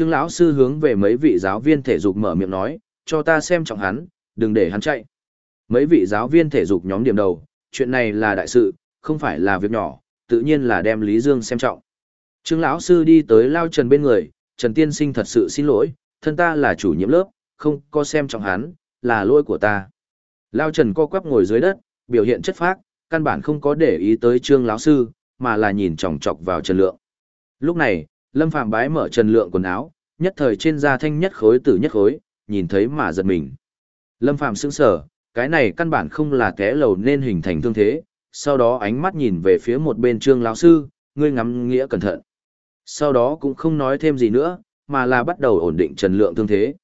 Trương lão sư hướng về mấy vị giáo viên thể dục mở miệng nói, cho ta xem trọng hắn, đừng để hắn chạy. Mấy vị giáo viên thể dục nhóm điểm đầu, chuyện này là đại sự, không phải là việc nhỏ, tự nhiên là đem Lý Dương xem trọng. Trương lão sư đi tới Lao Trần bên người, Trần Tiên Sinh thật sự xin lỗi, thân ta là chủ nhiệm lớp, không có xem trọng hắn, là lỗi của ta. Lao Trần co quắp ngồi dưới đất, biểu hiện chất phác, căn bản không có để ý tới Trương lão sư, mà là nhìn chòng chọc vào Trần Lượng. Lúc này, Lâm Phạm bái mở Trần Lượng quần áo, nhất thời trên da thanh nhất khối tử nhất khối, nhìn thấy mà giật mình. Lâm Phạm sững sờ, cái này căn bản không là té lầu nên hình thành thương thế, sau đó ánh mắt nhìn về phía một bên Trương lão sư, ngươi ngắm nghĩa cẩn thận. Sau đó cũng không nói thêm gì nữa, mà là bắt đầu ổn định Trần Lượng thương thế.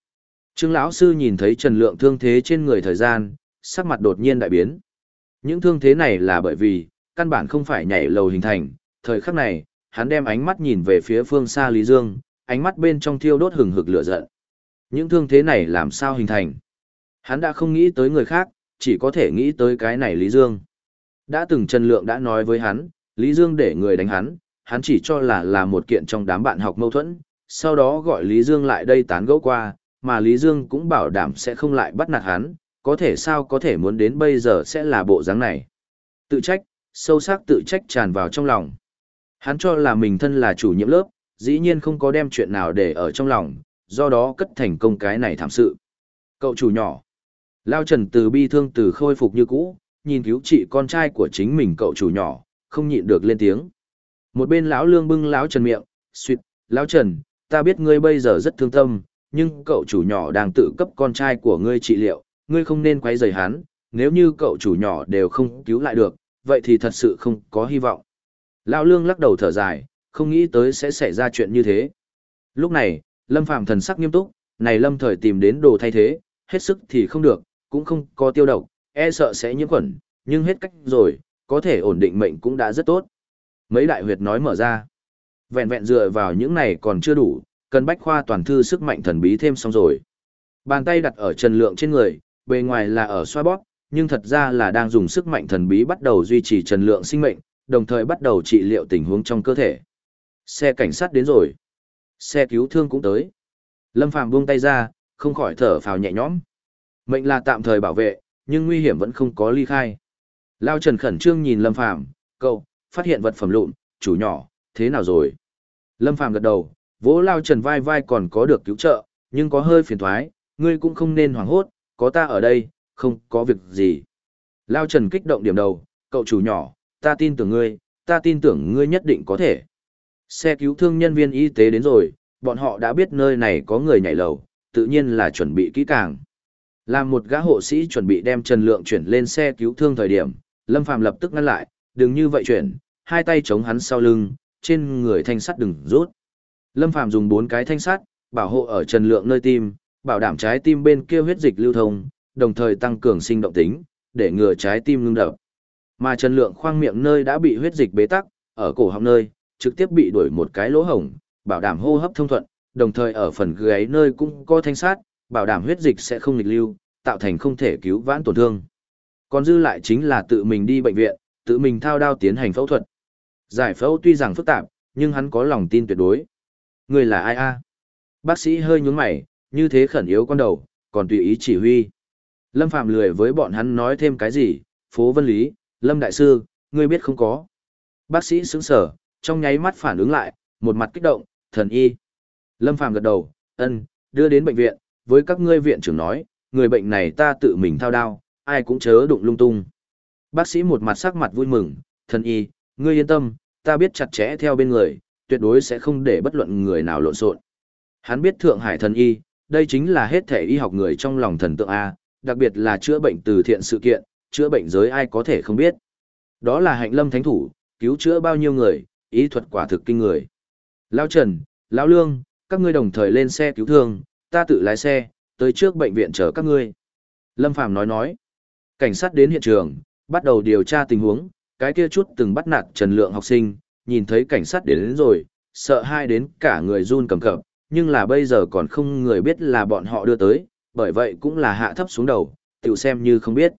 Trương lão sư nhìn thấy Trần Lượng thương thế trên người thời gian, sắc mặt đột nhiên đại biến. Những thương thế này là bởi vì, căn bản không phải nhảy lầu hình thành, thời khắc này, hắn đem ánh mắt nhìn về phía phương xa Lý Dương, ánh mắt bên trong thiêu đốt hừng hực lửa giận. Những thương thế này làm sao hình thành? Hắn đã không nghĩ tới người khác, chỉ có thể nghĩ tới cái này Lý Dương. Đã từng Trần Lượng đã nói với hắn, Lý Dương để người đánh hắn, hắn chỉ cho là là một kiện trong đám bạn học mâu thuẫn, sau đó gọi Lý Dương lại đây tán gẫu qua, mà Lý Dương cũng bảo đảm sẽ không lại bắt nạt hắn, có thể sao có thể muốn đến bây giờ sẽ là bộ dáng này. Tự trách, sâu sắc tự trách tràn vào trong lòng. Hắn cho là mình thân là chủ nhiệm lớp, dĩ nhiên không có đem chuyện nào để ở trong lòng, do đó cất thành công cái này thảm sự. Cậu chủ nhỏ. Lao Trần từ bi thương từ khôi phục như cũ, nhìn cứu trị con trai của chính mình cậu chủ nhỏ, không nhịn được lên tiếng. Một bên lão lương bưng lão Trần miệng, suýt, lão Trần, ta biết ngươi bây giờ rất thương tâm, nhưng cậu chủ nhỏ đang tự cấp con trai của ngươi trị liệu, ngươi không nên quấy rầy hắn, nếu như cậu chủ nhỏ đều không cứu lại được, vậy thì thật sự không có hy vọng. Lão lương lắc đầu thở dài, không nghĩ tới sẽ xảy ra chuyện như thế. Lúc này, Lâm Phàm thần sắc nghiêm túc, này Lâm thời tìm đến đồ thay thế, hết sức thì không được, cũng không có tiêu độc, e sợ sẽ nhiễm khuẩn, nhưng hết cách rồi, có thể ổn định mệnh cũng đã rất tốt. Mấy đại huyệt nói mở ra. Vẹn vẹn dựa vào những này còn chưa đủ, cần bách khoa toàn thư sức mạnh thần bí thêm xong rồi. Bàn tay đặt ở trần lượng trên người, bề ngoài là ở xoa bóp, nhưng thật ra là đang dùng sức mạnh thần bí bắt đầu duy trì trần lượng sinh mệnh, đồng thời bắt đầu trị liệu tình huống trong cơ thể. Xe cảnh sát đến rồi. Xe cứu thương cũng tới. Lâm Phàm buông tay ra, không khỏi thở phào nhẹ nhõm. Mệnh là tạm thời bảo vệ, nhưng nguy hiểm vẫn không có ly khai. Lao Trần khẩn trương nhìn Lâm Phàm, cậu, phát hiện vật phẩm lụn, chủ nhỏ, thế nào rồi? Lâm Phàm gật đầu, vỗ Lao Trần vai vai còn có được cứu trợ, nhưng có hơi phiền thoái, ngươi cũng không nên hoảng hốt, có ta ở đây, không có việc gì. Lao Trần kích động điểm đầu, cậu chủ nhỏ, ta tin tưởng ngươi, ta tin tưởng ngươi nhất định có thể. Xe cứu thương nhân viên y tế đến rồi, bọn họ đã biết nơi này có người nhảy lầu, tự nhiên là chuẩn bị kỹ càng. Làm một gã hộ sĩ chuẩn bị đem Trần Lượng chuyển lên xe cứu thương thời điểm, Lâm Phàm lập tức ngăn lại, đừng như vậy chuyển, hai tay chống hắn sau lưng, trên người thanh sắt đừng rút. Lâm Phàm dùng bốn cái thanh sắt, bảo hộ ở Trần Lượng nơi tim, bảo đảm trái tim bên kia huyết dịch lưu thông, đồng thời tăng cường sinh động tính, để ngừa trái tim ngưng đập. Mà Trần Lượng khoang miệng nơi đã bị huyết dịch bế tắc, ở cổ họng nơi, trực tiếp bị đuổi một cái lỗ hổng, bảo đảm hô hấp thông thuận, đồng thời ở phần gáy nơi cũng có thanh sát, bảo đảm huyết dịch sẽ không nghịch lưu, tạo thành không thể cứu vãn tổn thương. Còn dư lại chính là tự mình đi bệnh viện, tự mình thao đao tiến hành phẫu thuật. Giải phẫu tuy rằng phức tạp, nhưng hắn có lòng tin tuyệt đối. Người là ai a? Bác sĩ hơi nhướng mày, như thế khẩn yếu con đầu, còn tùy ý chỉ huy. Lâm Phạm lười với bọn hắn nói thêm cái gì, phố vân lý, Lâm Đại Sư, ngươi biết không có. Bác sĩ sững sở, trong nháy mắt phản ứng lại, một mặt kích động, thần y. Lâm Phàm gật đầu, ân, đưa đến bệnh viện, với các ngươi viện trưởng nói, người bệnh này ta tự mình thao đao, ai cũng chớ đụng lung tung. Bác sĩ một mặt sắc mặt vui mừng, thần y, ngươi yên tâm, ta biết chặt chẽ theo bên người, tuyệt đối sẽ không để bất luận người nào lộn xộn. Hắn biết Thượng Hải thần y, đây chính là hết thể y học người trong lòng thần tượng A, đặc biệt là chữa bệnh từ thiện sự kiện, chữa bệnh giới ai có thể không biết. Đó là hạnh lâm thánh thủ, cứu chữa bao nhiêu người, ý thuật quả thực kinh người. Lao Trần, lao Lương, các ngươi đồng thời lên xe cứu thương, ta tự lái xe, tới trước bệnh viện chờ các ngươi. Lâm Phàm nói nói. Cảnh sát đến hiện trường, bắt đầu điều tra tình huống, cái kia chút từng bắt nạt Trần Lượng học sinh, nhìn thấy cảnh sát đến, đến rồi, sợ hai đến cả người run cầm cập, nhưng là bây giờ còn không người biết là bọn họ đưa tới, bởi vậy cũng là hạ thấp xuống đầu, tiểu xem như không biết.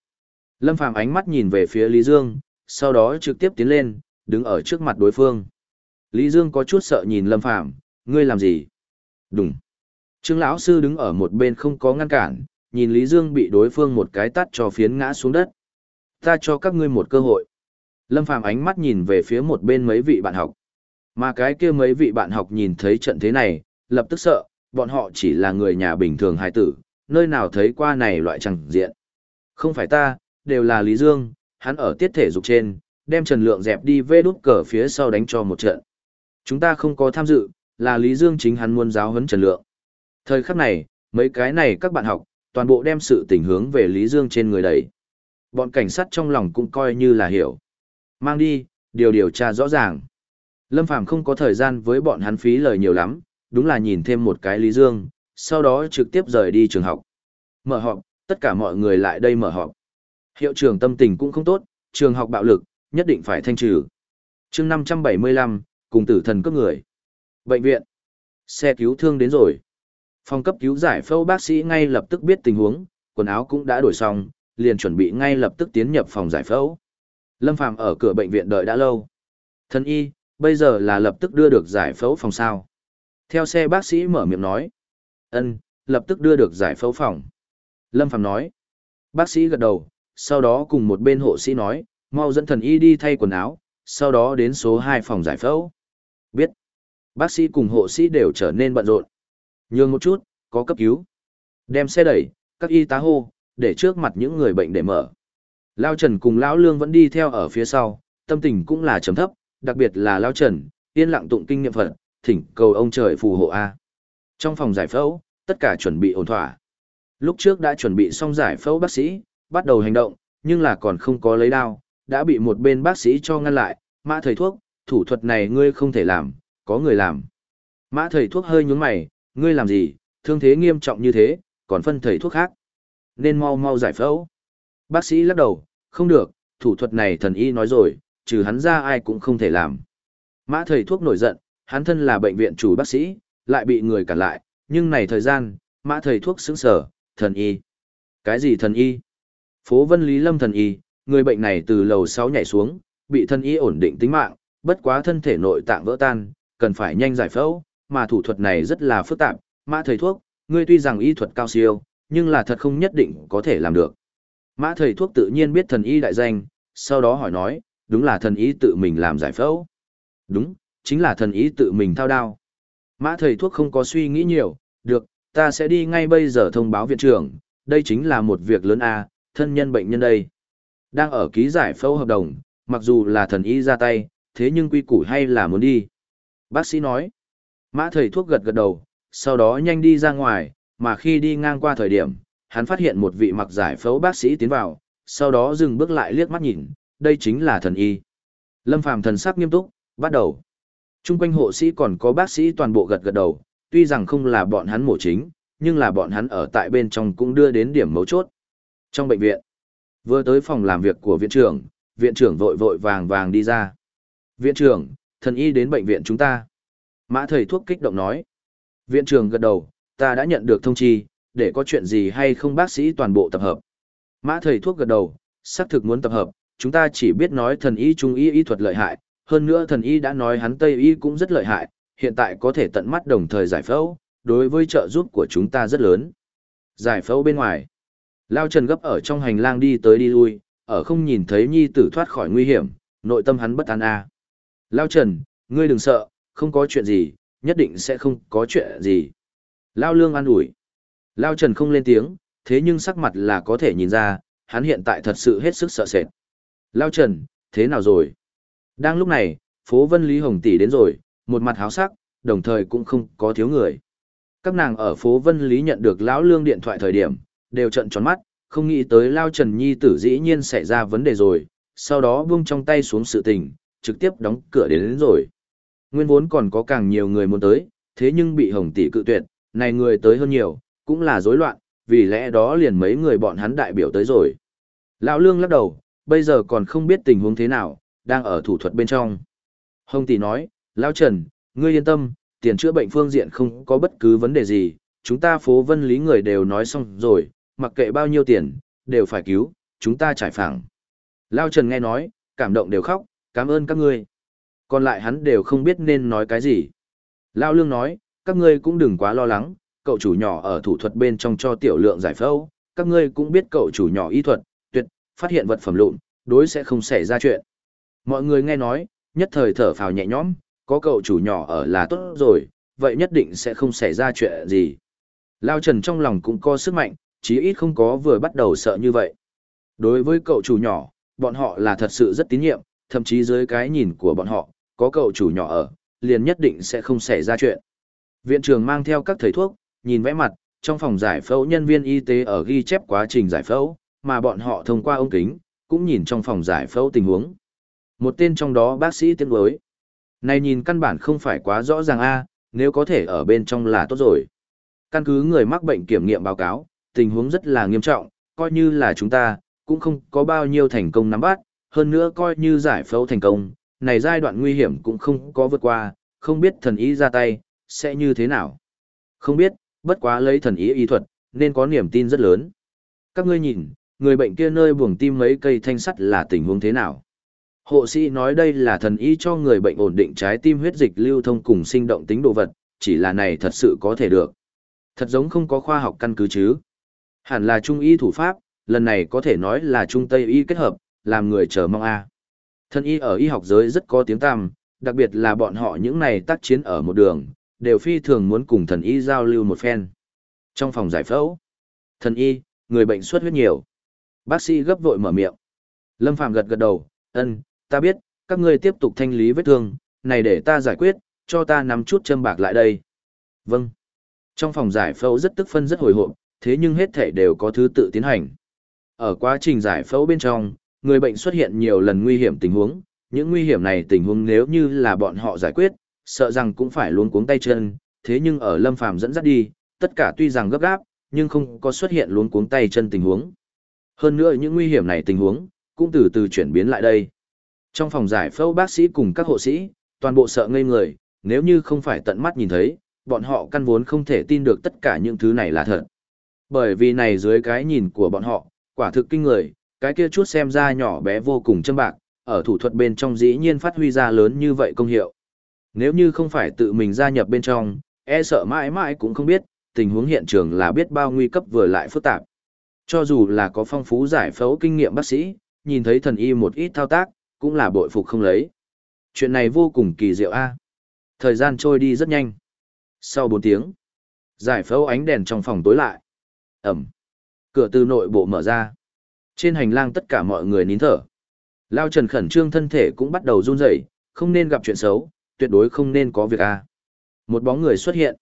Lâm Phàm ánh mắt nhìn về phía Lý Dương, sau đó trực tiếp tiến lên, đứng ở trước mặt đối phương. Lý Dương có chút sợ nhìn Lâm Phàm ngươi làm gì? Đúng. Trương lão sư đứng ở một bên không có ngăn cản, nhìn Lý Dương bị đối phương một cái tắt cho phiến ngã xuống đất. Ta cho các ngươi một cơ hội. Lâm Phàm ánh mắt nhìn về phía một bên mấy vị bạn học. Mà cái kia mấy vị bạn học nhìn thấy trận thế này, lập tức sợ, bọn họ chỉ là người nhà bình thường hài tử, nơi nào thấy qua này loại chẳng diện. Không phải ta, đều là Lý Dương, hắn ở tiết thể dục trên, đem Trần Lượng dẹp đi vê đút cờ phía sau đánh cho một trận. Chúng ta không có tham dự, là Lý Dương chính hắn muốn giáo huấn Trần Lượng. Thời khắc này, mấy cái này các bạn học, toàn bộ đem sự tình hướng về Lý Dương trên người đẩy. Bọn cảnh sát trong lòng cũng coi như là hiểu. Mang đi, điều điều tra rõ ràng. Lâm Phàm không có thời gian với bọn hắn phí lời nhiều lắm, đúng là nhìn thêm một cái Lý Dương, sau đó trực tiếp rời đi trường học. Mở họp, tất cả mọi người lại đây mở họp. Hiệu trưởng tâm tình cũng không tốt, trường học bạo lực, nhất định phải thanh trừ. chương 575, cùng tử thần cấp người. Bệnh viện. Xe cứu thương đến rồi. Phòng cấp cứu giải phẫu bác sĩ ngay lập tức biết tình huống, quần áo cũng đã đổi xong, liền chuẩn bị ngay lập tức tiến nhập phòng giải phẫu. Lâm Phàm ở cửa bệnh viện đợi đã lâu. Thân y, bây giờ là lập tức đưa được giải phẫu phòng sao. Theo xe bác sĩ mở miệng nói. ân lập tức đưa được giải phẫu phòng. Lâm Phàm nói. Bác sĩ gật đầu, sau đó cùng một bên hộ sĩ nói, mau dẫn thần y đi thay quần áo, sau đó đến số 2 phòng giải phẫu. Biết. Bác sĩ cùng hộ sĩ đều trở nên bận rộn. Nhường một chút, có cấp cứu. Đem xe đẩy, các y tá hô, để trước mặt những người bệnh để mở. Lao Trần cùng Lão Lương vẫn đi theo ở phía sau, tâm tình cũng là trầm thấp, đặc biệt là Lao Trần, yên lặng tụng kinh niệm Phật, thỉnh cầu ông trời phù hộ A. Trong phòng giải phẫu, tất cả chuẩn bị ổn thỏa. Lúc trước đã chuẩn bị xong giải phẫu bác sĩ, bắt đầu hành động, nhưng là còn không có lấy đao, đã bị một bên bác sĩ cho ngăn lại, mã thầy thuốc, thủ thuật này ngươi không thể làm, có người làm. Mã thầy thuốc hơi nhúng mày, ngươi làm gì, thương thế nghiêm trọng như thế, còn phân thầy thuốc khác. Nên mau mau giải phẫu. Bác sĩ lắc đầu, không được, thủ thuật này thần y nói rồi, trừ hắn ra ai cũng không thể làm. Mã thầy thuốc nổi giận, hắn thân là bệnh viện chủ bác sĩ, lại bị người cản lại, nhưng này thời gian, mã thầy thuốc xứng sở, thần y. Cái gì thần y? Phố Vân Lý Lâm thần y, người bệnh này từ lầu 6 nhảy xuống, bị thần y ổn định tính mạng, bất quá thân thể nội tạng vỡ tan, cần phải nhanh giải phẫu, mà thủ thuật này rất là phức tạp, mã thầy thuốc, ngươi tuy rằng y thuật cao siêu, nhưng là thật không nhất định có thể làm được. Mã thầy thuốc tự nhiên biết thần y đại danh, sau đó hỏi nói, đúng là thần y tự mình làm giải phẫu. Đúng, chính là thần y tự mình thao đao. Mã thầy thuốc không có suy nghĩ nhiều, được, ta sẽ đi ngay bây giờ thông báo viện trưởng, đây chính là một việc lớn a, thân nhân bệnh nhân đây. Đang ở ký giải phẫu hợp đồng, mặc dù là thần y ra tay, thế nhưng quy củ hay là muốn đi. Bác sĩ nói, mã thầy thuốc gật gật đầu, sau đó nhanh đi ra ngoài, mà khi đi ngang qua thời điểm, hắn phát hiện một vị mặc giải phẫu bác sĩ tiến vào, sau đó dừng bước lại liếc mắt nhìn, đây chính là thần y. Lâm Phàm thần sắc nghiêm túc, bắt đầu. Trung quanh hộ sĩ còn có bác sĩ toàn bộ gật gật đầu, tuy rằng không là bọn hắn mổ chính, nhưng là bọn hắn ở tại bên trong cũng đưa đến điểm mấu chốt. Trong bệnh viện, vừa tới phòng làm việc của viện trưởng, viện trưởng vội vội vàng vàng đi ra. Viện trưởng, thần y đến bệnh viện chúng ta. Mã thầy thuốc kích động nói. Viện trưởng gật đầu, ta đã nhận được thông chi, để có chuyện gì hay không bác sĩ toàn bộ tập hợp. Mã thầy thuốc gật đầu, xác thực muốn tập hợp, chúng ta chỉ biết nói thần y trung y y thuật lợi hại, hơn nữa thần y đã nói hắn tây y cũng rất lợi hại, hiện tại có thể tận mắt đồng thời giải phẫu, đối với trợ giúp của chúng ta rất lớn. Giải phẫu bên ngoài. Lao Trần gấp ở trong hành lang đi tới đi lui, ở không nhìn thấy nhi tử thoát khỏi nguy hiểm, nội tâm hắn bất an a. À. Lao Trần, ngươi đừng sợ, không có chuyện gì, nhất định sẽ không có chuyện gì. Lao Lương an ủi. Lao Trần không lên tiếng, thế nhưng sắc mặt là có thể nhìn ra, hắn hiện tại thật sự hết sức sợ sệt. Lao Trần, thế nào rồi? Đang lúc này, phố Vân Lý Hồng Tỷ đến rồi, một mặt háo sắc, đồng thời cũng không có thiếu người. Các nàng ở phố Vân Lý nhận được lão lương điện thoại thời điểm, đều trận tròn mắt, không nghĩ tới Lao Trần Nhi tử dĩ nhiên xảy ra vấn đề rồi, sau đó buông trong tay xuống sự tình, trực tiếp đóng cửa đến, đến rồi. Nguyên vốn còn có càng nhiều người muốn tới, thế nhưng bị Hồng Tỷ cự tuyệt, này người tới hơn nhiều, cũng là rối loạn, vì lẽ đó liền mấy người bọn hắn đại biểu tới rồi. Lão Lương lắc đầu, bây giờ còn không biết tình huống thế nào, đang ở thủ thuật bên trong. Hồng Tỷ nói, Lão Trần, ngươi yên tâm, tiền chữa bệnh phương diện không có bất cứ vấn đề gì, chúng ta phố vân lý người đều nói xong rồi, mặc kệ bao nhiêu tiền, đều phải cứu, chúng ta trải phẳng. Lão Trần nghe nói, cảm động đều khóc, cảm ơn các ngươi. Còn lại hắn đều không biết nên nói cái gì. Lão Lương nói, các ngươi cũng đừng quá lo lắng, cậu chủ nhỏ ở thủ thuật bên trong cho tiểu lượng giải phẫu, các ngươi cũng biết cậu chủ nhỏ y thuật, tuyệt, phát hiện vật phẩm lụn, đối sẽ không xảy ra chuyện. Mọi người nghe nói, nhất thời thở phào nhẹ nhõm, có cậu chủ nhỏ ở là tốt rồi, vậy nhất định sẽ không xảy ra chuyện gì. Lao Trần trong lòng cũng có sức mạnh, chí ít không có vừa bắt đầu sợ như vậy. Đối với cậu chủ nhỏ, bọn họ là thật sự rất tín nhiệm, thậm chí dưới cái nhìn của bọn họ, có cậu chủ nhỏ ở, liền nhất định sẽ không xảy ra chuyện. Viện trường mang theo các thầy thuốc, nhìn vẽ mặt, trong phòng giải phẫu nhân viên y tế ở ghi chép quá trình giải phẫu, mà bọn họ thông qua ống kính, cũng nhìn trong phòng giải phẫu tình huống. Một tên trong đó bác sĩ tiếng đối. Này nhìn căn bản không phải quá rõ ràng a, nếu có thể ở bên trong là tốt rồi. Căn cứ người mắc bệnh kiểm nghiệm báo cáo, tình huống rất là nghiêm trọng, coi như là chúng ta, cũng không có bao nhiêu thành công nắm bắt, hơn nữa coi như giải phẫu thành công, này giai đoạn nguy hiểm cũng không có vượt qua, không biết thần ý ra tay, sẽ như thế nào. Không biết, bất quá lấy thần ý y thuật, nên có niềm tin rất lớn. Các ngươi nhìn, người bệnh kia nơi buồng tim mấy cây thanh sắt là tình huống thế nào? Hộ sĩ nói đây là thần ý cho người bệnh ổn định trái tim huyết dịch lưu thông cùng sinh động tính đồ vật, chỉ là này thật sự có thể được. Thật giống không có khoa học căn cứ chứ. Hẳn là trung y thủ pháp, lần này có thể nói là trung tây y kết hợp, làm người chờ mong a. Thần y ở y học giới rất có tiếng tăm, đặc biệt là bọn họ những này tác chiến ở một đường, đều phi thường muốn cùng thần y giao lưu một phen. Trong phòng giải phẫu, thần y, người bệnh xuất huyết nhiều. Bác sĩ gấp vội mở miệng. Lâm Phàm gật gật đầu, ân, ta biết, các ngươi tiếp tục thanh lý vết thương, này để ta giải quyết, cho ta nắm chút châm bạc lại đây. Vâng. Trong phòng giải phẫu rất tức phân rất hồi hộp, thế nhưng hết thể đều có thứ tự tiến hành. Ở quá trình giải phẫu bên trong, người bệnh xuất hiện nhiều lần nguy hiểm tình huống, những nguy hiểm này tình huống nếu như là bọn họ giải quyết, sợ rằng cũng phải luống cuống tay chân, thế nhưng ở Lâm Phàm dẫn dắt đi, tất cả tuy rằng gấp gáp, nhưng không có xuất hiện luống cuống tay chân tình huống. Hơn nữa những nguy hiểm này tình huống, cũng từ từ chuyển biến lại đây. Trong phòng giải phẫu bác sĩ cùng các hộ sĩ, toàn bộ sợ ngây người, nếu như không phải tận mắt nhìn thấy, bọn họ căn vốn không thể tin được tất cả những thứ này là thật. Bởi vì này dưới cái nhìn của bọn họ, quả thực kinh người, cái kia chút xem ra nhỏ bé vô cùng châm bạc, ở thủ thuật bên trong dĩ nhiên phát huy ra lớn như vậy công hiệu. Nếu như không phải tự mình gia nhập bên trong, e sợ mãi mãi cũng không biết, tình huống hiện trường là biết bao nguy cấp vừa lại phức tạp. Cho dù là có phong phú giải phẫu kinh nghiệm bác sĩ, nhìn thấy thần y một ít thao tác, cũng là bội phục không lấy. Chuyện này vô cùng kỳ diệu a. Thời gian trôi đi rất nhanh. Sau 4 tiếng, giải phẫu ánh đèn trong phòng tối lại. Ẩm. Cửa từ nội bộ mở ra. Trên hành lang tất cả mọi người nín thở. Lao Trần khẩn trương thân thể cũng bắt đầu run rẩy, không nên gặp chuyện xấu, tuyệt đối không nên có việc a. Một bóng người xuất hiện.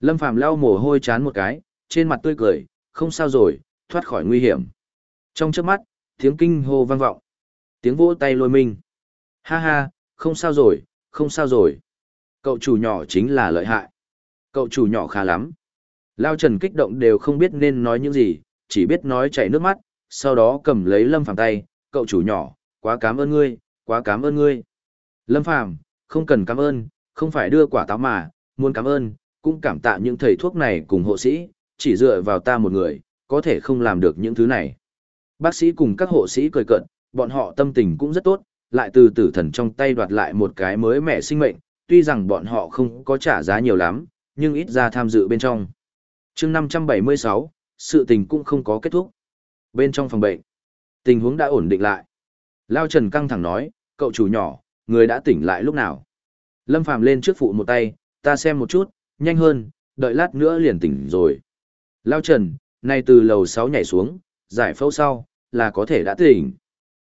Lâm Phàm lau mồ hôi chán một cái, trên mặt tươi cười, không sao rồi, thoát khỏi nguy hiểm. Trong chớp mắt, tiếng kinh hô vang vọng. Tiếng vỗ tay lôi minh. Ha ha, không sao rồi, không sao rồi. Cậu chủ nhỏ chính là lợi hại. Cậu chủ nhỏ khá lắm. Lao Trần kích động đều không biết nên nói những gì, chỉ biết nói chảy nước mắt, sau đó cầm lấy Lâm Phàm tay, cậu chủ nhỏ, quá cảm ơn ngươi, quá cảm ơn ngươi. Lâm Phàm không cần cảm ơn, không phải đưa quả táo mà, muốn cảm ơn, cũng cảm tạ những thầy thuốc này cùng hộ sĩ, chỉ dựa vào ta một người, có thể không làm được những thứ này. Bác sĩ cùng các hộ sĩ cười cận, bọn họ tâm tình cũng rất tốt, lại từ tử thần trong tay đoạt lại một cái mới mẻ sinh mệnh, tuy rằng bọn họ không có trả giá nhiều lắm, nhưng ít ra tham dự bên trong chương 576, sự tình cũng không có kết thúc. Bên trong phòng bệnh, tình huống đã ổn định lại. Lao Trần căng thẳng nói, cậu chủ nhỏ, người đã tỉnh lại lúc nào. Lâm Phàm lên trước phụ một tay, ta xem một chút, nhanh hơn, đợi lát nữa liền tỉnh rồi. Lao Trần, nay từ lầu 6 nhảy xuống, giải phẫu sau, là có thể đã tỉnh.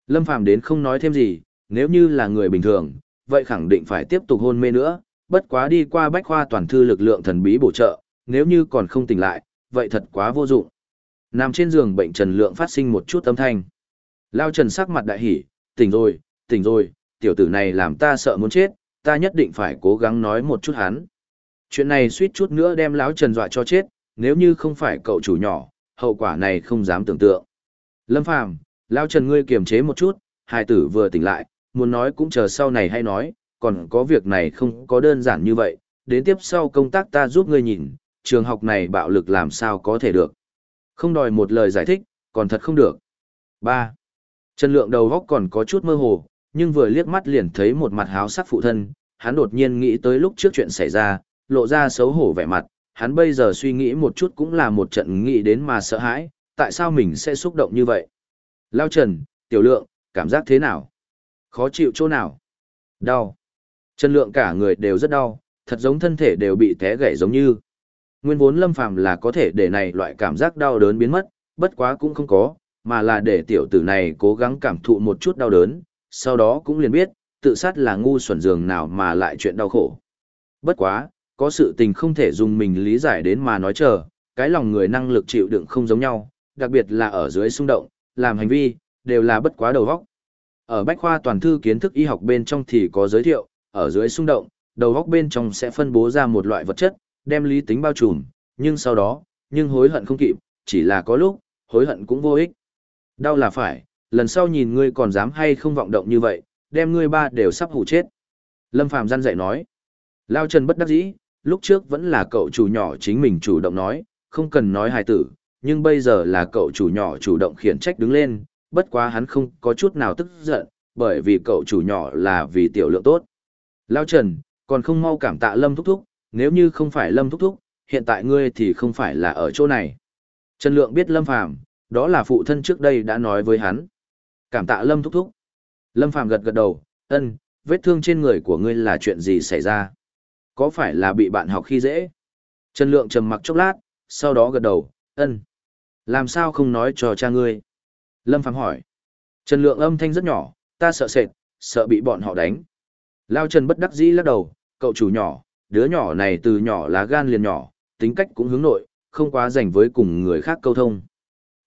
Lâm Phàm đến không nói thêm gì, nếu như là người bình thường, vậy khẳng định phải tiếp tục hôn mê nữa, bất quá đi qua bách khoa toàn thư lực lượng thần bí bổ trợ, nếu như còn không tỉnh lại, vậy thật quá vô dụng. Nằm trên giường bệnh Trần Lượng phát sinh một chút âm thanh. Lao Trần sắc mặt đại hỉ, tỉnh rồi, tỉnh rồi, tiểu tử này làm ta sợ muốn chết, ta nhất định phải cố gắng nói một chút hắn. Chuyện này suýt chút nữa đem lão Trần dọa cho chết, nếu như không phải cậu chủ nhỏ, hậu quả này không dám tưởng tượng. Lâm Phàm, lão Trần ngươi kiềm chế một chút, hai tử vừa tỉnh lại, muốn nói cũng chờ sau này hay nói, còn có việc này không có đơn giản như vậy, đến tiếp sau công tác ta giúp ngươi nhìn, trường học này bạo lực làm sao có thể được. Không đòi một lời giải thích, còn thật không được. 3. Trần Lượng đầu góc còn có chút mơ hồ, nhưng vừa liếc mắt liền thấy một mặt háo sắc phụ thân, hắn đột nhiên nghĩ tới lúc trước chuyện xảy ra, lộ ra xấu hổ vẻ mặt, hắn bây giờ suy nghĩ một chút cũng là một trận nghĩ đến mà sợ hãi, tại sao mình sẽ xúc động như vậy. Lao Trần, Tiểu Lượng, cảm giác thế nào? Khó chịu chỗ nào? Đau. Trần Lượng cả người đều rất đau, thật giống thân thể đều bị té gãy giống như. Nguyên vốn Lâm Phàm là có thể để này loại cảm giác đau đớn biến mất, bất quá cũng không có, mà là để tiểu tử này cố gắng cảm thụ một chút đau đớn, sau đó cũng liền biết, tự sát là ngu xuẩn dường nào mà lại chuyện đau khổ. Bất quá, có sự tình không thể dùng mình lý giải đến mà nói chờ, cái lòng người năng lực chịu đựng không giống nhau, đặc biệt là ở dưới xung động, làm hành vi, đều là bất quá đầu vóc. Ở bách khoa toàn thư kiến thức y học bên trong thì có giới thiệu, ở dưới xung động, đầu vóc bên trong sẽ phân bố ra một loại vật chất, đem lý tính bao trùm, nhưng sau đó, nhưng hối hận không kịp, chỉ là có lúc, hối hận cũng vô ích. Đau là phải, lần sau nhìn ngươi còn dám hay không vọng động như vậy, đem ngươi ba đều sắp hủ chết. Lâm Phàm gian dạy nói. Lao Trần bất đắc dĩ, lúc trước vẫn là cậu chủ nhỏ chính mình chủ động nói, không cần nói hài tử, nhưng bây giờ là cậu chủ nhỏ chủ động khiển trách đứng lên, bất quá hắn không có chút nào tức giận, bởi vì cậu chủ nhỏ là vì tiểu lượng tốt. Lao Trần, còn không mau cảm tạ Lâm Thúc Thúc, nếu như không phải Lâm Thúc Thúc, hiện tại ngươi thì không phải là ở chỗ này. Trần Lượng biết Lâm Phàm đó là phụ thân trước đây đã nói với hắn. Cảm tạ Lâm Thúc Thúc. Lâm Phàm gật gật đầu, ân, vết thương trên người của ngươi là chuyện gì xảy ra? Có phải là bị bạn học khi dễ? Trần Lượng trầm mặc chốc lát, sau đó gật đầu, ân. Làm sao không nói cho cha ngươi? Lâm Phàm hỏi. Trần Lượng âm thanh rất nhỏ, ta sợ sệt, sợ bị bọn họ đánh. Lao Trần bất đắc dĩ lắc đầu, cậu chủ nhỏ, đứa nhỏ này từ nhỏ lá gan liền nhỏ, tính cách cũng hướng nội, không quá rảnh với cùng người khác câu thông.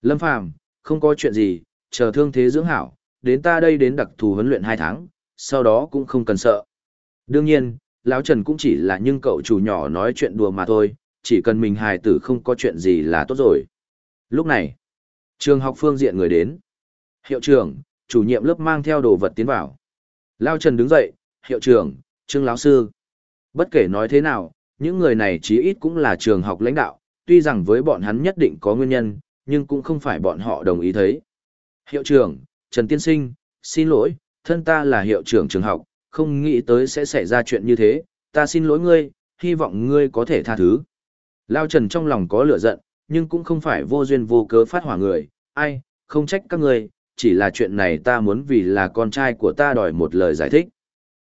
Lâm Phàm, không có chuyện gì, chờ thương thế dưỡng hảo, đến ta đây đến đặc thù huấn luyện 2 tháng, sau đó cũng không cần sợ. Đương nhiên, lão Trần cũng chỉ là nhưng cậu chủ nhỏ nói chuyện đùa mà thôi, chỉ cần mình hài tử không có chuyện gì là tốt rồi. Lúc này, trường học phương diện người đến. Hiệu trưởng, chủ nhiệm lớp mang theo đồ vật tiến vào. Lao Trần đứng dậy, hiệu trưởng, trương lão sư. Bất kể nói thế nào, những người này chí ít cũng là trường học lãnh đạo, tuy rằng với bọn hắn nhất định có nguyên nhân, nhưng cũng không phải bọn họ đồng ý thấy. Hiệu trưởng, Trần Tiên Sinh, xin lỗi, thân ta là hiệu trưởng trường học, không nghĩ tới sẽ xảy ra chuyện như thế, ta xin lỗi ngươi, hy vọng ngươi có thể tha thứ. Lao Trần trong lòng có lửa giận, nhưng cũng không phải vô duyên vô cớ phát hỏa người, ai, không trách các ngươi, chỉ là chuyện này ta muốn vì là con trai của ta đòi một lời giải thích.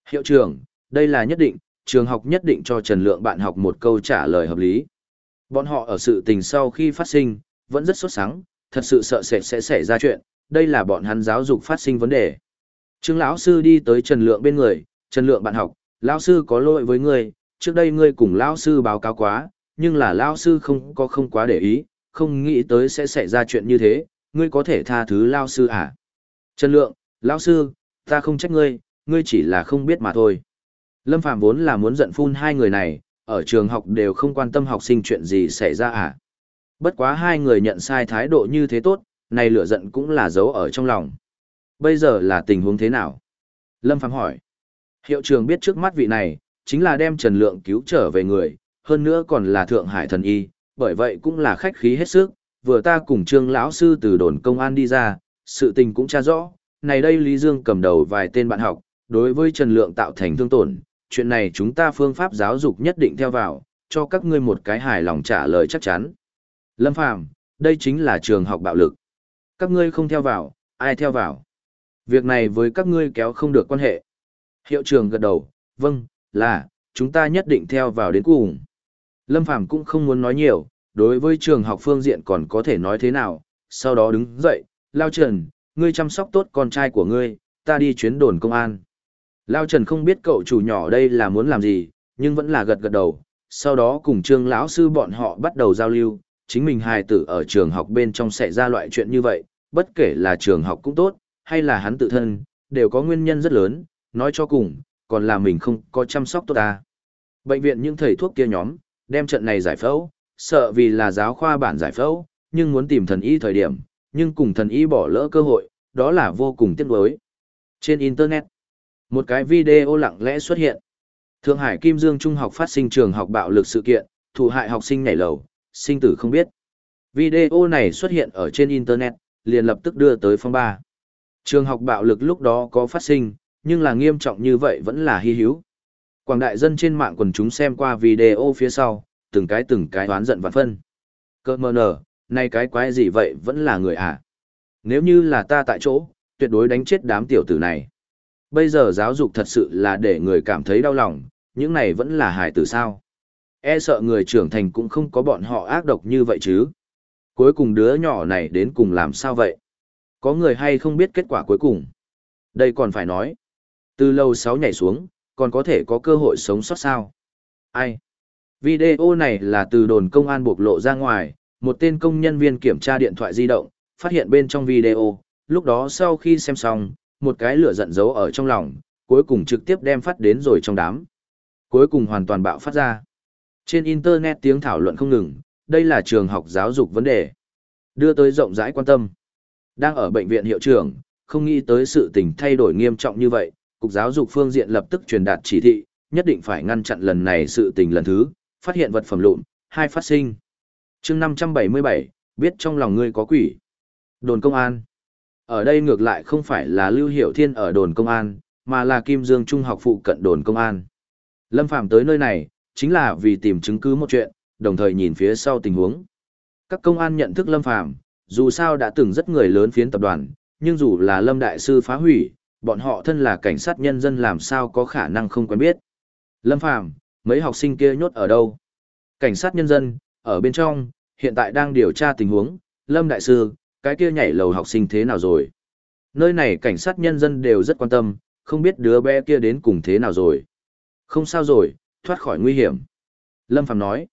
Hiệu trưởng, đây là nhất định, trường học nhất định cho Trần Lượng bạn học một câu trả lời hợp lý. Bọn họ ở sự tình sau khi phát sinh, vẫn rất sốt sắng, thật sự sợ sệt sẽ xảy ra chuyện, đây là bọn hắn giáo dục phát sinh vấn đề. Trương lão sư đi tới Trần Lượng bên người, "Trần Lượng bạn học, lão sư có lỗi với ngươi, trước đây ngươi cùng lão sư báo cáo quá, nhưng là lão sư không có không quá để ý, không nghĩ tới sẽ xảy ra chuyện như thế, ngươi có thể tha thứ lão sư à?" Trần Lượng, "Lão sư, ta không trách ngươi, ngươi chỉ là không biết mà thôi." Lâm Phạm vốn là muốn giận phun hai người này, ở trường học đều không quan tâm học sinh chuyện gì xảy ra à. Bất quá hai người nhận sai thái độ như thế tốt, này lửa giận cũng là giấu ở trong lòng. Bây giờ là tình huống thế nào? Lâm Phàm hỏi. Hiệu trường biết trước mắt vị này, chính là đem Trần Lượng cứu trở về người, hơn nữa còn là Thượng Hải thần y, bởi vậy cũng là khách khí hết sức, vừa ta cùng Trương lão sư từ đồn công an đi ra, sự tình cũng tra rõ, này đây Lý Dương cầm đầu vài tên bạn học, đối với Trần Lượng tạo thành thương tổn, chuyện này chúng ta phương pháp giáo dục nhất định theo vào, cho các ngươi một cái hài lòng trả lời chắc chắn. Lâm Phàm, đây chính là trường học bạo lực. Các ngươi không theo vào, ai theo vào? Việc này với các ngươi kéo không được quan hệ. Hiệu trưởng gật đầu, vâng, là, chúng ta nhất định theo vào đến cùng. Lâm Phàm cũng không muốn nói nhiều, đối với trường học phương diện còn có thể nói thế nào, sau đó đứng dậy, Lao Trần, ngươi chăm sóc tốt con trai của ngươi, ta đi chuyến đồn công an. Lao Trần không biết cậu chủ nhỏ đây là muốn làm gì, nhưng vẫn là gật gật đầu, sau đó cùng trương lão sư bọn họ bắt đầu giao lưu, chính mình hài tử ở trường học bên trong xảy ra loại chuyện như vậy, bất kể là trường học cũng tốt, hay là hắn tự thân, đều có nguyên nhân rất lớn, nói cho cùng, còn là mình không có chăm sóc tốt ta. Bệnh viện những thầy thuốc kia nhóm, đem trận này giải phẫu, sợ vì là giáo khoa bản giải phẫu, nhưng muốn tìm thần y thời điểm, nhưng cùng thần y bỏ lỡ cơ hội, đó là vô cùng tiếc nuối. Trên Internet, một cái video lặng lẽ xuất hiện. Thượng Hải Kim Dương Trung học phát sinh trường học bạo lực sự kiện, thủ hại học sinh nhảy lầu, sinh tử không biết. Video này xuất hiện ở trên Internet, liền lập tức đưa tới phong ba. Trường học bạo lực lúc đó có phát sinh, nhưng là nghiêm trọng như vậy vẫn là hy hữu. Quảng đại dân trên mạng quần chúng xem qua video phía sau, từng cái từng cái đoán giận vạn phân. Cơ mờ nở, này cái quái gì vậy vẫn là người à? Nếu như là ta tại chỗ, tuyệt đối đánh chết đám tiểu tử này. Bây giờ giáo dục thật sự là để người cảm thấy đau lòng, những này vẫn là hài tử sao. E sợ người trưởng thành cũng không có bọn họ ác độc như vậy chứ. Cuối cùng đứa nhỏ này đến cùng làm sao vậy? Có người hay không biết kết quả cuối cùng? Đây còn phải nói. Từ lâu sáu nhảy xuống, còn có thể có cơ hội sống sót sao? Ai? Video này là từ đồn công an bộc lộ ra ngoài, một tên công nhân viên kiểm tra điện thoại di động, phát hiện bên trong video, lúc đó sau khi xem xong, một cái lửa giận giấu ở trong lòng, cuối cùng trực tiếp đem phát đến rồi trong đám. Cuối cùng hoàn toàn bạo phát ra. Trên Internet tiếng thảo luận không ngừng, đây là trường học giáo dục vấn đề. Đưa tới rộng rãi quan tâm. Đang ở bệnh viện hiệu trưởng, không nghĩ tới sự tình thay đổi nghiêm trọng như vậy, Cục Giáo dục phương diện lập tức truyền đạt chỉ thị, nhất định phải ngăn chặn lần này sự tình lần thứ, phát hiện vật phẩm lụn, hai phát sinh. chương 577, biết trong lòng ngươi có quỷ. Đồn công an. Ở đây ngược lại không phải là Lưu Hiểu Thiên ở đồn công an, mà là Kim Dương Trung học phụ cận đồn công an. Lâm Phàm tới nơi này, chính là vì tìm chứng cứ một chuyện, đồng thời nhìn phía sau tình huống. Các công an nhận thức Lâm Phàm dù sao đã từng rất người lớn phiến tập đoàn, nhưng dù là Lâm Đại Sư phá hủy, bọn họ thân là cảnh sát nhân dân làm sao có khả năng không quen biết. Lâm Phàm mấy học sinh kia nhốt ở đâu? Cảnh sát nhân dân, ở bên trong, hiện tại đang điều tra tình huống, Lâm Đại Sư, cái kia nhảy lầu học sinh thế nào rồi? Nơi này cảnh sát nhân dân đều rất quan tâm, không biết đứa bé kia đến cùng thế nào rồi. Không sao rồi, thoát khỏi nguy hiểm. Lâm Phàm nói,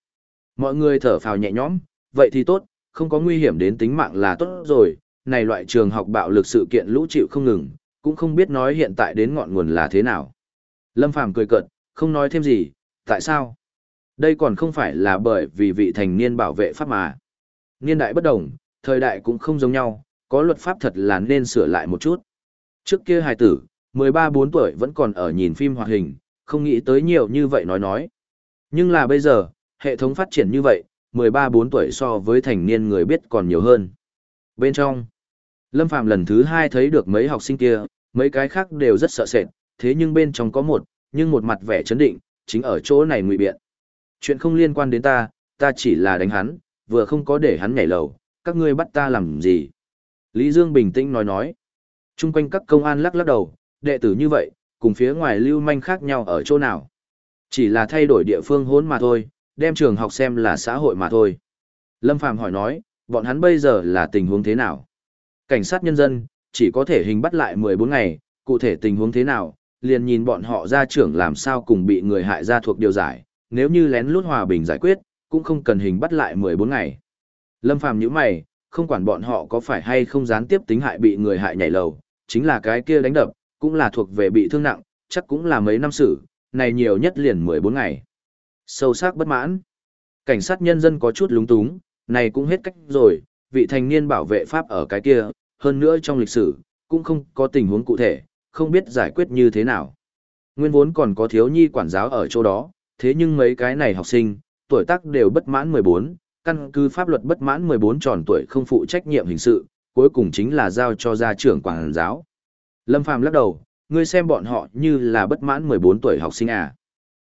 mọi người thở phào nhẹ nhõm, vậy thì tốt, không có nguy hiểm đến tính mạng là tốt rồi, này loại trường học bạo lực sự kiện lũ chịu không ngừng, cũng không biết nói hiện tại đến ngọn nguồn là thế nào. Lâm Phàm cười cợt, không nói thêm gì, tại sao? Đây còn không phải là bởi vì vị thành niên bảo vệ pháp mà. Niên đại bất đồng, thời đại cũng không giống nhau, có luật pháp thật là nên sửa lại một chút. Trước kia hài tử, 13-4 tuổi vẫn còn ở nhìn phim hoạt hình, không nghĩ tới nhiều như vậy nói nói. Nhưng là bây giờ, hệ thống phát triển như vậy, 13-4 tuổi so với thành niên người biết còn nhiều hơn. Bên trong, Lâm Phàm lần thứ hai thấy được mấy học sinh kia, mấy cái khác đều rất sợ sệt, thế nhưng bên trong có một, nhưng một mặt vẻ chấn định, chính ở chỗ này ngụy biện. Chuyện không liên quan đến ta, ta chỉ là đánh hắn, vừa không có để hắn nhảy lầu, các ngươi bắt ta làm gì? Lý Dương bình tĩnh nói nói. Trung quanh các công an lắc lắc đầu, đệ tử như vậy, cùng phía ngoài lưu manh khác nhau ở chỗ nào? Chỉ là thay đổi địa phương hốn mà thôi, đem trường học xem là xã hội mà thôi. Lâm Phàm hỏi nói, bọn hắn bây giờ là tình huống thế nào? Cảnh sát nhân dân, chỉ có thể hình bắt lại 14 ngày, cụ thể tình huống thế nào, liền nhìn bọn họ ra trưởng làm sao cùng bị người hại ra thuộc điều giải, nếu như lén lút hòa bình giải quyết, cũng không cần hình bắt lại 14 ngày. Lâm Phàm nhíu mày, không quản bọn họ có phải hay không gián tiếp tính hại bị người hại nhảy lầu, chính là cái kia đánh đập, cũng là thuộc về bị thương nặng, chắc cũng là mấy năm xử, này nhiều nhất liền 14 ngày. Sâu sắc bất mãn. Cảnh sát nhân dân có chút lúng túng, này cũng hết cách rồi, vị thanh niên bảo vệ Pháp ở cái kia, hơn nữa trong lịch sử, cũng không có tình huống cụ thể, không biết giải quyết như thế nào. Nguyên vốn còn có thiếu nhi quản giáo ở chỗ đó, thế nhưng mấy cái này học sinh, tuổi tác đều bất mãn 14, căn cứ pháp luật bất mãn 14 tròn tuổi không phụ trách nhiệm hình sự, cuối cùng chính là giao cho gia trưởng quản giáo. Lâm Phàm lắc đầu, ngươi xem bọn họ như là bất mãn 14 tuổi học sinh à.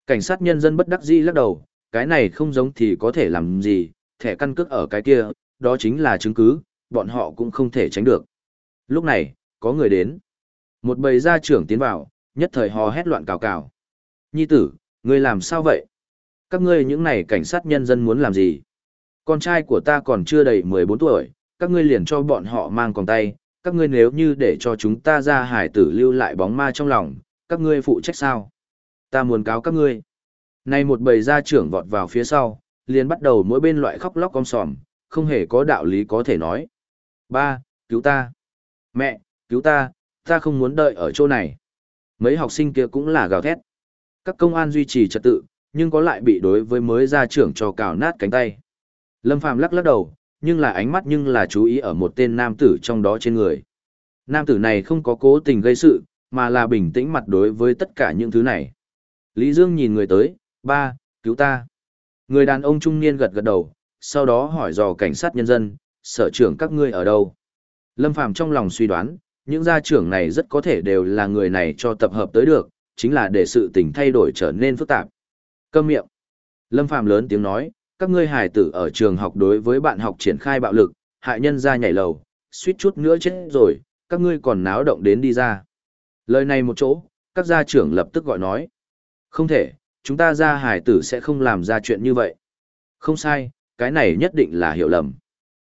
Cảnh sát nhân dân bất đắc dĩ lắc đầu, cái này không giống thì có thể làm gì, thẻ căn cước ở cái kia, đó chính là chứng cứ, bọn họ cũng không thể tránh được. Lúc này, có người đến. Một bầy gia trưởng tiến vào, nhất thời hò hét loạn cào cào. Nhi tử, ngươi làm sao vậy? Các ngươi những này cảnh sát nhân dân muốn làm gì? Con trai của ta còn chưa đầy 14 tuổi, các ngươi liền cho bọn họ mang còn tay, các ngươi nếu như để cho chúng ta ra hải tử lưu lại bóng ma trong lòng, các ngươi phụ trách sao? Ta muốn cáo các ngươi. Nay một bầy gia trưởng vọt vào phía sau, liền bắt đầu mỗi bên loại khóc lóc con sòm, không hề có đạo lý có thể nói. Ba, cứu ta. Mẹ, cứu ta, ta không muốn đợi ở chỗ này. Mấy học sinh kia cũng là gào thét. Các công an duy trì trật tự, nhưng có lại bị đối với mới gia trưởng cho cào nát cánh tay. Lâm Phàm lắc lắc đầu, nhưng là ánh mắt nhưng là chú ý ở một tên nam tử trong đó trên người. Nam tử này không có cố tình gây sự, mà là bình tĩnh mặt đối với tất cả những thứ này. Lý Dương nhìn người tới, ba, cứu ta. Người đàn ông trung niên gật gật đầu, sau đó hỏi dò cảnh sát nhân dân, sở trưởng các ngươi ở đâu. Lâm Phàm trong lòng suy đoán, những gia trưởng này rất có thể đều là người này cho tập hợp tới được, chính là để sự tình thay đổi trở nên phức tạp. Câm miệng. Lâm Phàm lớn tiếng nói, các ngươi hài tử ở trường học đối với bạn học triển khai bạo lực, hại nhân ra nhảy lầu, suýt chút nữa chết rồi, các ngươi còn náo động đến đi ra. Lời này một chỗ, các gia trưởng lập tức gọi nói. Không thể, chúng ta ra hài tử sẽ không làm ra chuyện như vậy. Không sai, cái này nhất định là hiểu lầm.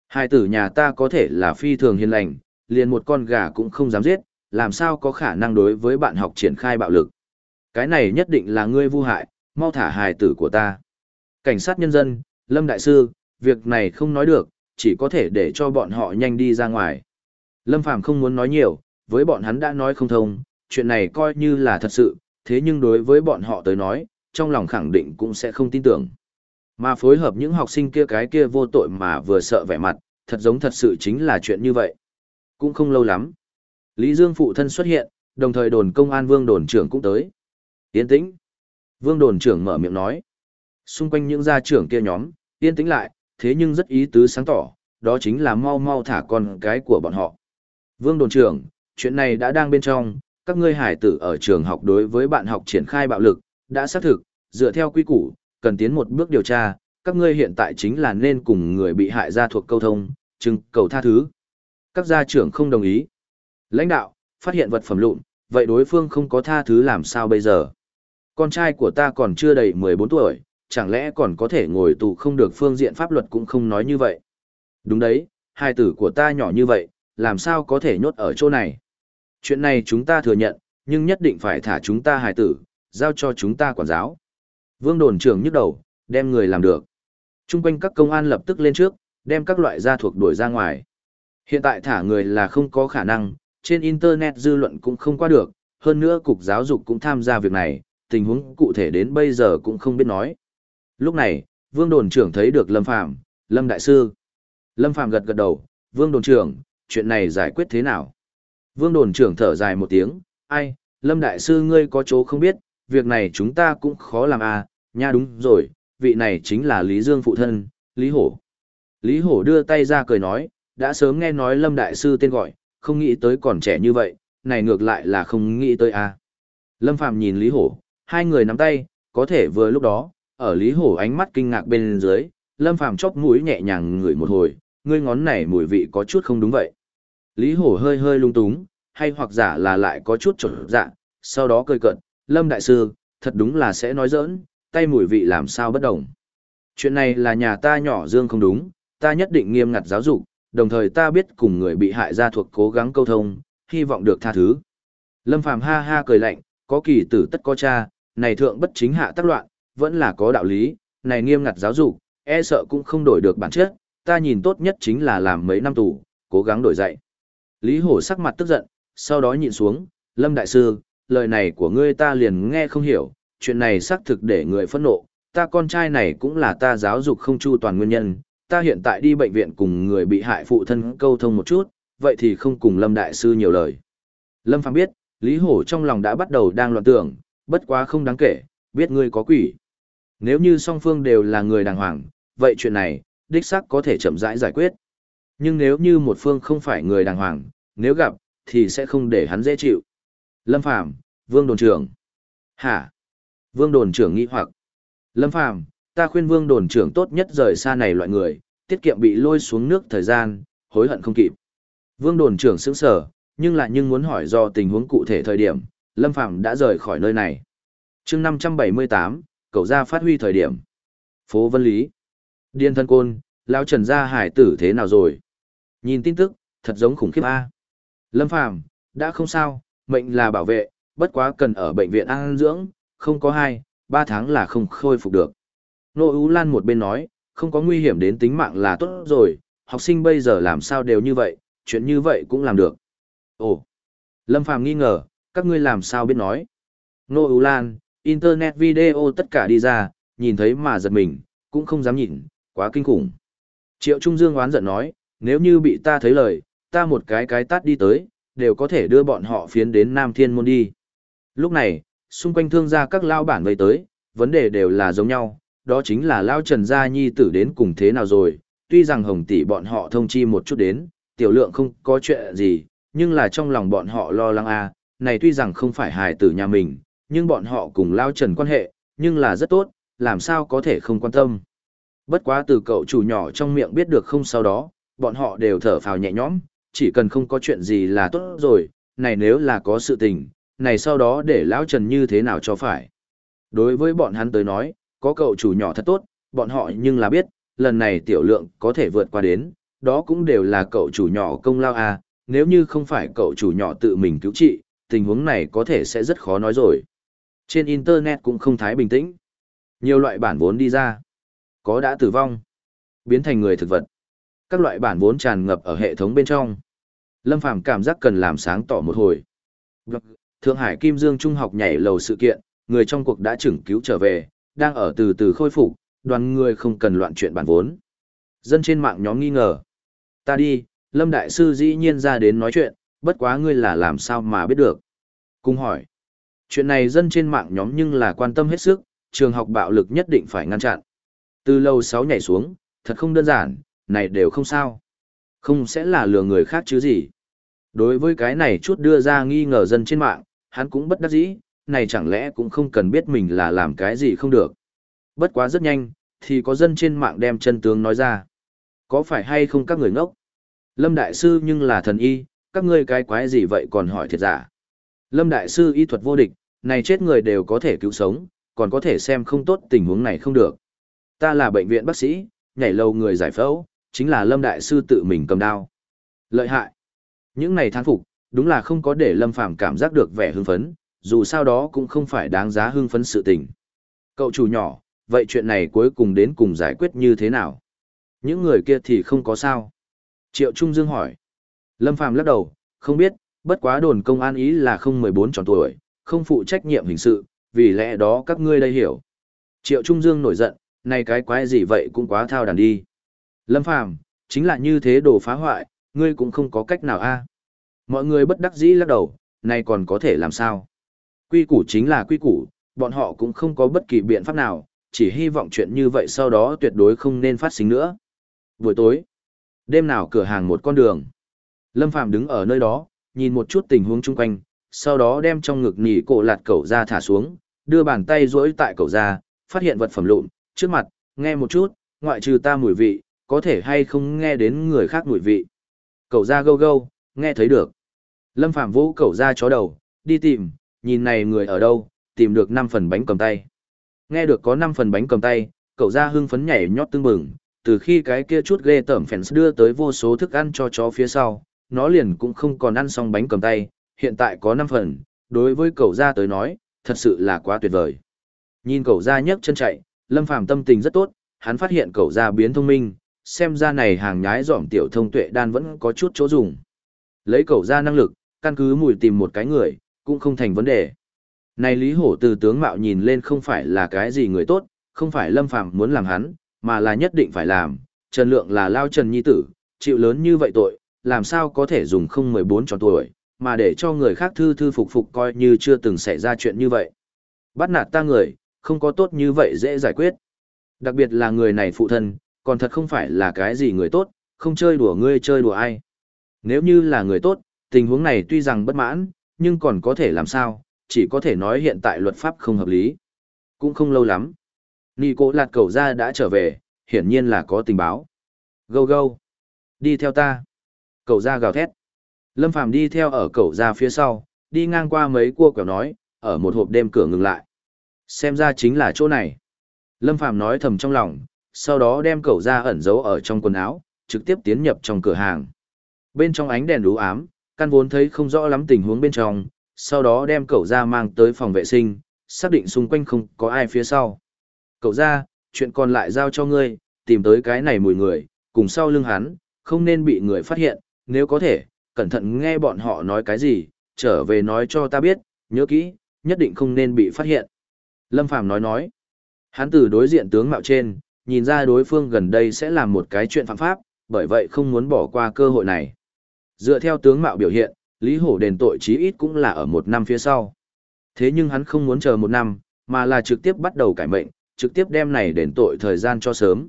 Hài tử nhà ta có thể là phi thường hiền lành, liền một con gà cũng không dám giết, làm sao có khả năng đối với bạn học triển khai bạo lực. Cái này nhất định là ngươi vu hại, mau thả hài tử của ta. Cảnh sát nhân dân, Lâm Đại Sư, việc này không nói được, chỉ có thể để cho bọn họ nhanh đi ra ngoài. Lâm Phàm không muốn nói nhiều, với bọn hắn đã nói không thông, chuyện này coi như là thật sự, thế nhưng đối với bọn họ tới nói, trong lòng khẳng định cũng sẽ không tin tưởng. Mà phối hợp những học sinh kia cái kia vô tội mà vừa sợ vẻ mặt, thật giống thật sự chính là chuyện như vậy. Cũng không lâu lắm. Lý Dương phụ thân xuất hiện, đồng thời đồn công an vương đồn trưởng cũng tới. Yên tĩnh. Vương đồn trưởng mở miệng nói. Xung quanh những gia trưởng kia nhóm, yên tĩnh lại, thế nhưng rất ý tứ sáng tỏ, đó chính là mau mau thả con cái của bọn họ. Vương đồn trưởng, chuyện này đã đang bên trong, các ngươi hải tử ở trường học đối với bạn học triển khai bạo lực, đã xác thực, dựa theo quy củ, cần tiến một bước điều tra, các ngươi hiện tại chính là nên cùng người bị hại ra thuộc câu thông, chừng cầu tha thứ. Các gia trưởng không đồng ý. Lãnh đạo, phát hiện vật phẩm lụn, vậy đối phương không có tha thứ làm sao bây giờ? Con trai của ta còn chưa đầy 14 tuổi, chẳng lẽ còn có thể ngồi tù không được phương diện pháp luật cũng không nói như vậy. Đúng đấy, hai tử của ta nhỏ như vậy, làm sao có thể nhốt ở chỗ này. Chuyện này chúng ta thừa nhận, nhưng nhất định phải thả chúng ta hài tử, giao cho chúng ta quản giáo. Vương đồn trưởng nhức đầu, đem người làm được. Trung quanh các công an lập tức lên trước, đem các loại gia thuộc đuổi ra ngoài. Hiện tại thả người là không có khả năng, trên Internet dư luận cũng không qua được, hơn nữa Cục Giáo dục cũng tham gia việc này, tình huống cụ thể đến bây giờ cũng không biết nói. Lúc này, Vương đồn trưởng thấy được Lâm Phàm Lâm Đại Sư. Lâm Phàm gật gật đầu, Vương đồn trưởng, chuyện này giải quyết thế nào? Vương đồn trưởng thở dài một tiếng, ai, Lâm Đại Sư ngươi có chỗ không biết, việc này chúng ta cũng khó làm à, nha đúng rồi, vị này chính là Lý Dương phụ thân, Lý Hổ. Lý Hổ đưa tay ra cười nói, đã sớm nghe nói Lâm Đại Sư tên gọi, không nghĩ tới còn trẻ như vậy, này ngược lại là không nghĩ tới à. Lâm Phàm nhìn Lý Hổ, hai người nắm tay, có thể vừa lúc đó, ở Lý Hổ ánh mắt kinh ngạc bên dưới, Lâm Phàm chóp mũi nhẹ nhàng ngửi một hồi, ngươi ngón này mùi vị có chút không đúng vậy. Lý Hổ hơi hơi lung túng, hay hoặc giả là lại có chút trở dạ, sau đó cười cợt, Lâm Đại Sư, thật đúng là sẽ nói giỡn, tay mùi vị làm sao bất đồng. Chuyện này là nhà ta nhỏ dương không đúng, ta nhất định nghiêm ngặt giáo dục, đồng thời ta biết cùng người bị hại ra thuộc cố gắng câu thông, hy vọng được tha thứ. Lâm Phàm ha ha cười lạnh, có kỳ tử tất có cha, này thượng bất chính hạ tác loạn, vẫn là có đạo lý, này nghiêm ngặt giáo dục, e sợ cũng không đổi được bản chất, ta nhìn tốt nhất chính là làm mấy năm tù, cố gắng đổi dạy. Lý Hổ sắc mặt tức giận, sau đó nhìn xuống, Lâm Đại Sư, lời này của ngươi ta liền nghe không hiểu, chuyện này xác thực để người phẫn nộ, ta con trai này cũng là ta giáo dục không chu toàn nguyên nhân, ta hiện tại đi bệnh viện cùng người bị hại phụ thân câu thông một chút, vậy thì không cùng Lâm Đại Sư nhiều lời. Lâm Phàm biết, Lý Hổ trong lòng đã bắt đầu đang loạn tưởng, bất quá không đáng kể, biết ngươi có quỷ. Nếu như song phương đều là người đàng hoàng, vậy chuyện này, đích xác có thể chậm rãi giải quyết. Nhưng nếu như một phương không phải người đàng hoàng, nếu gặp, thì sẽ không để hắn dễ chịu. Lâm Phàm Vương Đồn Trưởng. Hả? Vương Đồn Trưởng nghi hoặc. Lâm Phàm ta khuyên Vương Đồn Trưởng tốt nhất rời xa này loại người, tiết kiệm bị lôi xuống nước thời gian, hối hận không kịp. Vương Đồn Trưởng sững sở, nhưng lại nhưng muốn hỏi do tình huống cụ thể thời điểm, Lâm Phàm đã rời khỏi nơi này. chương 578, cậu ra phát huy thời điểm. Phố Vân Lý. Điên thân côn, lão trần gia hải tử thế nào rồi? Nhìn tin tức, thật giống khủng khiếp A. Lâm Phàm đã không sao, mệnh là bảo vệ, bất quá cần ở bệnh viện an dưỡng, không có hai, ba tháng là không khôi phục được. Nô Ú Lan một bên nói, không có nguy hiểm đến tính mạng là tốt rồi, học sinh bây giờ làm sao đều như vậy, chuyện như vậy cũng làm được. Ồ, Lâm Phàm nghi ngờ, các ngươi làm sao biết nói. Nô Ú Lan, Internet video tất cả đi ra, nhìn thấy mà giật mình, cũng không dám nhìn, quá kinh khủng. Triệu Trung Dương oán giận nói, nếu như bị ta thấy lời, ta một cái cái tát đi tới, đều có thể đưa bọn họ phiến đến Nam Thiên Môn đi. Lúc này, xung quanh thương gia các lao bản vây tới, vấn đề đều là giống nhau, đó chính là lao Trần Gia Nhi tử đến cùng thế nào rồi, tuy rằng hồng tỷ bọn họ thông chi một chút đến, tiểu lượng không có chuyện gì, nhưng là trong lòng bọn họ lo lắng a à, này tuy rằng không phải hài tử nhà mình, nhưng bọn họ cùng Lao Trần quan hệ, nhưng là rất tốt, làm sao có thể không quan tâm. Bất quá từ cậu chủ nhỏ trong miệng biết được không sau đó, bọn họ đều thở phào nhẹ nhõm, chỉ cần không có chuyện gì là tốt rồi, này nếu là có sự tình, này sau đó để Lão Trần như thế nào cho phải. Đối với bọn hắn tới nói, có cậu chủ nhỏ thật tốt, bọn họ nhưng là biết, lần này tiểu lượng có thể vượt qua đến, đó cũng đều là cậu chủ nhỏ công lao à, nếu như không phải cậu chủ nhỏ tự mình cứu trị, tình huống này có thể sẽ rất khó nói rồi. Trên Internet cũng không thái bình tĩnh. Nhiều loại bản vốn đi ra. Có đã tử vong, biến thành người thực vật. Các loại bản vốn tràn ngập ở hệ thống bên trong. Lâm Phàm cảm giác cần làm sáng tỏ một hồi. Thượng Hải Kim Dương Trung học nhảy lầu sự kiện, người trong cuộc đã chừng cứu trở về, đang ở từ từ khôi phục, đoàn người không cần loạn chuyện bản vốn. Dân trên mạng nhóm nghi ngờ. Ta đi, Lâm Đại Sư dĩ nhiên ra đến nói chuyện, bất quá ngươi là làm sao mà biết được. Cung hỏi. Chuyện này dân trên mạng nhóm nhưng là quan tâm hết sức, trường học bạo lực nhất định phải ngăn chặn. Từ lâu sáu nhảy xuống, thật không đơn giản, này đều không sao. Không sẽ là lừa người khác chứ gì. Đối với cái này chút đưa ra nghi ngờ dân trên mạng, hắn cũng bất đắc dĩ, này chẳng lẽ cũng không cần biết mình là làm cái gì không được. Bất quá rất nhanh, thì có dân trên mạng đem chân tướng nói ra. Có phải hay không các người ngốc? Lâm Đại Sư nhưng là thần y, các ngươi cái quái gì vậy còn hỏi thiệt giả. Lâm Đại Sư y thuật vô địch, này chết người đều có thể cứu sống, còn có thể xem không tốt tình huống này không được. Ta là bệnh viện bác sĩ, nhảy lầu người giải phẫu, chính là Lâm Đại Sư tự mình cầm đao. Lợi hại. Những này thán phục, đúng là không có để Lâm Phàm cảm giác được vẻ hưng phấn, dù sao đó cũng không phải đáng giá hưng phấn sự tình. Cậu chủ nhỏ, vậy chuyện này cuối cùng đến cùng giải quyết như thế nào? Những người kia thì không có sao. Triệu Trung Dương hỏi. Lâm Phàm lắc đầu, không biết, bất quá đồn công an ý là không 14 tròn tuổi, không phụ trách nhiệm hình sự, vì lẽ đó các ngươi đây hiểu. Triệu Trung Dương nổi giận, này cái quái gì vậy cũng quá thao đàn đi. Lâm Phàm chính là như thế đồ phá hoại, ngươi cũng không có cách nào a. Mọi người bất đắc dĩ lắc đầu, này còn có thể làm sao? Quy củ chính là quy củ, bọn họ cũng không có bất kỳ biện pháp nào, chỉ hy vọng chuyện như vậy sau đó tuyệt đối không nên phát sinh nữa. Buổi tối, đêm nào cửa hàng một con đường. Lâm Phàm đứng ở nơi đó, nhìn một chút tình huống chung quanh, sau đó đem trong ngực nỉ cổ lạt cẩu ra thả xuống, đưa bàn tay duỗi tại cẩu ra, phát hiện vật phẩm lụn, trước mặt, nghe một chút, ngoại trừ ta mùi vị, có thể hay không nghe đến người khác mùi vị. Cẩu ra gâu gâu, nghe thấy được. Lâm phạm vũ cẩu ra chó đầu, đi tìm, nhìn này người ở đâu, tìm được 5 phần bánh cầm tay. Nghe được có 5 phần bánh cầm tay, cậu ra hưng phấn nhảy nhót tương bừng, từ khi cái kia chút ghê tởm phèn đưa tới vô số thức ăn cho chó phía sau, nó liền cũng không còn ăn xong bánh cầm tay, hiện tại có 5 phần, đối với cậu ra tới nói, thật sự là quá tuyệt vời. Nhìn cậu ra nhấc chân chạy, Lâm Phàm tâm tình rất tốt, hắn phát hiện cậu ra biến thông minh, xem ra này hàng nhái dỏm tiểu thông tuệ đan vẫn có chút chỗ dùng. Lấy cậu ra năng lực, căn cứ mùi tìm một cái người, cũng không thành vấn đề. Này Lý Hổ từ tướng mạo nhìn lên không phải là cái gì người tốt, không phải Lâm Phàm muốn làm hắn, mà là nhất định phải làm. Trần Lượng là lao Trần Nhi tử, chịu lớn như vậy tội, làm sao có thể dùng không 14 tròn tuổi, mà để cho người khác thư thư phục phục coi như chưa từng xảy ra chuyện như vậy. Bắt nạt ta người, không có tốt như vậy dễ giải quyết. Đặc biệt là người này phụ thân, còn thật không phải là cái gì người tốt, không chơi đùa ngươi chơi đùa ai. Nếu như là người tốt, tình huống này tuy rằng bất mãn, nhưng còn có thể làm sao, chỉ có thể nói hiện tại luật pháp không hợp lý. Cũng không lâu lắm. Nì cổ lạt cầu ra đã trở về, hiển nhiên là có tình báo. Gâu gâu. Đi theo ta. Cầu ra gào thét. Lâm Phàm đi theo ở cậu ra phía sau, đi ngang qua mấy cua quẹo nói, ở một hộp đêm cửa ngừng lại. Xem ra chính là chỗ này. Lâm Phàm nói thầm trong lòng, sau đó đem cậu ra ẩn giấu ở trong quần áo, trực tiếp tiến nhập trong cửa hàng. Bên trong ánh đèn đủ ám, căn vốn thấy không rõ lắm tình huống bên trong, sau đó đem cậu ra mang tới phòng vệ sinh, xác định xung quanh không có ai phía sau. Cậu ra, chuyện còn lại giao cho ngươi, tìm tới cái này mùi người, cùng sau lưng hắn, không nên bị người phát hiện, nếu có thể, cẩn thận nghe bọn họ nói cái gì, trở về nói cho ta biết, nhớ kỹ, nhất định không nên bị phát hiện. Lâm Phàm nói nói, hắn từ đối diện tướng mạo trên, nhìn ra đối phương gần đây sẽ làm một cái chuyện phạm pháp, bởi vậy không muốn bỏ qua cơ hội này. Dựa theo tướng mạo biểu hiện, Lý Hổ đền tội chí ít cũng là ở một năm phía sau. Thế nhưng hắn không muốn chờ một năm, mà là trực tiếp bắt đầu cải mệnh, trực tiếp đem này đền tội thời gian cho sớm.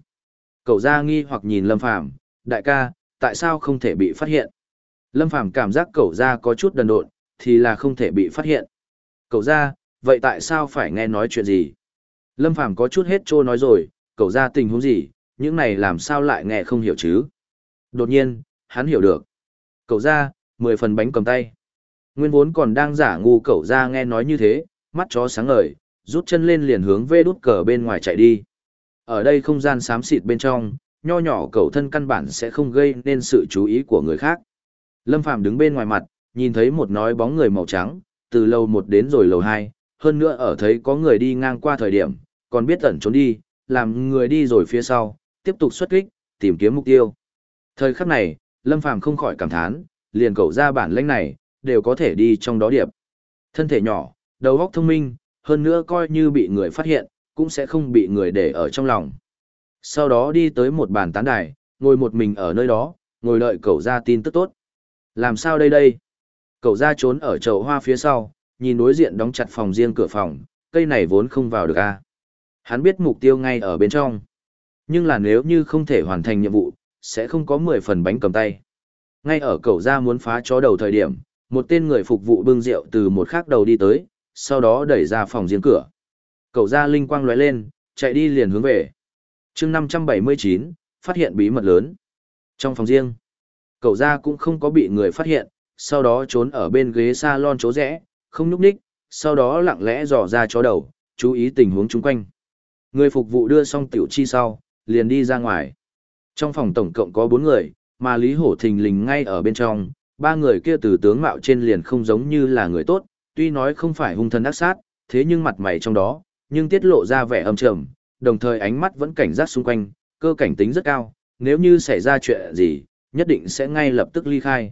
Cậu ra nghi hoặc nhìn Lâm Phàm đại ca, tại sao không thể bị phát hiện? Lâm Phàm cảm giác cậu ra có chút đần độn, thì là không thể bị phát hiện. Cậu ra, Vậy tại sao phải nghe nói chuyện gì? Lâm Phàm có chút hết trô nói rồi, cậu ra tình huống gì, những này làm sao lại nghe không hiểu chứ? Đột nhiên, hắn hiểu được. Cậu ra, mười phần bánh cầm tay. Nguyên vốn còn đang giả ngu cậu ra nghe nói như thế, mắt chó sáng ngời, rút chân lên liền hướng về đút cờ bên ngoài chạy đi. Ở đây không gian xám xịt bên trong, nho nhỏ cậu thân căn bản sẽ không gây nên sự chú ý của người khác. Lâm Phàm đứng bên ngoài mặt, nhìn thấy một nói bóng người màu trắng, từ lầu một đến rồi lầu hai, hơn nữa ở thấy có người đi ngang qua thời điểm, còn biết ẩn trốn đi, làm người đi rồi phía sau, tiếp tục xuất kích, tìm kiếm mục tiêu. Thời khắc này, Lâm Phàm không khỏi cảm thán, liền cậu ra bản lĩnh này, đều có thể đi trong đó điệp. Thân thể nhỏ, đầu óc thông minh, hơn nữa coi như bị người phát hiện, cũng sẽ không bị người để ở trong lòng. Sau đó đi tới một bàn tán đài, ngồi một mình ở nơi đó, ngồi đợi cậu ra tin tức tốt. Làm sao đây đây? Cậu ra trốn ở chậu hoa phía sau, nhìn đối diện đóng chặt phòng riêng cửa phòng, cây này vốn không vào được a. À? Hắn biết mục tiêu ngay ở bên trong. Nhưng là nếu như không thể hoàn thành nhiệm vụ, sẽ không có 10 phần bánh cầm tay. Ngay ở cậu ra muốn phá chó đầu thời điểm, một tên người phục vụ bưng rượu từ một khác đầu đi tới, sau đó đẩy ra phòng riêng cửa. Cậu ra linh quang lóe lên, chạy đi liền hướng về. chương 579, phát hiện bí mật lớn. Trong phòng riêng, cậu ra cũng không có bị người phát hiện, sau đó trốn ở bên ghế salon chỗ rẽ, không nhúc ních, sau đó lặng lẽ dò ra chó đầu, chú ý tình huống chung quanh. Người phục vụ đưa xong tiểu chi sau, liền đi ra ngoài. Trong phòng tổng cộng có bốn người, mà Lý Hổ thình lình ngay ở bên trong, ba người kia từ tướng mạo trên liền không giống như là người tốt, tuy nói không phải hung thân ác sát, thế nhưng mặt mày trong đó, nhưng tiết lộ ra vẻ âm trầm, đồng thời ánh mắt vẫn cảnh giác xung quanh, cơ cảnh tính rất cao, nếu như xảy ra chuyện gì, nhất định sẽ ngay lập tức ly khai.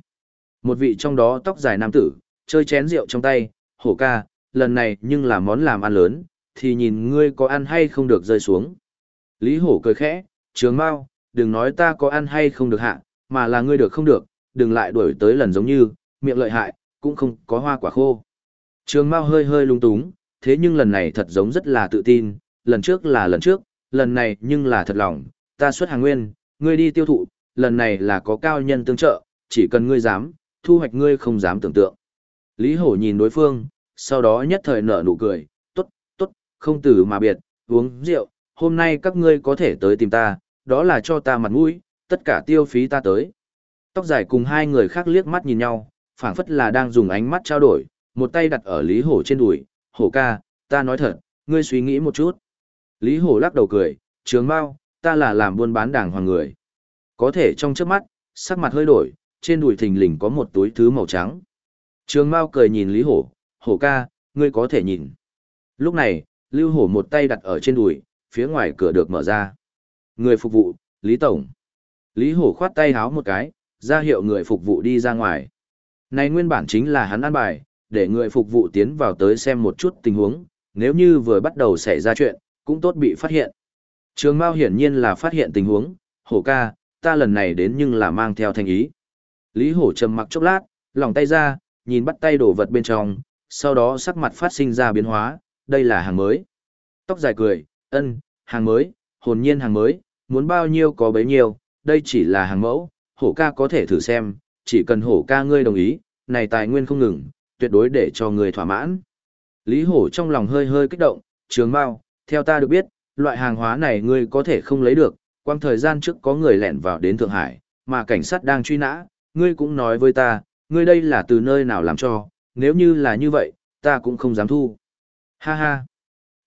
Một vị trong đó tóc dài nam tử, chơi chén rượu trong tay, hổ ca, lần này nhưng là món làm ăn lớn, thì nhìn ngươi có ăn hay không được rơi xuống. Lý hổ cười khẽ, trường mau, đừng nói ta có ăn hay không được hạ, mà là ngươi được không được, đừng lại đuổi tới lần giống như, miệng lợi hại, cũng không có hoa quả khô. Trường mau hơi hơi lung túng, thế nhưng lần này thật giống rất là tự tin, lần trước là lần trước, lần này nhưng là thật lòng, ta xuất hàng nguyên, ngươi đi tiêu thụ, lần này là có cao nhân tương trợ, chỉ cần ngươi dám, thu hoạch ngươi không dám tưởng tượng. Lý Hổ nhìn đối phương, sau đó nhất thời nở nụ cười, tốt, tốt, không tử mà biệt, uống rượu, hôm nay các ngươi có thể tới tìm ta, đó là cho ta mặt mũi, tất cả tiêu phí ta tới. Tóc dài cùng hai người khác liếc mắt nhìn nhau, phảng phất là đang dùng ánh mắt trao đổi, một tay đặt ở Lý Hổ trên đùi, hổ ca, ta nói thật, ngươi suy nghĩ một chút. Lý Hổ lắc đầu cười, trường bao ta là làm buôn bán đàng hoàng người. Có thể trong trước mắt, sắc mặt hơi đổi, trên đùi thình lình có một túi thứ màu trắng. Trường Mao cười nhìn Lý Hổ, hổ ca, ngươi có thể nhìn. Lúc này, Lưu Hổ một tay đặt ở trên đùi, phía ngoài cửa được mở ra. Người phục vụ, Lý Tổng. Lý Hổ khoát tay háo một cái, ra hiệu người phục vụ đi ra ngoài. Này nguyên bản chính là hắn ăn bài, để người phục vụ tiến vào tới xem một chút tình huống, nếu như vừa bắt đầu xảy ra chuyện, cũng tốt bị phát hiện. Trường Mao hiển nhiên là phát hiện tình huống, hổ ca, ta lần này đến nhưng là mang theo thành ý. Lý hổ trầm mặc chốc lát, lòng tay ra, nhìn bắt tay đổ vật bên trong, sau đó sắc mặt phát sinh ra biến hóa, đây là hàng mới. Tóc dài cười, ân, hàng mới, hồn nhiên hàng mới, muốn bao nhiêu có bấy nhiêu, đây chỉ là hàng mẫu, hổ ca có thể thử xem, chỉ cần hổ ca ngươi đồng ý, này tài nguyên không ngừng, tuyệt đối để cho người thỏa mãn. Lý hổ trong lòng hơi hơi kích động, trường mau, theo ta được biết, loại hàng hóa này ngươi có thể không lấy được, quang thời gian trước có người lẻn vào đến Thượng Hải, mà cảnh sát đang truy nã, ngươi cũng nói với ta, ngươi đây là từ nơi nào làm cho, nếu như là như vậy, ta cũng không dám thu. Ha ha.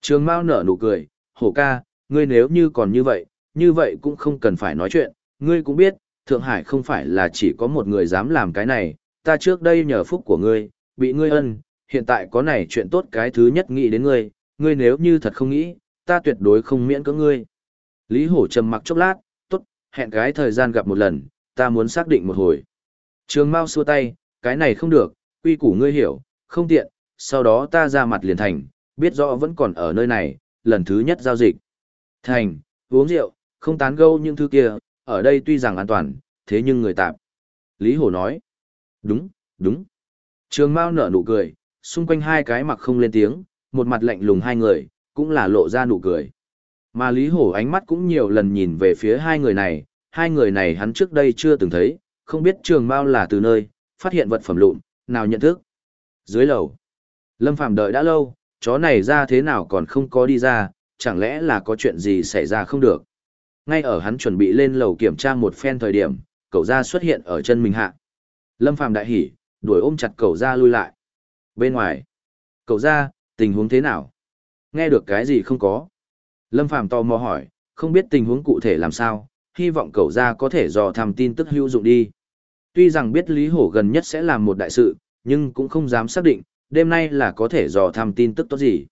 Trường Mao nở nụ cười, hổ ca, ngươi nếu như còn như vậy, như vậy cũng không cần phải nói chuyện, ngươi cũng biết, Thượng Hải không phải là chỉ có một người dám làm cái này, ta trước đây nhờ phúc của ngươi, bị ngươi ân, hiện tại có này chuyện tốt cái thứ nhất nghĩ đến ngươi, ngươi nếu như thật không nghĩ, ta tuyệt đối không miễn cưỡng ngươi. Lý Hổ trầm mặc chốc lát, tốt, hẹn cái thời gian gặp một lần, ta muốn xác định một hồi. Trường Mao xua tay, cái này không được, quy củ ngươi hiểu, không tiện, sau đó ta ra mặt liền thành, biết rõ vẫn còn ở nơi này, lần thứ nhất giao dịch. Thành, uống rượu, không tán gẫu những thứ kia, ở đây tuy rằng an toàn, thế nhưng người tạp. Lý Hổ nói, đúng, đúng. Trường Mao nở nụ cười, xung quanh hai cái mặc không lên tiếng, một mặt lạnh lùng hai người, cũng là lộ ra nụ cười. Mà Lý Hổ ánh mắt cũng nhiều lần nhìn về phía hai người này, hai người này hắn trước đây chưa từng thấy, không biết trường Mao là từ nơi, phát hiện vật phẩm lụn, nào nhận thức. Dưới lầu, Lâm Phàm đợi đã lâu, chó này ra thế nào còn không có đi ra, chẳng lẽ là có chuyện gì xảy ra không được. Ngay ở hắn chuẩn bị lên lầu kiểm tra một phen thời điểm, cậu ra xuất hiện ở chân mình hạ. Lâm Phàm đại hỉ, đuổi ôm chặt cậu ra lui lại. Bên ngoài, cậu ra, tình huống thế nào? Nghe được cái gì không có? Lâm Phàm tò mò hỏi, không biết tình huống cụ thể làm sao, hy vọng cậu ra có thể dò thăm tin tức hữu dụng đi. Tuy rằng biết Lý Hổ gần nhất sẽ làm một đại sự, nhưng cũng không dám xác định, đêm nay là có thể dò thăm tin tức tốt gì.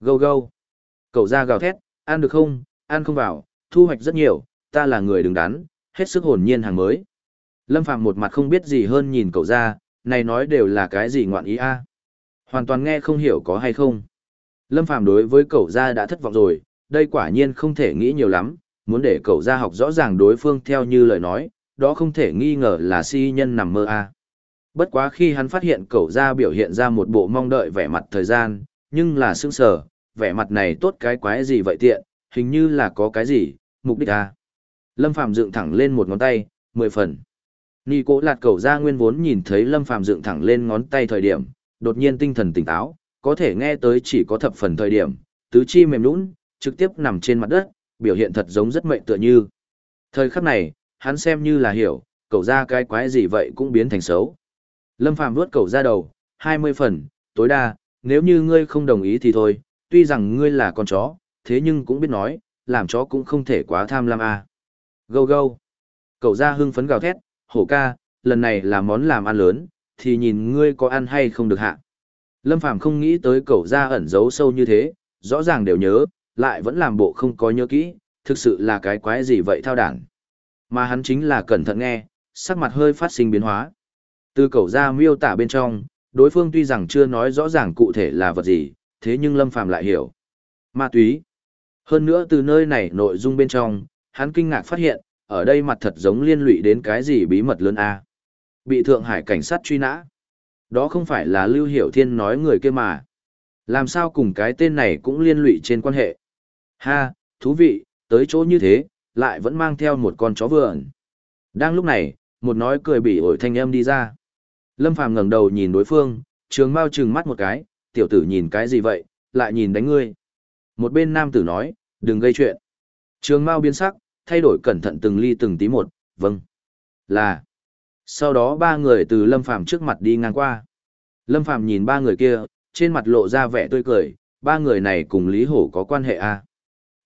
Gâu gâu. Cậu ra gào thét, ăn được không, ăn không vào, thu hoạch rất nhiều, ta là người đứng đắn, hết sức hồn nhiên hàng mới. Lâm Phạm một mặt không biết gì hơn nhìn cậu ra, này nói đều là cái gì ngoạn ý a Hoàn toàn nghe không hiểu có hay không. Lâm Phạm đối với cậu ra đã thất vọng rồi, đây quả nhiên không thể nghĩ nhiều lắm, muốn để cậu ra học rõ ràng đối phương theo như lời nói, đó không thể nghi ngờ là si nhân nằm mơ a Bất quá khi hắn phát hiện cậu ra biểu hiện ra một bộ mong đợi vẻ mặt thời gian, nhưng là sững sờ, vẻ mặt này tốt cái quái gì vậy tiện, hình như là có cái gì, mục đích a Lâm Phàm dựng thẳng lên một ngón tay, mười phần. Nị cố lạt cậu ra nguyên vốn nhìn thấy Lâm Phàm dựng thẳng lên ngón tay thời điểm, đột nhiên tinh thần tỉnh táo, có thể nghe tới chỉ có thập phần thời điểm, tứ chi mềm nhũn, trực tiếp nằm trên mặt đất, biểu hiện thật giống rất mệnh tựa như. Thời khắc này, hắn xem như là hiểu, cậu ra cái quái gì vậy cũng biến thành xấu. Lâm Phàm vuốt cậu ra đầu, 20 phần, tối đa, nếu như ngươi không đồng ý thì thôi, tuy rằng ngươi là con chó, thế nhưng cũng biết nói, làm chó cũng không thể quá tham lam à. Gâu gâu. Cậu ra hưng phấn gào thét, hổ ca, lần này là món làm ăn lớn, thì nhìn ngươi có ăn hay không được hạ. Lâm Phàm không nghĩ tới cậu ra ẩn giấu sâu như thế, rõ ràng đều nhớ, lại vẫn làm bộ không có nhớ kỹ, thực sự là cái quái gì vậy thao đảng. Mà hắn chính là cẩn thận nghe, sắc mặt hơi phát sinh biến hóa. Từ cầu ra miêu tả bên trong, đối phương tuy rằng chưa nói rõ ràng cụ thể là vật gì, thế nhưng Lâm Phàm lại hiểu. Ma túy. Hơn nữa từ nơi này nội dung bên trong, hắn kinh ngạc phát hiện, ở đây mặt thật giống liên lụy đến cái gì bí mật lớn a. Bị Thượng Hải cảnh sát truy nã. Đó không phải là Lưu Hiểu Thiên nói người kia mà. Làm sao cùng cái tên này cũng liên lụy trên quan hệ. Ha, thú vị, tới chỗ như thế, lại vẫn mang theo một con chó vườn. Đang lúc này, một nói cười bị ổi thanh âm đi ra. Lâm Phàm ngẩng đầu nhìn đối phương, trường mau trừng mắt một cái, tiểu tử nhìn cái gì vậy, lại nhìn đánh ngươi. Một bên nam tử nói, đừng gây chuyện. Trường mau biến sắc, thay đổi cẩn thận từng ly từng tí một, vâng. Là. Sau đó ba người từ Lâm Phàm trước mặt đi ngang qua. Lâm Phàm nhìn ba người kia, trên mặt lộ ra vẻ tươi cười, ba người này cùng Lý Hổ có quan hệ à.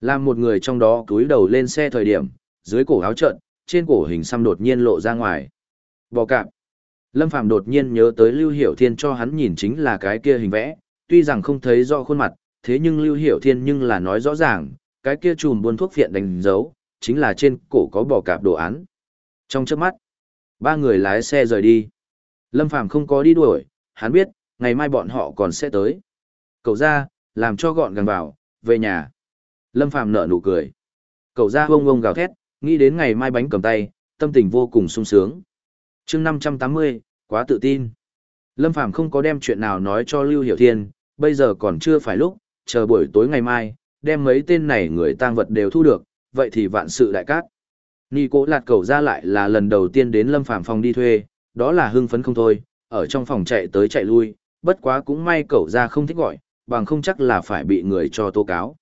Làm một người trong đó cúi đầu lên xe thời điểm, dưới cổ áo trợn, trên cổ hình xăm đột nhiên lộ ra ngoài. Bò cạp. Lâm Phàm đột nhiên nhớ tới Lưu Hiểu Thiên cho hắn nhìn chính là cái kia hình vẽ, tuy rằng không thấy rõ khuôn mặt, thế nhưng Lưu Hiểu Thiên nhưng là nói rõ ràng, cái kia chùm buôn thuốc phiện đánh dấu, chính là trên cổ có bò cạp đồ án. Trong chớp mắt, ba người lái xe rời đi. Lâm Phàm không có đi đuổi, hắn biết, ngày mai bọn họ còn sẽ tới. Cậu ra, làm cho gọn gàng vào, về nhà. Lâm Phàm nở nụ cười. Cậu ra bông bông gào thét, nghĩ đến ngày mai bánh cầm tay, tâm tình vô cùng sung sướng. chương 580, quá tự tin. Lâm Phàm không có đem chuyện nào nói cho Lưu Hiểu Thiên, bây giờ còn chưa phải lúc, chờ buổi tối ngày mai, đem mấy tên này người tang vật đều thu được, vậy thì vạn sự đại cát. Nhi cố lạt cầu ra lại là lần đầu tiên đến Lâm Phàm phòng đi thuê, đó là hưng phấn không thôi, ở trong phòng chạy tới chạy lui, bất quá cũng may cậu ra không thích gọi, bằng không chắc là phải bị người cho tố cáo.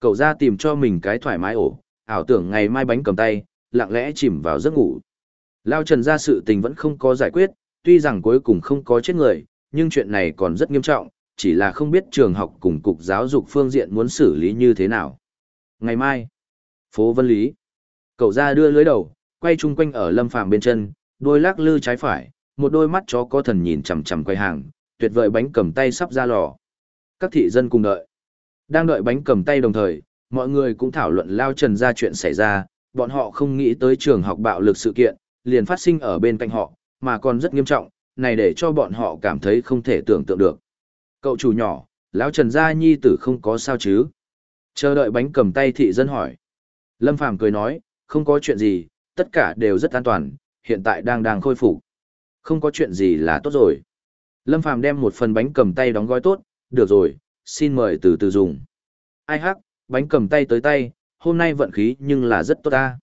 Cậu ra tìm cho mình cái thoải mái ổ, ảo tưởng ngày mai bánh cầm tay, lặng lẽ chìm vào giấc ngủ. Lao Trần ra sự tình vẫn không có giải quyết, tuy rằng cuối cùng không có chết người, nhưng chuyện này còn rất nghiêm trọng, chỉ là không biết trường học cùng cục giáo dục phương diện muốn xử lý như thế nào. Ngày mai, phố Vân Lý, cậu ra đưa lưới đầu, quay chung quanh ở lâm phàm bên chân, đôi lắc lư trái phải, một đôi mắt chó có thần nhìn chằm chằm quay hàng, tuyệt vời bánh cầm tay sắp ra lò. Các thị dân cùng đợi. Đang đợi bánh cầm tay đồng thời, mọi người cũng thảo luận lao trần ra chuyện xảy ra, bọn họ không nghĩ tới trường học bạo lực sự kiện, liền phát sinh ở bên cạnh họ, mà còn rất nghiêm trọng, này để cho bọn họ cảm thấy không thể tưởng tượng được. Cậu chủ nhỏ, lão Trần Gia Nhi tử không có sao chứ? Chờ đợi bánh cầm tay thị dân hỏi. Lâm Phàm cười nói, không có chuyện gì, tất cả đều rất an toàn, hiện tại đang đang khôi phục. Không có chuyện gì là tốt rồi. Lâm Phàm đem một phần bánh cầm tay đóng gói tốt, được rồi, xin mời từ từ dùng. Ai hắc, bánh cầm tay tới tay, hôm nay vận khí nhưng là rất tốt ta.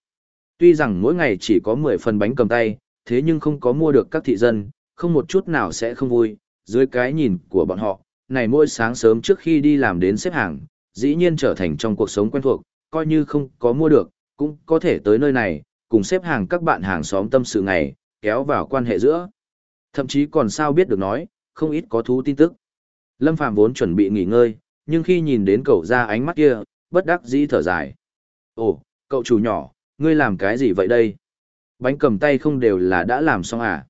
Tuy rằng mỗi ngày chỉ có 10 phần bánh cầm tay, thế nhưng không có mua được các thị dân, không một chút nào sẽ không vui, dưới cái nhìn của bọn họ, này mỗi sáng sớm trước khi đi làm đến xếp hàng, dĩ nhiên trở thành trong cuộc sống quen thuộc, coi như không có mua được, cũng có thể tới nơi này, cùng xếp hàng các bạn hàng xóm tâm sự ngày, kéo vào quan hệ giữa. Thậm chí còn sao biết được nói, không ít có thú tin tức. Lâm Phàm vốn chuẩn bị nghỉ ngơi, nhưng khi nhìn đến cậu ra ánh mắt kia, bất đắc dĩ thở dài. Ồ, cậu chủ nhỏ, ngươi làm cái gì vậy đây? Bánh cầm tay không đều là đã làm xong à?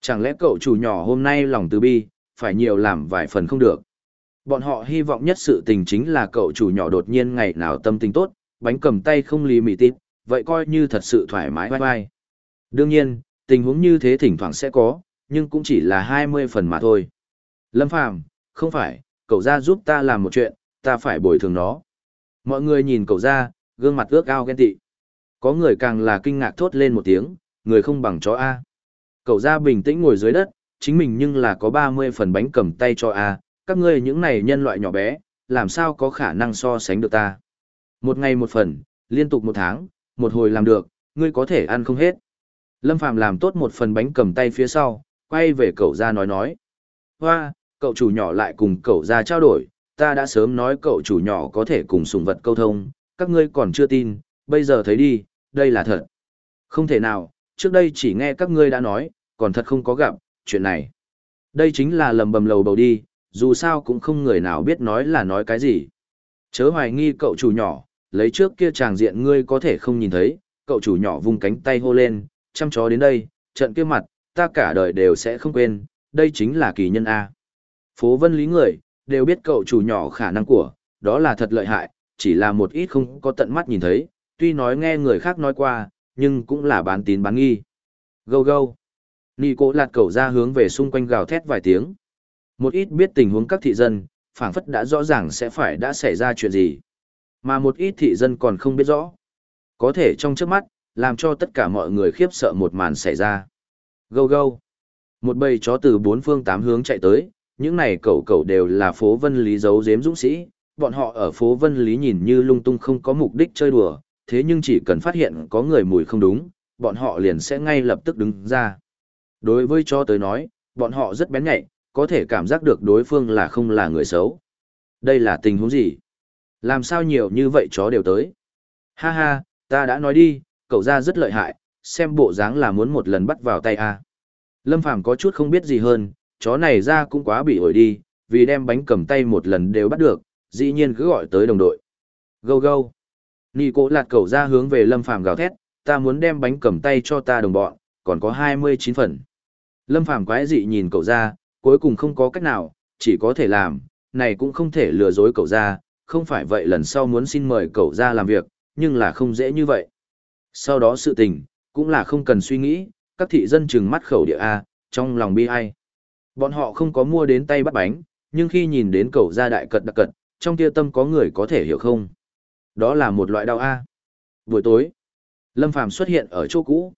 Chẳng lẽ cậu chủ nhỏ hôm nay lòng từ bi, phải nhiều làm vài phần không được? Bọn họ hy vọng nhất sự tình chính là cậu chủ nhỏ đột nhiên ngày nào tâm tình tốt, bánh cầm tay không lì mì tít, vậy coi như thật sự thoải mái vai vai. Đương nhiên, tình huống như thế thỉnh thoảng sẽ có, nhưng cũng chỉ là 20 phần mà thôi. Lâm Phàm không phải, cậu ra giúp ta làm một chuyện, ta phải bồi thường nó. Mọi người nhìn cậu ra, gương mặt ước ao ghen tị. Có người càng là kinh ngạc thốt lên một tiếng, người không bằng chó A. Cậu ra bình tĩnh ngồi dưới đất, chính mình nhưng là có 30 phần bánh cầm tay cho A, các ngươi những này nhân loại nhỏ bé, làm sao có khả năng so sánh được ta. Một ngày một phần, liên tục một tháng, một hồi làm được, ngươi có thể ăn không hết. Lâm Phàm làm tốt một phần bánh cầm tay phía sau, quay về cậu ra nói nói. Hoa, cậu chủ nhỏ lại cùng cậu ra trao đổi, ta đã sớm nói cậu chủ nhỏ có thể cùng sùng vật câu thông, các ngươi còn chưa tin, bây giờ thấy đi, đây là thật. Không thể nào, trước đây chỉ nghe các ngươi đã nói, còn thật không có gặp, chuyện này. Đây chính là lầm bầm lầu bầu đi, dù sao cũng không người nào biết nói là nói cái gì. Chớ hoài nghi cậu chủ nhỏ, lấy trước kia chàng diện ngươi có thể không nhìn thấy, cậu chủ nhỏ vung cánh tay hô lên, chăm chó đến đây, trận kia mặt, ta cả đời đều sẽ không quên, đây chính là kỳ nhân A. Phố vân lý người, đều biết cậu chủ nhỏ khả năng của, đó là thật lợi hại, chỉ là một ít không có tận mắt nhìn thấy, tuy nói nghe người khác nói qua, nhưng cũng là bán tín bán nghi. Gâu gâu. Nị cố lạt cậu ra hướng về xung quanh gào thét vài tiếng. Một ít biết tình huống các thị dân, phảng phất đã rõ ràng sẽ phải đã xảy ra chuyện gì. Mà một ít thị dân còn không biết rõ. Có thể trong trước mắt, làm cho tất cả mọi người khiếp sợ một màn xảy ra. Gâu gâu. Một bầy chó từ bốn phương tám hướng chạy tới, những này cậu cậu đều là phố vân lý giấu giếm dũng sĩ, bọn họ ở phố vân lý nhìn như lung tung không có mục đích chơi đùa, thế nhưng chỉ cần phát hiện có người mùi không đúng, bọn họ liền sẽ ngay lập tức đứng ra. Đối với chó tới nói, bọn họ rất bén nhạy, có thể cảm giác được đối phương là không là người xấu. Đây là tình huống gì? Làm sao nhiều như vậy chó đều tới? Ha ha, ta đã nói đi, cậu ra rất lợi hại, xem bộ dáng là muốn một lần bắt vào tay a. Lâm Phàm có chút không biết gì hơn, chó này ra cũng quá bị ổi đi, vì đem bánh cầm tay một lần đều bắt được, dĩ nhiên cứ gọi tới đồng đội. Gâu gâu. Nì cố lạt cậu ra hướng về Lâm Phàm gào thét, ta muốn đem bánh cầm tay cho ta đồng bọn, còn có 29 phần. Lâm Phàm quái dị nhìn cậu ra, cuối cùng không có cách nào, chỉ có thể làm, này cũng không thể lừa dối cậu ra, không phải vậy lần sau muốn xin mời cậu ra làm việc, nhưng là không dễ như vậy. Sau đó sự tình, cũng là không cần suy nghĩ, các thị dân trừng mắt khẩu địa A, trong lòng bi ai. Bọn họ không có mua đến tay bắt bánh, nhưng khi nhìn đến cậu ra đại cật đặc cật, trong kia tâm có người có thể hiểu không? Đó là một loại đau A. Buổi tối, Lâm Phàm xuất hiện ở chỗ cũ.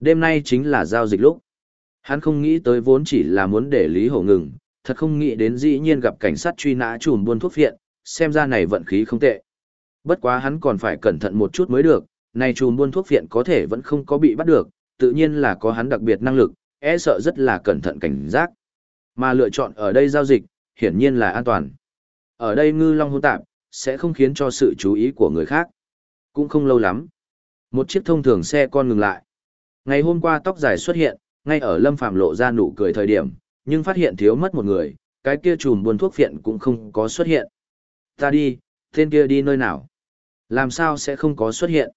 Đêm nay chính là giao dịch lúc. Hắn không nghĩ tới vốn chỉ là muốn để Lý Hổ ngừng, thật không nghĩ đến dĩ nhiên gặp cảnh sát truy nã chùm buôn thuốc viện. xem ra này vận khí không tệ. Bất quá hắn còn phải cẩn thận một chút mới được, này chùm buôn thuốc viện có thể vẫn không có bị bắt được, tự nhiên là có hắn đặc biệt năng lực, e sợ rất là cẩn thận cảnh giác. Mà lựa chọn ở đây giao dịch, hiển nhiên là an toàn. Ở đây ngư long hôn tạp, sẽ không khiến cho sự chú ý của người khác. Cũng không lâu lắm. Một chiếc thông thường xe con ngừng lại. Ngày hôm qua tóc dài xuất hiện, ngay ở Lâm phạm lộ ra nụ cười thời điểm, nhưng phát hiện thiếu mất một người, cái kia chùm buôn thuốc phiện cũng không có xuất hiện. Ta đi, tên kia đi nơi nào? Làm sao sẽ không có xuất hiện?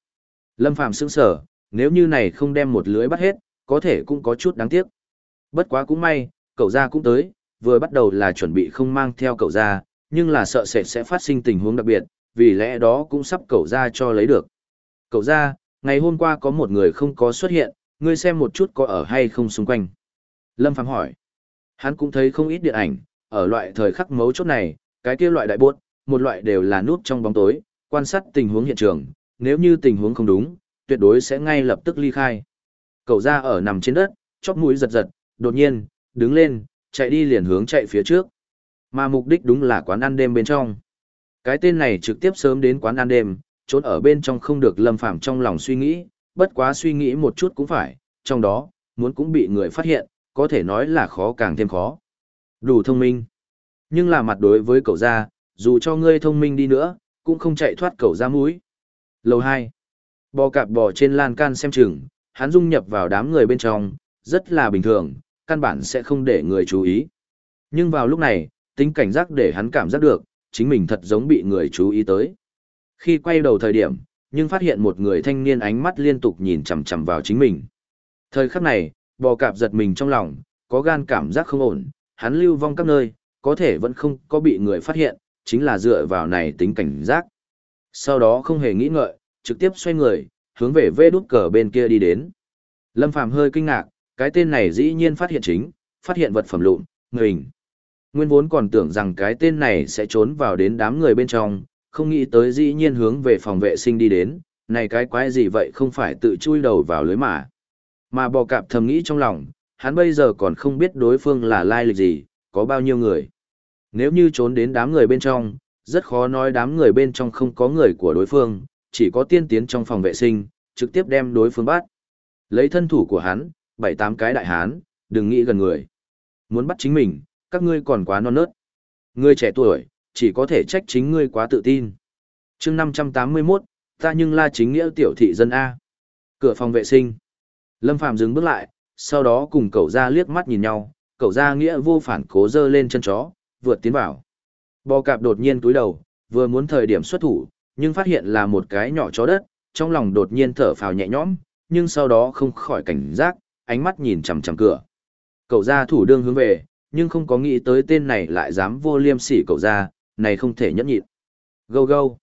Lâm phạm sững sờ, nếu như này không đem một lưới bắt hết, có thể cũng có chút đáng tiếc. Bất quá cũng may, cậu ra cũng tới, vừa bắt đầu là chuẩn bị không mang theo cậu ra, nhưng là sợ sẽ sẽ phát sinh tình huống đặc biệt, vì lẽ đó cũng sắp cậu ra cho lấy được. Cậu ra, ngày hôm qua có một người không có xuất hiện, ngươi xem một chút có ở hay không xung quanh. Lâm Phàm hỏi. Hắn cũng thấy không ít điện ảnh, ở loại thời khắc mấu chốt này, cái kia loại đại buốt, một loại đều là núp trong bóng tối, quan sát tình huống hiện trường, nếu như tình huống không đúng, tuyệt đối sẽ ngay lập tức ly khai. Cậu ra ở nằm trên đất, chóp mũi giật giật, đột nhiên, đứng lên, chạy đi liền hướng chạy phía trước. Mà mục đích đúng là quán ăn đêm bên trong. Cái tên này trực tiếp sớm đến quán ăn đêm, trốn ở bên trong không được lâm phạm trong lòng suy nghĩ, bất quá suy nghĩ một chút cũng phải, trong đó, muốn cũng bị người phát hiện, có thể nói là khó càng thêm khó. Đủ thông minh. Nhưng là mặt đối với cậu ra, dù cho ngươi thông minh đi nữa, cũng không chạy thoát cậu ra mũi. Lầu 2. Bò cạp bò trên lan can xem chừng, hắn dung nhập vào đám người bên trong, rất là bình thường, căn bản sẽ không để người chú ý. Nhưng vào lúc này, tính cảnh giác để hắn cảm giác được, chính mình thật giống bị người chú ý tới. Khi quay đầu thời điểm, nhưng phát hiện một người thanh niên ánh mắt liên tục nhìn chằm chằm vào chính mình. Thời khắc này, bò cạp giật mình trong lòng, có gan cảm giác không ổn, hắn lưu vong các nơi, có thể vẫn không có bị người phát hiện, chính là dựa vào này tính cảnh giác. Sau đó không hề nghĩ ngợi, trực tiếp xoay người, hướng về vê đút cờ bên kia đi đến. Lâm Phàm hơi kinh ngạc, cái tên này dĩ nhiên phát hiện chính, phát hiện vật phẩm lụn, mình. Nguyên vốn còn tưởng rằng cái tên này sẽ trốn vào đến đám người bên trong, không nghĩ tới dĩ nhiên hướng về phòng vệ sinh đi đến, này cái quái gì vậy không phải tự chui đầu vào lưới mà. Mà bò cạp thầm nghĩ trong lòng, hắn bây giờ còn không biết đối phương là lai lịch gì, có bao nhiêu người. Nếu như trốn đến đám người bên trong, rất khó nói đám người bên trong không có người của đối phương, chỉ có tiên tiến trong phòng vệ sinh, trực tiếp đem đối phương bắt. Lấy thân thủ của hắn, bảy tám cái đại hán, đừng nghĩ gần người. Muốn bắt chính mình, các ngươi còn quá non nớt. Ngươi trẻ tuổi, chỉ có thể trách chính ngươi quá tự tin. chương 581, ta nhưng la chính nghĩa tiểu thị dân A. Cửa phòng vệ sinh. Lâm Phàm dừng bước lại, sau đó cùng cậu ra liếc mắt nhìn nhau, cậu ra nghĩa vô phản cố dơ lên chân chó, vượt tiến vào. Bò cạp đột nhiên túi đầu, vừa muốn thời điểm xuất thủ, nhưng phát hiện là một cái nhỏ chó đất, trong lòng đột nhiên thở phào nhẹ nhõm, nhưng sau đó không khỏi cảnh giác, ánh mắt nhìn chằm chằm cửa. Cậu ra thủ đương hướng về, nhưng không có nghĩ tới tên này lại dám vô liêm sỉ cậu ra, này không thể nhẫn nhịn. Gâu gâu.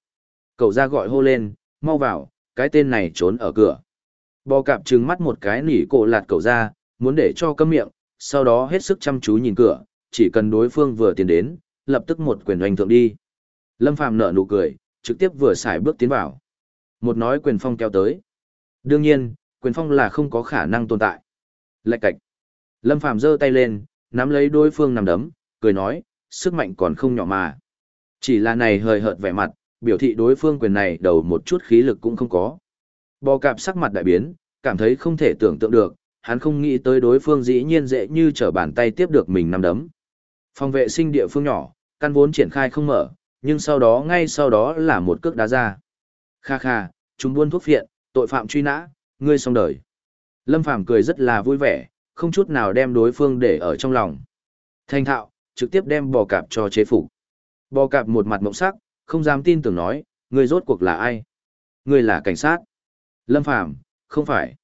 Cậu ra gọi hô lên, mau vào, cái tên này trốn ở cửa. Bò cạp trừng mắt một cái nỉ cổ lạt cậu ra, muốn để cho cấm miệng, sau đó hết sức chăm chú nhìn cửa, chỉ cần đối phương vừa tiến đến, lập tức một quyền oanh thượng đi. Lâm Phàm nở nụ cười, trực tiếp vừa xài bước tiến vào. Một nói quyền phong kéo tới. Đương nhiên, quyền phong là không có khả năng tồn tại. Lạch cạch. Lâm Phàm giơ tay lên, nắm lấy đối phương nằm đấm, cười nói, sức mạnh còn không nhỏ mà. Chỉ là này hời hợt vẻ mặt, biểu thị đối phương quyền này đầu một chút khí lực cũng không có. Bò cạp sắc mặt đại biến, cảm thấy không thể tưởng tượng được, hắn không nghĩ tới đối phương dĩ nhiên dễ như trở bàn tay tiếp được mình nằm đấm. Phòng vệ sinh địa phương nhỏ, căn vốn triển khai không mở, nhưng sau đó ngay sau đó là một cước đá ra. Kha kha, chúng buôn thuốc phiện, tội phạm truy nã, ngươi xong đời. Lâm Phàm cười rất là vui vẻ, không chút nào đem đối phương để ở trong lòng. Thanh thạo, trực tiếp đem bò cạp cho chế phục. Bò cạp một mặt mộng sắc, không dám tin tưởng nói, người rốt cuộc là ai? Người là cảnh sát. Lâm Phàm không phải.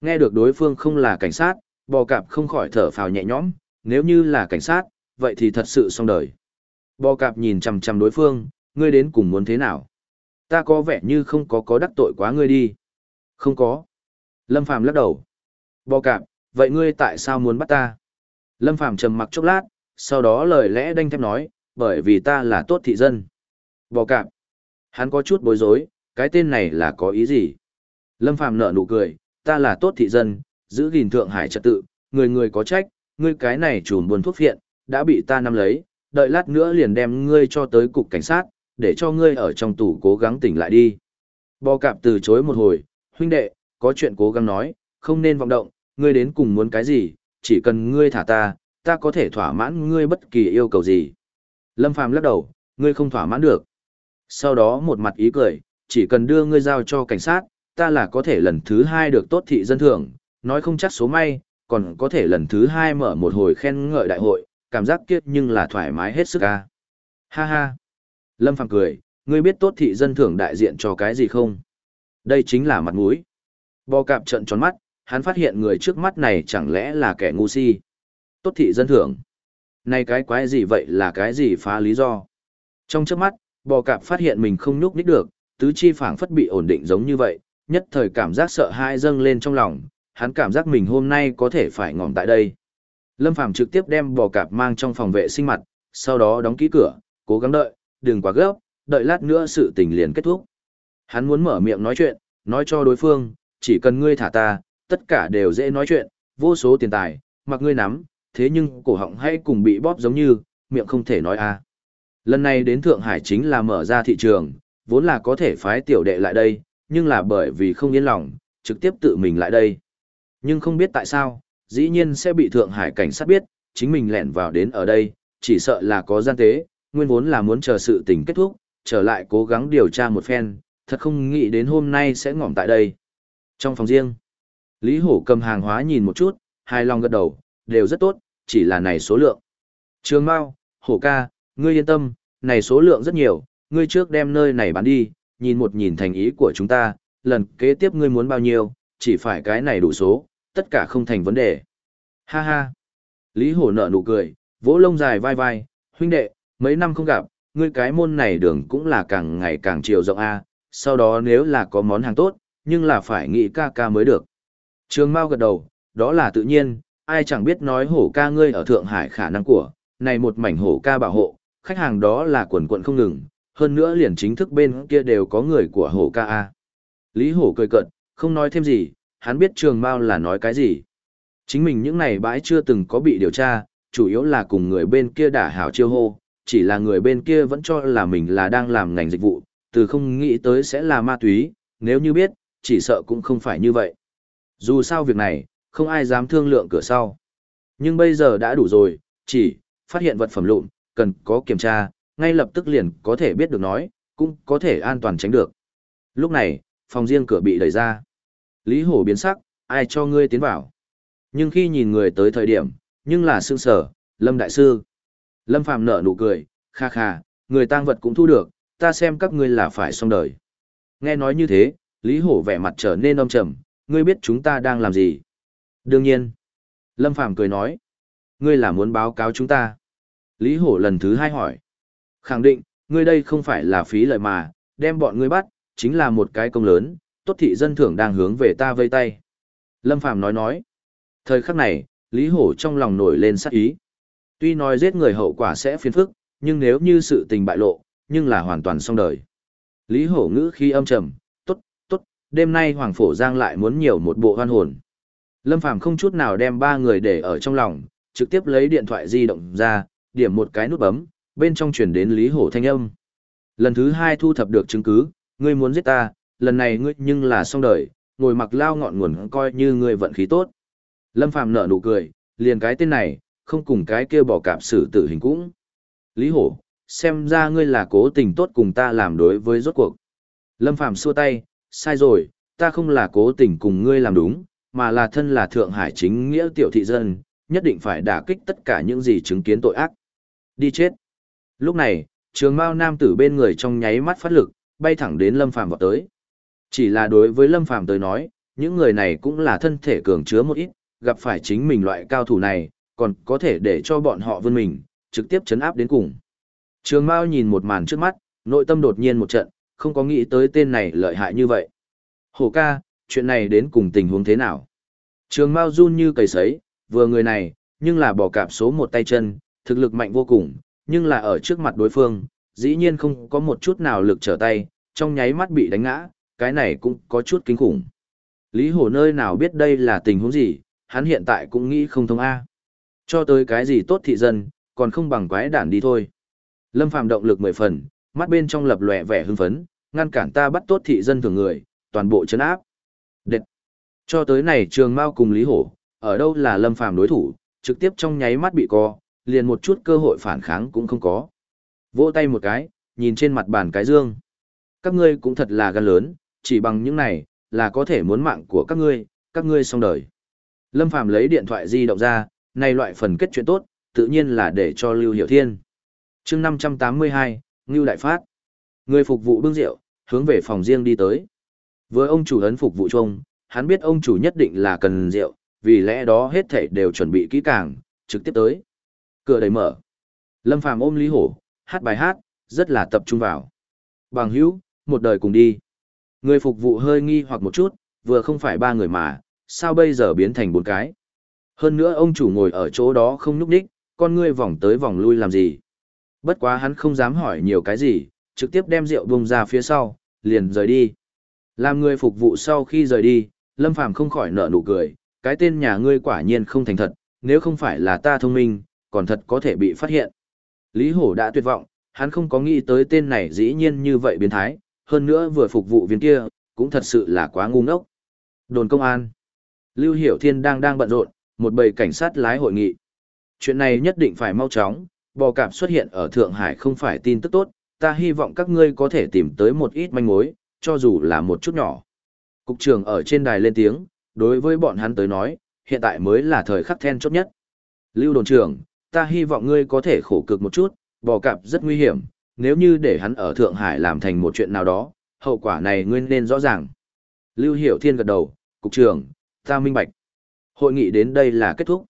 Nghe được đối phương không là cảnh sát, bò cạp không khỏi thở phào nhẹ nhõm, nếu như là cảnh sát, vậy thì thật sự xong đời. Bò cạp nhìn chằm chằm đối phương, ngươi đến cùng muốn thế nào? Ta có vẻ như không có có đắc tội quá ngươi đi. Không có. Lâm Phàm lắc đầu. Bò cạp, vậy ngươi tại sao muốn bắt ta? Lâm Phàm trầm mặc chốc lát, sau đó lời lẽ đanh thép nói, bởi vì ta là tốt thị dân. Bò cạp. Hắn có chút bối rối, cái tên này là có ý gì? Lâm Phàm nở nụ cười, ta là tốt thị dân, giữ gìn Thượng Hải trật tự, người người có trách, ngươi cái này trùm buôn thuốc phiện, đã bị ta nắm lấy, đợi lát nữa liền đem ngươi cho tới cục cảnh sát, để cho ngươi ở trong tủ cố gắng tỉnh lại đi. Bò cạp từ chối một hồi, huynh đệ, có chuyện cố gắng nói, không nên vọng động, ngươi đến cùng muốn cái gì, chỉ cần ngươi thả ta, ta có thể thỏa mãn ngươi bất kỳ yêu cầu gì. Lâm Phàm lắc đầu, ngươi không thỏa mãn được. Sau đó một mặt ý cười, chỉ cần đưa ngươi giao cho cảnh sát, ta là có thể lần thứ hai được tốt thị dân thưởng, nói không chắc số may, còn có thể lần thứ hai mở một hồi khen ngợi đại hội, cảm giác kiết nhưng là thoải mái hết sức ca. Ha ha. Lâm Phàm cười, ngươi biết tốt thị dân thưởng đại diện cho cái gì không? Đây chính là mặt mũi. Bò cạp trận tròn mắt, hắn phát hiện người trước mắt này chẳng lẽ là kẻ ngu si. Tốt thị dân thưởng. Này cái quái gì vậy là cái gì phá lý do? Trong trước mắt, bò cạp phát hiện mình không nhúc nhích được, tứ chi phảng phất bị ổn định giống như vậy, nhất thời cảm giác sợ hãi dâng lên trong lòng, hắn cảm giác mình hôm nay có thể phải ngỏm tại đây. Lâm Phàm trực tiếp đem bò cạp mang trong phòng vệ sinh mặt, sau đó đóng kỹ cửa, cố gắng đợi, đừng quá gấp, đợi lát nữa sự tình liền kết thúc. Hắn muốn mở miệng nói chuyện, nói cho đối phương, chỉ cần ngươi thả ta, tất cả đều dễ nói chuyện, vô số tiền tài, mặc ngươi nắm, thế nhưng cổ họng hay cùng bị bóp giống như, miệng không thể nói a. À. Lần này đến Thượng Hải chính là mở ra thị trường, vốn là có thể phái tiểu đệ lại đây, nhưng là bởi vì không yên lòng, trực tiếp tự mình lại đây. Nhưng không biết tại sao, dĩ nhiên sẽ bị Thượng Hải cảnh sát biết, chính mình lẻn vào đến ở đây, chỉ sợ là có gian tế, nguyên vốn là muốn chờ sự tình kết thúc, trở lại cố gắng điều tra một phen, thật không nghĩ đến hôm nay sẽ ngỏm tại đây. Trong phòng riêng, Lý Hổ cầm hàng hóa nhìn một chút, hai lòng gật đầu, đều rất tốt, chỉ là này số lượng. Trường Mao, Hổ ca, ngươi yên tâm, này số lượng rất nhiều, ngươi trước đem nơi này bán đi, nhìn một nhìn thành ý của chúng ta, lần kế tiếp ngươi muốn bao nhiêu, chỉ phải cái này đủ số, tất cả không thành vấn đề. Ha ha. Lý Hổ nở nụ cười, vỗ lông dài vai vai, huynh đệ, mấy năm không gặp, ngươi cái môn này đường cũng là càng ngày càng chiều rộng a, sau đó nếu là có món hàng tốt, nhưng là phải nghĩ ca ca mới được. Trường Mao gật đầu, đó là tự nhiên, ai chẳng biết nói hổ ca ngươi ở Thượng Hải khả năng của, này một mảnh hổ ca bảo hộ, khách hàng đó là quần quận không ngừng, hơn nữa liền chính thức bên kia đều có người của hổ ca a. Lý hổ cười cợt, không nói thêm gì, hắn biết trường Mao là nói cái gì. Chính mình những này bãi chưa từng có bị điều tra, chủ yếu là cùng người bên kia đả hảo chiêu hô, chỉ là người bên kia vẫn cho là mình là đang làm ngành dịch vụ, từ không nghĩ tới sẽ là ma túy, nếu như biết, chỉ sợ cũng không phải như vậy. Dù sao việc này, không ai dám thương lượng cửa sau. Nhưng bây giờ đã đủ rồi, chỉ, phát hiện vật phẩm lụn, cần có kiểm tra, ngay lập tức liền có thể biết được nói, cũng có thể an toàn tránh được. Lúc này, phòng riêng cửa bị đẩy ra. Lý Hổ biến sắc, ai cho ngươi tiến vào. Nhưng khi nhìn người tới thời điểm, nhưng là sương sở, Lâm Đại Sư. Lâm Phàm nở nụ cười, kha kha, người tang vật cũng thu được, ta xem các ngươi là phải xong đời. Nghe nói như thế, Lý Hổ vẻ mặt trở nên âm trầm, ngươi biết chúng ta đang làm gì? Đương nhiên. Lâm Phàm cười nói, ngươi là muốn báo cáo chúng ta. Lý Hổ lần thứ hai hỏi. Khẳng định, ngươi đây không phải là phí lợi mà, đem bọn ngươi bắt, chính là một cái công lớn, tốt thị dân thưởng đang hướng về ta vây tay. Lâm Phàm nói nói. Thời khắc này, Lý Hổ trong lòng nổi lên sắc ý. Tuy nói giết người hậu quả sẽ phiền phức, nhưng nếu như sự tình bại lộ, nhưng là hoàn toàn xong đời. Lý Hổ ngữ khi âm trầm, đêm nay Hoàng Phổ Giang lại muốn nhiều một bộ hoan hồn. Lâm Phàm không chút nào đem ba người để ở trong lòng, trực tiếp lấy điện thoại di động ra, điểm một cái nút bấm, bên trong chuyển đến Lý Hổ thanh âm. Lần thứ hai thu thập được chứng cứ, ngươi muốn giết ta, lần này ngươi nhưng là xong đời, ngồi mặc lao ngọn nguồn coi như ngươi vận khí tốt. Lâm Phàm nở nụ cười, liền cái tên này, không cùng cái kia bỏ cạp xử tử hình cũng. Lý Hổ, xem ra ngươi là cố tình tốt cùng ta làm đối với rốt cuộc. Lâm Phàm xua tay, sai rồi, ta không là cố tình cùng ngươi làm đúng, mà là thân là Thượng Hải chính nghĩa tiểu thị dân, nhất định phải đả kích tất cả những gì chứng kiến tội ác. Đi chết. Lúc này, trường mao nam tử bên người trong nháy mắt phát lực, bay thẳng đến Lâm Phàm vào tới. Chỉ là đối với Lâm Phàm tới nói, những người này cũng là thân thể cường chứa một ít, gặp phải chính mình loại cao thủ này, còn có thể để cho bọn họ vươn mình, trực tiếp chấn áp đến cùng. Trường Mao nhìn một màn trước mắt, nội tâm đột nhiên một trận, không có nghĩ tới tên này lợi hại như vậy. Hổ ca, chuyện này đến cùng tình huống thế nào? Trường Mao run như cầy sấy, vừa người này, nhưng là bỏ cạp số một tay chân, thực lực mạnh vô cùng, nhưng là ở trước mặt đối phương, dĩ nhiên không có một chút nào lực trở tay, trong nháy mắt bị đánh ngã, cái này cũng có chút kinh khủng. Lý Hổ nơi nào biết đây là tình huống gì, hắn hiện tại cũng nghĩ không thông A. Cho tới cái gì tốt thị dân, còn không bằng quái đản đi thôi. Lâm Phàm động lực mười phần, mắt bên trong lập lòe vẻ hưng phấn, ngăn cản ta bắt tốt thị dân thường người, toàn bộ chấn áp. Đệt. Cho tới này Trường Mao cùng Lý Hổ, ở đâu là Lâm Phàm đối thủ, trực tiếp trong nháy mắt bị co, liền một chút cơ hội phản kháng cũng không có. Vỗ tay một cái, nhìn trên mặt bàn cái dương. Các ngươi cũng thật là gan lớn, chỉ bằng những này, là có thể muốn mạng của các ngươi, các ngươi xong đời. Lâm Phàm lấy điện thoại di động ra, này loại phần kết chuyện tốt, tự nhiên là để cho Lưu Hiểu Thiên. chương 582, Ngưu Đại Phát. Người phục vụ bưng rượu, hướng về phòng riêng đi tới. Với ông chủ ấn phục vụ chung, hắn biết ông chủ nhất định là cần rượu, vì lẽ đó hết thảy đều chuẩn bị kỹ càng, trực tiếp tới. Cửa đẩy mở. Lâm Phàm ôm Lý Hổ, hát bài hát, rất là tập trung vào. Bằng hữu, một đời cùng đi. Người phục vụ hơi nghi hoặc một chút, vừa không phải ba người mà, sao bây giờ biến thành bốn cái. Hơn nữa ông chủ ngồi ở chỗ đó không nhúc ních, con ngươi vòng tới vòng lui làm gì. Bất quá hắn không dám hỏi nhiều cái gì, trực tiếp đem rượu bông ra phía sau, liền rời đi. Làm người phục vụ sau khi rời đi, Lâm Phàm không khỏi nở nụ cười, cái tên nhà ngươi quả nhiên không thành thật, nếu không phải là ta thông minh, còn thật có thể bị phát hiện. Lý Hổ đã tuyệt vọng, hắn không có nghĩ tới tên này dĩ nhiên như vậy biến thái, hơn nữa vừa phục vụ viên kia, cũng thật sự là quá ngu ngốc. Đồn công an. Lưu Hiểu Thiên đang đang bận rộn, một bầy cảnh sát lái hội nghị. Chuyện này nhất định phải mau chóng, Bò cạp xuất hiện ở Thượng Hải không phải tin tức tốt, ta hy vọng các ngươi có thể tìm tới một ít manh mối, cho dù là một chút nhỏ. Cục trưởng ở trên đài lên tiếng, đối với bọn hắn tới nói, hiện tại mới là thời khắc then chốt nhất. Lưu đồn trưởng, ta hy vọng ngươi có thể khổ cực một chút, bò cạp rất nguy hiểm, nếu như để hắn ở Thượng Hải làm thành một chuyện nào đó, hậu quả này ngươi nên rõ ràng. Lưu Hiểu Thiên gật đầu, cục trưởng, ta minh bạch. Hội nghị đến đây là kết thúc.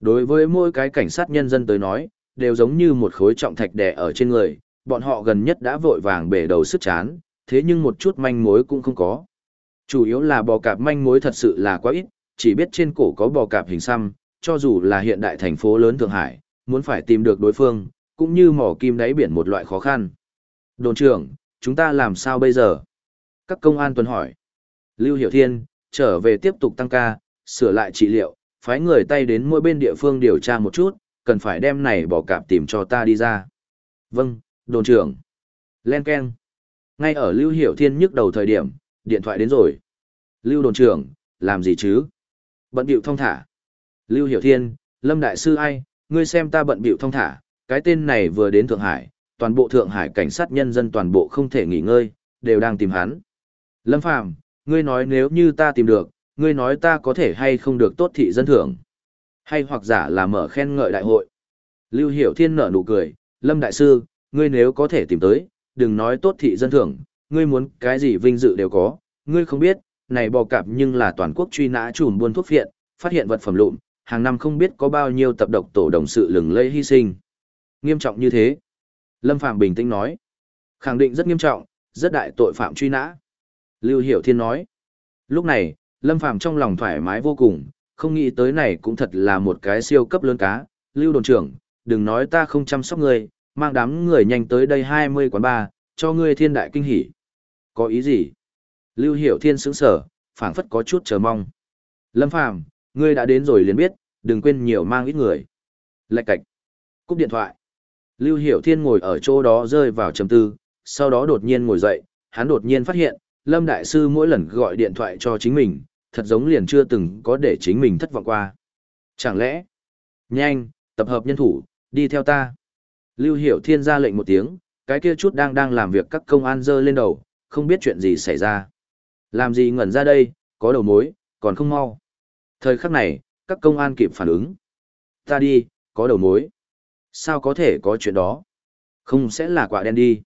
Đối với mỗi cái cảnh sát nhân dân tới nói, đều giống như một khối trọng thạch đè ở trên người, bọn họ gần nhất đã vội vàng bể đầu sức chán, thế nhưng một chút manh mối cũng không có. Chủ yếu là bò cạp manh mối thật sự là quá ít, chỉ biết trên cổ có bò cạp hình xăm, cho dù là hiện đại thành phố lớn Thượng Hải, muốn phải tìm được đối phương, cũng như mỏ kim đáy biển một loại khó khăn. Đồn trưởng, chúng ta làm sao bây giờ? Các công an tuần hỏi. Lưu Hiểu Thiên, trở về tiếp tục tăng ca, sửa lại trị liệu, phái người tay đến mỗi bên địa phương điều tra một chút, cần phải đem này bỏ cạp tìm cho ta đi ra. Vâng, đồn trưởng. Len Ken. Ngay ở Lưu Hiểu Thiên nhức đầu thời điểm, điện thoại đến rồi. Lưu đồn trưởng, làm gì chứ? Bận biểu thông thả. Lưu Hiểu Thiên, Lâm Đại Sư ai, ngươi xem ta bận biểu thông thả, cái tên này vừa đến Thượng Hải, toàn bộ Thượng Hải cảnh sát nhân dân toàn bộ không thể nghỉ ngơi, đều đang tìm hắn. Lâm Phàm ngươi nói nếu như ta tìm được, ngươi nói ta có thể hay không được tốt thị dân thưởng. Hay hoặc giả là mở khen ngợi đại hội. Lưu Hiểu Thiên nở nụ cười, Lâm Đại Sư, ngươi nếu có thể tìm tới, đừng nói tốt thị dân thưởng, ngươi muốn cái gì vinh dự đều có, ngươi không biết, này bò cạp nhưng là toàn quốc truy nã chùm buôn thuốc phiện, phát hiện vật phẩm lụn, hàng năm không biết có bao nhiêu tập độc tổ đồng sự lừng lẫy hy sinh. Nghiêm trọng như thế. Lâm Phạm bình tĩnh nói. Khẳng định rất nghiêm trọng, rất đại tội phạm truy nã. Lưu Hiểu Thiên nói. Lúc này, Lâm Phàm trong lòng thoải mái vô cùng, không nghĩ tới này cũng thật là một cái siêu cấp lớn cá. Lưu đồn trưởng, đừng nói ta không chăm sóc ngươi, mang đám người nhanh tới đây 20 quán ba, cho ngươi thiên đại kinh hỉ. Có ý gì? Lưu Hiểu Thiên sững sở, phảng phất có chút chờ mong. Lâm Phàm, ngươi đã đến rồi liền biết, đừng quên nhiều mang ít người. Lạch cạch. Cúp điện thoại. Lưu Hiểu Thiên ngồi ở chỗ đó rơi vào trầm tư, sau đó đột nhiên ngồi dậy, hắn đột nhiên phát hiện, Lâm Đại Sư mỗi lần gọi điện thoại cho chính mình, thật giống liền chưa từng có để chính mình thất vọng qua. Chẳng lẽ, nhanh, tập hợp nhân thủ, đi theo ta. Lưu Hiểu Thiên ra lệnh một tiếng, cái kia chút đang đang làm việc các công an dơ lên đầu, không biết chuyện gì xảy ra. Làm gì ngẩn ra đây, có đầu mối, còn không mau. Thời khắc này, các công an kịp phản ứng. Ta đi, có đầu mối. Sao có thể có chuyện đó? Không sẽ là quả đen đi.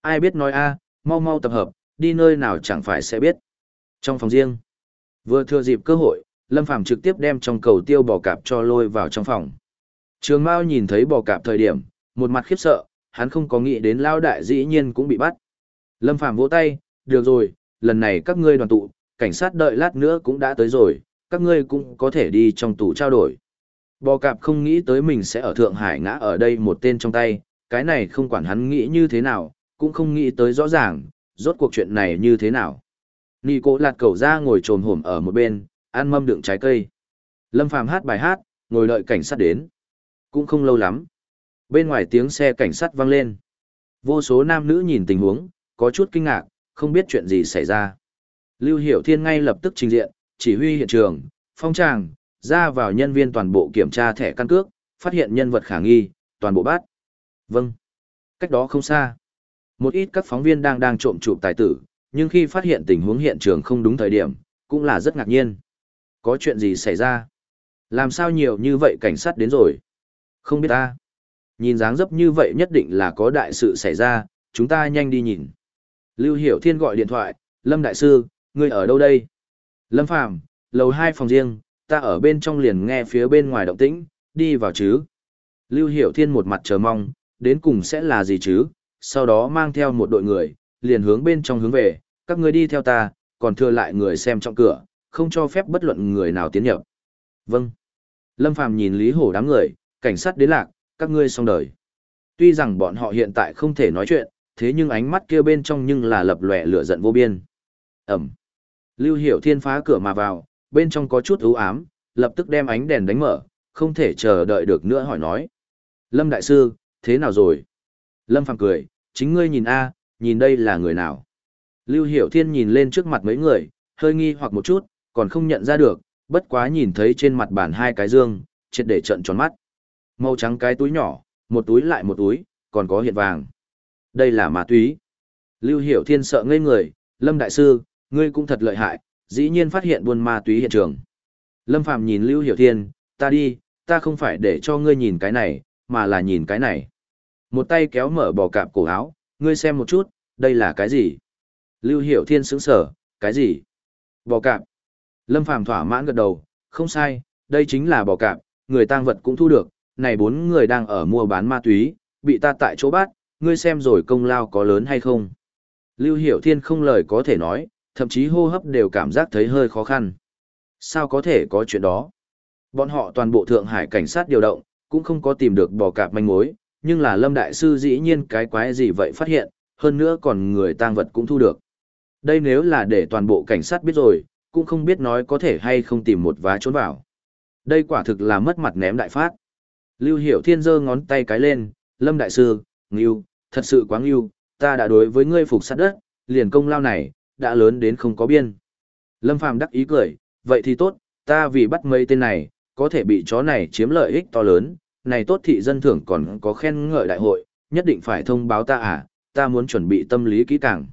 Ai biết nói a, mau mau tập hợp, đi nơi nào chẳng phải sẽ biết. Trong phòng riêng, vừa thừa dịp cơ hội, Lâm Phàm trực tiếp đem trong cầu tiêu bò cạp cho lôi vào trong phòng. Trường Mao nhìn thấy bò cạp thời điểm, một mặt khiếp sợ, hắn không có nghĩ đến lao đại dĩ nhiên cũng bị bắt. Lâm Phàm vỗ tay, được rồi, lần này các ngươi đoàn tụ, cảnh sát đợi lát nữa cũng đã tới rồi, các ngươi cũng có thể đi trong tủ trao đổi. Bò cạp không nghĩ tới mình sẽ ở Thượng Hải ngã ở đây một tên trong tay, cái này không quản hắn nghĩ như thế nào, cũng không nghĩ tới rõ ràng, rốt cuộc chuyện này như thế nào. Nị cổ lạt cầu ra ngồi trồm hổm ở một bên, ăn mâm đựng trái cây. Lâm Phàm hát bài hát, ngồi đợi cảnh sát đến. Cũng không lâu lắm. Bên ngoài tiếng xe cảnh sát vang lên. Vô số nam nữ nhìn tình huống, có chút kinh ngạc, không biết chuyện gì xảy ra. Lưu Hiểu Thiên ngay lập tức trình diện, chỉ huy hiện trường, phong tràng, ra vào nhân viên toàn bộ kiểm tra thẻ căn cước, phát hiện nhân vật khả nghi, toàn bộ bắt. Vâng. Cách đó không xa. Một ít các phóng viên đang đang trộm chụp tài tử, nhưng khi phát hiện tình huống hiện trường không đúng thời điểm, cũng là rất ngạc nhiên. Có chuyện gì xảy ra? Làm sao nhiều như vậy cảnh sát đến rồi? Không biết ta. Nhìn dáng dấp như vậy nhất định là có đại sự xảy ra, chúng ta nhanh đi nhìn. Lưu Hiểu Thiên gọi điện thoại, Lâm Đại Sư, ngươi ở đâu đây? Lâm Phàm lầu hai phòng riêng, ta ở bên trong liền nghe phía bên ngoài động tĩnh, đi vào chứ. Lưu Hiểu Thiên một mặt chờ mong, đến cùng sẽ là gì chứ, sau đó mang theo một đội người, liền hướng bên trong hướng về, các ngươi đi theo ta, còn thừa lại người xem trong cửa, không cho phép bất luận người nào tiến nhập. Vâng. Lâm Phàm nhìn Lý Hổ đám người, cảnh sát đến lạc, các ngươi xong đời. Tuy rằng bọn họ hiện tại không thể nói chuyện, thế nhưng ánh mắt kia bên trong nhưng là lập lòe lửa giận vô biên. Ẩm. Lưu Hiểu Thiên phá cửa mà vào, bên trong có chút ưu ám, lập tức đem ánh đèn đánh mở, không thể chờ đợi được nữa hỏi nói. Lâm Đại Sư, thế nào rồi? Lâm Phàm cười, chính ngươi nhìn a, nhìn đây là người nào. Lưu Hiểu Thiên nhìn lên trước mặt mấy người, hơi nghi hoặc một chút, còn không nhận ra được, bất quá nhìn thấy trên mặt bàn hai cái dương, triệt để trận tròn mắt. Màu trắng cái túi nhỏ, một túi lại một túi, còn có hiện vàng. Đây là ma túy. Lưu Hiểu Thiên sợ ngây người, Lâm Đại Sư, ngươi cũng thật lợi hại, dĩ nhiên phát hiện buôn ma túy hiện trường. Lâm Phàm nhìn Lưu Hiểu Thiên, ta đi, ta không phải để cho ngươi nhìn cái này, mà là nhìn cái này. Một tay kéo mở bò cạp cổ áo, ngươi xem một chút, đây là cái gì? Lưu Hiểu Thiên sững sở, cái gì? Bò cạp. Lâm Phàm thỏa mãn gật đầu, không sai, đây chính là bò cạp, người tang vật cũng thu được, này bốn người đang ở mua bán ma túy, bị ta tại chỗ bắt, ngươi xem rồi công lao có lớn hay không? Lưu Hiểu Thiên không lời có thể nói, thậm chí hô hấp đều cảm giác thấy hơi khó khăn. Sao có thể có chuyện đó? Bọn họ toàn bộ Thượng Hải cảnh sát điều động, cũng không có tìm được bò cạp manh mối, nhưng là Lâm Đại Sư dĩ nhiên cái quái gì vậy phát hiện, hơn nữa còn người tang vật cũng thu được. Đây nếu là để toàn bộ cảnh sát biết rồi, cũng không biết nói có thể hay không tìm một vá trốn vào. Đây quả thực là mất mặt ném đại phát. Lưu Hiểu Thiên giơ ngón tay cái lên, Lâm Đại Sư, Ngưu, thật sự quá Ngưu, ta đã đối với ngươi phục sát đất, liền công lao này, đã lớn đến không có biên. Lâm Phàm đắc ý cười, vậy thì tốt, ta vì bắt mấy tên này, có thể bị chó này chiếm lợi ích to lớn, này tốt thị dân thưởng còn có khen ngợi đại hội, nhất định phải thông báo ta à, ta muốn chuẩn bị tâm lý kỹ càng.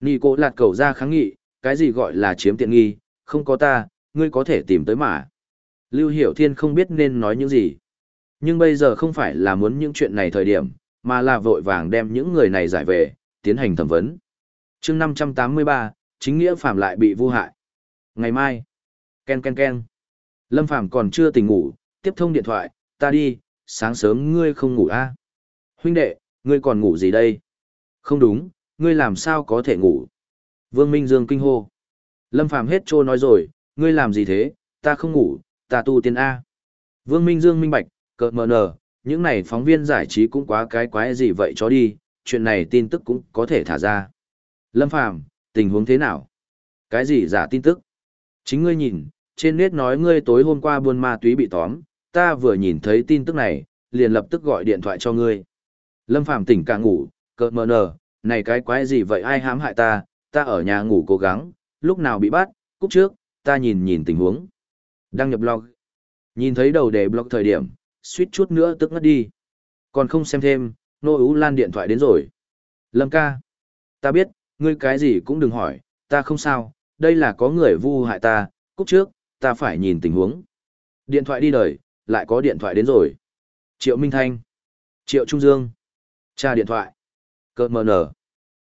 Nì cô lạt cầu ra kháng nghị, cái gì gọi là chiếm tiện nghi, không có ta, ngươi có thể tìm tới mà. Lưu Hiểu Thiên không biết nên nói những gì. Nhưng bây giờ không phải là muốn những chuyện này thời điểm, mà là vội vàng đem những người này giải về, tiến hành thẩm vấn. chương 583, chính nghĩa phạm lại bị vu hại. Ngày mai, ken ken ken. Lâm Phàm còn chưa tỉnh ngủ, tiếp thông điện thoại, ta đi, sáng sớm ngươi không ngủ a à? Huynh đệ, ngươi còn ngủ gì đây? Không đúng, ngươi làm sao có thể ngủ? Vương Minh Dương kinh hô. Lâm Phàm hết trô nói rồi, ngươi làm gì thế, ta không ngủ, ta tu tiên A. Vương Minh Dương minh bạch, cợt mờ nở, những này phóng viên giải trí cũng quá cái quái gì vậy cho đi, chuyện này tin tức cũng có thể thả ra. Lâm Phàm tình huống thế nào? Cái gì giả tin tức? Chính ngươi nhìn, trên nét nói ngươi tối hôm qua buôn ma túy bị tóm, ta vừa nhìn thấy tin tức này, liền lập tức gọi điện thoại cho ngươi. Lâm Phàm tỉnh cả ngủ, cợt mờ nở, này cái quái gì vậy ai hãm hại ta, ta ở nhà ngủ cố gắng, lúc nào bị bắt, cúp trước, ta nhìn nhìn tình huống. Đăng nhập blog. Nhìn thấy đầu đề blog thời điểm, suýt chút nữa tức ngất đi. Còn không xem thêm, nô ú lan điện thoại đến rồi. Lâm ca. Ta biết, ngươi cái gì cũng đừng hỏi, ta không sao, đây là có người vu hại ta, cúp trước, ta phải nhìn tình huống. Điện thoại đi đời, lại có điện thoại đến rồi. Triệu Minh Thanh. Triệu Trung Dương. Cha điện thoại. Cơ mờ nở.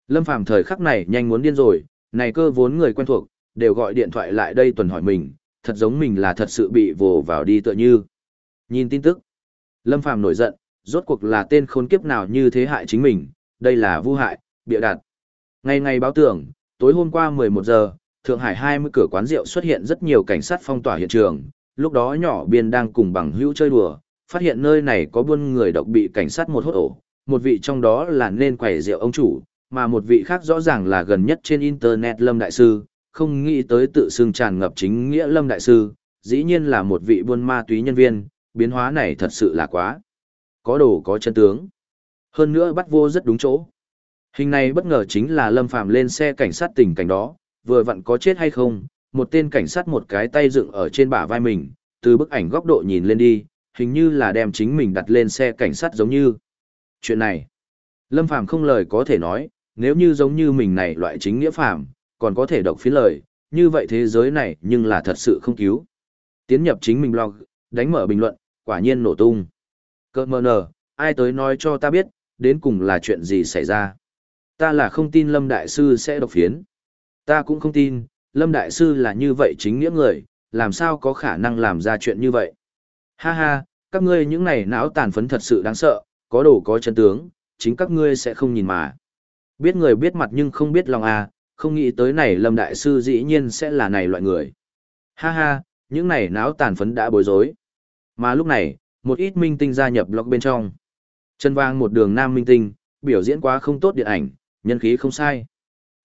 Lâm Phàm thời khắc này nhanh muốn điên rồi, này cơ vốn người quen thuộc, đều gọi điện thoại lại đây tuần hỏi mình, thật giống mình là thật sự bị vồ vào đi tựa như. Nhìn tin tức. Lâm Phàm nổi giận, rốt cuộc là tên khốn kiếp nào như thế hại chính mình, đây là vu hại, bịa đặt. Ngày ngày báo tưởng, tối hôm qua 11 giờ, Thượng Hải 20 cửa quán rượu xuất hiện rất nhiều cảnh sát phong tỏa hiện trường, lúc đó nhỏ biên đang cùng bằng hữu chơi đùa, phát hiện nơi này có buôn người độc bị cảnh sát một hốt ổ, một vị trong đó là nên quầy rượu ông chủ, mà một vị khác rõ ràng là gần nhất trên Internet Lâm Đại Sư, không nghĩ tới tự xưng tràn ngập chính nghĩa Lâm Đại Sư, dĩ nhiên là một vị buôn ma túy nhân viên, biến hóa này thật sự là quá. Có đồ có chân tướng. Hơn nữa bắt vô rất đúng chỗ. Hình này bất ngờ chính là Lâm Phàm lên xe cảnh sát tình cảnh đó, vừa vặn có chết hay không, một tên cảnh sát một cái tay dựng ở trên bả vai mình, từ bức ảnh góc độ nhìn lên đi, hình như là đem chính mình đặt lên xe cảnh sát giống như. Chuyện này, Lâm Phàm không lời có thể nói, nếu như giống như mình này loại chính nghĩa phàm, còn có thể độc phí lời, như vậy thế giới này nhưng là thật sự không cứu. Tiến nhập chính mình blog, đánh mở bình luận, quả nhiên nổ tung. Cơ mơ nờ, ai tới nói cho ta biết, đến cùng là chuyện gì xảy ra. Ta là không tin Lâm Đại Sư sẽ độc phiến. Ta cũng không tin, Lâm Đại Sư là như vậy chính nghĩa người, làm sao có khả năng làm ra chuyện như vậy. Ha ha, các ngươi những này não tàn phấn thật sự đáng sợ, có đồ có chân tướng, chính các ngươi sẽ không nhìn mà. Biết người biết mặt nhưng không biết lòng à, không nghĩ tới này Lâm Đại Sư dĩ nhiên sẽ là này loại người. Ha ha, những này não tàn phấn đã bối rối. Mà lúc này, một ít minh tinh gia nhập blog bên trong. Chân vang một đường nam minh tinh, biểu diễn quá không tốt điện ảnh, nhân khí không sai.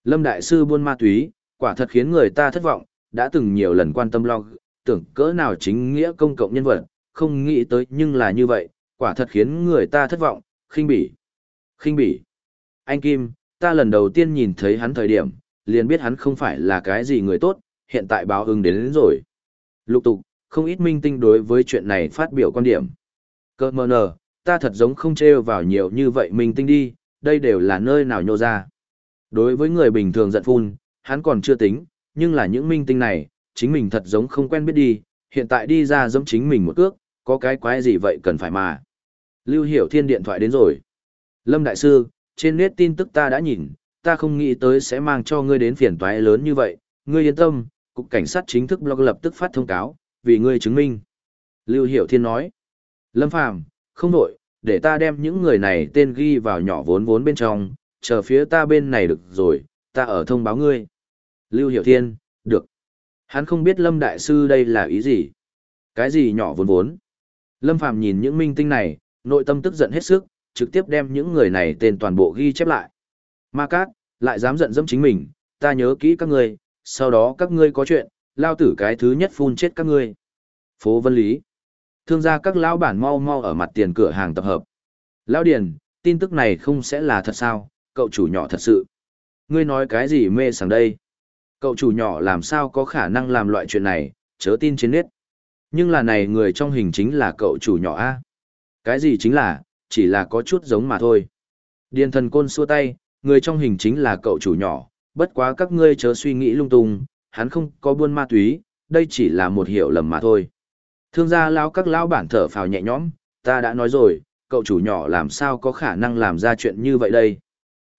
Lâm Đại Sư buôn ma túy, quả thật khiến người ta thất vọng, đã từng nhiều lần quan tâm lo tưởng cỡ nào chính nghĩa công cộng nhân vật, không nghĩ tới nhưng là như vậy, quả thật khiến người ta thất vọng, khinh bỉ. Khinh bỉ. Anh Kim, ta lần đầu tiên nhìn thấy hắn thời điểm, liền biết hắn không phải là cái gì người tốt, hiện tại báo ứng đến, đến rồi. Lục tục, không ít minh tinh đối với chuyện này phát biểu quan điểm. Cơ mờ nờ, ta thật giống không trêu vào nhiều như vậy Minh tinh đi, đây đều là nơi nào nhô ra. Đối với người bình thường giận phun, hắn còn chưa tính, nhưng là những minh tinh này, chính mình thật giống không quen biết đi, hiện tại đi ra giống chính mình một cước, có cái quái gì vậy cần phải mà. Lưu Hiểu Thiên điện thoại đến rồi. Lâm Đại Sư, trên nét tin tức ta đã nhìn, ta không nghĩ tới sẽ mang cho ngươi đến phiền toái lớn như vậy, ngươi yên tâm, cục cảnh sát chính thức blog lập tức phát thông cáo, vì ngươi chứng minh. Lưu Hiểu Thiên nói, Lâm Phàm không đổi, để ta đem những người này tên ghi vào nhỏ vốn vốn bên trong, chờ phía ta bên này được rồi, ta ở thông báo ngươi. Lưu Hiểu Thiên, được. Hắn không biết Lâm Đại Sư đây là ý gì. Cái gì nhỏ vốn vốn. Lâm Phàm nhìn những minh tinh này, nội tâm tức giận hết sức, trực tiếp đem những người này tên toàn bộ ghi chép lại. Ma Cát, lại dám giận dẫm chính mình, ta nhớ kỹ các ngươi, sau đó các ngươi có chuyện, lao tử cái thứ nhất phun chết các ngươi. Phố Vân Lý. Thương gia các lão bản mau mau ở mặt tiền cửa hàng tập hợp. Lão Điền, tin tức này không sẽ là thật sao, cậu chủ nhỏ thật sự. Ngươi nói cái gì mê sảng đây? Cậu chủ nhỏ làm sao có khả năng làm loại chuyện này, chớ tin trên nết. Nhưng là này người trong hình chính là cậu chủ nhỏ A. Cái gì chính là, chỉ là có chút giống mà thôi. Điền thần côn xua tay, người trong hình chính là cậu chủ nhỏ, bất quá các ngươi chớ suy nghĩ lung tung, hắn không có buôn ma túy, đây chỉ là một hiểu lầm mà thôi. Thương gia lão các lão bản thở phào nhẹ nhõm, ta đã nói rồi, cậu chủ nhỏ làm sao có khả năng làm ra chuyện như vậy đây.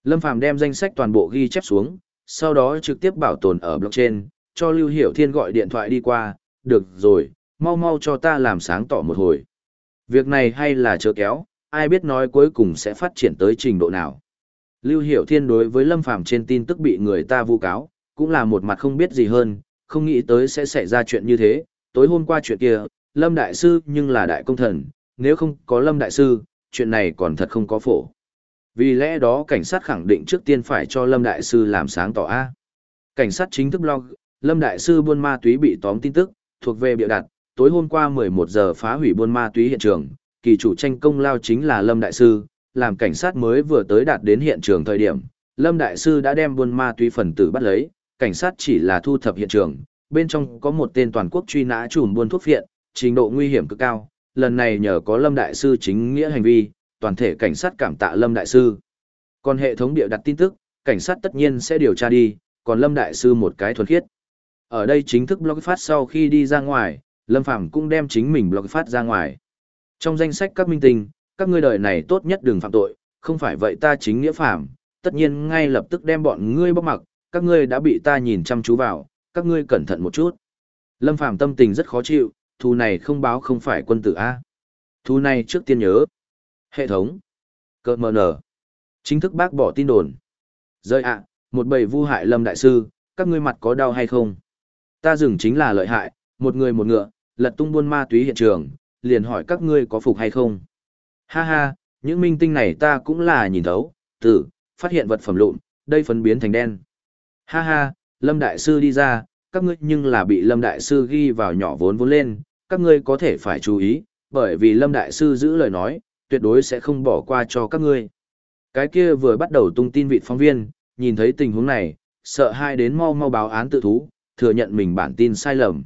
Lâm Phàm đem danh sách toàn bộ ghi chép xuống, sau đó trực tiếp bảo tồn ở blockchain, cho Lưu Hiểu Thiên gọi điện thoại đi qua, được rồi, mau mau cho ta làm sáng tỏ một hồi. Việc này hay là chớ kéo, ai biết nói cuối cùng sẽ phát triển tới trình độ nào. Lưu Hiểu Thiên đối với Lâm Phàm trên tin tức bị người ta vu cáo, cũng là một mặt không biết gì hơn, không nghĩ tới sẽ xảy ra chuyện như thế. Tối hôm qua chuyện kia, Lâm Đại Sư nhưng là đại công thần, nếu không có Lâm Đại Sư, chuyện này còn thật không có phổ. Vì lẽ đó cảnh sát khẳng định trước tiên phải cho Lâm Đại Sư làm sáng tỏ A. Cảnh sát chính thức blog, Lâm Đại Sư buôn ma túy bị tóm tin tức, thuộc về biểu đặt, tối hôm qua 11 giờ phá hủy buôn ma túy hiện trường, kỳ chủ tranh công lao chính là Lâm Đại Sư, làm cảnh sát mới vừa tới đạt đến hiện trường thời điểm, Lâm Đại Sư đã đem buôn ma túy phần tử bắt lấy, cảnh sát chỉ là thu thập hiện trường, bên trong có một tên toàn quốc truy nã chùm buôn thuốc viện trình độ nguy hiểm cực cao, lần này nhờ có Lâm Đại Sư chính nghĩa hành vi, toàn thể cảnh sát cảm tạ Lâm Đại Sư. Còn hệ thống địa đặt tin tức, cảnh sát tất nhiên sẽ điều tra đi, còn Lâm Đại Sư một cái thuần khiết. Ở đây chính thức blog phát sau khi đi ra ngoài, Lâm Phàm cũng đem chính mình blog phát ra ngoài. Trong danh sách các minh tinh, các ngươi đời này tốt nhất đừng phạm tội, không phải vậy ta chính nghĩa phạm, tất nhiên ngay lập tức đem bọn ngươi bóc mặc, các ngươi đã bị ta nhìn chăm chú vào, các ngươi cẩn thận một chút. Lâm Phàm tâm tình rất khó chịu, thù này không báo không phải quân tử A. Thù này trước tiên nhớ. Hệ thống. Cơ mờ nở. Chính thức bác bỏ tin đồn. Rơi ạ, một bầy vu hại Lâm Đại Sư, các ngươi mặt có đau hay không? Ta dừng chính là lợi hại, một người một ngựa, lật tung buôn ma túy hiện trường, liền hỏi các ngươi có phục hay không? Ha ha, những minh tinh này ta cũng là nhìn thấu, tử, phát hiện vật phẩm lụn, đây phấn biến thành đen. Ha ha, Lâm Đại Sư đi ra, các ngươi nhưng là bị Lâm Đại Sư ghi vào nhỏ vốn vốn lên, các ngươi có thể phải chú ý, bởi vì Lâm Đại Sư giữ lời nói, tuyệt đối sẽ không bỏ qua cho các ngươi. Cái kia vừa bắt đầu tung tin vị phóng viên, nhìn thấy tình huống này, sợ hai đến mau mau báo án tự thú, thừa nhận mình bản tin sai lầm.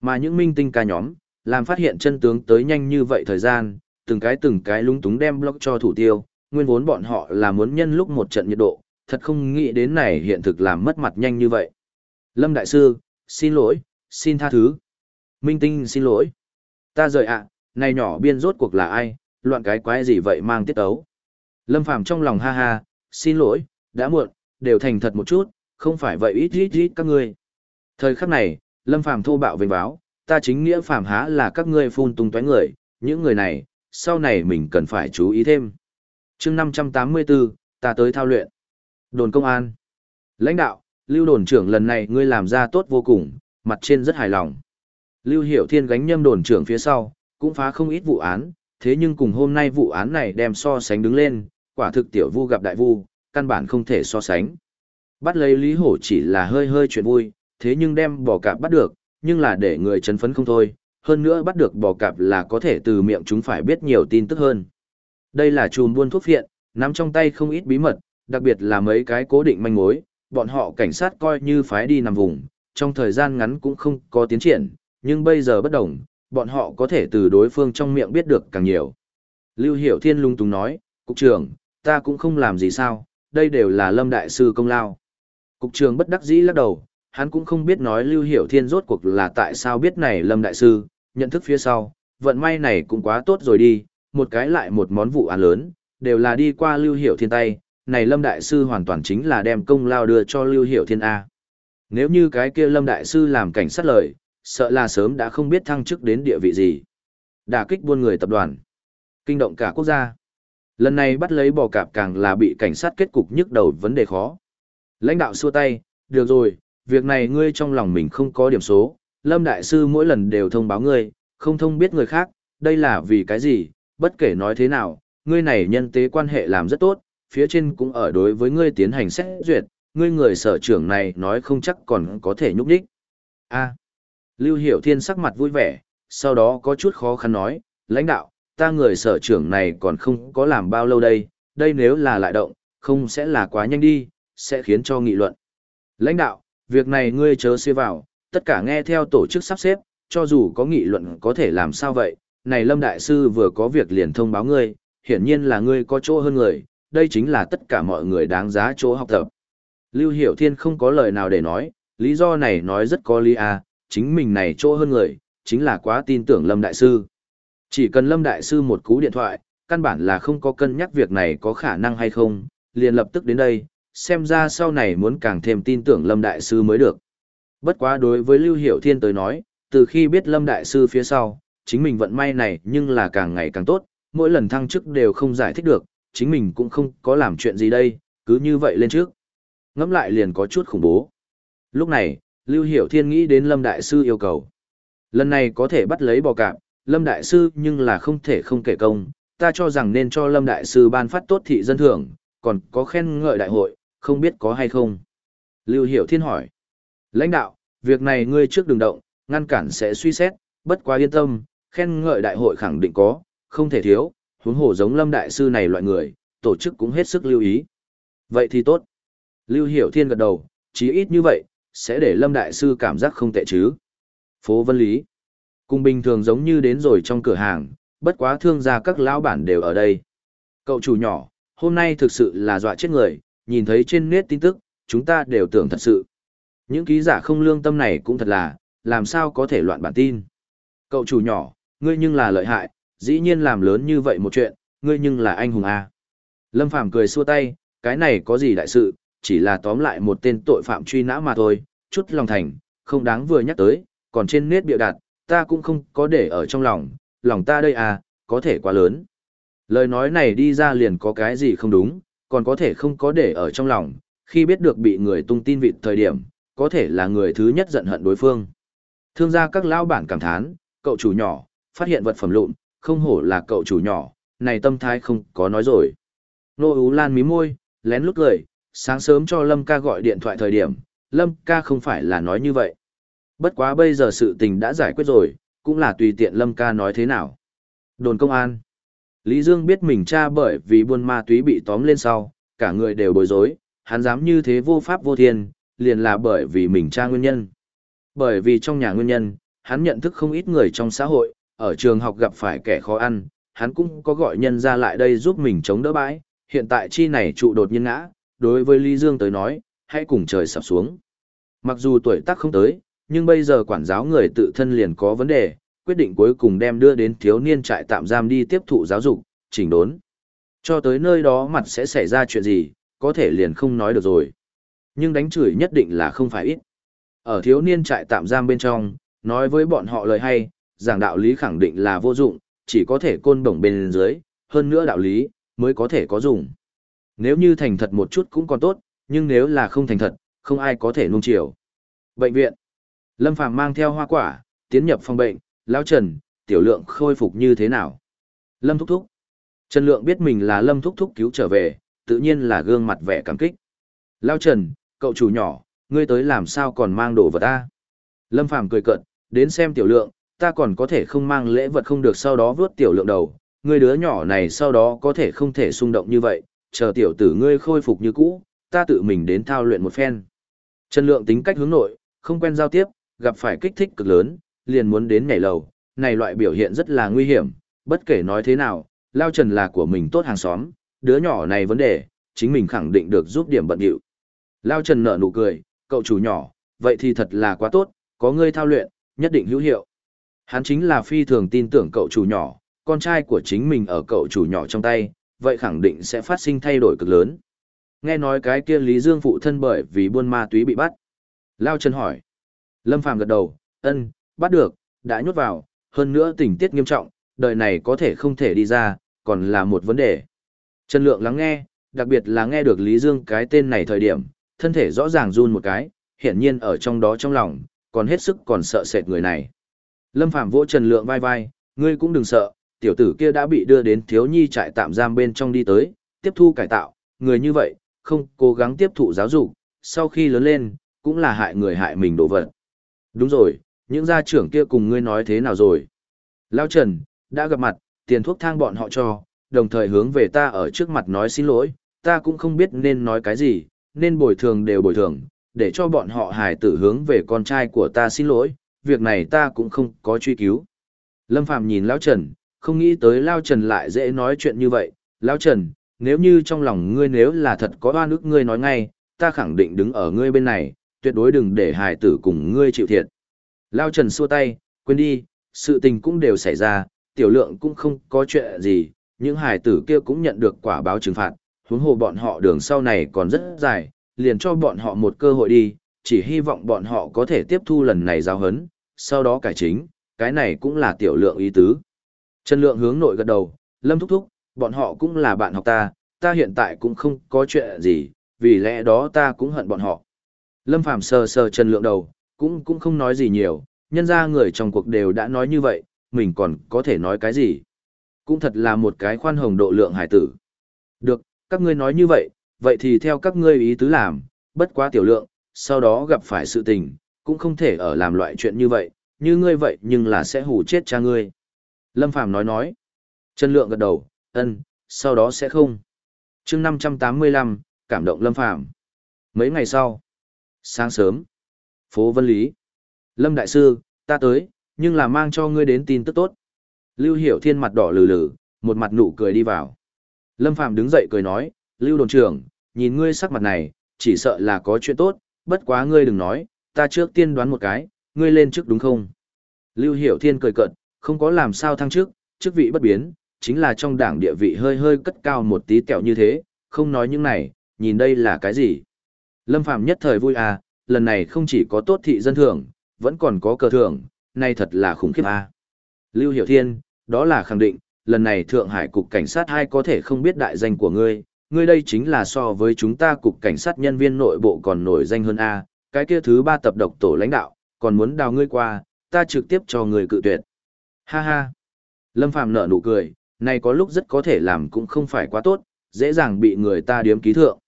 Mà những minh tinh ca nhóm, làm phát hiện chân tướng tới nhanh như vậy thời gian, từng cái từng cái lúng túng đem block cho thủ tiêu, nguyên vốn bọn họ là muốn nhân lúc một trận nhiệt độ, thật không nghĩ đến này hiện thực làm mất mặt nhanh như vậy. Lâm Đại Sư, xin lỗi, xin tha thứ. Minh Tinh xin lỗi. Ta rời ạ, này nhỏ biên rốt cuộc là ai, loạn cái quái gì vậy mang tiết ấu. Lâm Phàm trong lòng ha ha, xin lỗi, đã muộn, đều thành thật một chút, không phải vậy ít ít ít các ngươi. Thời khắc này, Lâm Phàm thô bạo vênh báo, ta chính nghĩa phàm há là các ngươi phun tung tóe người, những người này, sau này mình cần phải chú ý thêm. chương 584, ta tới thao luyện. Đồn công an. Lãnh đạo, lưu đồn trưởng lần này ngươi làm ra tốt vô cùng, mặt trên rất hài lòng. Lưu Hiểu Thiên gánh nhâm đồn trưởng phía sau, cũng phá không ít vụ án, thế nhưng cùng hôm nay vụ án này đem so sánh đứng lên, quả thực tiểu vu gặp đại vu, căn bản không thể so sánh. Bắt lấy Lý Hổ chỉ là hơi hơi chuyện vui, thế nhưng đem bò cạp bắt được, nhưng là để người chấn phấn không thôi, hơn nữa bắt được bò cạp là có thể từ miệng chúng phải biết nhiều tin tức hơn. Đây là chùm buôn thuốc phiện, nắm trong tay không ít bí mật, đặc biệt là mấy cái cố định manh mối, bọn họ cảnh sát coi như phái đi nằm vùng, trong thời gian ngắn cũng không có tiến triển, nhưng bây giờ bất đồng, bọn họ có thể từ đối phương trong miệng biết được càng nhiều. Lưu Hiểu Thiên lung tung nói, Cục trưởng, ta cũng không làm gì sao, đây đều là Lâm Đại Sư công lao. Cục trưởng bất đắc dĩ lắc đầu, hắn cũng không biết nói Lưu Hiểu Thiên rốt cuộc là tại sao biết này Lâm Đại Sư, nhận thức phía sau, vận may này cũng quá tốt rồi đi, một cái lại một món vụ án lớn, đều là đi qua Lưu Hiểu Thiên tay, này Lâm Đại Sư hoàn toàn chính là đem công lao đưa cho Lưu Hiểu Thiên A. Nếu như cái kia Lâm Đại Sư làm cảnh sát lời, sợ là sớm đã không biết thăng chức đến địa vị gì. Đả kích buôn người tập đoàn. Kinh động cả quốc gia. Lần này bắt lấy bò cạp càng là bị cảnh sát kết cục nhức đầu vấn đề khó. Lãnh đạo xua tay, được rồi, việc này ngươi trong lòng mình không có điểm số, Lâm Đại Sư mỗi lần đều thông báo ngươi, không thông biết người khác, đây là vì cái gì, bất kể nói thế nào, ngươi này nhân tế quan hệ làm rất tốt, phía trên cũng ở đối với ngươi tiến hành xét duyệt, ngươi người sở trưởng này nói không chắc còn có thể nhúc đích. A. Lưu Hiểu Thiên sắc mặt vui vẻ, sau đó có chút khó khăn nói, lãnh đạo, ta người sở trưởng này còn không có làm bao lâu đây, đây nếu là lại động, không sẽ là quá nhanh đi, sẽ khiến cho nghị luận. Lãnh đạo, việc này ngươi chớ xê vào, tất cả nghe theo tổ chức sắp xếp, cho dù có nghị luận có thể làm sao vậy, này Lâm Đại Sư vừa có việc liền thông báo ngươi, hiển nhiên là ngươi có chỗ hơn người, đây chính là tất cả mọi người đáng giá chỗ học tập. Lưu Hiểu Thiên không có lời nào để nói, lý do này nói rất có lý à, chính mình này chỗ hơn người, chính là quá tin tưởng Lâm Đại Sư. Chỉ cần Lâm Đại Sư một cú điện thoại, căn bản là không có cân nhắc việc này có khả năng hay không, liền lập tức đến đây, xem ra sau này muốn càng thêm tin tưởng Lâm Đại Sư mới được. Bất quá đối với Lưu Hiểu Thiên tới nói, từ khi biết Lâm Đại Sư phía sau, chính mình vận may này nhưng là càng ngày càng tốt, mỗi lần thăng chức đều không giải thích được, chính mình cũng không có làm chuyện gì đây, cứ như vậy lên trước. Ngẫm lại liền có chút khủng bố. Lúc này, Lưu Hiểu Thiên nghĩ đến Lâm Đại Sư yêu cầu. Lần này có thể bắt lấy bò cạp, Lâm Đại Sư nhưng là không thể không kể công, ta cho rằng nên cho Lâm Đại Sư ban phát tốt thị dân thưởng, còn có khen ngợi đại hội, không biết có hay không. Lưu Hiểu Thiên hỏi. Lãnh đạo, việc này ngươi trước đừng động, ngăn cản sẽ suy xét, bất quá yên tâm, khen ngợi đại hội khẳng định có, không thể thiếu, huống hồ giống Lâm Đại Sư này loại người, tổ chức cũng hết sức lưu ý. Vậy thì tốt. Lưu Hiểu Thiên gật đầu, chí ít như vậy, sẽ để Lâm Đại Sư cảm giác không tệ chứ. Phố Vân Lý. Cùng bình thường giống như đến rồi trong cửa hàng, bất quá thương gia các lão bản đều ở đây. Cậu chủ nhỏ, hôm nay thực sự là dọa chết người, nhìn thấy trên nét tin tức, chúng ta đều tưởng thật sự. Những ký giả không lương tâm này cũng thật là, làm sao có thể loạn bản tin. Cậu chủ nhỏ, ngươi nhưng là lợi hại, dĩ nhiên làm lớn như vậy một chuyện, ngươi nhưng là anh hùng à. Lâm Phàm cười xua tay, cái này có gì đại sự, chỉ là tóm lại một tên tội phạm truy nã mà thôi, chút lòng thành, không đáng vừa nhắc tới, còn trên nét biểu đạt, ta cũng không có để ở trong lòng, lòng ta đây à, có thể quá lớn. Lời nói này đi ra liền có cái gì không đúng, còn có thể không có để ở trong lòng, khi biết được bị người tung tin vịt thời điểm, có thể là người thứ nhất giận hận đối phương. Thương gia các lão bản cảm thán, cậu chủ nhỏ, phát hiện vật phẩm lụn, không hổ là cậu chủ nhỏ, này tâm thái không có nói rồi. Nô Ú Lan mí môi, lén lút cười, sáng sớm cho Lâm ca gọi điện thoại thời điểm, Lâm ca không phải là nói như vậy. Bất quá bây giờ sự tình đã giải quyết rồi, cũng là tùy tiện Lâm ca nói thế nào. Đồn công an. Lý Dương biết mình cha bởi vì buôn ma túy bị tóm lên sau, cả người đều bối rối, hắn dám như thế vô pháp vô thiên, liền là bởi vì mình cha nguyên nhân. Bởi vì trong nhà nguyên nhân, hắn nhận thức không ít người trong xã hội, ở trường học gặp phải kẻ khó ăn, hắn cũng có gọi nhân ra lại đây giúp mình chống đỡ bãi, hiện tại chi này trụ đột nhiên ngã, đối với Lý Dương tới nói, hãy cùng trời sập xuống. Mặc dù tuổi tác không tới, nhưng bây giờ quản giáo người tự thân liền có vấn đề, quyết định cuối cùng đem đưa đến thiếu niên trại tạm giam đi tiếp thụ giáo dục, chỉnh đốn. Cho tới nơi đó mặt sẽ xảy ra chuyện gì, có thể liền không nói được rồi. Nhưng đánh chửi nhất định là không phải ít. Ở thiếu niên trại tạm giam bên trong, nói với bọn họ lời hay, giảng đạo lý khẳng định là vô dụng, chỉ có thể côn bổng bên dưới, hơn nữa đạo lý, mới có thể có dùng. Nếu như thành thật một chút cũng còn tốt, nhưng nếu là không thành thật, không ai có thể nung chiều. Bệnh viện. Lâm Phàm mang theo hoa quả, tiến nhập phòng bệnh, lão Trần, tiểu lượng khôi phục như thế nào? Lâm Thúc Thúc. Trần Lượng biết mình là Lâm Thúc Thúc cứu trở về, tự nhiên là gương mặt vẻ cảm kích. Lão Trần, cậu chủ nhỏ, ngươi tới làm sao còn mang đồ vật ta? Lâm Phàm cười cợt, đến xem tiểu lượng, ta còn có thể không mang lễ vật không được sau đó vớt tiểu lượng đầu, ngươi đứa nhỏ này sau đó có thể không thể xung động như vậy, chờ tiểu tử ngươi khôi phục như cũ, ta tự mình đến thao luyện một phen. Trần Lượng tính cách hướng nội, không quen giao tiếp, gặp phải kích thích cực lớn, liền muốn đến nhảy lầu, này loại biểu hiện rất là nguy hiểm, bất kể nói thế nào, Lao Trần là của mình tốt hàng xóm, đứa nhỏ này vấn đề, chính mình khẳng định được giúp điểm bận điệu. Lao Trần nở nụ cười, cậu chủ nhỏ, vậy thì thật là quá tốt, có ngươi thao luyện, nhất định hữu hiệu. Hắn chính là phi thường tin tưởng cậu chủ nhỏ, con trai của chính mình ở cậu chủ nhỏ trong tay, vậy khẳng định sẽ phát sinh thay đổi cực lớn. Nghe nói cái kia Lý Dương phụ thân bởi vì buôn ma túy bị bắt. Lao Trần hỏi. Lâm Phàm gật đầu, ân, bắt được, đã nhốt vào, hơn nữa tình tiết nghiêm trọng, đời này có thể không thể đi ra, còn là một vấn đề. Trần Lượng lắng nghe, đặc biệt là nghe được Lý Dương cái tên này thời điểm, thân thể rõ ràng run một cái, hiển nhiên ở trong đó trong lòng, còn hết sức còn sợ sệt người này. Lâm Phàm vỗ Trần Lượng vai vai, ngươi cũng đừng sợ, tiểu tử kia đã bị đưa đến thiếu nhi trại tạm giam bên trong đi tới, tiếp thu cải tạo, người như vậy, không cố gắng tiếp thụ giáo dục, sau khi lớn lên, cũng là hại người hại mình đổ vật. Đúng rồi, những gia trưởng kia cùng ngươi nói thế nào rồi? Lao Trần, đã gặp mặt, tiền thuốc thang bọn họ cho, đồng thời hướng về ta ở trước mặt nói xin lỗi, ta cũng không biết nên nói cái gì, nên bồi thường đều bồi thường, để cho bọn họ hài tử hướng về con trai của ta xin lỗi, việc này ta cũng không có truy cứu. Lâm Phàm nhìn Lão Trần, không nghĩ tới Lao Trần lại dễ nói chuyện như vậy, Lão Trần, nếu như trong lòng ngươi nếu là thật có oan ức ngươi nói ngay, ta khẳng định đứng ở ngươi bên này, tuyệt đối đừng để hài tử cùng ngươi chịu thiệt. Lao Trần xua tay, quên đi, sự tình cũng đều xảy ra, tiểu lượng cũng không có chuyện gì, những hài tử kia cũng nhận được quả báo trừng phạt, huống hồ bọn họ đường sau này còn rất dài, liền cho bọn họ một cơ hội đi, chỉ hy vọng bọn họ có thể tiếp thu lần này giao hấn, sau đó cải chính, cái này cũng là tiểu lượng ý tứ. Trần Lượng hướng nội gật đầu, Lâm thúc thúc, bọn họ cũng là bạn học ta, ta hiện tại cũng không có chuyện gì, vì lẽ đó ta cũng hận bọn họ. Lâm Phàm sờ sờ Trần Lượng đầu, cũng cũng không nói gì nhiều, nhân ra người trong cuộc đều đã nói như vậy, mình còn có thể nói cái gì. Cũng thật là một cái khoan hồng độ lượng hải tử. Được, các ngươi nói như vậy, vậy thì theo các ngươi ý tứ làm, bất quá tiểu lượng, sau đó gặp phải sự tình, cũng không thể ở làm loại chuyện như vậy, như ngươi vậy nhưng là sẽ hù chết cha ngươi. Lâm Phàm nói nói. Trần Lượng gật đầu, ân, sau đó sẽ không. chương 585, cảm động Lâm Phàm Mấy ngày sau, sáng sớm, phố Vân Lý. Lâm Đại Sư, ta tới, nhưng là mang cho ngươi đến tin tức tốt. Lưu Hiểu Thiên mặt đỏ lử lử, một mặt nụ cười đi vào. Lâm Phàm đứng dậy cười nói, Lưu đồn trưởng, nhìn ngươi sắc mặt này, chỉ sợ là có chuyện tốt, bất quá ngươi đừng nói, ta trước tiên đoán một cái, ngươi lên trước đúng không? Lưu Hiểu Thiên cười cợt, không có làm sao thăng chức, chức vị bất biến, chính là trong đảng địa vị hơi hơi cất cao một tí kẹo như thế, không nói những này, nhìn đây là cái gì? Lâm Phàm nhất thời vui à, lần này không chỉ có tốt thị dân thưởng, vẫn còn có cờ thưởng, nay thật là khủng khiếp à. Lưu Hiểu Thiên, đó là khẳng định, lần này Thượng Hải Cục Cảnh sát hay có thể không biết đại danh của ngươi, ngươi đây chính là so với chúng ta Cục Cảnh sát nhân viên nội bộ còn nổi danh hơn A, cái kia thứ ba tập độc tổ lãnh đạo, còn muốn đào ngươi qua, ta trực tiếp cho người cự tuyệt. Ha ha. Lâm Phàm nở nụ cười, này có lúc rất có thể làm cũng không phải quá tốt, dễ dàng bị người ta điếm ký thượng.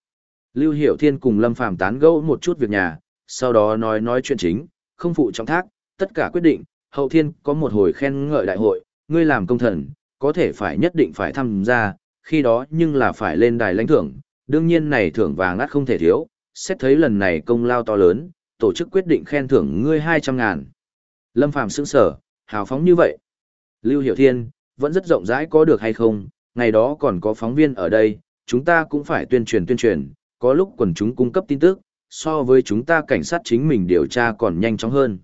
Lưu Hiểu Thiên cùng Lâm Phàm tán gẫu một chút việc nhà, sau đó nói nói chuyện chính, không phụ trọng thác, tất cả quyết định, hậu thiên có một hồi khen ngợi đại hội, ngươi làm công thần, có thể phải nhất định phải tham gia, khi đó nhưng là phải lên đài lãnh thưởng, đương nhiên này thưởng vàng ngắt không thể thiếu, xét thấy lần này công lao to lớn, tổ chức quyết định khen thưởng ngươi 200 ngàn. Lâm Phàm sững sở, hào phóng như vậy. Lưu Hiểu Thiên, vẫn rất rộng rãi có được hay không, ngày đó còn có phóng viên ở đây, chúng ta cũng phải tuyên truyền tuyên truyền, có lúc quần chúng cung cấp tin tức, so với chúng ta cảnh sát chính mình điều tra còn nhanh chóng hơn.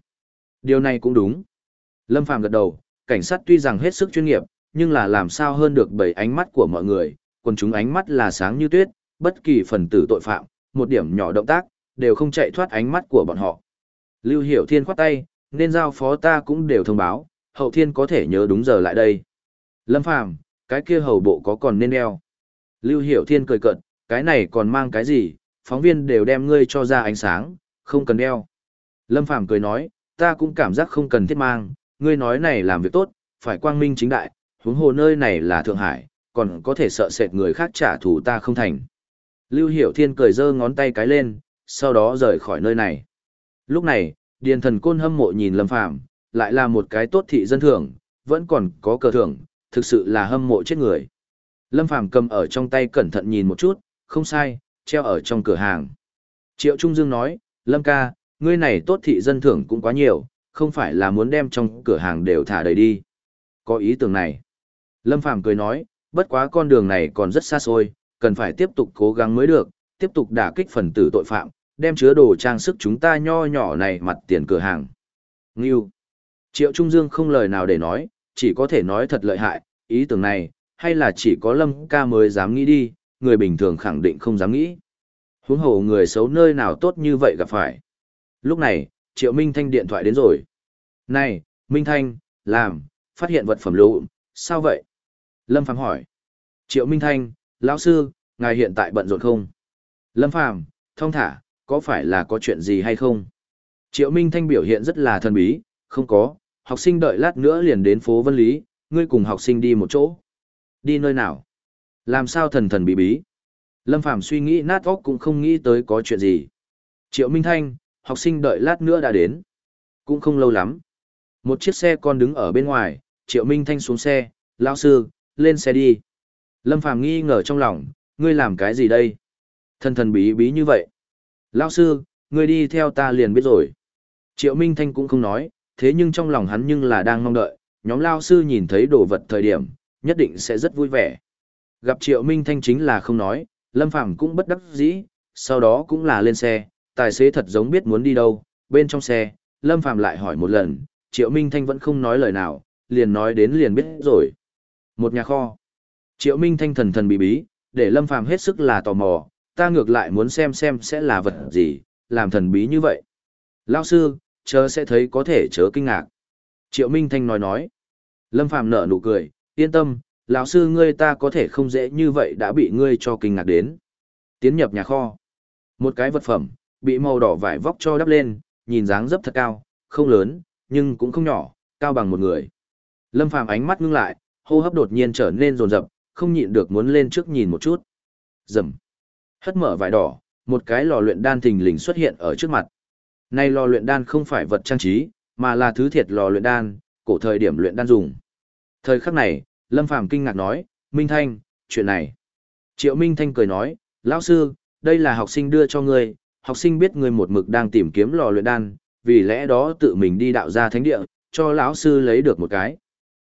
Điều này cũng đúng. Lâm Phàm gật đầu, cảnh sát tuy rằng hết sức chuyên nghiệp, nhưng là làm sao hơn được bảy ánh mắt của mọi người, quần chúng ánh mắt là sáng như tuyết, bất kỳ phần tử tội phạm, một điểm nhỏ động tác, đều không chạy thoát ánh mắt của bọn họ. Lưu Hiểu Thiên khoát tay, nên giao phó ta cũng đều thông báo, hậu thiên có thể nhớ đúng giờ lại đây. Lâm Phàm, cái kia hầu bộ có còn nên đeo. Lưu Hiểu Thiên cười cợt, cái này còn mang cái gì, phóng viên đều đem ngươi cho ra ánh sáng, không cần đeo. Lâm Phàm cười nói, ta cũng cảm giác không cần thiết mang, ngươi nói này làm việc tốt, phải quang minh chính đại, huống hồ nơi này là Thượng Hải, còn có thể sợ sệt người khác trả thù ta không thành. Lưu Hiểu Thiên cười giơ ngón tay cái lên, sau đó rời khỏi nơi này. Lúc này, Điền Thần Côn hâm mộ nhìn Lâm Phàm, lại là một cái tốt thị dân thưởng, vẫn còn có cờ thưởng, thực sự là hâm mộ chết người. Lâm Phàm cầm ở trong tay cẩn thận nhìn một chút, không sai, treo ở trong cửa hàng. Triệu Trung Dương nói, Lâm ca, ngươi này tốt thị dân thưởng cũng quá nhiều, không phải là muốn đem trong cửa hàng đều thả đầy đi. Có ý tưởng này. Lâm Phàm cười nói, bất quá con đường này còn rất xa xôi, cần phải tiếp tục cố gắng mới được, tiếp tục đả kích phần tử tội phạm, đem chứa đồ trang sức chúng ta nho nhỏ này mặt tiền cửa hàng. Ngưu. Triệu Trung Dương không lời nào để nói, chỉ có thể nói thật lợi hại, ý tưởng này, hay là chỉ có Lâm ca mới dám nghĩ đi, người bình thường khẳng định không dám nghĩ. Huống hồ người xấu nơi nào tốt như vậy gặp phải. Lúc này, Triệu Minh Thanh điện thoại đến rồi. Này, Minh Thanh, làm, phát hiện vật phẩm lũ, sao vậy? Lâm Phàm hỏi. Triệu Minh Thanh, lão sư, ngài hiện tại bận rộn không? Lâm Phàm, thông thả, có phải là có chuyện gì hay không? Triệu Minh Thanh biểu hiện rất là thần bí, không có, học sinh đợi lát nữa liền đến phố Vân Lý, ngươi cùng học sinh đi một chỗ. Đi nơi nào? Làm sao thần thần bí bí? Lâm Phàm suy nghĩ nát óc cũng không nghĩ tới có chuyện gì. Triệu Minh Thanh, học sinh đợi lát nữa đã đến. Cũng không lâu lắm. Một chiếc xe con đứng ở bên ngoài, Triệu Minh Thanh xuống xe, lão sư, lên xe đi. Lâm Phàm nghi ngờ trong lòng, ngươi làm cái gì đây? Thần thần bí bí như vậy. Lão sư, ngươi đi theo ta liền biết rồi. Triệu Minh Thanh cũng không nói, thế nhưng trong lòng hắn nhưng là đang mong đợi, nhóm lao sư nhìn thấy đồ vật thời điểm, nhất định sẽ rất vui vẻ. Gặp Triệu Minh Thanh chính là không nói, Lâm Phàm cũng bất đắc dĩ, sau đó cũng là lên xe, tài xế thật giống biết muốn đi đâu, bên trong xe, Lâm Phàm lại hỏi một lần, Triệu Minh Thanh vẫn không nói lời nào, liền nói đến liền biết rồi. Một nhà kho. Triệu Minh Thanh thần thần bí bí, để Lâm Phàm hết sức là tò mò, ta ngược lại muốn xem xem sẽ là vật gì, làm thần bí như vậy. Lao sư, chờ sẽ thấy có thể chớ kinh ngạc. Triệu Minh Thanh nói nói. Lâm Phàm nở nụ cười, yên tâm, lão sư ngươi ta có thể không dễ như vậy đã bị ngươi cho kinh ngạc đến. Tiến nhập nhà kho. Một cái vật phẩm, bị màu đỏ vải vóc cho đắp lên, nhìn dáng dấp thật cao, không lớn, nhưng cũng không nhỏ, cao bằng một người. Lâm Phàm ánh mắt ngưng lại, hô hấp đột nhiên trở nên rồn rập, không nhịn được muốn lên trước nhìn một chút. Rầm. Hất mở vải đỏ, một cái lò luyện đan thình lình xuất hiện ở trước mặt. Nay lò luyện đan không phải vật trang trí, mà là thứ thiệt lò luyện đan, cổ thời điểm luyện đan dùng. Thời khắc này, Lâm Phàm kinh ngạc nói, Minh Thanh, chuyện này. Triệu Minh Thanh cười nói, lão sư, đây là học sinh đưa cho ngươi, học sinh biết ngươi một mực đang tìm kiếm lò luyện đan, vì lẽ đó tự mình đi đạo ra thánh địa, cho lão sư lấy được một cái.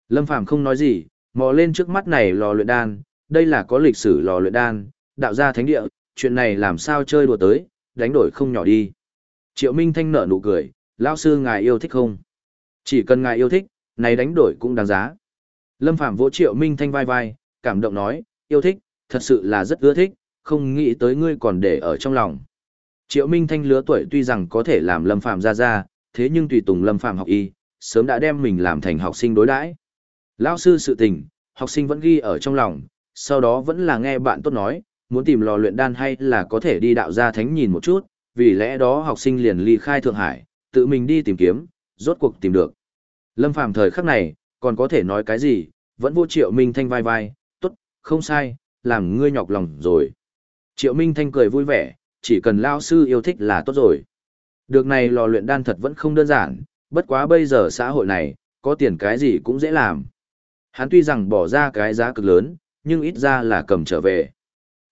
Lâm Phàm không nói gì, mò lên trước mắt này lò luyện đan, đây là có lịch sử lò luyện đan, đạo ra thánh địa, chuyện này làm sao chơi đùa tới, đánh đổi không nhỏ đi. Triệu Minh Thanh nở nụ cười, lão sư ngài yêu thích không? Chỉ cần ngài yêu thích, này đánh đổi cũng đáng giá. Lâm Phàm vỗ Triệu Minh Thanh vai vai, cảm động nói, yêu thích, thật sự là rất ưa thích, không nghĩ tới ngươi còn để ở trong lòng. Triệu Minh Thanh lứa tuổi tuy rằng có thể làm Lâm Phàm ra ra, thế nhưng tùy tùng Lâm Phàm học y, sớm đã đem mình làm thành học sinh đối đãi. Lão sư sự tình, học sinh vẫn ghi ở trong lòng, sau đó vẫn là nghe bạn tốt nói, muốn tìm lò luyện đan hay là có thể đi đạo gia thánh nhìn một chút, vì lẽ đó học sinh liền ly khai Thượng Hải, tự mình đi tìm kiếm, rốt cuộc tìm được. Lâm Phàm thời khắc này, còn có thể nói cái gì, vẫn vô Triệu Minh Thanh vai vai, tốt, không sai, làm ngươi nhọc lòng rồi. Triệu Minh Thanh cười vui vẻ, chỉ cần lao sư yêu thích là tốt rồi. Được này lò luyện đan thật vẫn không đơn giản, bất quá bây giờ xã hội này, có tiền cái gì cũng dễ làm. Hắn tuy rằng bỏ ra cái giá cực lớn, nhưng ít ra là cầm trở về.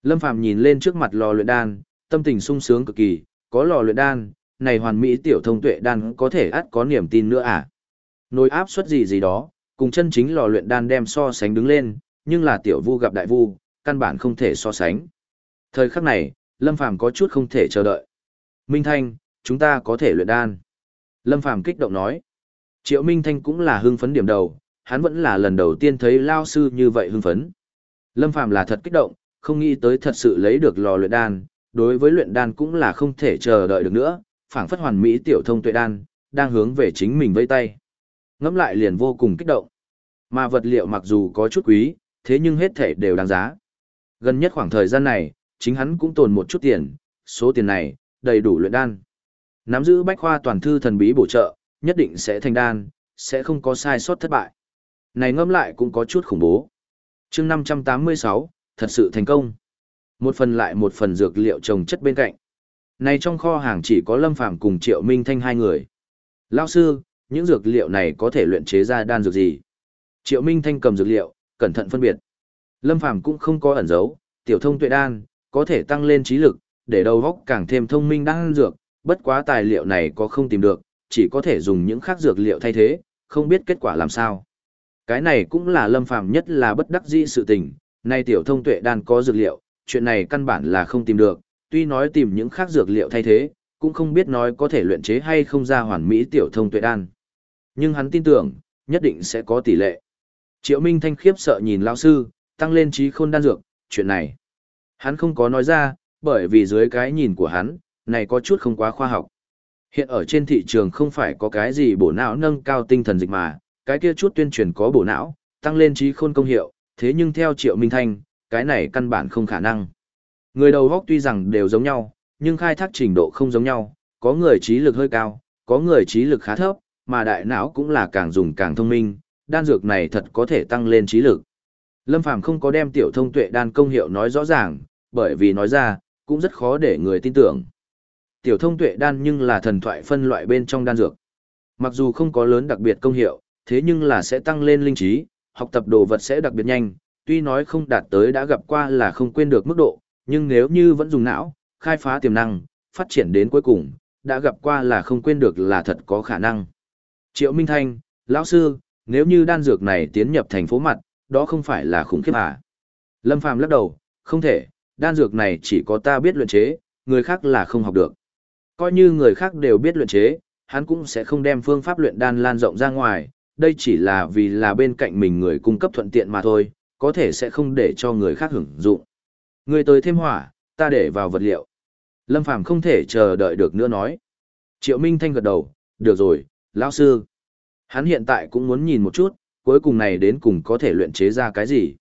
Lâm Phàm nhìn lên trước mặt lò luyện đan, tâm tình sung sướng cực kỳ, có lò luyện đan, này hoàn mỹ tiểu thông tuệ đan có thể ắt có niềm tin nữa à. Nồi áp suất gì gì đó, cùng chân chính lò luyện đan đem so sánh đứng lên, nhưng là tiểu vu gặp đại vu, căn bản không thể so sánh. Thời khắc này, Lâm Phàm có chút không thể chờ đợi. Minh Thanh, chúng ta có thể luyện đan. Lâm Phàm kích động nói. Triệu Minh Thanh cũng là hưng phấn điểm đầu, hắn vẫn là lần đầu tiên thấy lao sư như vậy hưng phấn. Lâm Phàm là thật kích động, không nghĩ tới thật sự lấy được lò luyện đan, đối với luyện đan cũng là không thể chờ đợi được nữa, phảng phất hoàn mỹ tiểu thông tuệ đan, đang hướng về chính mình vây tay. Ngẫm lại liền vô cùng kích động. Mà vật liệu mặc dù có chút quý, thế nhưng hết thể đều đáng giá. Gần nhất khoảng thời gian này, chính hắn cũng tồn một chút tiền, số tiền này, đầy đủ luyện đan. Nắm giữ bách khoa toàn thư thần bí bổ trợ, nhất định sẽ thành đan, sẽ không có sai sót thất bại. Này ngâm lại cũng có chút khủng bố. chương 586, thật sự thành công. Một phần lại một phần dược liệu trồng chất bên cạnh. Này trong kho hàng chỉ có Lâm Phàm cùng Triệu Minh Thanh hai người. Lao sư, những dược liệu này có thể luyện chế ra đan dược gì? Triệu Minh Thanh cầm dược liệu, cẩn thận phân biệt. Lâm Phàm cũng không có ẩn giấu, tiểu thông tuệ đan, có thể tăng lên trí lực, để đầu óc càng thêm thông minh đan dược, bất quá tài liệu này có không tìm được, chỉ có thể dùng những khác dược liệu thay thế, không biết kết quả làm sao. Cái này cũng là Lâm Phàm nhất là bất đắc dĩ sự tình, nay tiểu thông tuệ đan có dược liệu, chuyện này căn bản là không tìm được, tuy nói tìm những khác dược liệu thay thế, cũng không biết nói có thể luyện chế hay không ra hoàn mỹ tiểu thông tuệ đan. Nhưng hắn tin tưởng, nhất định sẽ có tỷ lệ. Triệu Minh Thanh khiếp sợ nhìn lão sư, tăng lên trí khôn đan dược, chuyện này. Hắn không có nói ra, bởi vì dưới cái nhìn của hắn, này có chút không quá khoa học. Hiện ở trên thị trường không phải có cái gì bổ não nâng cao tinh thần dịch mà, cái kia chút tuyên truyền có bổ não, tăng lên trí khôn công hiệu, thế nhưng theo Triệu Minh Thanh, cái này căn bản không khả năng. Người đầu góc tuy rằng đều giống nhau, nhưng khai thác trình độ không giống nhau, có người trí lực hơi cao, có người trí lực khá thấp, mà đại não cũng là càng dùng càng thông minh, đan dược này thật có thể tăng lên trí lực. Lâm Phàm không có đem tiểu thông tuệ đan công hiệu nói rõ ràng, bởi vì nói ra, cũng rất khó để người tin tưởng. Tiểu thông tuệ đan nhưng là thần thoại phân loại bên trong đan dược. Mặc dù không có lớn đặc biệt công hiệu, thế nhưng là sẽ tăng lên linh trí, học tập đồ vật sẽ đặc biệt nhanh, tuy nói không đạt tới đã gặp qua là không quên được mức độ, nhưng nếu như vẫn dùng não, khai phá tiềm năng, phát triển đến cuối cùng, đã gặp qua là không quên được là thật có khả năng. Triệu Minh Thanh, lão sư, nếu như đan dược này tiến nhập thành phố mặt, đó không phải là khủng khiếp à? Lâm Phàm lắc đầu, không thể, đan dược này chỉ có ta biết luyện chế, người khác là không học được. Coi như người khác đều biết luyện chế, hắn cũng sẽ không đem phương pháp luyện đan lan rộng ra ngoài, đây chỉ là vì là bên cạnh mình người cung cấp thuận tiện mà thôi, có thể sẽ không để cho người khác hưởng dụng. Người tới thêm hỏa, ta để vào vật liệu. Lâm Phàm không thể chờ đợi được nữa nói. Triệu Minh Thanh gật đầu, được rồi, lão sư. Hắn hiện tại cũng muốn nhìn một chút, cuối cùng này đến cùng có thể luyện chế ra cái gì.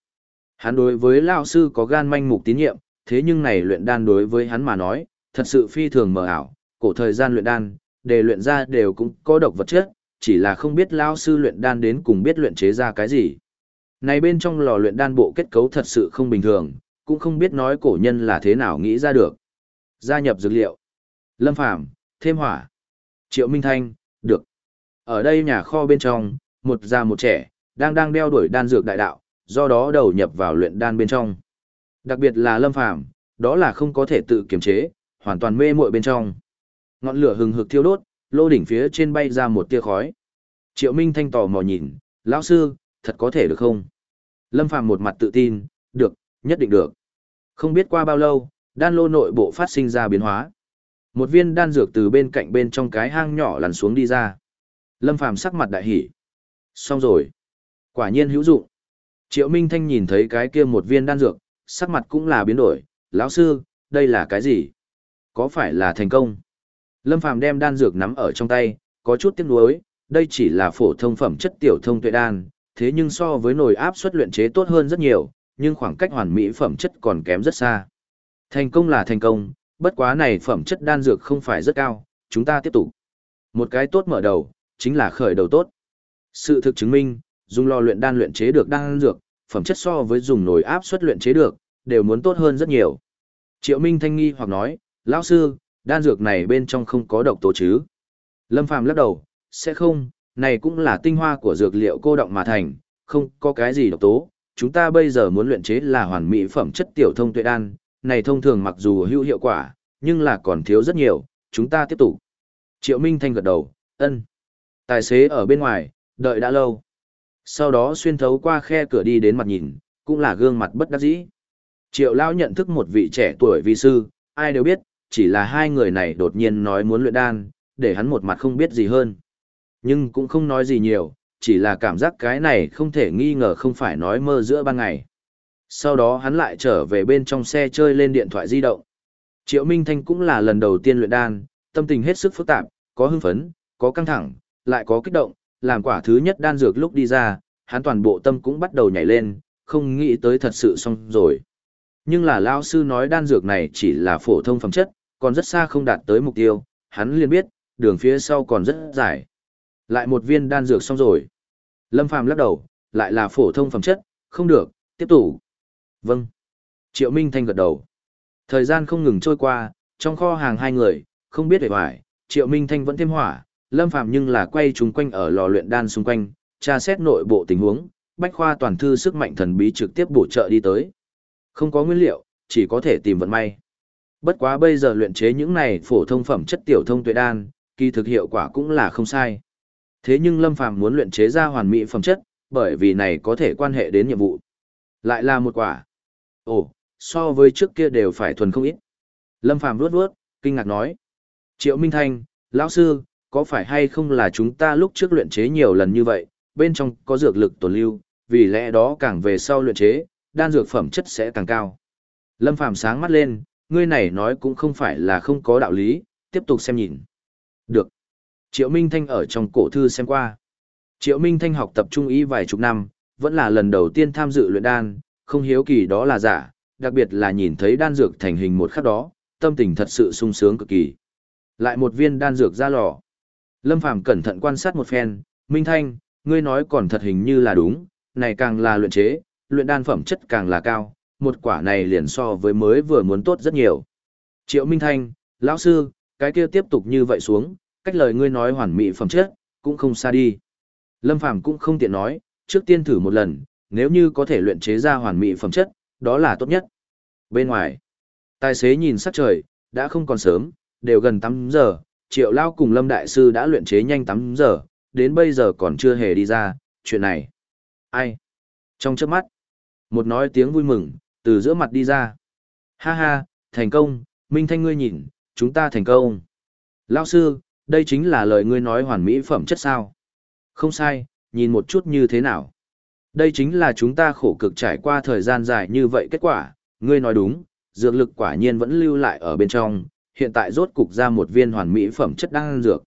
Hắn đối với lão sư có gan manh mục tín nhiệm, thế nhưng này luyện đan đối với hắn mà nói, thật sự phi thường mờ ảo, cổ thời gian luyện đan, để luyện ra đều cũng có độc vật chất, chỉ là không biết lão sư luyện đan đến cùng biết luyện chế ra cái gì. Này bên trong lò luyện đan bộ kết cấu thật sự không bình thường, cũng không biết nói cổ nhân là thế nào nghĩ ra được. Gia nhập dược liệu. Lâm Phàm thêm hỏa. Triệu Minh Thanh, được. Ở đây nhà kho bên trong, một già một trẻ, đang đang đeo đuổi đan dược đại đạo, do đó đầu nhập vào luyện đan bên trong. Đặc biệt là Lâm Phàm đó là không có thể tự kiềm chế, hoàn toàn mê muội bên trong. Ngọn lửa hừng hực thiêu đốt, lô đỉnh phía trên bay ra một tia khói. Triệu Minh Thanh tò mò nhìn, lão sư, thật có thể được không? Lâm Phàm một mặt tự tin, được, nhất định được. Không biết qua bao lâu, đan lô nội bộ phát sinh ra biến hóa. Một viên đan dược từ bên cạnh bên trong cái hang nhỏ lăn xuống đi ra. Lâm Phàm sắc mặt đại hỉ. Xong rồi. Quả nhiên hữu dụng. Triệu Minh Thanh nhìn thấy cái kia một viên đan dược, sắc mặt cũng là biến đổi. Lão sư, đây là cái gì? Có phải là thành công? Lâm Phàm đem đan dược nắm ở trong tay, có chút tiếc nuối, đây chỉ là phổ thông phẩm chất tiểu thông tuệ đan, thế nhưng so với nồi áp suất luyện chế tốt hơn rất nhiều, nhưng khoảng cách hoàn mỹ phẩm chất còn kém rất xa. Thành công là thành công, bất quá này phẩm chất đan dược không phải rất cao, chúng ta tiếp tục. Một cái tốt mở đầu, chính là khởi đầu tốt. Sự thực chứng minh, dùng lò luyện đan luyện chế được đan dược, phẩm chất so với dùng nồi áp suất luyện chế được, đều muốn tốt hơn rất nhiều. Triệu Minh thanh nghi hoặc nói, lão sư, đan dược này bên trong không có độc tố chứ? Lâm Phàm lắc đầu, sẽ không, này cũng là tinh hoa của dược liệu cô động mà thành, không có cái gì độc tố. Chúng ta bây giờ muốn luyện chế là hoàn mỹ phẩm chất tiểu thông tuệ đan, này thông thường mặc dù hữu hiệu quả, nhưng là còn thiếu rất nhiều, chúng ta tiếp tục. Triệu Minh Thanh gật đầu, ân. Tài xế ở bên ngoài, đợi đã lâu. Sau đó xuyên thấu qua khe cửa đi đến mặt nhìn, cũng là gương mặt bất đắc dĩ. Triệu Lão nhận thức một vị trẻ tuổi vi sư, ai đều biết, chỉ là hai người này đột nhiên nói muốn luyện đan, để hắn một mặt không biết gì hơn. Nhưng cũng không nói gì nhiều, chỉ là cảm giác cái này không thể nghi ngờ không phải nói mơ giữa ban ngày. Sau đó hắn lại trở về bên trong xe chơi lên điện thoại di động. Triệu Minh Thanh cũng là lần đầu tiên luyện đan, tâm tình hết sức phức tạp, có hưng phấn, có căng thẳng, lại có kích động, làm quả thứ nhất đan dược lúc đi ra, hắn toàn bộ tâm cũng bắt đầu nhảy lên, không nghĩ tới thật sự xong rồi. Nhưng là lão sư nói đan dược này chỉ là phổ thông phẩm chất, còn rất xa không đạt tới mục tiêu, hắn liền biết, đường phía sau còn rất dài. Lại một viên đan dược xong rồi. Lâm Phàm lắc đầu, lại là phổ thông phẩm chất, không được, tiếp tục. Vâng. Triệu Minh Thanh gật đầu. Thời gian không ngừng trôi qua, trong kho hàng hai người, không biết về hoài, Triệu Minh Thanh vẫn thêm hỏa, Lâm Phàm nhưng là quay trùng quanh ở lò luyện đan xung quanh, tra xét nội bộ tình huống, bách khoa toàn thư sức mạnh thần bí trực tiếp bổ trợ đi tới. Không có nguyên liệu, chỉ có thể tìm vận may. Bất quá bây giờ luyện chế những này phổ thông phẩm chất tiểu thông tuệ đan, kỳ thực hiệu quả cũng là không sai. Thế nhưng Lâm Phàm muốn luyện chế ra hoàn mỹ phẩm chất, bởi vì này có thể quan hệ đến nhiệm vụ. Lại là một quả. Ồ, so với trước kia đều phải thuần không ít. Lâm Phàm vuốt vuốt, kinh ngạc nói. Triệu Minh Thanh, lão sư, có phải hay không là chúng ta lúc trước luyện chế nhiều lần như vậy, bên trong có dược lực tồn lưu, vì lẽ đó càng về sau luyện chế, đan dược phẩm chất sẽ càng cao. Lâm Phàm sáng mắt lên, ngươi này nói cũng không phải là không có đạo lý, tiếp tục xem nhìn. Được. Triệu Minh Thanh ở trong cổ thư xem qua. Triệu Minh Thanh học tập trung y vài chục năm, vẫn là lần đầu tiên tham dự luyện đan, không hiếu kỳ đó là giả, đặc biệt là nhìn thấy đan dược thành hình một khắc đó, tâm tình thật sự sung sướng cực kỳ. Lại một viên đan dược ra lò. Lâm Phàm cẩn thận quan sát một phen, Minh Thanh, ngươi nói còn thật hình như là đúng, này càng là luyện chế, luyện đan phẩm chất càng là cao, một quả này liền so với mới vừa muốn tốt rất nhiều. Triệu Minh Thanh, lão sư, cái kia tiếp tục như vậy xuống, cách lời ngươi nói hoàn mỹ phẩm chất, cũng không xa đi. Lâm Phàm cũng không tiện nói, trước tiên thử một lần, nếu như có thể luyện chế ra hoàn mỹ phẩm chất, đó là tốt nhất. Bên ngoài, tài xế nhìn sắc trời, đã không còn sớm, đều gần 8 giờ, Triệu Lao cùng Lâm Đại Sư đã luyện chế nhanh 8 giờ, đến bây giờ còn chưa hề đi ra, chuyện này. Ai? Trong chớp mắt, một nói tiếng vui mừng, từ giữa mặt đi ra. Ha ha, thành công, Minh Thanh ngươi nhìn, chúng ta thành công. Lao sư, đây chính là lời ngươi nói hoàn mỹ phẩm chất sao. Không sai, nhìn một chút như thế nào. Đây chính là chúng ta khổ cực trải qua thời gian dài như vậy kết quả, ngươi nói đúng, dược lực quả nhiên vẫn lưu lại ở bên trong, hiện tại rốt cục ra một viên hoàn mỹ phẩm chất đang dược.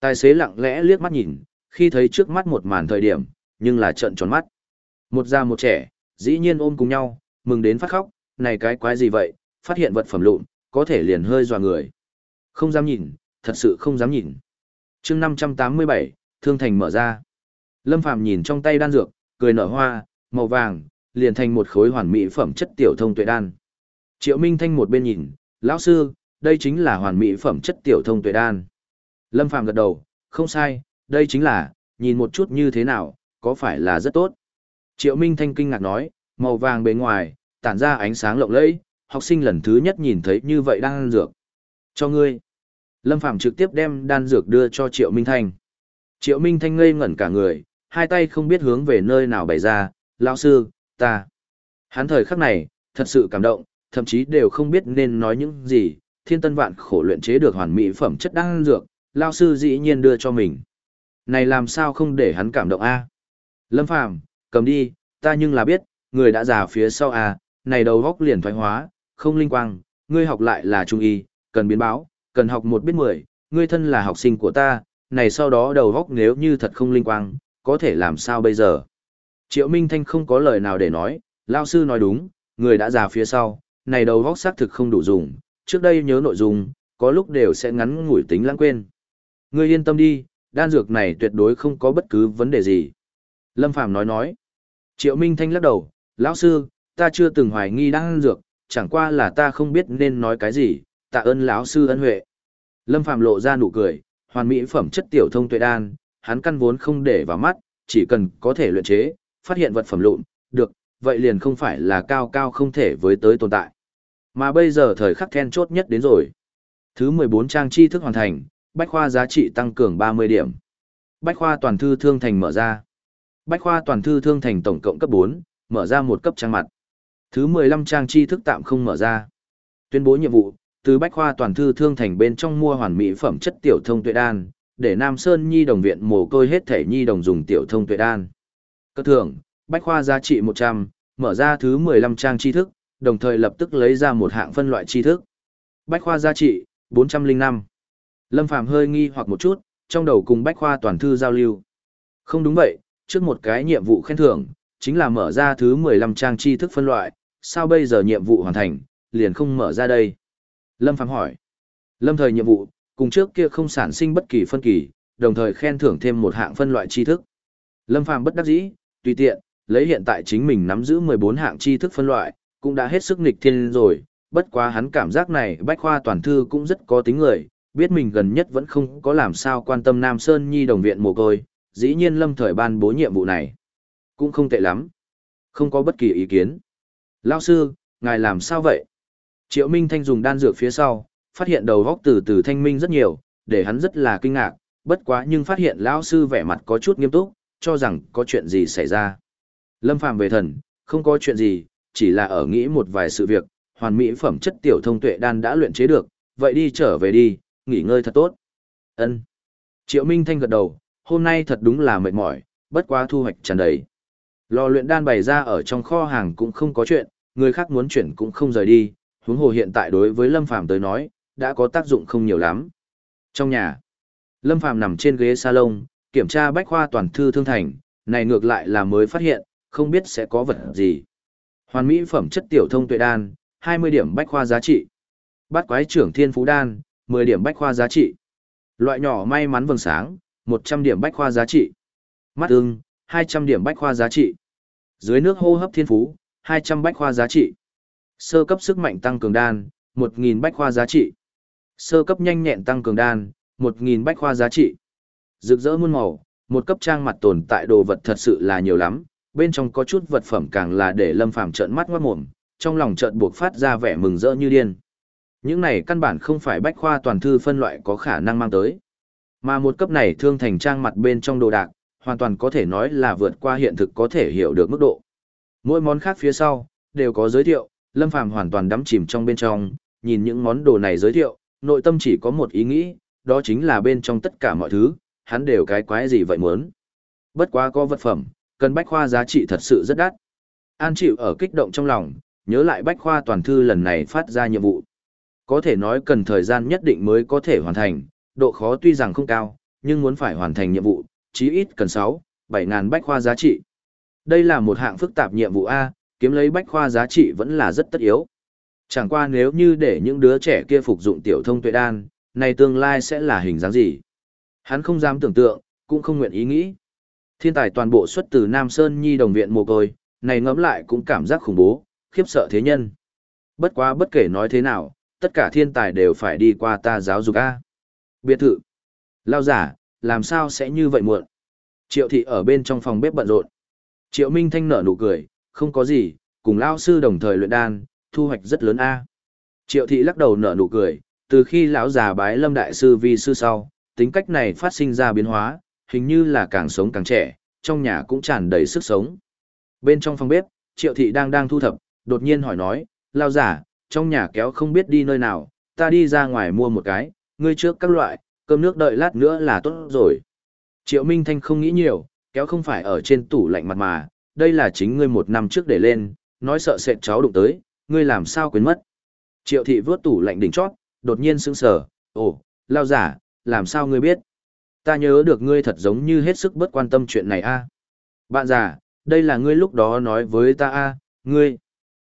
Tài xế lặng lẽ liếc mắt nhìn, khi thấy trước mắt một màn thời điểm, nhưng là trợn tròn mắt. Một già một trẻ, dĩ nhiên ôm cùng nhau, mừng đến phát khóc, này cái quái gì vậy, phát hiện vật phẩm lụn, có thể liền hơi dò người. Không dám nhìn, thật sự không dám nhìn. chương 587, Thương Thành mở ra. Lâm Phàm nhìn trong tay đan dược, cười nở hoa, màu vàng, liền thành một khối hoàn mỹ phẩm chất tiểu thông tuệ đan. Triệu Minh Thanh một bên nhìn, lão sư, đây chính là hoàn mỹ phẩm chất tiểu thông tuệ đan. Lâm Phàm gật đầu, không sai, đây chính là, nhìn một chút như thế nào, có phải là rất tốt. Triệu Minh Thanh kinh ngạc nói, màu vàng bề ngoài, tản ra ánh sáng lộng lẫy, học sinh lần thứ nhất nhìn thấy như vậy đang ăn dược. Cho ngươi. Lâm Phàm trực tiếp đem đan dược đưa cho Triệu Minh Thanh. Triệu Minh Thanh ngây ngẩn cả người, hai tay không biết hướng về nơi nào bày ra, lão sư, ta. Hắn thời khắc này, thật sự cảm động, thậm chí đều không biết nên nói những gì, thiên tân vạn khổ luyện chế được hoàn mỹ phẩm chất đan dược, lão sư dĩ nhiên đưa cho mình. Này làm sao không để hắn cảm động a? Lâm Phàm, cầm đi, ta nhưng là biết, người đã già phía sau a, này đầu góc liền thoái hóa, không linh quang, ngươi học lại là trung y, cần biến báo, cần học một biết mười, ngươi thân là học sinh của ta, này sau đó đầu góc nếu như thật không linh quang, có thể làm sao bây giờ? Triệu Minh Thanh không có lời nào để nói, Lao sư nói đúng, người đã già phía sau, này đầu góc xác thực không đủ dùng, trước đây nhớ nội dung, có lúc đều sẽ ngắn ngủi tính lãng quên. Ngươi yên tâm đi, đan dược này tuyệt đối không có bất cứ vấn đề gì. Lâm Phàm nói nói. Triệu Minh Thanh lắc đầu, lão sư, ta chưa từng hoài nghi đan dược, chẳng qua là ta không biết nên nói cái gì, tạ ơn lão sư ân huệ. Lâm Phàm lộ ra nụ cười, hoàn mỹ phẩm chất tiểu thông tuệ đan, hắn căn vốn không để vào mắt, chỉ cần có thể luyện chế, phát hiện vật phẩm lụn, được, vậy liền không phải là cao cao không thể với tới tồn tại. Mà bây giờ thời khắc then chốt nhất đến rồi. Thứ 14 trang tri thức hoàn thành, bách khoa giá trị tăng cường 30 điểm. Bách khoa toàn thư thương thành mở ra. Bách khoa toàn thư thương thành tổng cộng cấp 4, mở ra một cấp trang mặt. Thứ 15 trang tri thức tạm không mở ra. Tuyên bố nhiệm vụ, từ bách khoa toàn thư thương thành bên trong mua hoàn mỹ phẩm chất tiểu thông tuệ đan, để Nam Sơn Nhi đồng viện mồ côi hết thể nhi đồng dùng tiểu thông tuệ đan. Cơ thưởng, bách khoa giá trị 100, mở ra thứ 15 trang tri thức, đồng thời lập tức lấy ra một hạng phân loại tri thức. Bách khoa giá trị 405. Lâm Phàm hơi nghi hoặc một chút, trong đầu cùng bách khoa toàn thư giao lưu. Không đúng vậy, trước một cái nhiệm vụ khen thưởng, chính là mở ra thứ 15 trang tri thức phân loại, sao bây giờ nhiệm vụ hoàn thành, liền không mở ra đây? Lâm Phàm hỏi. Lâm thời nhiệm vụ, cùng trước kia không sản sinh bất kỳ phân kỳ, đồng thời khen thưởng thêm một hạng phân loại tri thức. Lâm Phàm bất đắc dĩ, tùy tiện, lấy hiện tại chính mình nắm giữ 14 hạng tri thức phân loại, cũng đã hết sức nghịch thiên rồi, bất quá hắn cảm giác này bách khoa toàn thư cũng rất có tính người, biết mình gần nhất vẫn không có làm sao quan tâm Nam Sơn Nhi đồng viện mồ côi, dĩ nhiên lâm thời ban bố nhiệm vụ này. Cũng không tệ lắm. Không có bất kỳ ý kiến. Lao sư, ngài làm sao vậy? Triệu Minh Thanh dùng đan dược phía sau, phát hiện đầu góc từ từ thanh minh rất nhiều, để hắn rất là kinh ngạc, bất quá nhưng phát hiện lão sư vẻ mặt có chút nghiêm túc, cho rằng có chuyện gì xảy ra. Lâm Phàm về thần, không có chuyện gì, chỉ là ở nghĩ một vài sự việc, hoàn mỹ phẩm chất tiểu thông tuệ đan đã luyện chế được, vậy đi trở về đi, nghỉ ngơi thật tốt. Ân. Triệu Minh Thanh gật đầu, hôm nay thật đúng là mệt mỏi, bất quá thu hoạch tràn đầy. Lò luyện đan bày ra ở trong kho hàng cũng không có chuyện, người khác muốn chuyển cũng không rời đi, huống hồ hiện tại đối với Lâm Phàm tới nói, đã có tác dụng không nhiều lắm. Trong nhà, Lâm Phàm nằm trên ghế salon, kiểm tra bách khoa toàn thư thương thành, này ngược lại là mới phát hiện, không biết sẽ có vật gì. Hoàn mỹ phẩm chất tiểu thông tuệ đan, 20 điểm bách khoa giá trị. Bát quái trưởng thiên phú đan, 10 điểm bách khoa giá trị. Loại nhỏ may mắn vầng sáng, 100 điểm bách khoa giá trị. Mắt ưng, 200 điểm bách khoa giá trị. Dưới nước hô hấp thiên phú, 200 bách khoa giá trị. Sơ cấp sức mạnh tăng cường đan, 1.000 bách khoa giá trị. Sơ cấp nhanh nhẹn tăng cường đan, 1.000 bách khoa giá trị. Rực rỡ muôn màu, một cấp trang mặt tồn tại đồ vật thật sự là nhiều lắm, bên trong có chút vật phẩm càng là để Lâm Phàm trợn mắt ngoát mồm, trong lòng trợn buộc phát ra vẻ mừng rỡ như điên. Những này căn bản không phải bách khoa toàn thư phân loại có khả năng mang tới. Mà một cấp này thương thành trang mặt bên trong đồ đạc, hoàn toàn có thể nói là vượt qua hiện thực có thể hiểu được mức độ. Mỗi món khác phía sau, đều có giới thiệu, Lâm Phàm hoàn toàn đắm chìm trong bên trong, nhìn những món đồ này giới thiệu, nội tâm chỉ có một ý nghĩ, đó chính là bên trong tất cả mọi thứ, hắn đều cái quái gì vậy muốn. Bất quá có vật phẩm, cần bách khoa giá trị thật sự rất đắt. An chịu ở kích động trong lòng, nhớ lại bách khoa toàn thư lần này phát ra nhiệm vụ. Có thể nói cần thời gian nhất định mới có thể hoàn thành, độ khó tuy rằng không cao, nhưng muốn phải hoàn thành nhiệm vụ, chí ít cần 6, 7 ngàn bách khoa giá trị. Đây là một hạng phức tạp nhiệm vụ A, kiếm lấy bách khoa giá trị vẫn là rất tất yếu. Chẳng qua nếu như để những đứa trẻ kia phục dụng tiểu thông tuệ đan, này tương lai sẽ là hình dáng gì? Hắn không dám tưởng tượng, cũng không nguyện ý nghĩ. Thiên tài toàn bộ xuất từ Nam Sơn Nhi đồng viện mồ côi, này ngẫm lại cũng cảm giác khủng bố, khiếp sợ thế nhân. Bất quá bất kể nói thế nào, tất cả thiên tài đều phải đi qua ta giáo dục A. Biệt thự. Lao giả, làm sao sẽ như vậy muộn? Triệu thị ở bên trong phòng bếp bận rộn. Triệu Minh Thanh nở nụ cười, không có gì, cùng Lao sư đồng thời luyện đan, thu hoạch rất lớn A. Triệu thị lắc đầu nở nụ cười, từ khi lão già bái lâm đại sư vi sư sau, tính cách này phát sinh ra biến hóa, hình như là càng sống càng trẻ, trong nhà cũng tràn đầy sức sống. Bên trong phòng bếp, Triệu thị đang đang thu thập, đột nhiên hỏi nói, lao giả, trong nhà kéo không biết đi nơi nào, ta đi ra ngoài mua một cái, ngươi trước các loại, cơm nước đợi lát nữa là tốt rồi. Triệu Minh Thanh không nghĩ nhiều, kéo không phải ở trên tủ lạnh mặt mà, đây là chính ngươi một năm trước để lên, nói sợ sệt cháu đụng tới, ngươi làm sao quên mất. Triệu thị vớt tủ lạnh đỉnh chót, đột nhiên sững sờ, ồ, lao giả, làm sao ngươi biết? Ta nhớ được ngươi thật giống như hết sức bất quan tâm chuyện này a. Bạn già, đây là ngươi lúc đó nói với ta a, ngươi.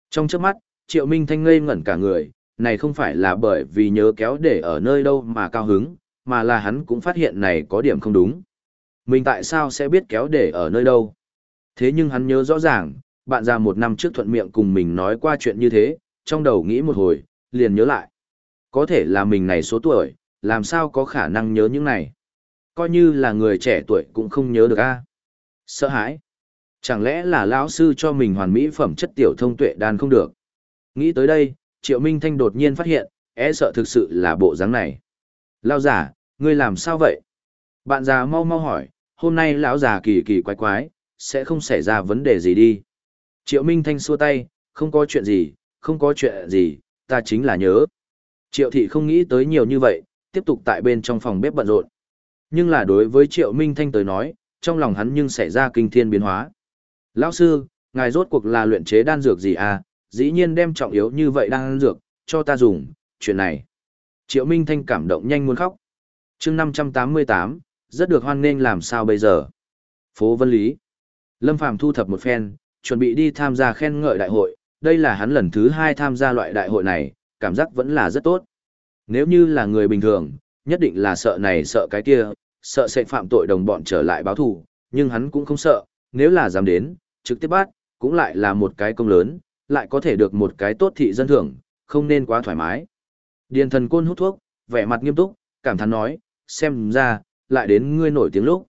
Trong chớp mắt, Triệu Minh Thanh ngây ngẩn cả người, này không phải là bởi vì nhớ kéo để ở nơi đâu mà cao hứng, mà là hắn cũng phát hiện này có điểm không đúng. Mình tại sao sẽ biết kéo để ở nơi đâu? Thế nhưng hắn nhớ rõ ràng, bạn già một năm trước thuận miệng cùng mình nói qua chuyện như thế, trong đầu nghĩ một hồi, liền nhớ lại. Có thể là mình này số tuổi, làm sao có khả năng nhớ những này. Coi như là người trẻ tuổi cũng không nhớ được a. Sợ hãi. Chẳng lẽ là lão sư cho mình hoàn mỹ phẩm chất tiểu thông tuệ đan không được. Nghĩ tới đây, Triệu Minh Thanh đột nhiên phát hiện, e sợ thực sự là bộ dáng này. Lao giả, ngươi làm sao vậy? Bạn già mau mau hỏi, hôm nay lão già kỳ kỳ quái quái, sẽ không xảy ra vấn đề gì đi. Triệu Minh Thanh xua tay, không có chuyện gì, không có chuyện gì, ta chính là nhớ. Triệu thị không nghĩ tới nhiều như vậy, tiếp tục tại bên trong phòng bếp bận rộn. Nhưng là đối với Triệu Minh Thanh tới nói, trong lòng hắn nhưng xảy ra kinh thiên biến hóa. Lão sư, ngài rốt cuộc là luyện chế đan dược gì à, dĩ nhiên đem trọng yếu như vậy đan dược, cho ta dùng, chuyện này. Triệu Minh Thanh cảm động nhanh muốn khóc. chương 588, rất được hoan nghênh làm sao bây giờ. Phố Vân Lý. Lâm Phàm thu thập một phen, chuẩn bị đi tham gia khen ngợi đại hội, đây là hắn lần thứ hai tham gia loại đại hội này, cảm giác vẫn là rất tốt. Nếu như là người bình thường, nhất định là sợ này sợ cái kia, sợ sẽ phạm tội đồng bọn trở lại báo thù, nhưng hắn cũng không sợ, nếu là dám đến, trực tiếp bắt, cũng lại là một cái công lớn, lại có thể được một cái tốt thị dân thưởng, không nên quá thoải mái. Điền thần côn hút thuốc, vẻ mặt nghiêm túc, cảm thán nói, xem ra, lại đến ngươi nổi tiếng lúc.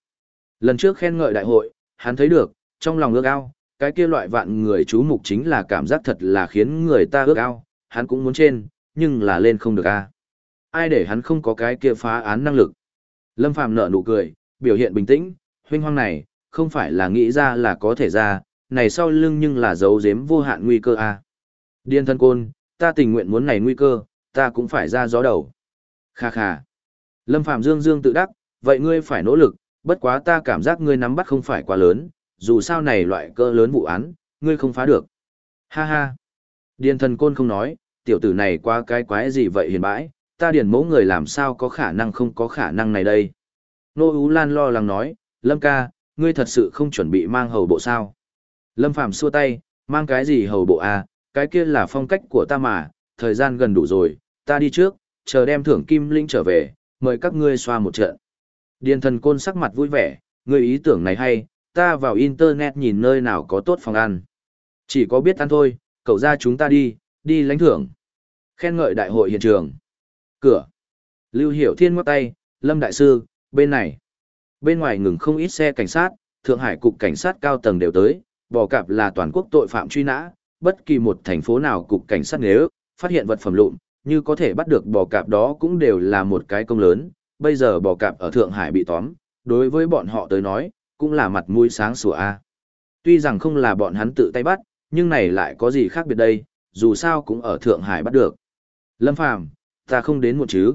Lần trước khen ngợi đại hội, hắn thấy được, trong lòng ước ao, cái kia loại vạn người chú mục chính là cảm giác thật là khiến người ta ước ao, hắn cũng muốn trên, nhưng là lên không được a. Ai để hắn không có cái kia phá án năng lực. Lâm Phàm nở nụ cười, biểu hiện bình tĩnh, huynh hoang này, không phải là nghĩ ra là có thể ra, này sau lưng nhưng là giấu giếm vô hạn nguy cơ a. Điên thân côn, ta tình nguyện muốn này nguy cơ, ta cũng phải ra gió đầu. Kha kha. Lâm Phạm Dương Dương tự đắc, vậy ngươi phải nỗ lực, bất quá ta cảm giác ngươi nắm bắt không phải quá lớn, dù sao này loại cơ lớn vụ án, ngươi không phá được. Ha ha. Điền thần côn không nói, tiểu tử này qua cái quái gì vậy hiền bãi, ta điền mẫu người làm sao có khả năng không có khả năng này đây. Nô Ú Lan lo lắng nói, Lâm ca, ngươi thật sự không chuẩn bị mang hầu bộ sao. Lâm Phàm xua tay, mang cái gì hầu bộ à, cái kia là phong cách của ta mà, thời gian gần đủ rồi, ta đi trước, chờ đem thưởng kim linh trở về, mời các ngươi xoa một trận. Điền thần côn sắc mặt vui vẻ, ngươi ý tưởng này hay, ta vào internet nhìn nơi nào có tốt phòng ăn. Chỉ có biết ăn thôi, cậu ra chúng ta đi, đi lãnh thưởng. Khen ngợi đại hội hiện trường. Cửa. Lưu Hiểu Thiên ngoắc tay, Lâm Đại Sư, bên này. Bên ngoài ngừng không ít xe cảnh sát, Thượng Hải Cục Cảnh sát cao tầng đều tới, bò cạp là toàn quốc tội phạm truy nã, bất kỳ một thành phố nào Cục Cảnh sát nếu phát hiện vật phẩm lụn, như có thể bắt được bò cạp đó cũng đều là một cái công lớn, bây giờ bò cạp ở Thượng Hải bị tóm, đối với bọn họ tới nói, cũng là mặt mũi sáng sủa a. Tuy rằng không là bọn hắn tự tay bắt, nhưng này lại có gì khác biệt đây, dù sao cũng ở Thượng Hải bắt được. Lâm Phàm, ta không đến một chứ.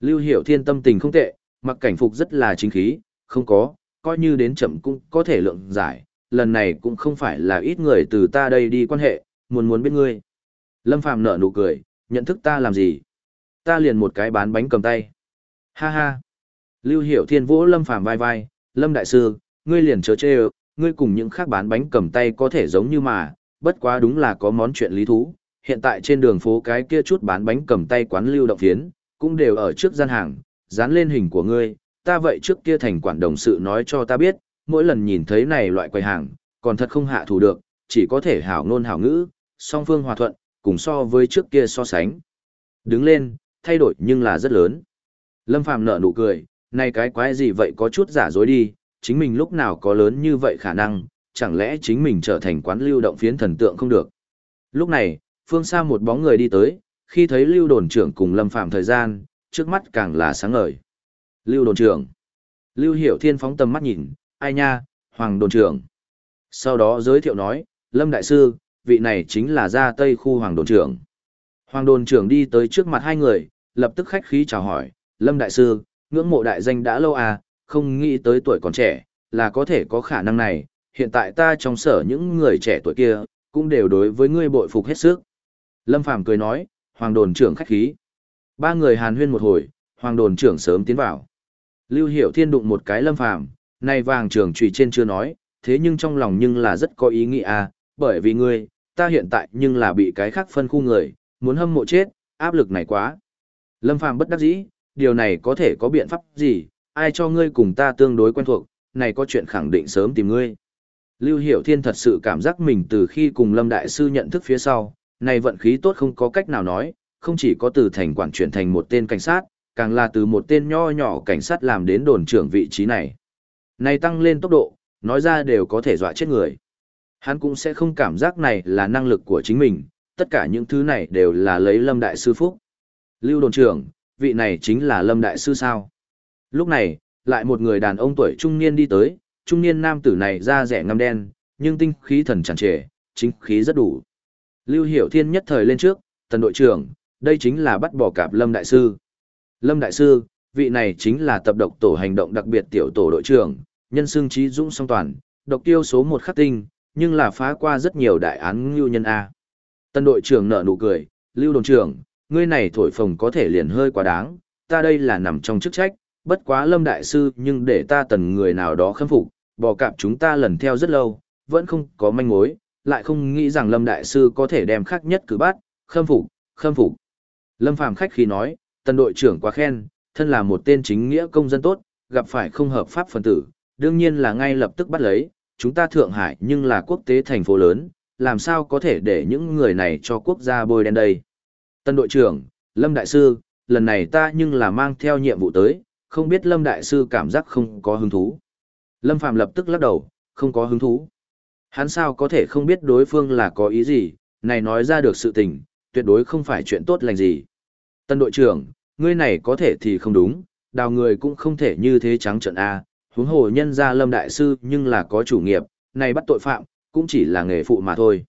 Lưu Hiểu Thiên tâm tình không tệ, mặc cảnh phục rất là chính khí, không có, coi như đến chậm cũng có thể lượng giải, lần này cũng không phải là ít người từ ta đây đi quan hệ, muốn muốn biết ngươi. Lâm Phàm nở nụ cười, nhận thức ta làm gì? Ta liền một cái bán bánh cầm tay. Ha ha. Lưu Hiểu Thiên vỗ Lâm Phàm vai vai, Lâm Đại Sư, ngươi liền chớ chê ngươi cùng những khác bán bánh cầm tay có thể giống như mà, bất quá đúng là có món chuyện lý thú. Hiện tại trên đường phố cái kia chút bán bánh cầm tay quán lưu động phiến, cũng đều ở trước gian hàng, dán lên hình của ngươi, ta vậy trước kia thành quản đồng sự nói cho ta biết, mỗi lần nhìn thấy này loại quầy hàng, còn thật không hạ thủ được, chỉ có thể hảo ngôn hảo ngữ, song phương hòa thuận, cùng so với trước kia so sánh. Đứng lên, thay đổi nhưng là rất lớn. Lâm Phàm nở nụ cười, này cái quái gì vậy có chút giả dối đi, chính mình lúc nào có lớn như vậy khả năng, chẳng lẽ chính mình trở thành quán lưu động phiến thần tượng không được. Lúc này, phương xa một bóng người đi tới, khi thấy lưu đồn trưởng cùng Lâm phạm thời gian, trước mắt càng là sáng ngời. Lưu đồn trưởng. Lưu Hiểu Thiên phóng tầm mắt nhìn, ai nha, Hoàng đồn trưởng. Sau đó giới thiệu nói, Lâm Đại Sư, vị này chính là gia Tây khu Hoàng đồn trưởng. Hoàng đồn trưởng đi tới trước mặt hai người, lập tức khách khí chào hỏi, Lâm Đại Sư, ngưỡng mộ đại danh đã lâu à, không nghĩ tới tuổi còn trẻ, là có thể có khả năng này, hiện tại ta trong sở những người trẻ tuổi kia, cũng đều đối với ngươi bội phục hết sức. Lâm Phàm cười nói, Hoàng đồn trưởng khách khí. Ba người hàn huyên một hồi, Hoàng đồn trưởng sớm tiến vào. Lưu Hiểu Thiên đụng một cái Lâm Phàm, này vàng trưởng trùy trên chưa nói, thế nhưng trong lòng nhưng là rất có ý nghĩa à, bởi vì ngươi, ta hiện tại nhưng là bị cái khác phân khu người, muốn hâm mộ chết, áp lực này quá. Lâm Phàm bất đắc dĩ, điều này có thể có biện pháp gì, ai cho ngươi cùng ta tương đối quen thuộc, này có chuyện khẳng định sớm tìm ngươi. Lưu Hiểu Thiên thật sự cảm giác mình từ khi cùng Lâm Đại Sư nhận thức phía sau, này vận khí tốt không có cách nào nói, không chỉ có từ thành quản chuyển thành một tên cảnh sát, càng là từ một tên nho nhỏ cảnh sát làm đến đồn trưởng vị trí này. Này tăng lên tốc độ, nói ra đều có thể dọa chết người. Hắn cũng sẽ không cảm giác này là năng lực của chính mình, tất cả những thứ này đều là lấy Lâm Đại Sư Phúc. Lưu đồn trưởng, vị này chính là Lâm Đại Sư sao? Lúc này, lại một người đàn ông tuổi trung niên đi tới, trung niên nam tử này da rẻ ngăm đen, nhưng tinh khí thần tràn trề, chính khí rất đủ. Lưu Hiểu Thiên nhất thời lên trước, tần đội trưởng, đây chính là bắt bỏ cạp Lâm Đại Sư. Lâm Đại Sư, vị này chính là tập độc tổ hành động đặc biệt tiểu tổ đội trưởng, nhân xương trí dũng song toàn, độc tiêu số một khắc tinh, nhưng là phá qua rất nhiều đại án ngưu nhân A. Tân đội trưởng nở nụ cười, Lưu đồn trưởng, ngươi này thổi phồng có thể liền hơi quá đáng, ta đây là nằm trong chức trách, bất quá Lâm Đại Sư nhưng để ta tần người nào đó khâm phục, bò cạp chúng ta lần theo rất lâu, vẫn không có manh mối, lại không nghĩ rằng Lâm Đại Sư có thể đem khác nhất cử bắt, khâm phục, khâm phục. Lâm Phàm khách khi nói, tần đội trưởng quá khen, thân là một tên chính nghĩa công dân tốt, gặp phải không hợp pháp phần tử, đương nhiên là ngay lập tức bắt lấy, chúng ta Thượng Hải nhưng là quốc tế thành phố lớn, làm sao có thể để những người này cho quốc gia bôi đen đây. Tân đội trưởng, Lâm Đại Sư, lần này ta nhưng là mang theo nhiệm vụ tới, không biết Lâm Đại Sư cảm giác không có hứng thú. Lâm Phạm lập tức lắc đầu, không có hứng thú. Hắn sao có thể không biết đối phương là có ý gì, này nói ra được sự tình, tuyệt đối không phải chuyện tốt lành gì. Tân đội trưởng, ngươi này có thể thì không đúng, đào người cũng không thể như thế trắng trợn A, huống hồ nhân gia Lâm Đại Sư nhưng là có chủ nghiệp, này bắt tội phạm, cũng chỉ là nghề phụ mà thôi.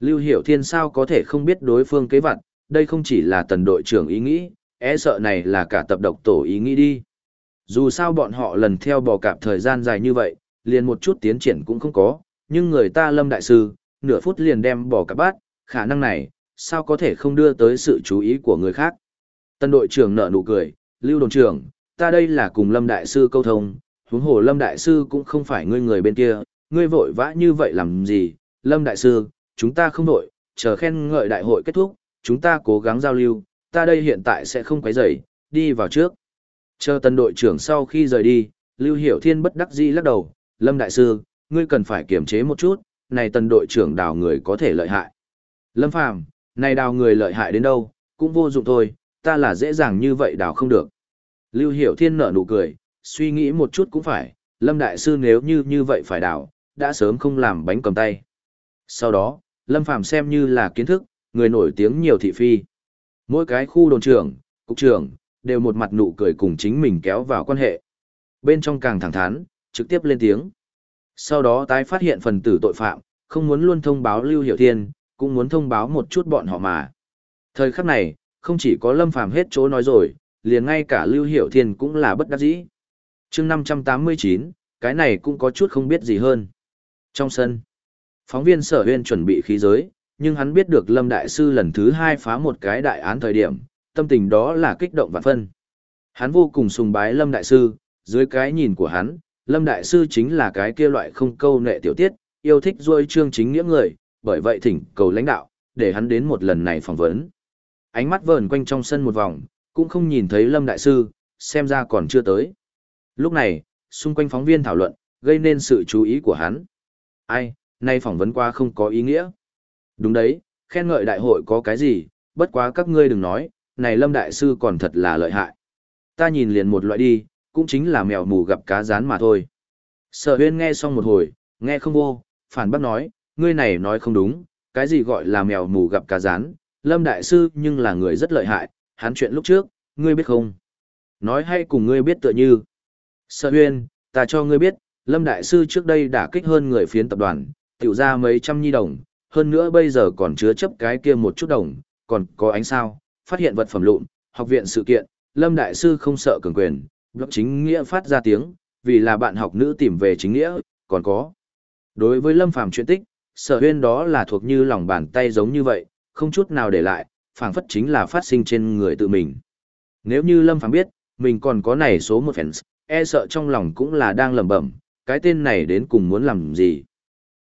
Lưu Hiểu Thiên sao có thể không biết đối phương kế vặt, đây không chỉ là tần đội trưởng ý nghĩ, e sợ này là cả tập độc tổ ý nghĩ đi. Dù sao bọn họ lần theo bò cạp thời gian dài như vậy, liền một chút tiến triển cũng không có, nhưng người ta lâm đại sư, nửa phút liền đem bò cạp bát, khả năng này, sao có thể không đưa tới sự chú ý của người khác. Tân đội trưởng nở nụ cười, lưu đồn trưởng, ta đây là cùng lâm đại sư câu thông, huống hồ lâm đại sư cũng không phải ngươi người bên kia, ngươi vội vã như vậy làm gì, lâm đại sư, chúng ta không vội, chờ khen ngợi đại hội kết thúc, chúng ta cố gắng giao lưu, ta đây hiện tại sẽ không quấy rầy, đi vào trước. Chờ tân đội trưởng sau khi rời đi, Lưu Hiểu Thiên bất đắc dĩ lắc đầu, Lâm Đại Sư, ngươi cần phải kiềm chế một chút, này tân đội trưởng đào người có thể lợi hại. Lâm Phàm, này đào người lợi hại đến đâu, cũng vô dụng thôi, ta là dễ dàng như vậy đào không được. Lưu Hiểu Thiên nở nụ cười, suy nghĩ một chút cũng phải, Lâm Đại Sư nếu như như vậy phải đào, đã sớm không làm bánh cầm tay. Sau đó, Lâm Phàm xem như là kiến thức, người nổi tiếng nhiều thị phi. Mỗi cái khu đồn trưởng, cục trưởng, đều một mặt nụ cười cùng chính mình kéo vào quan hệ. Bên trong càng thẳng thắn, trực tiếp lên tiếng. Sau đó tái phát hiện phần tử tội phạm, không muốn luôn thông báo Lưu Hiểu Thiên, cũng muốn thông báo một chút bọn họ mà. Thời khắc này, không chỉ có Lâm Phàm hết chỗ nói rồi, liền ngay cả Lưu Hiểu Thiên cũng là bất đắc dĩ. chương 589, cái này cũng có chút không biết gì hơn. Trong sân, phóng viên sở huyên chuẩn bị khí giới, nhưng hắn biết được Lâm Đại Sư lần thứ hai phá một cái đại án thời điểm, tâm tình đó là kích động vạn phân. Hắn vô cùng sùng bái Lâm Đại Sư, dưới cái nhìn của hắn, Lâm Đại Sư chính là cái kia loại không câu nệ tiểu tiết, yêu thích ruôi trương chính nghĩa người, bởi vậy thỉnh cầu lãnh đạo, để hắn đến một lần này phỏng vấn. Ánh mắt vờn quanh trong sân một vòng, cũng không nhìn thấy Lâm Đại Sư, xem ra còn chưa tới. Lúc này, xung quanh phóng viên thảo luận, gây nên sự chú ý của hắn. Ai, nay phỏng vấn qua không có ý nghĩa. Đúng đấy, khen ngợi đại hội có cái gì, bất quá các ngươi đừng nói, này Lâm Đại Sư còn thật là lợi hại. Ta nhìn liền một loại đi, cũng chính là mèo mù gặp cá rán mà thôi. Sở huyên nghe xong một hồi, nghe không vô, phản bác nói, ngươi này nói không đúng, cái gì gọi là mèo mù gặp cá rán, Lâm Đại Sư nhưng là người rất lợi hại, hắn chuyện lúc trước, ngươi biết không? Nói hay cùng ngươi biết tựa như. Sở huyên, ta cho ngươi biết, Lâm Đại Sư trước đây đã kích hơn người phiến tập đoàn, tiểu ra mấy trăm nhi đồng, hơn nữa bây giờ còn chứa chấp cái kia một chút đồng, còn có ánh sao, phát hiện vật phẩm lụn, học viện sự kiện, Lâm Đại Sư không sợ cường quyền, blog chính nghĩa phát ra tiếng, vì là bạn học nữ tìm về chính nghĩa, còn có. Đối với Lâm Phàm chuyện tích, sở huyên đó là thuộc như lòng bàn tay giống như vậy, không chút nào để lại, phảng phất chính là phát sinh trên người tự mình. Nếu như Lâm Phàm biết, mình còn có này số một fans, e sợ trong lòng cũng là đang lẩm bẩm, cái tên này đến cùng muốn làm gì?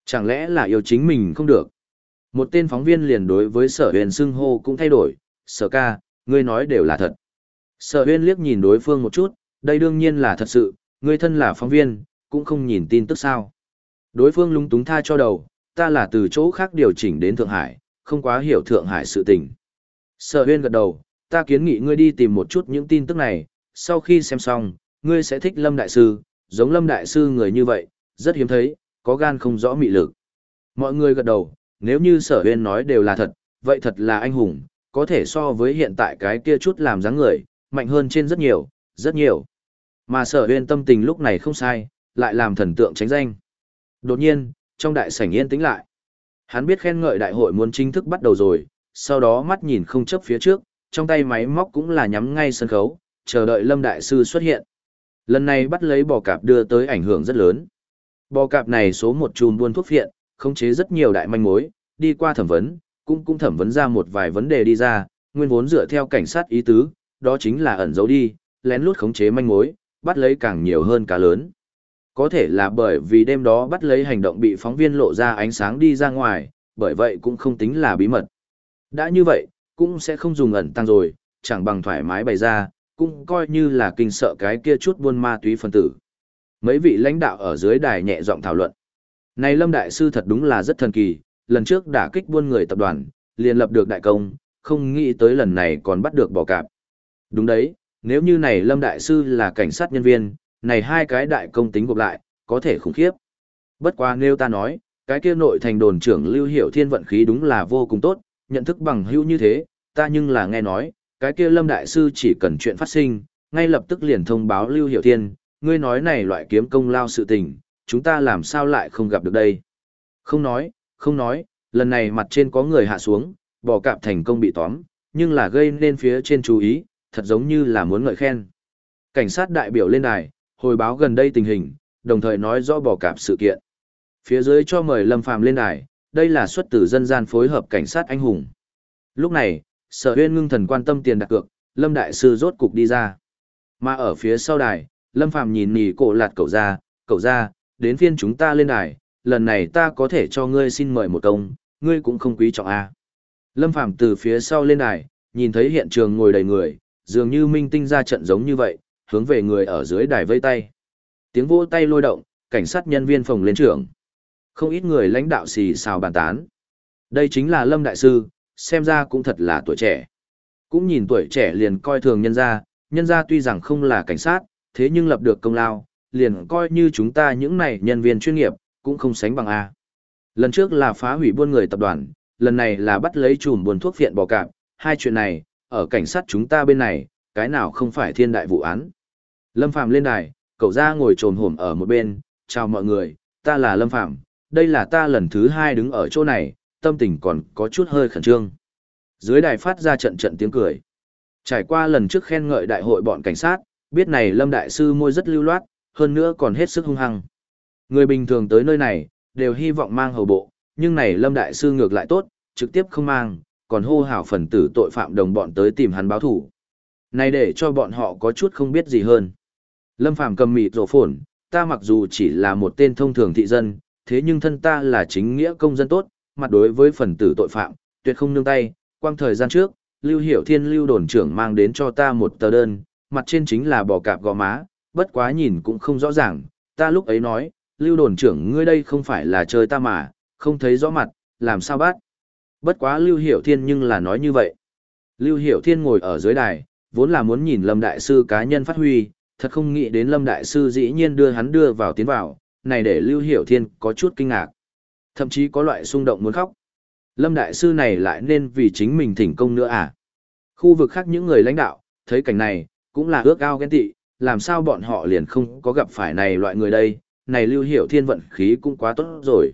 Chẳng lẽ là yêu chính mình không được? Một tên phóng viên liền đối với sở huyền xưng hô cũng thay đổi, sở ca, ngươi nói đều là thật. Sở huyên liếc nhìn đối phương một chút, đây đương nhiên là thật sự, ngươi thân là phóng viên, cũng không nhìn tin tức sao. Đối phương lúng túng tha cho đầu, ta là từ chỗ khác điều chỉnh đến Thượng Hải, không quá hiểu Thượng Hải sự tình. Sở huyên gật đầu, ta kiến nghị ngươi đi tìm một chút những tin tức này, sau khi xem xong, ngươi sẽ thích Lâm Đại Sư, giống Lâm Đại Sư người như vậy, rất hiếm thấy, có gan không rõ mị lực. Mọi người gật đầu, nếu như sở huyên nói đều là thật, vậy thật là anh hùng, có thể so với hiện tại cái kia chút làm dáng người, mạnh hơn trên rất nhiều, rất nhiều. Mà sở huyên tâm tình lúc này không sai, lại làm thần tượng tránh danh. Đột nhiên, trong đại sảnh yên tĩnh lại. Hắn biết khen ngợi đại hội muốn chính thức bắt đầu rồi, sau đó mắt nhìn không chấp phía trước, trong tay máy móc cũng là nhắm ngay sân khấu, chờ đợi Lâm Đại Sư xuất hiện. Lần này bắt lấy bò cạp đưa tới ảnh hưởng rất lớn. Bò cạp này số một chùm buôn thuốc phiện, khống chế rất nhiều đại manh mối, đi qua thẩm vấn, cũng cũng thẩm vấn ra một vài vấn đề đi ra, nguyên vốn dựa theo cảnh sát ý tứ, đó chính là ẩn giấu đi, lén lút khống chế manh mối, bắt lấy càng nhiều hơn cá lớn. Có thể là bởi vì đêm đó bắt lấy hành động bị phóng viên lộ ra ánh sáng đi ra ngoài, bởi vậy cũng không tính là bí mật. Đã như vậy, cũng sẽ không dùng ẩn tăng rồi, chẳng bằng thoải mái bày ra, cũng coi như là kinh sợ cái kia chút buôn ma túy phân tử. Mấy vị lãnh đạo ở dưới đài nhẹ giọng thảo luận. Này Lâm Đại Sư thật đúng là rất thần kỳ, lần trước đả kích buôn người tập đoàn, liền lập được đại công, không nghĩ tới lần này còn bắt được bỏ cạp. Đúng đấy, nếu như này Lâm Đại Sư là cảnh sát nhân viên, này hai cái đại công tính gộp lại, có thể khủng khiếp. Bất quá nếu ta nói, cái kia nội thành đồn trưởng Lưu Hiểu Thiên vận khí đúng là vô cùng tốt, nhận thức bằng hữu như thế, ta nhưng là nghe nói, cái kia Lâm Đại Sư chỉ cần chuyện phát sinh, ngay lập tức liền thông báo Lưu Hiểu Thiên, ngươi nói này loại kiếm công lao sự tình, chúng ta làm sao lại không gặp được đây. Không nói, không nói, lần này mặt trên có người hạ xuống, bò cạp thành công bị tóm, nhưng là gây nên phía trên chú ý, thật giống như là muốn ngợi khen. Cảnh sát đại biểu lên đài, hồi báo gần đây tình hình, đồng thời nói rõ bò cạp sự kiện. Phía dưới cho mời Lâm Phàm lên đài, đây là xuất từ dân gian phối hợp cảnh sát anh hùng. Lúc này, sở huyên ngưng thần quan tâm tiền đặt cược, Lâm Đại Sư rốt cục đi ra. Mà ở phía sau đài, Lâm Phàm nhìn nỉ cổ lạt cậu ra, cậu ra, đến phiên chúng ta lên đài, lần này ta có thể cho ngươi xin mời một công, ngươi cũng không quý trọng a. Lâm Phàm từ phía sau lên đài, nhìn thấy hiện trường ngồi đầy người, dường như minh tinh ra trận giống như vậy, hướng về người ở dưới đài vây tay. Tiếng vỗ tay lôi động, cảnh sát nhân viên phòng lên trưởng. Không ít người lãnh đạo xì xào bàn tán. Đây chính là Lâm Đại Sư, xem ra cũng thật là tuổi trẻ. Cũng nhìn tuổi trẻ liền coi thường nhân gia, nhân gia tuy rằng không là cảnh sát, thế nhưng lập được công lao, liền coi như chúng ta những này nhân viên chuyên nghiệp, cũng không sánh bằng A. Lần trước là phá hủy buôn người tập đoàn, lần này là bắt lấy chùm buôn thuốc phiện bò cạp, hai chuyện này, ở cảnh sát chúng ta bên này, cái nào không phải thiên đại vụ án. Lâm Phàm lên đài, cậu ra ngồi trồm hổm ở một bên, chào mọi người, ta là Lâm Phàm đây là ta lần thứ hai đứng ở chỗ này, tâm tình còn có chút hơi khẩn trương. Dưới đài phát ra trận trận tiếng cười. Trải qua lần trước khen ngợi đại hội bọn cảnh sát, biết này Lâm Đại Sư môi rất lưu loát, hơn nữa còn hết sức hung hăng. Người bình thường tới nơi này, đều hy vọng mang hầu bộ, nhưng này Lâm Đại Sư ngược lại tốt, trực tiếp không mang, còn hô hào phần tử tội phạm đồng bọn tới tìm hắn báo thủ. Này để cho bọn họ có chút không biết gì hơn. Lâm Phàm cầm mịt rổ phồn, ta mặc dù chỉ là một tên thông thường thị dân, thế nhưng thân ta là chính nghĩa công dân tốt, mặt đối với phần tử tội phạm, tuyệt không nương tay. Quang thời gian trước, Lưu Hiểu Thiên Lưu đồn trưởng mang đến cho ta một tờ đơn, mặt trên chính là bò cạp gò má, bất quá nhìn cũng không rõ ràng, ta lúc ấy nói, Lưu đồn trưởng ngươi đây không phải là chơi ta mà, không thấy rõ mặt, làm sao bắt. Bất quá Lưu Hiểu Thiên nhưng là nói như vậy. Lưu Hiểu Thiên ngồi ở dưới đài, vốn là muốn nhìn Lâm Đại Sư cá nhân phát huy, thật không nghĩ đến Lâm Đại Sư dĩ nhiên đưa hắn đưa vào tiến vào, này để Lưu Hiểu Thiên có chút kinh ngạc. Thậm chí có loại xung động muốn khóc. Lâm Đại Sư này lại nên vì chính mình thỉnh công nữa à? Khu vực khác những người lãnh đạo, thấy cảnh này, cũng là ước ao ghen tị, làm sao bọn họ liền không có gặp phải này loại người đây, này Lưu Hiểu Thiên vận khí cũng quá tốt rồi.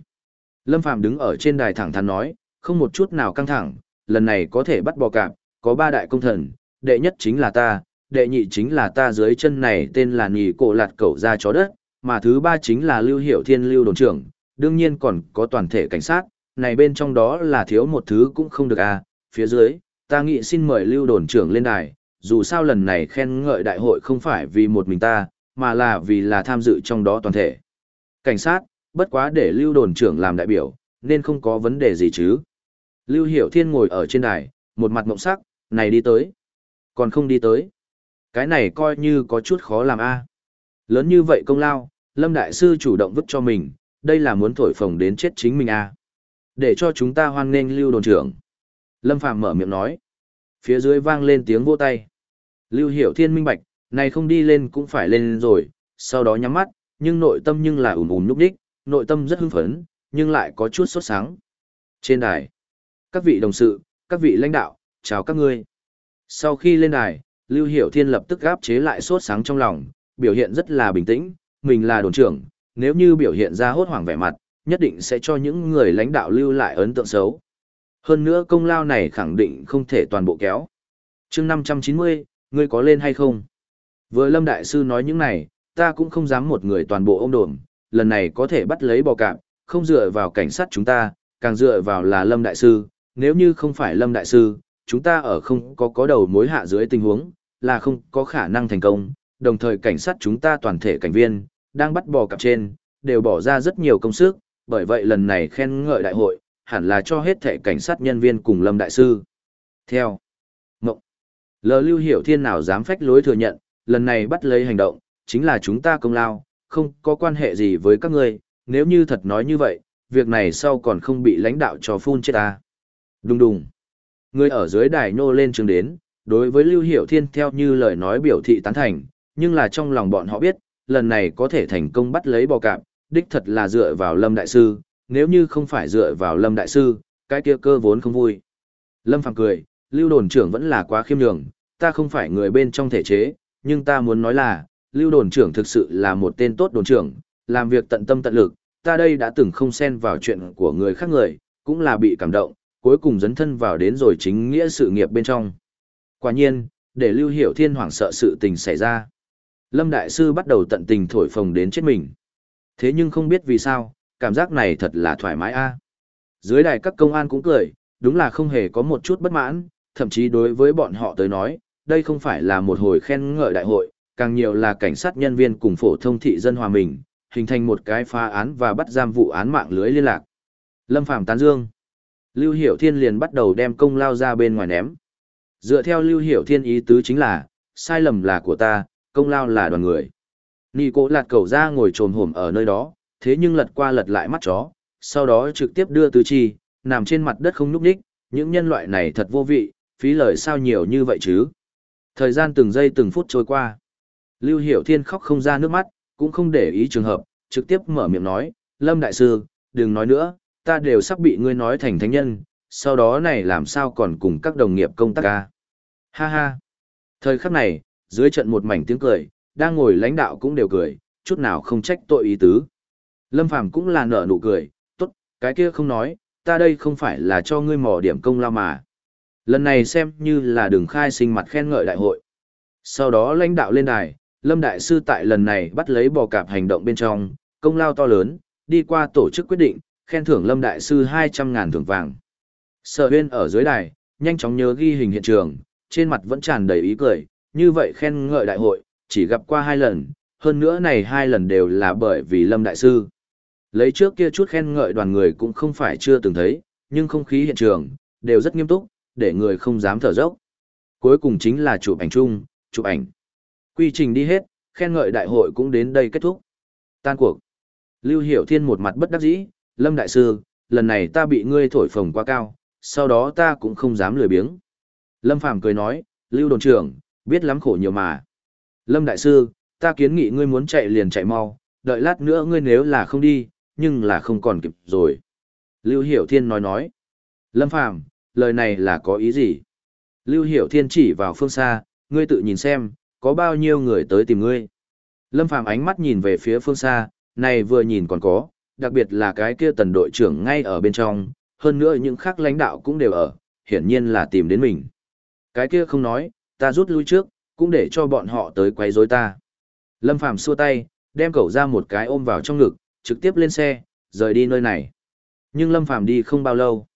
Lâm Phàm đứng ở trên đài thẳng thắn nói, không một chút nào căng thẳng, lần này có thể bắt bò cạp, có ba đại công thần, đệ nhất chính là ta, đệ nhị chính là ta dưới chân này tên là nhì cổ lạt cẩu ra chó đất, mà thứ ba chính là Lưu Hiểu Thiên Lưu đồn trưởng, đương nhiên còn có toàn thể cảnh sát, này bên trong đó là thiếu một thứ cũng không được à, phía dưới, ta nghĩ xin mời Lưu đồn trưởng lên đài, dù sao lần này khen ngợi đại hội không phải vì một mình ta, mà là vì là tham dự trong đó toàn thể. Cảnh sát, bất quá để Lưu đồn trưởng làm đại biểu, nên không có vấn đề gì chứ. Lưu Hiểu Thiên ngồi ở trên đài, một mặt mộng sắc, này đi tới. Còn không đi tới. Cái này coi như có chút khó làm a. Lớn như vậy công lao, Lâm Đại Sư chủ động vứt cho mình, đây là muốn thổi phồng đến chết chính mình a. Để cho chúng ta hoan nghênh Lưu đồn trưởng. Lâm Phàm mở miệng nói. Phía dưới vang lên tiếng vỗ tay. Lưu Hiểu Thiên minh bạch, này không đi lên cũng phải lên rồi, sau đó nhắm mắt, nhưng nội tâm nhưng là ủn ủn núp đích, nội tâm rất hưng phấn, nhưng lại có chút sốt sáng. Trên đài, các vị đồng sự, các vị lãnh đạo, chào các ngươi. Sau khi lên đài, Lưu Hiểu Thiên lập tức gáp chế lại sốt sáng trong lòng, biểu hiện rất là bình tĩnh, mình là đồn trưởng, nếu như biểu hiện ra hốt hoảng vẻ mặt, nhất định sẽ cho những người lãnh đạo lưu lại ấn tượng xấu. Hơn nữa công lao này khẳng định không thể toàn bộ kéo. chương 590, ngươi có lên hay không? Vừa Lâm Đại Sư nói những này, ta cũng không dám một người toàn bộ ôm đồm, lần này có thể bắt lấy bò cạp, không dựa vào cảnh sát chúng ta, càng dựa vào là Lâm Đại Sư, nếu như không phải Lâm Đại Sư, chúng ta ở không có có đầu mối hạ dưới tình huống, là không có khả năng thành công, đồng thời cảnh sát chúng ta toàn thể cảnh viên, đang bắt bò cặp trên, đều bỏ ra rất nhiều công sức, bởi vậy lần này khen ngợi đại hội, hẳn là cho hết thể cảnh sát nhân viên cùng Lâm Đại Sư. Theo. Mộng. Lờ Lưu Hiểu Thiên nào dám phách lối thừa nhận, lần này bắt lấy hành động, chính là chúng ta công lao, không có quan hệ gì với các ngươi, nếu như thật nói như vậy, việc này sau còn không bị lãnh đạo cho phun chết ta. Đùng đùng. Người ở dưới đài nô lên trường đến, đối với Lưu Hiểu Thiên theo như lời nói biểu thị tán thành, nhưng là trong lòng bọn họ biết, lần này có thể thành công bắt lấy bò cạp, đích thật là dựa vào Lâm Đại Sư, nếu như không phải dựa vào Lâm Đại Sư, cái kia cơ vốn không vui. Lâm Phàm cười, Lưu đồn trưởng vẫn là quá khiêm nhường, ta không phải người bên trong thể chế, nhưng ta muốn nói là, Lưu đồn trưởng thực sự là một tên tốt đồn trưởng, làm việc tận tâm tận lực, ta đây đã từng không xen vào chuyện của người khác người, cũng là bị cảm động, cuối cùng dấn thân vào đến rồi chính nghĩa sự nghiệp bên trong. Quả nhiên, để Lưu Hiểu Thiên hoảng sợ sự tình xảy ra. Lâm Đại Sư bắt đầu tận tình thổi phồng đến chết mình. Thế nhưng không biết vì sao, cảm giác này thật là thoải mái a. À. Dưới đài các công an cũng cười, đúng là không hề có một chút bất mãn, thậm chí đối với bọn họ tới nói, đây không phải là một hồi khen ngợi đại hội, càng nhiều là cảnh sát nhân viên cùng phổ thông thị dân hòa mình, hình thành một cái phá án và bắt giam vụ án mạng lưới liên lạc. Lâm Phàm tán dương. Lưu Hiểu Thiên liền bắt đầu đem công lao ra bên ngoài ném. Dựa theo Lưu Hiểu Thiên ý tứ chính là, sai lầm là của ta, công lao là đoàn người. Nị cố lạt cầu ra ngồi trồm hổm ở nơi đó, thế nhưng lật qua lật lại mắt chó, sau đó trực tiếp đưa tứ chi, nằm trên mặt đất không nhúc nhích, những nhân loại này thật vô vị, phí lời sao nhiều như vậy chứ. Thời gian từng giây từng phút trôi qua. Lưu Hiểu Thiên khóc không ra nước mắt, cũng không để ý trường hợp, trực tiếp mở miệng nói, Lâm Đại Sư, đừng nói nữa, ta đều sắp bị ngươi nói thành thánh nhân, sau đó này làm sao còn cùng các đồng nghiệp công tác ca. Ha ha. Thời khắc này, dưới trận một mảnh tiếng cười, đang ngồi lãnh đạo cũng đều cười, chút nào không trách tội ý tứ. Lâm Phàm cũng là nở nụ cười, tốt, cái kia không nói, ta đây không phải là cho ngươi mò điểm công lao mà. Lần này xem như là đường khai sinh mặt khen ngợi đại hội. Sau đó lãnh đạo lên đài, Lâm Đại Sư tại lần này bắt lấy bò cạp hành động bên trong, công lao to lớn, đi qua tổ chức quyết định, khen thưởng Lâm Đại Sư 200.000 thưởng vàng. Sở huyên ở dưới đài, nhanh chóng nhớ ghi hình hiện trường, trên mặt vẫn tràn đầy ý cười, như vậy khen ngợi đại hội, chỉ gặp qua hai lần, hơn nữa này hai lần đều là bởi vì Lâm Đại Sư. Lấy trước kia chút khen ngợi đoàn người cũng không phải chưa từng thấy, nhưng không khí hiện trường, đều rất nghiêm túc, để người không dám thở dốc. Cuối cùng chính là chụp ảnh chung, chụp ảnh. Quy trình đi hết, khen ngợi đại hội cũng đến đây kết thúc. Tan cuộc. Lưu Hiểu Thiên một mặt bất đắc dĩ, Lâm Đại Sư, lần này ta bị ngươi thổi phồng quá cao, sau đó ta cũng không dám lười biếng. Lâm Phàm cười nói, Lưu Đồn trưởng, biết lắm khổ nhiều mà. Lâm Đại Sư, ta kiến nghị ngươi muốn chạy liền chạy mau, đợi lát nữa ngươi nếu là không đi, nhưng là không còn kịp rồi. Lưu Hiểu Thiên nói nói. Lâm Phàm lời này là có ý gì? Lưu Hiểu Thiên chỉ vào phương xa, ngươi tự nhìn xem, có bao nhiêu người tới tìm ngươi. Lâm Phàm ánh mắt nhìn về phía phương xa, này vừa nhìn còn có, đặc biệt là cái kia tần đội trưởng ngay ở bên trong, hơn nữa những khác lãnh đạo cũng đều ở, hiển nhiên là tìm đến mình. Cái kia không nói, ta rút lui trước, cũng để cho bọn họ tới quấy rối ta. Lâm Phàm xua tay, đem cậu ra một cái ôm vào trong ngực, trực tiếp lên xe, rời đi nơi này. Nhưng Lâm Phàm đi không bao lâu.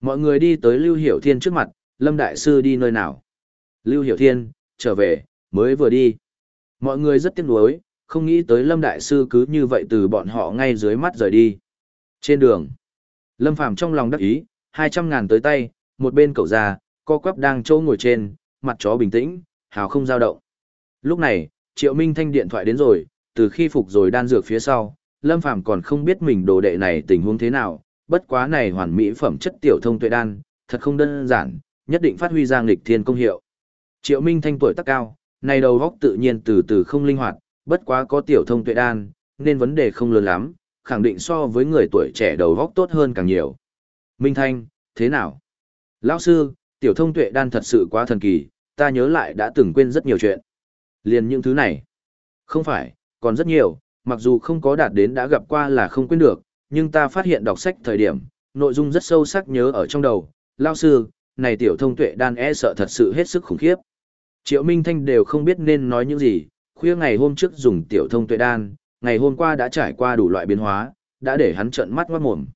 Mọi người đi tới Lưu Hiểu Thiên trước mặt, Lâm Đại Sư đi nơi nào? Lưu Hiểu Thiên, trở về, mới vừa đi. Mọi người rất tiếc nuối, không nghĩ tới Lâm Đại Sư cứ như vậy từ bọn họ ngay dưới mắt rời đi. Trên đường, Lâm Phàm trong lòng đắc ý, 200 ngàn tới tay, một bên cậu già, co quắp đang trâu ngồi trên, mặt chó bình tĩnh, hào không dao động. Lúc này, Triệu Minh Thanh điện thoại đến rồi, từ khi phục rồi đan dược phía sau, Lâm Phàm còn không biết mình đồ đệ này tình huống thế nào, bất quá này hoàn mỹ phẩm chất tiểu thông tuệ đan, thật không đơn giản, nhất định phát huy ra nghịch thiên công hiệu. Triệu Minh Thanh tuổi tác cao, này đầu góc tự nhiên từ từ không linh hoạt, bất quá có tiểu thông tuệ đan, nên vấn đề không lớn lắm, khẳng định so với người tuổi trẻ đầu góc tốt hơn càng nhiều. Minh Thanh, thế nào? Lão sư, tiểu thông tuệ đan thật sự quá thần kỳ, ta nhớ lại đã từng quên rất nhiều chuyện. Liền những thứ này. Không phải, còn rất nhiều, mặc dù không có đạt đến đã gặp qua là không quên được, nhưng ta phát hiện đọc sách thời điểm, nội dung rất sâu sắc nhớ ở trong đầu. lão sư, này tiểu thông tuệ đan e sợ thật sự hết sức khủng khiếp. Triệu Minh Thanh đều không biết nên nói những gì, khuya ngày hôm trước dùng tiểu thông tuệ đan, ngày hôm qua đã trải qua đủ loại biến hóa, đã để hắn trợn mắt ngoát mồm.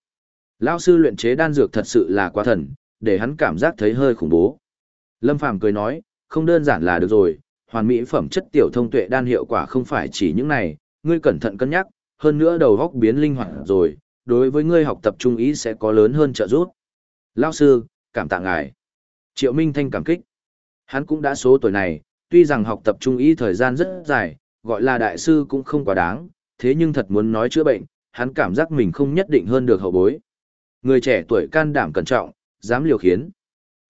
Lao sư luyện chế đan dược thật sự là quá thần, để hắn cảm giác thấy hơi khủng bố. Lâm Phàm cười nói, không đơn giản là được rồi, hoàn mỹ phẩm chất tiểu thông tuệ đan hiệu quả không phải chỉ những này, ngươi cẩn thận cân nhắc, hơn nữa đầu góc biến linh hoạt rồi, đối với ngươi học tập trung ý sẽ có lớn hơn trợ giúp. Lao sư, cảm tạ ngài. Triệu Minh Thanh cảm kích. Hắn cũng đã số tuổi này, tuy rằng học tập trung ý thời gian rất dài, gọi là đại sư cũng không quá đáng, thế nhưng thật muốn nói chữa bệnh, hắn cảm giác mình không nhất định hơn được hậu bối. Người trẻ tuổi can đảm cẩn trọng, dám liều khiến.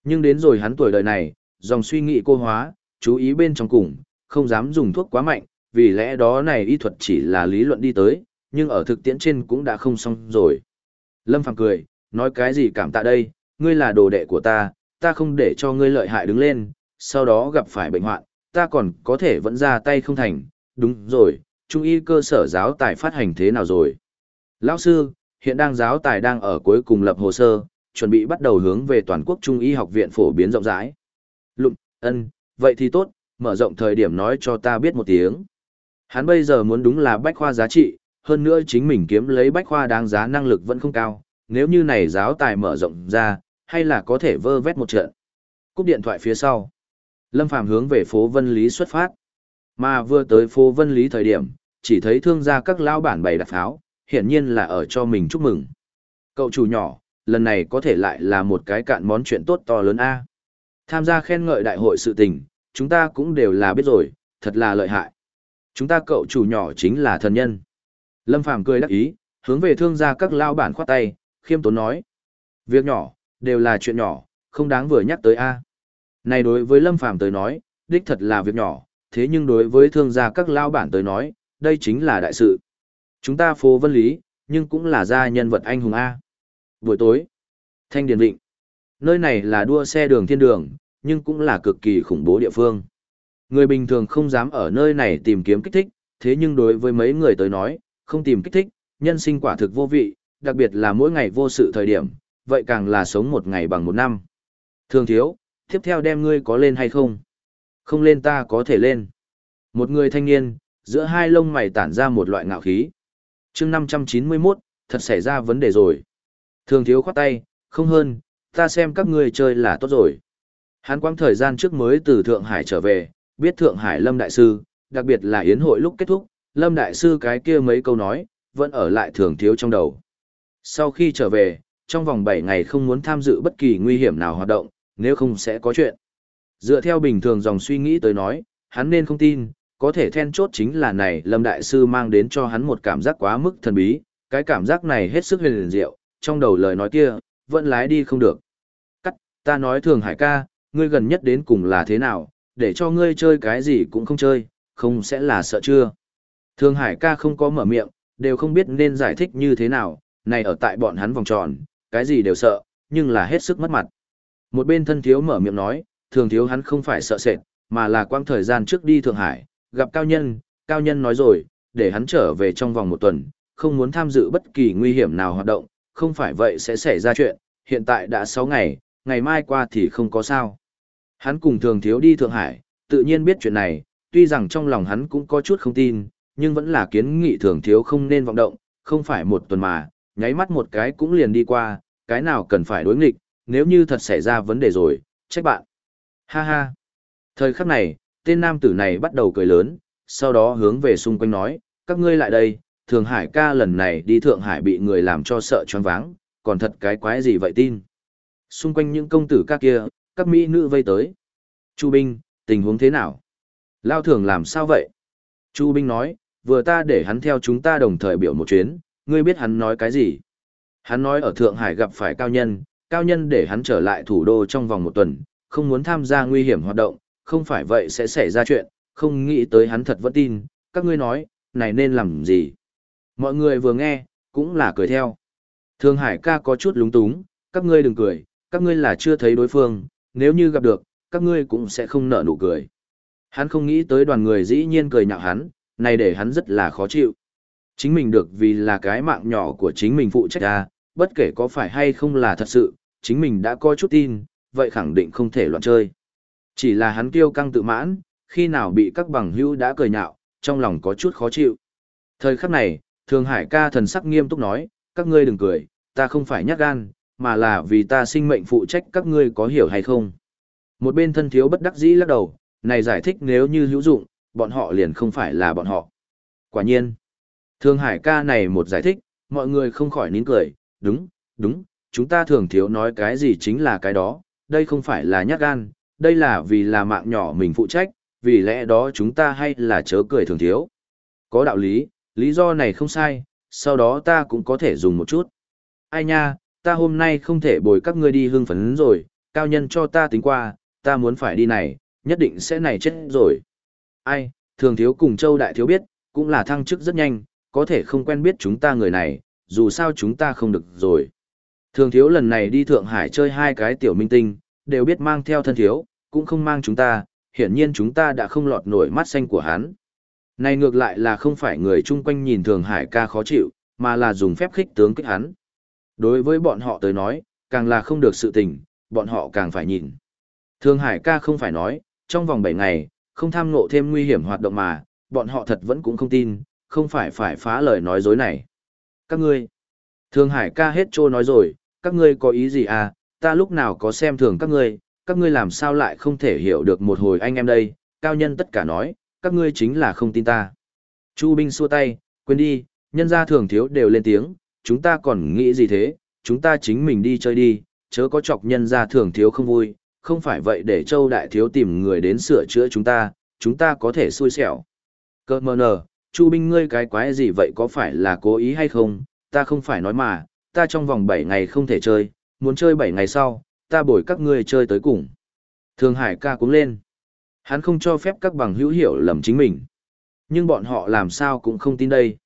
Nhưng đến rồi hắn tuổi đời này, dòng suy nghĩ cô hóa, chú ý bên trong cùng, không dám dùng thuốc quá mạnh, vì lẽ đó này y thuật chỉ là lý luận đi tới, nhưng ở thực tiễn trên cũng đã không xong rồi. Lâm Phàm cười, nói cái gì cảm tạ đây, ngươi là đồ đệ của ta, ta không để cho ngươi lợi hại đứng lên, sau đó gặp phải bệnh hoạn, ta còn có thể vẫn ra tay không thành, đúng rồi, trung y cơ sở giáo tài phát hành thế nào rồi? Lão sư, hiện đang giáo tài đang ở cuối cùng lập hồ sơ, chuẩn bị bắt đầu hướng về toàn quốc trung y học viện phổ biến rộng rãi. Lụng, ân, vậy thì tốt, mở rộng thời điểm nói cho ta biết một tiếng. Hắn bây giờ muốn đúng là bách khoa giá trị, hơn nữa chính mình kiếm lấy bách khoa đáng giá năng lực vẫn không cao, nếu như này giáo tài mở rộng ra, hay là có thể vơ vét một trận. Cúp điện thoại phía sau. Lâm Phàm hướng về phố Vân Lý xuất phát. Mà vừa tới phố Vân Lý thời điểm, chỉ thấy thương gia các lão bản bày đặt pháo, hiển nhiên là ở cho mình chúc mừng. Cậu chủ nhỏ, lần này có thể lại là một cái cạn món chuyện tốt to lớn a. Tham gia khen ngợi đại hội sự tình, chúng ta cũng đều là biết rồi, thật là lợi hại. Chúng ta cậu chủ nhỏ chính là thần nhân. Lâm Phàm cười đắc ý, hướng về thương gia các lao bản khoát tay, khiêm tốn nói. Việc nhỏ, đều là chuyện nhỏ, không đáng vừa nhắc tới a. Này đối với Lâm Phàm tới nói, đích thật là việc nhỏ, thế nhưng đối với thương gia các lao bản tới nói, đây chính là đại sự. Chúng ta phố vân lý, nhưng cũng là gia nhân vật anh hùng A. Buổi tối, Thanh Điền Vịnh. Nơi này là đua xe đường thiên đường, nhưng cũng là cực kỳ khủng bố địa phương. Người bình thường không dám ở nơi này tìm kiếm kích thích, thế nhưng đối với mấy người tới nói, không tìm kích thích, nhân sinh quả thực vô vị, đặc biệt là mỗi ngày vô sự thời điểm, vậy càng là sống một ngày bằng một năm. Thường thiếu, tiếp theo đem ngươi có lên hay không? Không lên ta có thể lên. Một người thanh niên, giữa hai lông mày tản ra một loại ngạo khí. chương 591, thật xảy ra vấn đề rồi. Thường thiếu khoát tay, không hơn, ta xem các ngươi chơi là tốt rồi. Hắn quang thời gian trước mới từ Thượng Hải trở về, biết Thượng Hải Lâm Đại Sư, đặc biệt là yến hội lúc kết thúc, Lâm Đại Sư cái kia mấy câu nói, vẫn ở lại thường thiếu trong đầu. Sau khi trở về, trong vòng 7 ngày không muốn tham dự bất kỳ nguy hiểm nào hoạt động, nếu không sẽ có chuyện. Dựa theo bình thường dòng suy nghĩ tới nói, hắn nên không tin, có thể then chốt chính là này Lâm Đại Sư mang đến cho hắn một cảm giác quá mức thần bí, cái cảm giác này hết sức huyền diệu, trong đầu lời nói kia, vẫn lái đi không được. Cắt, ta nói thường hải ca, ngươi gần nhất đến cùng là thế nào, để cho ngươi chơi cái gì cũng không chơi, không sẽ là sợ chưa. Thường hải ca không có mở miệng, đều không biết nên giải thích như thế nào, này ở tại bọn hắn vòng tròn, cái gì đều sợ, nhưng là hết sức mất mặt. Một bên thân thiếu mở miệng nói, thường thiếu hắn không phải sợ sệt, mà là quang thời gian trước đi Thượng Hải, gặp cao nhân, cao nhân nói rồi, để hắn trở về trong vòng một tuần, không muốn tham dự bất kỳ nguy hiểm nào hoạt động, không phải vậy sẽ xảy ra chuyện, hiện tại đã 6 ngày, ngày mai qua thì không có sao. Hắn cùng thường thiếu đi Thượng Hải, tự nhiên biết chuyện này, tuy rằng trong lòng hắn cũng có chút không tin, nhưng vẫn là kiến nghị thường thiếu không nên vọng động, không phải một tuần mà, nháy mắt một cái cũng liền đi qua, cái nào cần phải đối nghịch, nếu như thật xảy ra vấn đề rồi, trách bạn. Ha ha. Thời khắc này, tên nam tử này bắt đầu cười lớn, sau đó hướng về xung quanh nói, các ngươi lại đây, Thường Hải ca lần này đi Thượng Hải bị người làm cho sợ choáng váng, còn thật cái quái gì vậy tin. Xung quanh những công tử ca kia, các mỹ nữ vây tới. Chu Binh, tình huống thế nào? Lao thường làm sao vậy? Chu Binh nói, vừa ta để hắn theo chúng ta đồng thời biểu một chuyến, ngươi biết hắn nói cái gì? Hắn nói ở Thượng Hải gặp phải cao nhân, cao nhân để hắn trở lại thủ đô trong vòng một tuần, không muốn tham gia nguy hiểm hoạt động, không phải vậy sẽ xảy ra chuyện, không nghĩ tới hắn thật vẫn tin, các ngươi nói, này nên làm gì? Mọi người vừa nghe, cũng là cười theo. Thương Hải ca có chút lúng túng, các ngươi đừng cười, các ngươi là chưa thấy đối phương, nếu như gặp được, các ngươi cũng sẽ không nở nụ cười. Hắn không nghĩ tới đoàn người dĩ nhiên cười nhạo hắn, này để hắn rất là khó chịu. Chính mình được vì là cái mạng nhỏ của chính mình phụ trách ra, bất kể có phải hay không là thật sự, chính mình đã coi chút tin, vậy khẳng định không thể loạn chơi. Chỉ là hắn kiêu căng tự mãn, khi nào bị các bằng hữu đã cười nhạo, trong lòng có chút khó chịu. Thời khắc này, Thường Hải ca thần sắc nghiêm túc nói, các ngươi đừng cười, ta không phải nhát gan, mà là vì ta sinh mệnh phụ trách các ngươi có hiểu hay không. Một bên thân thiếu bất đắc dĩ lắc đầu, này giải thích nếu như hữu dụng, bọn họ liền không phải là bọn họ. Quả nhiên, Thường Hải ca này một giải thích, mọi người không khỏi nín cười, đúng, đúng, chúng ta thường thiếu nói cái gì chính là cái đó, đây không phải là nhát gan, đây là vì là mạng nhỏ mình phụ trách, vì lẽ đó chúng ta hay là chớ cười thường thiếu. Có đạo lý, lý do này không sai, sau đó ta cũng có thể dùng một chút. Ai nha, ta hôm nay không thể bồi các ngươi đi hưng phấn rồi, cao nhân cho ta tính qua, ta muốn phải đi này, nhất định sẽ này chết rồi. Ai, thường thiếu cùng châu đại thiếu biết, cũng là thăng chức rất nhanh, có thể không quen biết chúng ta người này, dù sao chúng ta không được rồi. Thường thiếu lần này đi Thượng Hải chơi hai cái tiểu minh tinh, đều biết mang theo thân thiếu, cũng không mang chúng ta, hiển nhiên chúng ta đã không lọt nổi mắt xanh của hắn. Này ngược lại là không phải người chung quanh nhìn Thường Hải ca khó chịu, mà là dùng phép khích tướng kích hắn. Đối với bọn họ tới nói, càng là không được sự tình, bọn họ càng phải nhìn. Thường Hải ca không phải nói, trong vòng 7 ngày, không tham ngộ thêm nguy hiểm hoạt động mà, bọn họ thật vẫn cũng không tin, không phải phải phá lời nói dối này. Các ngươi, Thường Hải ca hết trô nói rồi, các ngươi có ý gì à, ta lúc nào có xem thường các ngươi, các ngươi làm sao lại không thể hiểu được một hồi anh em đây, cao nhân tất cả nói, các ngươi chính là không tin ta. Chu binh xua tay, quên đi, nhân gia thường thiếu đều lên tiếng, chúng ta còn nghĩ gì thế, chúng ta chính mình đi chơi đi, chớ có chọc nhân gia thường thiếu không vui, không phải vậy để châu đại thiếu tìm người đến sửa chữa chúng ta, chúng ta có thể xui xẻo. Cơ mờ nờ, Chu binh ngươi cái quái gì vậy có phải là cố ý hay không, ta không phải nói mà, ta trong vòng 7 ngày không thể chơi, muốn chơi 7 ngày sau, ta bồi các ngươi chơi tới cùng. Thường Hải ca cũng lên. Hắn không cho phép các bằng hữu hiểu lầm chính mình. Nhưng bọn họ làm sao cũng không tin đây.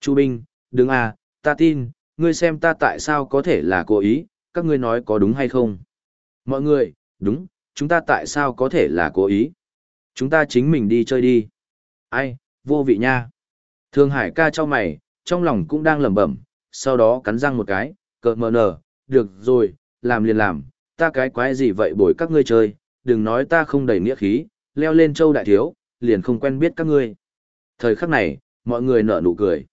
Chu Binh, đừng à, ta tin, ngươi xem ta tại sao có thể là cố ý, các ngươi nói có đúng hay không. Mọi người, đúng, chúng ta tại sao có thể là cố ý. Chúng ta chính mình đi chơi đi. Ai, vô vị nha. Thường Hải ca cho mày, trong lòng cũng đang lẩm bẩm, sau đó cắn răng một cái, cợt mờ nở, được rồi, làm liền làm, ta cái quái gì vậy bồi các ngươi chơi, đừng nói ta không đầy nghĩa khí, leo lên châu đại thiếu, liền không quen biết các ngươi. Thời khắc này, mọi người nở nụ cười.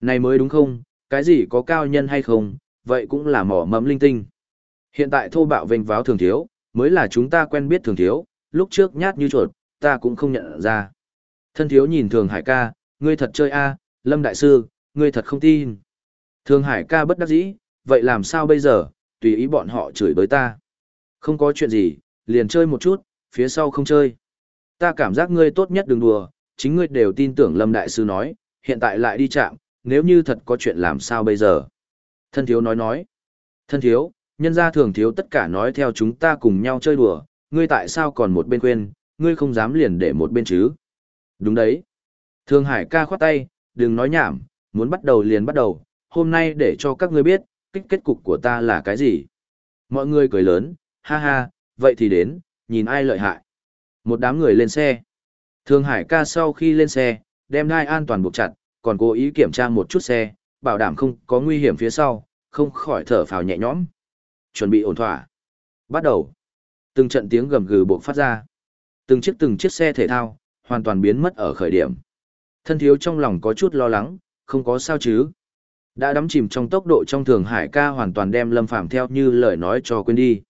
Này mới đúng không, cái gì có cao nhân hay không, vậy cũng là mỏ mẫm linh tinh. Hiện tại thô bạo vênh váo thường thiếu, mới là chúng ta quen biết thường thiếu, lúc trước nhát như chuột, ta cũng không nhận ra. Thân thiếu nhìn thường hải ca, ngươi thật chơi a, lâm đại sư, ngươi thật không tin. Thường hải ca bất đắc dĩ, vậy làm sao bây giờ, tùy ý bọn họ chửi bới ta. Không có chuyện gì, liền chơi một chút, phía sau không chơi. Ta cảm giác ngươi tốt nhất đừng đùa, chính ngươi đều tin tưởng Lâm Đại Sư nói, hiện tại lại đi chạm, nếu như thật có chuyện làm sao bây giờ. Thân thiếu nói nói. Thân thiếu, nhân gia thường thiếu tất cả nói theo chúng ta cùng nhau chơi đùa, ngươi tại sao còn một bên quên, ngươi không dám liền để một bên chứ. Đúng đấy. Thương Hải ca khoát tay, đừng nói nhảm, muốn bắt đầu liền bắt đầu, hôm nay để cho các ngươi biết, kích kết cục của ta là cái gì. Mọi người cười lớn, ha ha, vậy thì đến, nhìn ai lợi hại. Một đám người lên xe. Thương Hải ca sau khi lên xe, đem đai an toàn buộc chặt, còn cố ý kiểm tra một chút xe, bảo đảm không có nguy hiểm phía sau, không khỏi thở phào nhẹ nhõm. Chuẩn bị ổn thỏa. Bắt đầu. Từng trận tiếng gầm gừ buộc phát ra. Từng chiếc từng chiếc xe thể thao, hoàn toàn biến mất ở khởi điểm. Thân thiếu trong lòng có chút lo lắng, không có sao chứ. Đã đắm chìm trong tốc độ trong thường hải ca hoàn toàn đem lâm phàm theo như lời nói cho quên đi.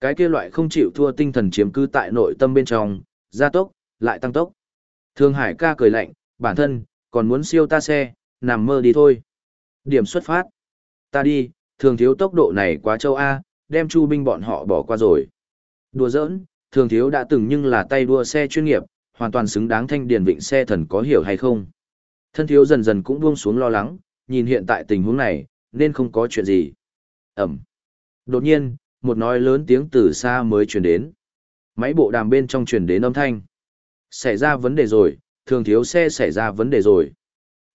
Cái kia loại không chịu thua tinh thần chiếm cứ tại nội tâm bên trong, gia tốc, lại tăng tốc. Thường hải ca cười lạnh, bản thân, còn muốn siêu ta xe, nằm mơ đi thôi. Điểm xuất phát. Ta đi, thường thiếu tốc độ này quá châu A, đem chu binh bọn họ bỏ qua rồi. Đùa giỡn, thường thiếu đã từng nhưng là tay đua xe chuyên nghiệp, hoàn toàn xứng đáng thanh điển vịnh xe thần có hiểu hay không. Thân thiếu dần dần cũng buông xuống lo lắng, nhìn hiện tại tình huống này, nên không có chuyện gì. Ẩm. Đột nhiên, một nói lớn tiếng từ xa mới truyền đến. Máy bộ đàm bên trong truyền đến âm thanh. Xảy ra vấn đề rồi, thường thiếu xe xảy ra vấn đề rồi.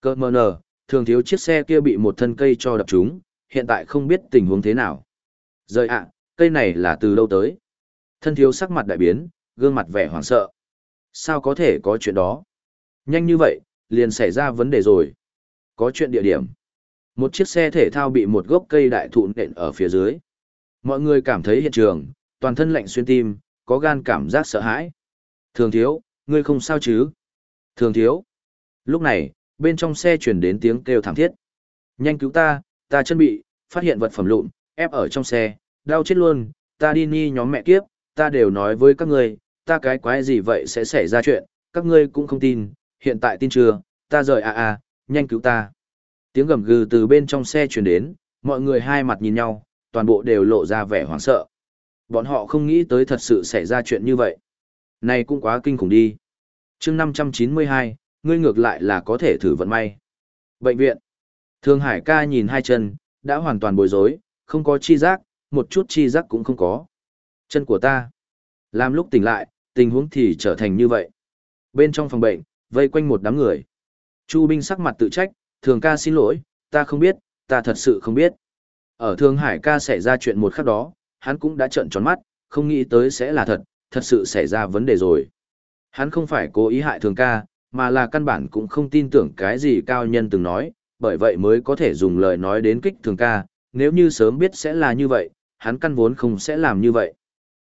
Cơ mờ nờ, thường thiếu chiếc xe kia bị một thân cây cho đập trúng, hiện tại không biết tình huống thế nào. Rời ạ, cây này là từ đâu tới? Thân thiếu sắc mặt đại biến, gương mặt vẻ hoảng sợ. Sao có thể có chuyện đó? Nhanh như vậy, liền xảy ra vấn đề rồi. Có chuyện địa điểm. Một chiếc xe thể thao bị một gốc cây đại thụ nện ở phía dưới. Mọi người cảm thấy hiện trường, toàn thân lạnh xuyên tim, có gan cảm giác sợ hãi. Thường thiếu, ngươi không sao chứ? Thường thiếu. Lúc này, bên trong xe chuyển đến tiếng kêu thảm thiết. Nhanh cứu ta, ta chân bị, phát hiện vật phẩm lụn, ép ở trong xe, đau chết luôn, ta đi ni nhóm mẹ kiếp, ta đều nói với các ngươi, ta cái quái gì vậy sẽ xảy ra chuyện, các ngươi cũng không tin, hiện tại tin chưa, ta rời à à, nhanh cứu ta. Tiếng gầm gừ từ bên trong xe truyền đến, mọi người hai mặt nhìn nhau, toàn bộ đều lộ ra vẻ hoảng sợ. Bọn họ không nghĩ tới thật sự xảy ra chuyện như vậy. Này cũng quá kinh khủng đi. chương 592, ngươi ngược lại là có thể thử vận may. Bệnh viện. Thương Hải ca nhìn hai chân, đã hoàn toàn bối rối, không có chi giác, một chút chi giác cũng không có. Chân của ta. Làm lúc tỉnh lại, tình huống thì trở thành như vậy. Bên trong phòng bệnh, vây quanh một đám người. Chu binh sắc mặt tự trách, thường ca xin lỗi, ta không biết, ta thật sự không biết. Ở Thương Hải ca xảy ra chuyện một khắc đó, hắn cũng đã trợn tròn mắt, không nghĩ tới sẽ là thật, thật sự xảy ra vấn đề rồi. Hắn không phải cố ý hại thường ca, mà là căn bản cũng không tin tưởng cái gì cao nhân từng nói, bởi vậy mới có thể dùng lời nói đến kích thường ca, nếu như sớm biết sẽ là như vậy, hắn căn vốn không sẽ làm như vậy.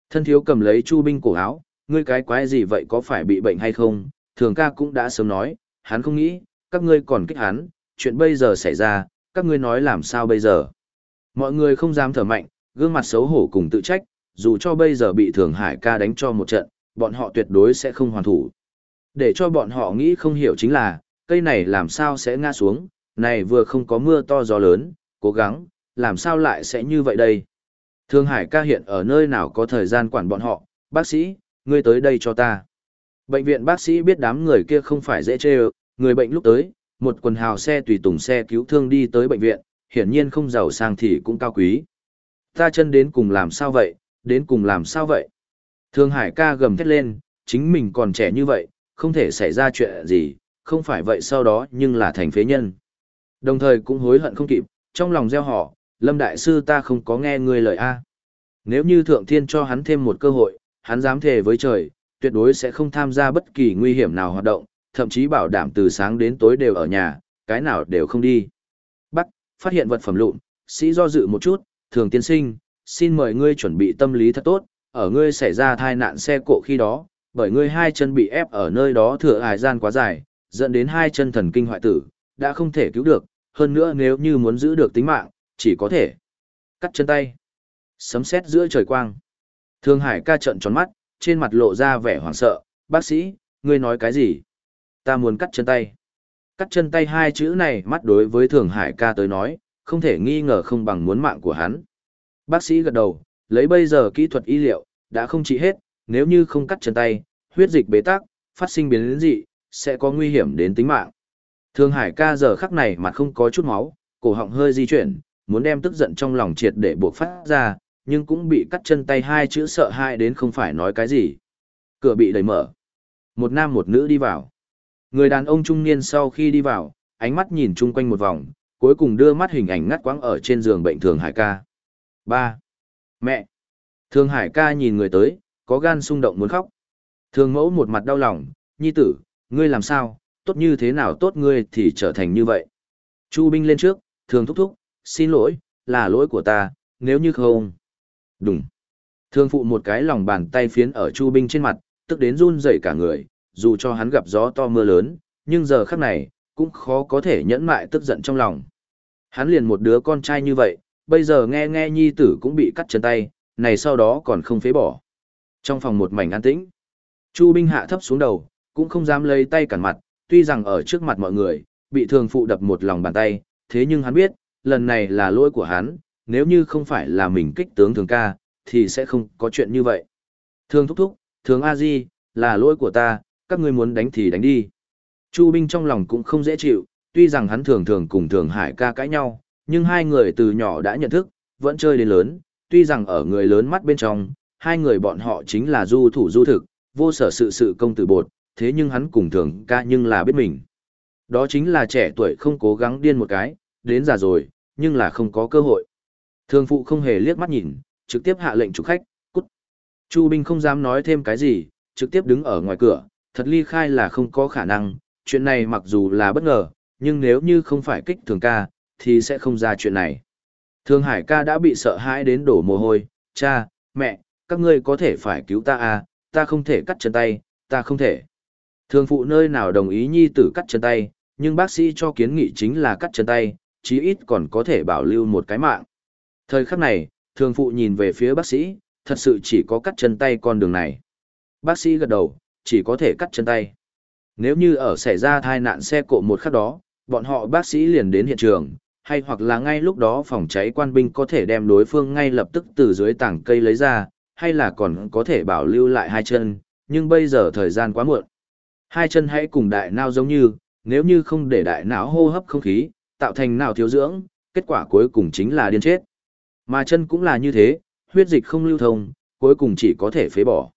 Thân thiếu cầm lấy chu binh cổ áo, ngươi cái quái gì vậy có phải bị bệnh hay không, thường ca cũng đã sớm nói, hắn không nghĩ, các ngươi còn kích hắn, chuyện bây giờ xảy ra, các ngươi nói làm sao bây giờ. Mọi người không dám thở mạnh, gương mặt xấu hổ cùng tự trách, dù cho bây giờ bị Thường Hải ca đánh cho một trận, bọn họ tuyệt đối sẽ không hoàn thủ. Để cho bọn họ nghĩ không hiểu chính là, cây này làm sao sẽ ngã xuống, này vừa không có mưa to gió lớn, cố gắng, làm sao lại sẽ như vậy đây. Thường Hải ca hiện ở nơi nào có thời gian quản bọn họ, bác sĩ, ngươi tới đây cho ta. Bệnh viện bác sĩ biết đám người kia không phải dễ chê người bệnh lúc tới, một quần hào xe tùy tùng xe cứu thương đi tới bệnh viện, hiển nhiên không giàu sang thì cũng cao quý. Ta chân đến cùng làm sao vậy, đến cùng làm sao vậy? Thương Hải ca gầm thét lên, chính mình còn trẻ như vậy, không thể xảy ra chuyện gì, không phải vậy sau đó nhưng là thành phế nhân. Đồng thời cũng hối hận không kịp, trong lòng gieo họ, Lâm Đại Sư ta không có nghe người lời A. Nếu như Thượng Thiên cho hắn thêm một cơ hội, hắn dám thề với trời, tuyệt đối sẽ không tham gia bất kỳ nguy hiểm nào hoạt động, thậm chí bảo đảm từ sáng đến tối đều ở nhà, cái nào đều không đi. Bắc, phát hiện vật phẩm lụn, sĩ do dự một chút, thường tiên sinh, xin mời ngươi chuẩn bị tâm lý thật tốt, ở ngươi xảy ra thai nạn xe cộ khi đó, bởi ngươi hai chân bị ép ở nơi đó thừa hài gian quá dài, dẫn đến hai chân thần kinh hoại tử, đã không thể cứu được, hơn nữa nếu như muốn giữ được tính mạng, chỉ có thể cắt chân tay. Sấm sét giữa trời quang. Thương Hải ca trận tròn mắt, trên mặt lộ ra vẻ hoảng sợ, bác sĩ, ngươi nói cái gì? Ta muốn cắt chân tay. Cắt chân tay hai chữ này mắt đối với Thường Hải ca tới nói, không thể nghi ngờ không bằng muốn mạng của hắn. Bác sĩ gật đầu, lấy bây giờ kỹ thuật y liệu, đã không trị hết, nếu như không cắt chân tay, huyết dịch bế tắc, phát sinh biến dị, sẽ có nguy hiểm đến tính mạng. Thương Hải ca giờ khắc này mặt không có chút máu, cổ họng hơi di chuyển, muốn đem tức giận trong lòng triệt để buộc phát ra, nhưng cũng bị cắt chân tay hai chữ sợ hãi đến không phải nói cái gì. Cửa bị đẩy mở. Một nam một nữ đi vào. Người đàn ông trung niên sau khi đi vào, ánh mắt nhìn chung quanh một vòng, cuối cùng đưa mắt hình ảnh ngắt quãng ở trên giường bệnh thường hải ca. Ba, Mẹ! Thường hải ca nhìn người tới, có gan xung động muốn khóc. Thường mẫu một mặt đau lòng, nhi tử, ngươi làm sao, tốt như thế nào tốt ngươi thì trở thành như vậy. Chu binh lên trước, thường thúc thúc, xin lỗi, là lỗi của ta, nếu như không. Đúng. Thường phụ một cái lòng bàn tay phiến ở Chu binh trên mặt, tức đến run rẩy cả người, dù cho hắn gặp gió to mưa lớn, nhưng giờ khắc này, cũng khó có thể nhẫn mại tức giận trong lòng. Hắn liền một đứa con trai như vậy, bây giờ nghe nghe nhi tử cũng bị cắt chân tay, này sau đó còn không phế bỏ. Trong phòng một mảnh an tĩnh, Chu binh hạ thấp xuống đầu, cũng không dám lấy tay cản mặt, tuy rằng ở trước mặt mọi người, bị thường phụ đập một lòng bàn tay, thế nhưng hắn biết, lần này là lỗi của hắn, nếu như không phải là mình kích tướng thường ca, thì sẽ không có chuyện như vậy. Thường thúc thúc, thường A-di, là lỗi của ta, các ngươi muốn đánh thì đánh đi. Chu binh trong lòng cũng không dễ chịu, tuy rằng hắn thường thường cùng thường hải ca cãi nhau, nhưng hai người từ nhỏ đã nhận thức, vẫn chơi đến lớn, tuy rằng ở người lớn mắt bên trong, hai người bọn họ chính là du thủ du thực, vô sở sự sự công tử bột, thế nhưng hắn cùng thường ca nhưng là biết mình. Đó chính là trẻ tuổi không cố gắng điên một cái, đến già rồi, nhưng là không có cơ hội. Thường phụ không hề liếc mắt nhìn, trực tiếp hạ lệnh chủ khách, cút. Chu binh không dám nói thêm cái gì, trực tiếp đứng ở ngoài cửa, thật ly khai là không có khả năng, chuyện này mặc dù là bất ngờ, nhưng nếu như không phải kích thường ca, thì sẽ không ra chuyện này. Thường Hải ca đã bị sợ hãi đến đổ mồ hôi, cha, mẹ, các ngươi có thể phải cứu ta à, ta không thể cắt chân tay, ta không thể. Thường phụ nơi nào đồng ý nhi tử cắt chân tay, nhưng bác sĩ cho kiến nghị chính là cắt chân tay, chí ít còn có thể bảo lưu một cái mạng. Thời khắc này, thường phụ nhìn về phía bác sĩ, thật sự chỉ có cắt chân tay con đường này. Bác sĩ gật đầu, chỉ có thể cắt chân tay. Nếu như ở xảy ra tai nạn xe cộ một khắc đó, bọn họ bác sĩ liền đến hiện trường, hay hoặc là ngay lúc đó phòng cháy quan binh có thể đem đối phương ngay lập tức từ dưới tảng cây lấy ra, hay là còn có thể bảo lưu lại hai chân, nhưng bây giờ thời gian quá muộn. Hai chân hãy cùng đại não giống như, nếu như không để đại não hô hấp không khí, tạo thành não thiếu dưỡng, kết quả cuối cùng chính là điên chết. Mà chân cũng là như thế, huyết dịch không lưu thông, cuối cùng chỉ có thể phế bỏ.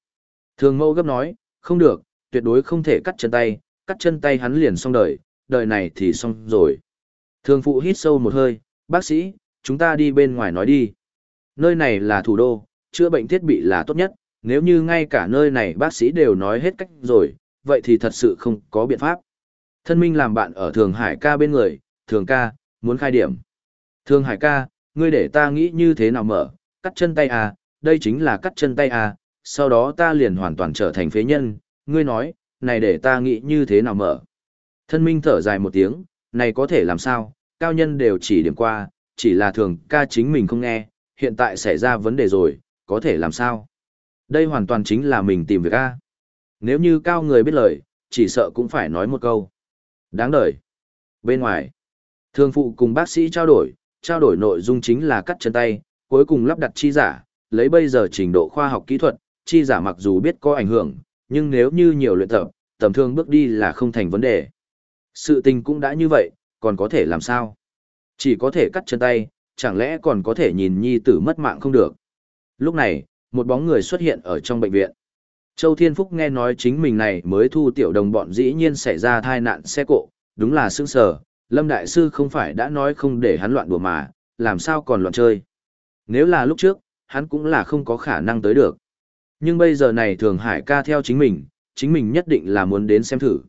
Thường mẫu gấp nói, không được, tuyệt đối không thể cắt chân tay, cắt chân tay hắn liền xong đời, đời này thì xong rồi. Thường phụ hít sâu một hơi, bác sĩ, chúng ta đi bên ngoài nói đi. Nơi này là thủ đô, chữa bệnh thiết bị là tốt nhất, nếu như ngay cả nơi này bác sĩ đều nói hết cách rồi, vậy thì thật sự không có biện pháp. Thân minh làm bạn ở Thường Hải ca bên người, Thường ca, muốn khai điểm. Thường Hải ca, ngươi để ta nghĩ như thế nào mở, cắt chân tay à, đây chính là cắt chân tay à, sau đó ta liền hoàn toàn trở thành phế nhân, ngươi nói, này để ta nghĩ như thế nào mở. Thân minh thở dài một tiếng, này có thể làm sao, cao nhân đều chỉ điểm qua, chỉ là thường ca chính mình không nghe, hiện tại xảy ra vấn đề rồi, có thể làm sao. Đây hoàn toàn chính là mình tìm việc a. Nếu như cao người biết lời, chỉ sợ cũng phải nói một câu. Đáng đời. Bên ngoài, thương phụ cùng bác sĩ trao đổi, trao đổi nội dung chính là cắt chân tay, cuối cùng lắp đặt chi giả, lấy bây giờ trình độ khoa học kỹ thuật, chi giả mặc dù biết có ảnh hưởng, nhưng nếu như nhiều luyện tập, tầm thường bước đi là không thành vấn đề. Sự tình cũng đã như vậy, còn có thể làm sao? Chỉ có thể cắt chân tay, chẳng lẽ còn có thể nhìn nhi tử mất mạng không được. Lúc này, một bóng người xuất hiện ở trong bệnh viện. Châu Thiên Phúc nghe nói chính mình này mới thu tiểu đồng bọn dĩ nhiên xảy ra thai nạn xe cộ, đúng là sững sờ, Lâm Đại Sư không phải đã nói không để hắn loạn đùa mà, làm sao còn loạn chơi. Nếu là lúc trước, hắn cũng là không có khả năng tới được. Nhưng bây giờ này Thường Hải ca theo chính mình, chính mình nhất định là muốn đến xem thử.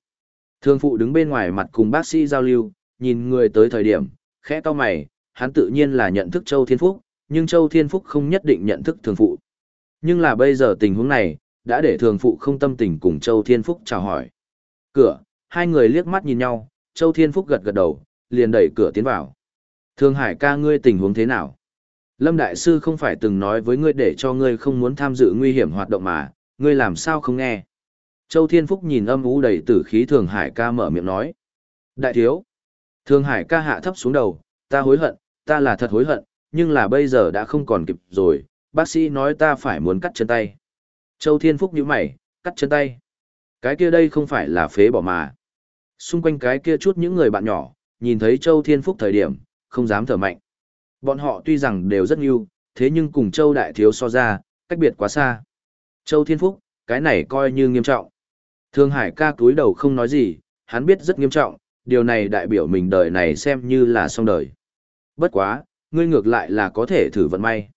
Thường phụ đứng bên ngoài mặt cùng bác sĩ giao lưu, nhìn người tới thời điểm, khẽ to mày, hắn tự nhiên là nhận thức Châu Thiên Phúc, nhưng Châu Thiên Phúc không nhất định nhận thức thường phụ. Nhưng là bây giờ tình huống này, đã để thường phụ không tâm tình cùng Châu Thiên Phúc chào hỏi. Cửa, hai người liếc mắt nhìn nhau, Châu Thiên Phúc gật gật đầu, liền đẩy cửa tiến vào. Thương Hải ca ngươi tình huống thế nào? Lâm Đại Sư không phải từng nói với ngươi để cho ngươi không muốn tham dự nguy hiểm hoạt động mà, ngươi làm sao không nghe? Châu Thiên Phúc nhìn âm ú đầy tử khí Thường Hải ca mở miệng nói. Đại thiếu. Thường Hải ca hạ thấp xuống đầu, ta hối hận, ta là thật hối hận, nhưng là bây giờ đã không còn kịp rồi, bác sĩ nói ta phải muốn cắt chân tay. Châu Thiên Phúc nhíu mày, cắt chân tay. Cái kia đây không phải là phế bỏ mà. Xung quanh cái kia chút những người bạn nhỏ, nhìn thấy Châu Thiên Phúc thời điểm, không dám thở mạnh. Bọn họ tuy rằng đều rất yêu, thế nhưng cùng Châu Đại Thiếu so ra, cách biệt quá xa. Châu Thiên Phúc, cái này coi như nghiêm trọng. Thương Hải ca cúi đầu không nói gì, hắn biết rất nghiêm trọng, điều này đại biểu mình đời này xem như là xong đời. Bất quá, ngươi ngược lại là có thể thử vận may.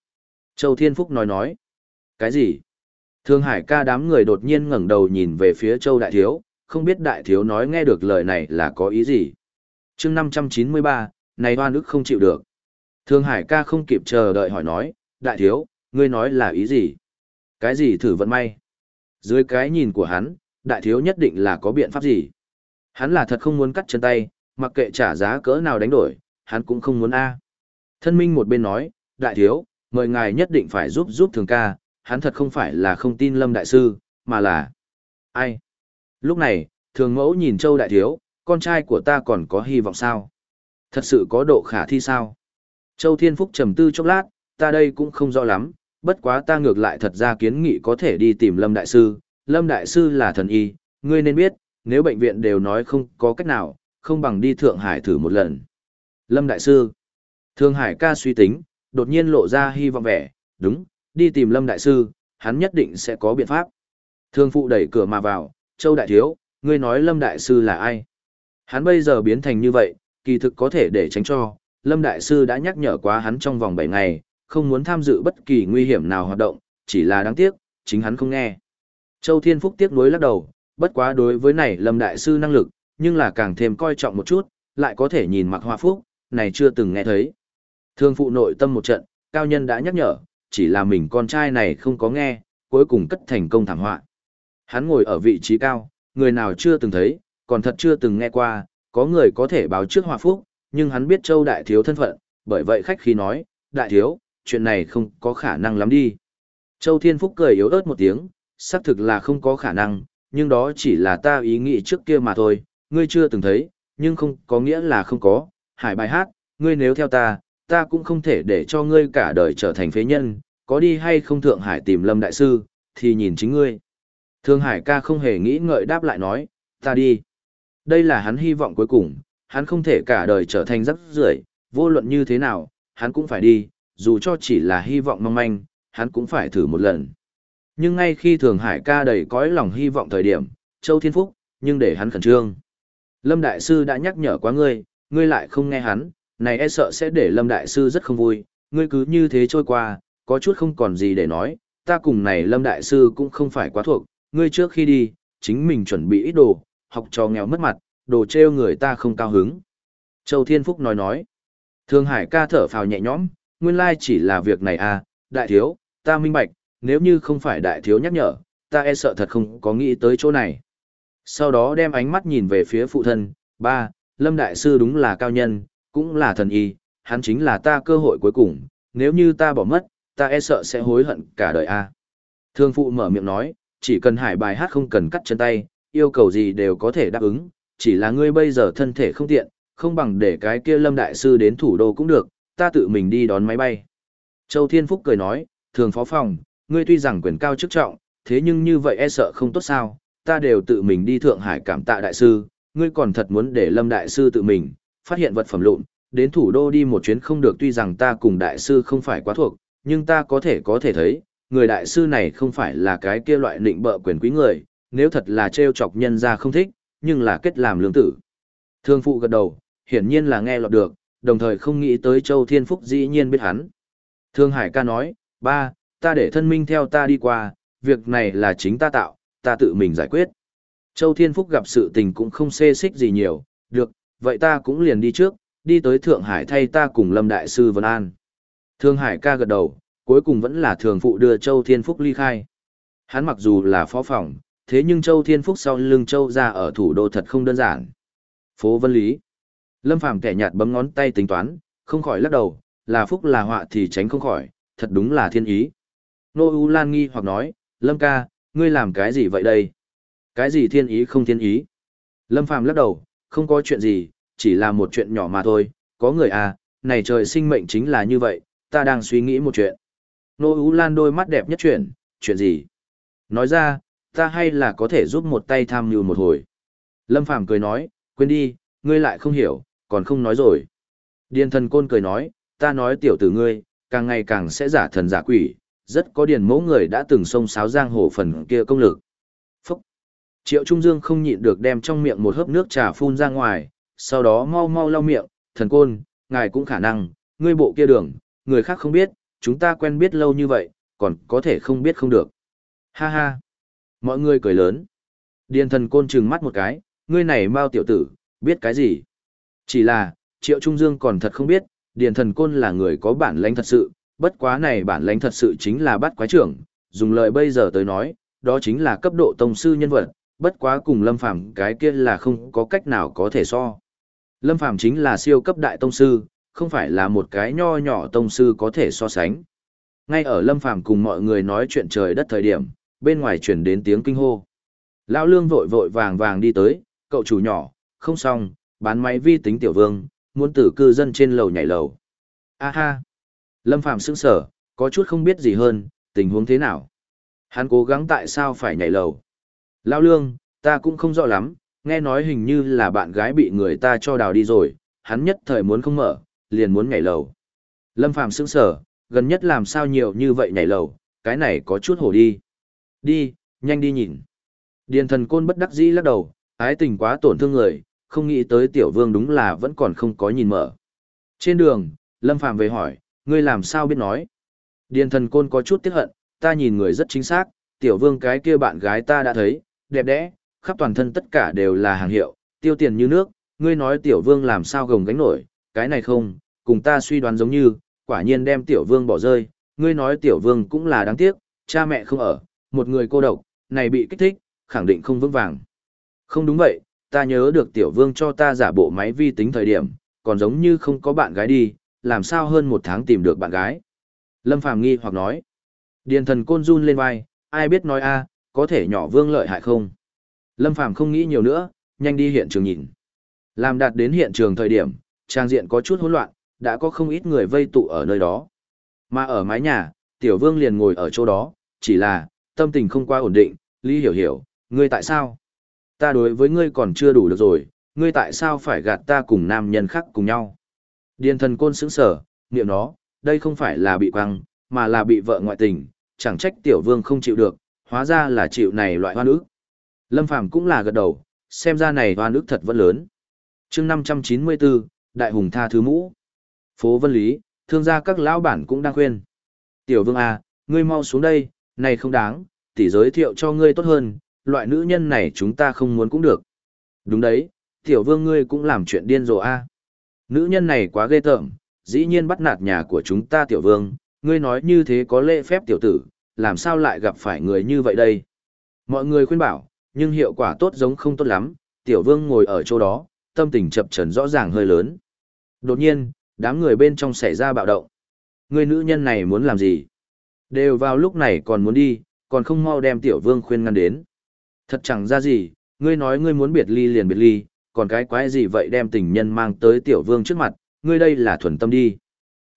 Châu Thiên Phúc nói nói. Cái gì? Thương Hải ca đám người đột nhiên ngẩng đầu nhìn về phía Châu Đại Thiếu, không biết Đại Thiếu nói nghe được lời này là có ý gì. chương 593, này hoa nước không chịu được. Thương Hải ca không kịp chờ đợi hỏi nói, Đại Thiếu, ngươi nói là ý gì? Cái gì thử vận may? Dưới cái nhìn của hắn, Đại Thiếu nhất định là có biện pháp gì? Hắn là thật không muốn cắt chân tay, mặc kệ trả giá cỡ nào đánh đổi, hắn cũng không muốn A. Thân minh một bên nói, Đại Thiếu, mời ngài nhất định phải giúp giúp thường ca, hắn thật không phải là không tin Lâm Đại Sư, mà là... Ai? Lúc này, thường mẫu nhìn Châu Đại Thiếu, con trai của ta còn có hy vọng sao? Thật sự có độ khả thi sao? Châu Thiên Phúc trầm tư chốc lát, ta đây cũng không rõ lắm, bất quá ta ngược lại thật ra kiến nghị có thể đi tìm Lâm Đại Sư. Lâm Đại Sư là thần y, ngươi nên biết, nếu bệnh viện đều nói không có cách nào, không bằng đi Thượng Hải thử một lần. Lâm Đại Sư Thượng Hải ca suy tính, đột nhiên lộ ra hy vọng vẻ, đúng, đi tìm Lâm Đại Sư, hắn nhất định sẽ có biện pháp. Thương phụ đẩy cửa mà vào, Châu Đại Thiếu, ngươi nói Lâm Đại Sư là ai? Hắn bây giờ biến thành như vậy, kỳ thực có thể để tránh cho, Lâm Đại Sư đã nhắc nhở quá hắn trong vòng 7 ngày, không muốn tham dự bất kỳ nguy hiểm nào hoạt động, chỉ là đáng tiếc, chính hắn không nghe. Châu Thiên Phúc tiếc nuối lắc đầu, bất quá đối với này Lâm Đại Sư năng lực, nhưng là càng thêm coi trọng một chút, lại có thể nhìn mặc hoa phúc, này chưa từng nghe thấy. Thương phụ nội tâm một trận, cao nhân đã nhắc nhở, chỉ là mình con trai này không có nghe, cuối cùng cất thành công thảm họa. Hắn ngồi ở vị trí cao, người nào chưa từng thấy, còn thật chưa từng nghe qua, có người có thể báo trước hòa phúc, nhưng hắn biết Châu Đại Thiếu thân phận, bởi vậy khách khí nói, Đại Thiếu, chuyện này không có khả năng lắm đi. Châu Thiên Phúc cười yếu ớt một tiếng, xác thực là không có khả năng, nhưng đó chỉ là ta ý nghĩ trước kia mà thôi, ngươi chưa từng thấy, nhưng không có nghĩa là không có, hải bài hát, ngươi nếu theo ta, ta cũng không thể để cho ngươi cả đời trở thành phế nhân, có đi hay không Thượng Hải tìm Lâm Đại Sư, thì nhìn chính ngươi. Thương Hải ca không hề nghĩ ngợi đáp lại nói, ta đi. Đây là hắn hy vọng cuối cùng, hắn không thể cả đời trở thành rắc rưởi, vô luận như thế nào, hắn cũng phải đi, dù cho chỉ là hy vọng mong manh, hắn cũng phải thử một lần. Nhưng ngay khi Thường Hải ca đầy cõi lòng hy vọng thời điểm, Châu Thiên Phúc, nhưng để hắn khẩn trương. Lâm Đại Sư đã nhắc nhở quá ngươi, ngươi lại không nghe hắn, này e sợ sẽ để Lâm Đại Sư rất không vui, ngươi cứ như thế trôi qua, có chút không còn gì để nói, ta cùng này Lâm Đại Sư cũng không phải quá thuộc, ngươi trước khi đi, chính mình chuẩn bị ít đồ, học trò nghèo mất mặt, đồ trêu người ta không cao hứng. Châu Thiên Phúc nói nói. Thương Hải ca thở phào nhẹ nhõm, nguyên lai chỉ là việc này à, đại thiếu, ta minh bạch, nếu như không phải đại thiếu nhắc nhở, ta e sợ thật không có nghĩ tới chỗ này. Sau đó đem ánh mắt nhìn về phía phụ thân, ba, Lâm Đại Sư đúng là cao nhân, cũng là thần y, hắn chính là ta cơ hội cuối cùng, nếu như ta bỏ mất, ta e sợ sẽ hối hận cả đời à. a. Thương phụ mở miệng nói, chỉ cần hải bài hát không cần cắt chân tay, yêu cầu gì đều có thể đáp ứng, chỉ là ngươi bây giờ thân thể không tiện, không bằng để cái kia Lâm Đại Sư đến thủ đô cũng được, ta tự mình đi đón máy bay. Châu Thiên Phúc cười nói, thường phó phòng, ngươi tuy rằng quyền cao chức trọng, thế nhưng như vậy e sợ không tốt sao, ta đều tự mình đi Thượng Hải cảm tạ Đại Sư, ngươi còn thật muốn để Lâm Đại Sư tự mình, phát hiện vật phẩm lụn, đến thủ đô đi một chuyến không được tuy rằng ta cùng Đại Sư không phải quá thuộc, nhưng ta có thể có thể thấy, người Đại Sư này không phải là cái kia loại nịnh bợ quyền quý người, nếu thật là trêu chọc nhân ra không thích, nhưng là kết làm lương tử. Thương phụ gật đầu, hiển nhiên là nghe lọt được, đồng thời không nghĩ tới Châu Thiên Phúc dĩ nhiên biết hắn. Thương Hải ca nói, ba, ta để thân minh theo ta đi qua, việc này là chính ta tạo, ta tự mình giải quyết. Châu Thiên Phúc gặp sự tình cũng không xê xích gì nhiều, được, vậy ta cũng liền đi trước, đi tới Thượng Hải thay ta cùng Lâm Đại Sư Vân An. Thương Hải ca gật đầu, cuối cùng vẫn là thường phụ đưa Châu Thiên Phúc ly khai. Hắn mặc dù là phó phòng, thế nhưng Châu Thiên Phúc sau lưng Châu ra ở thủ đô thật không đơn giản. Phố Vân Lý. Lâm Phàm kẻ nhạt bấm ngón tay tính toán, không khỏi lắc đầu, là phúc là họa thì tránh không khỏi, thật đúng là thiên ý. Nô U Lan nghi hoặc nói, Lâm ca, ngươi làm cái gì vậy đây? Cái gì thiên ý không thiên ý? Lâm Phàm lắc đầu, không có chuyện gì, chỉ là một chuyện nhỏ mà thôi, có người à, này trời sinh mệnh chính là như vậy, ta đang suy nghĩ một chuyện. Nô ú Lan đôi mắt đẹp nhất chuyện, chuyện gì? Nói ra, ta hay là có thể giúp một tay tham mưu một hồi. Lâm Phàm cười nói, quên đi, ngươi lại không hiểu, còn không nói rồi. Điền thần côn cười nói, ta nói tiểu tử ngươi, càng ngày càng sẽ giả thần giả quỷ, rất có điền mẫu người đã từng xông sáo giang hồ phần kia công lực. Phúc! Triệu Trung Dương không nhịn được đem trong miệng một hớp nước trà phun ra ngoài, sau đó mau mau lau miệng, thần côn, ngài cũng khả năng, ngươi bộ kia đường, người khác không biết, chúng ta quen biết lâu như vậy, còn có thể không biết không được. Ha ha! Mọi người cười lớn. Điền thần côn trừng mắt một cái, ngươi này mau tiểu tử, biết cái gì? Chỉ là, Triệu Trung Dương còn thật không biết, Điền thần côn là người có bản lãnh thật sự, bất quá này bản lãnh thật sự chính là bắt quái trưởng, dùng lời bây giờ tới nói, đó chính là cấp độ tông sư nhân vật, bất quá cùng Lâm Phàm cái kia là không có cách nào có thể so. Lâm Phàm chính là siêu cấp đại tông sư, không phải là một cái nho nhỏ tông sư có thể so sánh. Ngay ở Lâm Phàm cùng mọi người nói chuyện trời đất thời điểm, bên ngoài chuyển đến tiếng kinh hô. Lão Lương vội vội vàng vàng đi tới, cậu chủ nhỏ, không xong, bán máy vi tính tiểu vương, muốn tử cư dân trên lầu nhảy lầu. A ha! Lâm phàm sững sở, có chút không biết gì hơn, tình huống thế nào. Hắn cố gắng tại sao phải nhảy lầu. Lão lương, ta cũng không rõ lắm, nghe nói hình như là bạn gái bị người ta cho đào đi rồi, hắn nhất thời muốn không mở, liền muốn nhảy lầu. Lâm Phàm sững sở, gần nhất làm sao nhiều như vậy nhảy lầu, cái này có chút hổ đi. Đi, nhanh đi nhìn. Điền thần côn bất đắc dĩ lắc đầu, ái tình quá tổn thương người, không nghĩ tới tiểu vương đúng là vẫn còn không có nhìn mở. Trên đường, Lâm Phàm về hỏi, ngươi làm sao biết nói? Điền thần côn có chút tiếc hận, ta nhìn người rất chính xác, tiểu vương cái kia bạn gái ta đã thấy, đẹp đẽ, khắp toàn thân tất cả đều là hàng hiệu, tiêu tiền như nước, ngươi nói tiểu vương làm sao gồng gánh nổi, cái này không, cùng ta suy đoán giống như, quả nhiên đem tiểu vương bỏ rơi, ngươi nói tiểu vương cũng là đáng tiếc, cha mẹ không ở, một người cô độc, này bị kích thích, khẳng định không vững vàng. Không đúng vậy, ta nhớ được tiểu vương cho ta giả bộ máy vi tính thời điểm, còn giống như không có bạn gái đi, làm sao hơn một tháng tìm được bạn gái. Lâm Phàm nghi hoặc nói, điền thần côn run lên vai, ai biết nói a, có thể nhỏ vương lợi hại không. Lâm Phàm không nghĩ nhiều nữa, nhanh đi hiện trường nhìn. Làm đạt đến hiện trường thời điểm, trang diện có chút hỗn loạn, đã có không ít người vây tụ ở nơi đó. Mà ở mái nhà, tiểu vương liền ngồi ở chỗ đó, chỉ là, tâm tình không qua ổn định, Lý hiểu hiểu, ngươi tại sao? Ta đối với ngươi còn chưa đủ được rồi, ngươi tại sao phải gạt ta cùng nam nhân khác cùng nhau? Điền thần côn sững sở, niệm nó, đây không phải là bị quăng, mà là bị vợ ngoại tình, chẳng trách tiểu vương không chịu được, hóa ra là chịu này loại hoa nữ. Lâm Phàm cũng là gật đầu, xem ra này hoa nữ thật vẫn lớn. chương 594, Đại Hùng Tha Thứ Mũ. Phố Vân Lý, thương gia các lão bản cũng đang khuyên. Tiểu vương à, ngươi mau xuống đây, này không đáng, tỷ giới thiệu cho ngươi tốt hơn, loại nữ nhân này chúng ta không muốn cũng được. Đúng đấy, tiểu vương ngươi cũng làm chuyện điên rồ a. Nữ nhân này quá ghê tởm, dĩ nhiên bắt nạt nhà của chúng ta tiểu vương, ngươi nói như thế có lễ phép tiểu tử, làm sao lại gặp phải người như vậy đây? Mọi người khuyên bảo, nhưng hiệu quả tốt giống không tốt lắm, tiểu vương ngồi ở chỗ đó, tâm tình chập trần rõ ràng hơi lớn. Đột nhiên, đám người bên trong xảy ra bạo động. Người nữ nhân này muốn làm gì? Đều vào lúc này còn muốn đi, còn không mau đem tiểu vương khuyên ngăn đến. Thật chẳng ra gì, ngươi nói ngươi muốn biệt ly liền biệt ly, còn cái quái gì vậy đem tình nhân mang tới tiểu vương trước mặt, ngươi đây là thuần tâm đi.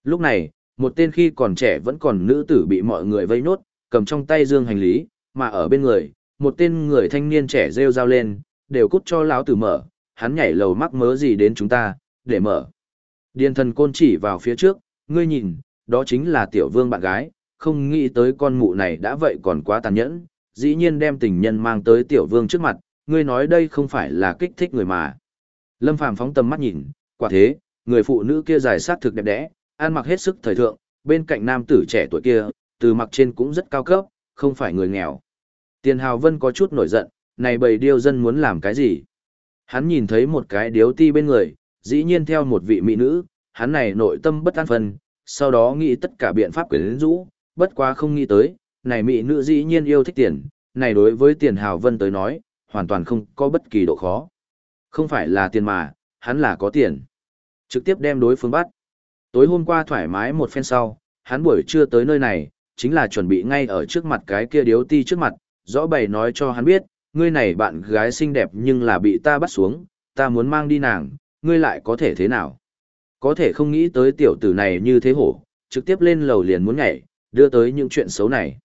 Lúc này, một tên khi còn trẻ vẫn còn nữ tử bị mọi người vây nốt, cầm trong tay dương hành lý, mà ở bên người, một tên người thanh niên trẻ rêu rao lên, đều cút cho lão tử mở, hắn nhảy lầu mắc mớ gì đến chúng ta, để mở. Điền thần côn chỉ vào phía trước, ngươi nhìn, đó chính là tiểu vương bạn gái, không nghĩ tới con mụ này đã vậy còn quá tàn nhẫn, dĩ nhiên đem tình nhân mang tới tiểu vương trước mặt, ngươi nói đây không phải là kích thích người mà. Lâm Phàm phóng tầm mắt nhìn, quả thế, người phụ nữ kia dài sát thực đẹp đẽ, ăn mặc hết sức thời thượng, bên cạnh nam tử trẻ tuổi kia, từ mặc trên cũng rất cao cấp, không phải người nghèo. Tiền Hào Vân có chút nổi giận, này bầy điêu dân muốn làm cái gì? Hắn nhìn thấy một cái điếu ti bên người, dĩ nhiên theo một vị mỹ nữ, hắn này nội tâm bất an phân, sau đó nghĩ tất cả biện pháp quyến rũ, bất quá không nghĩ tới, này mỹ nữ dĩ nhiên yêu thích tiền, này đối với tiền Hào Vân tới nói, hoàn toàn không có bất kỳ độ khó. Không phải là tiền mà, hắn là có tiền. Trực tiếp đem đối phương bắt. Tối hôm qua thoải mái một phen sau, hắn buổi trưa tới nơi này, chính là chuẩn bị ngay ở trước mặt cái kia điếu ti trước mặt, rõ bày nói cho hắn biết, ngươi này bạn gái xinh đẹp nhưng là bị ta bắt xuống, ta muốn mang đi nàng, ngươi lại có thể thế nào? Có thể không nghĩ tới tiểu tử này như thế hổ, trực tiếp lên lầu liền muốn nhảy, đưa tới những chuyện xấu này.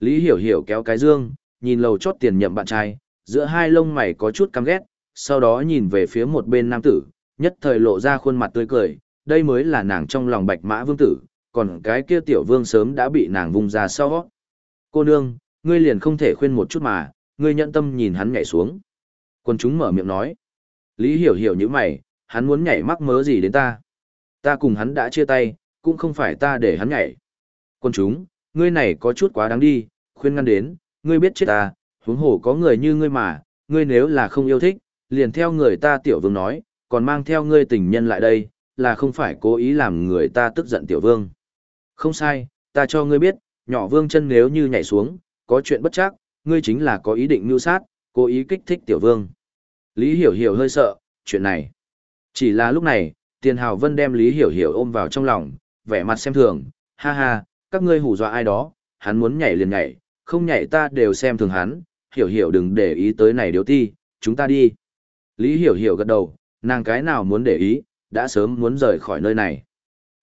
Lý Hiểu Hiểu kéo cái dương, nhìn lầu chót tiền nhậm bạn trai, giữa hai lông mày có chút căm ghét, sau đó nhìn về phía một bên nam tử, nhất thời lộ ra khuôn mặt tươi cười, đây mới là nàng trong lòng bạch mã vương tử, còn cái kia tiểu vương sớm đã bị nàng vung ra sau. Cô nương, ngươi liền không thể khuyên một chút mà, ngươi nhận tâm nhìn hắn nhảy xuống. Quân chúng mở miệng nói. Lý hiểu hiểu như mày, hắn muốn nhảy mắc mớ gì đến ta. Ta cùng hắn đã chia tay, cũng không phải ta để hắn nhảy. Quân chúng, ngươi này có chút quá đáng đi, khuyên ngăn đến, ngươi biết chết ta, huống hồ có người như ngươi mà, ngươi nếu là không yêu thích, liền theo người ta tiểu vương nói, còn mang theo ngươi tình nhân lại đây, là không phải cố ý làm người ta tức giận tiểu vương. Không sai, ta cho ngươi biết, nhỏ vương chân nếu như nhảy xuống, có chuyện bất chắc, ngươi chính là có ý định mưu sát, cố ý kích thích tiểu vương. Lý Hiểu Hiểu hơi sợ, chuyện này. Chỉ là lúc này, Tiền Hào Vân đem Lý Hiểu Hiểu ôm vào trong lòng, vẻ mặt xem thường, ha ha, các ngươi hù dọa ai đó, hắn muốn nhảy liền nhảy, không nhảy ta đều xem thường hắn, Hiểu Hiểu đừng để ý tới này điếu ti, chúng ta đi. Lý Hiểu Hiểu gật đầu, nàng cái nào muốn để ý, đã sớm muốn rời khỏi nơi này.